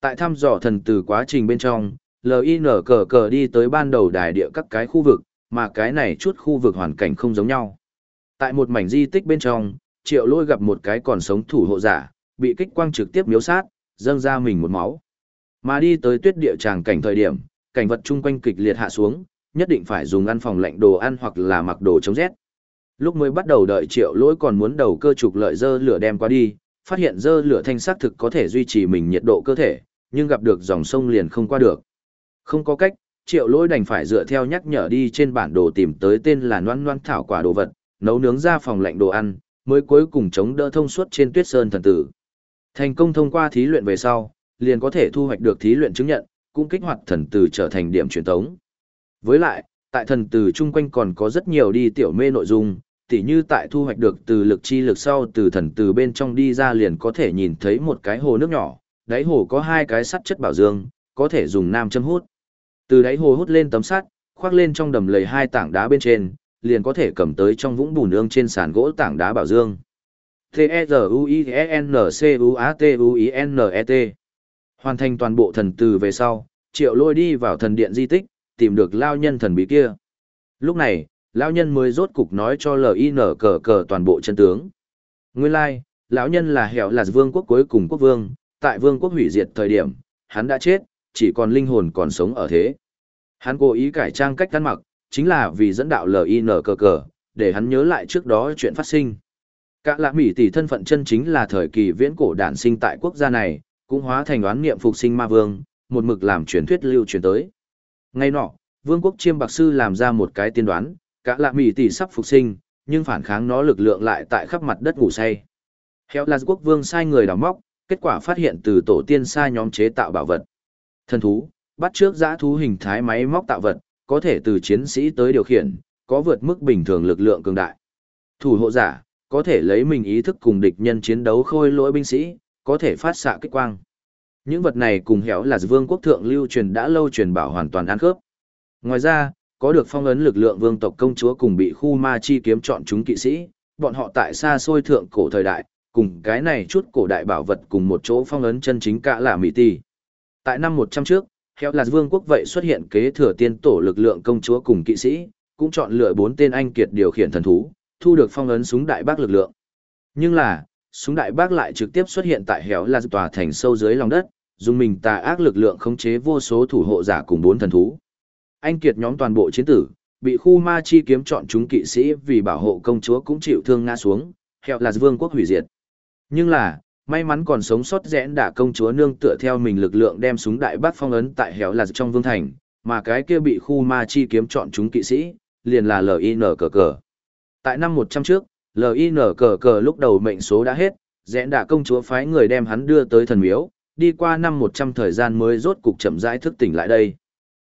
Tại thăm dò thần tử quá trình bên trong, LIN cờ cờ đi tới ban đầu đài địa các cái khu vực, mà cái này chút khu vực hoàn cảnh không giống nhau. Tại một mảnh di tích bên trong, triệu lôi gặp một cái còn sống thủ hộ giả, bị kích quang trực tiếp miếu sát, dâng ra mình một máu. Mà đi tới tuyết địa tràng cảnh thời điểm, cảnh vật chung quanh kịch liệt hạ xuống, nhất định phải dùng ăn phòng lạnh đồ ăn hoặc là mặc đồ chống rét. Lúc mới bắt đầu đợi triệu lỗi còn muốn đầu cơ trục lợi dơ lửa đem qua đi, phát hiện dơ lửa thanh sắc thực có thể duy trì mình nhiệt độ cơ thể, nhưng gặp được dòng sông liền không qua được. Không có cách, triệu lỗi đành phải dựa theo nhắc nhở đi trên bản đồ tìm tới tên là noan noan thảo quả đồ vật, nấu nướng ra phòng lạnh đồ ăn, mới cuối cùng chống đỡ thông suốt trên tuyết sơn thần tử. Thành công thông qua thí luyện về sau, liền có thể thu hoạch được thí luyện chứng nhận, cũng kích hoạt thần tử trở thành điểm truyền tống. Với lại, tại thần tử chung quanh còn có rất nhiều đi tiểu mê nội dung, tỉ như tại thu hoạch được từ lực chi lực sau từ thần tử bên trong đi ra liền có thể nhìn thấy một cái hồ nước nhỏ, đáy hồ có hai cái sắt chất bảo dương, có thể dùng nam châm hút. Từ đáy hồ hút lên tấm sắt, khoác lên trong đầm lầy hai tảng đá bên trên, liền có thể cầm tới trong vũng bùn ương trên sàn gỗ tảng đá bảo dương. T-E-Z-U-I-E-N-C-U-A-T-U-I-N-E-T Hoàn thành toàn bộ thần từ về sau, triệu lôi đi vào thần điện di tích, tìm được lao nhân thần bí kia. Lúc này, lão nhân mới rốt cục nói cho LIN cờ cờ toàn bộ chân tướng. Nguyên lai, like, lão nhân là hẻo là vương quốc cuối cùng quốc vương, tại vương quốc hủy diệt thời điểm, hắn đã chết, chỉ còn linh hồn còn sống ở thế. Hắn cố ý cải trang cách ăn mặc, chính là vì dẫn đạo LIN cờ cờ, để hắn nhớ lại trước đó chuyện phát sinh. Cả lạ mỉ tỷ thân phận chân chính là thời kỳ viễn cổ đản sinh tại quốc gia này, cũng hóa thành đoán niệm phục sinh ma vương, một mực làm truyền thuyết lưu truyền tới. Ngay nọ, vương quốc chiêm bạc sư làm ra một cái tiên đoán, cả lạ mỉ tỷ sắp phục sinh, nhưng phản kháng nó lực lượng lại tại khắp mặt đất ngủ say. Héo là quốc vương sai người đào móc, kết quả phát hiện từ tổ tiên sai nhóm chế tạo bảo vật. Thần thú, bắt trước giã thú hình thái máy móc tạo vật, có thể từ chiến sĩ tới điều khiển, có vượt mức bình thường lực lượng cường đại. Thủ hộ giả, có thể lấy mình ý thức cùng địch nhân chiến đấu khôi lỗi binh sĩ, có thể phát xạ kích quang. Những vật này cùng héo là vương quốc thượng lưu truyền đã lâu truyền bảo hoàn toàn ăn khớp. Ngoài ra, có được phong ấn lực lượng vương tộc công chúa cùng bị khu ma chi kiếm chọn chúng kỵ sĩ, bọn họ tại xa xôi thượng cổ thời đại, cùng cái này chút cổ đại bảo vật cùng một chỗ phong ấn chân chính cả là mỹ tỷ. Tại năm 100 trước, Héo là vương quốc vậy xuất hiện kế thừa tiên tổ lực lượng công chúa cùng kỵ sĩ, cũng chọn lựa bốn tên anh kiệt điều khiển thần thú, thu được phong ấn súng đại bác lực lượng. Nhưng là, súng đại bác lại trực tiếp xuất hiện tại Héo là tòa thành sâu dưới lòng đất, dùng mình tà ác lực lượng khống chế vô số thủ hộ giả cùng bốn thần thú. Anh kiệt nhóm toàn bộ chiến tử, bị khu ma chi kiếm chọn chúng kỵ sĩ vì bảo hộ công chúa cũng chịu thương ngã xuống, Héo là vương quốc hủy diệt. Nhưng là, may mắn còn sống sót rẽn đả công chúa nương tựa theo mình lực lượng đem súng đại bác phong ấn tại héo là trong vương thành, mà cái kia bị khu ma chi kiếm chọn chúng kỵ sĩ, liền là LIN cờ cờ. Tại năm 100 trước, LIN cờ cờ lúc đầu mệnh số đã hết, rẽn đạ công chúa phái người đem hắn đưa tới thần miếu, đi qua năm 100 thời gian mới rốt cục chậm rãi thức tỉnh lại đây.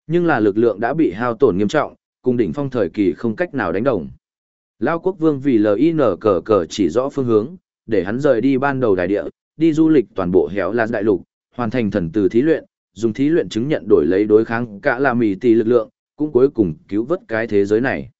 Nhưng là lực lượng đã bị hao tổn nghiêm trọng, cùng đỉnh phong thời kỳ không cách nào đánh đồng. Lao quốc vương vì LIN cờ cờ chỉ rõ phương hướng, để hắn rời đi ban đầu đại địa, đi du lịch toàn bộ héo lan đại lục, hoàn thành thần từ thí luyện, dùng thí luyện chứng nhận đổi lấy đối kháng cả là mì tì lực lượng, cũng cuối cùng cứu vớt cái thế giới này.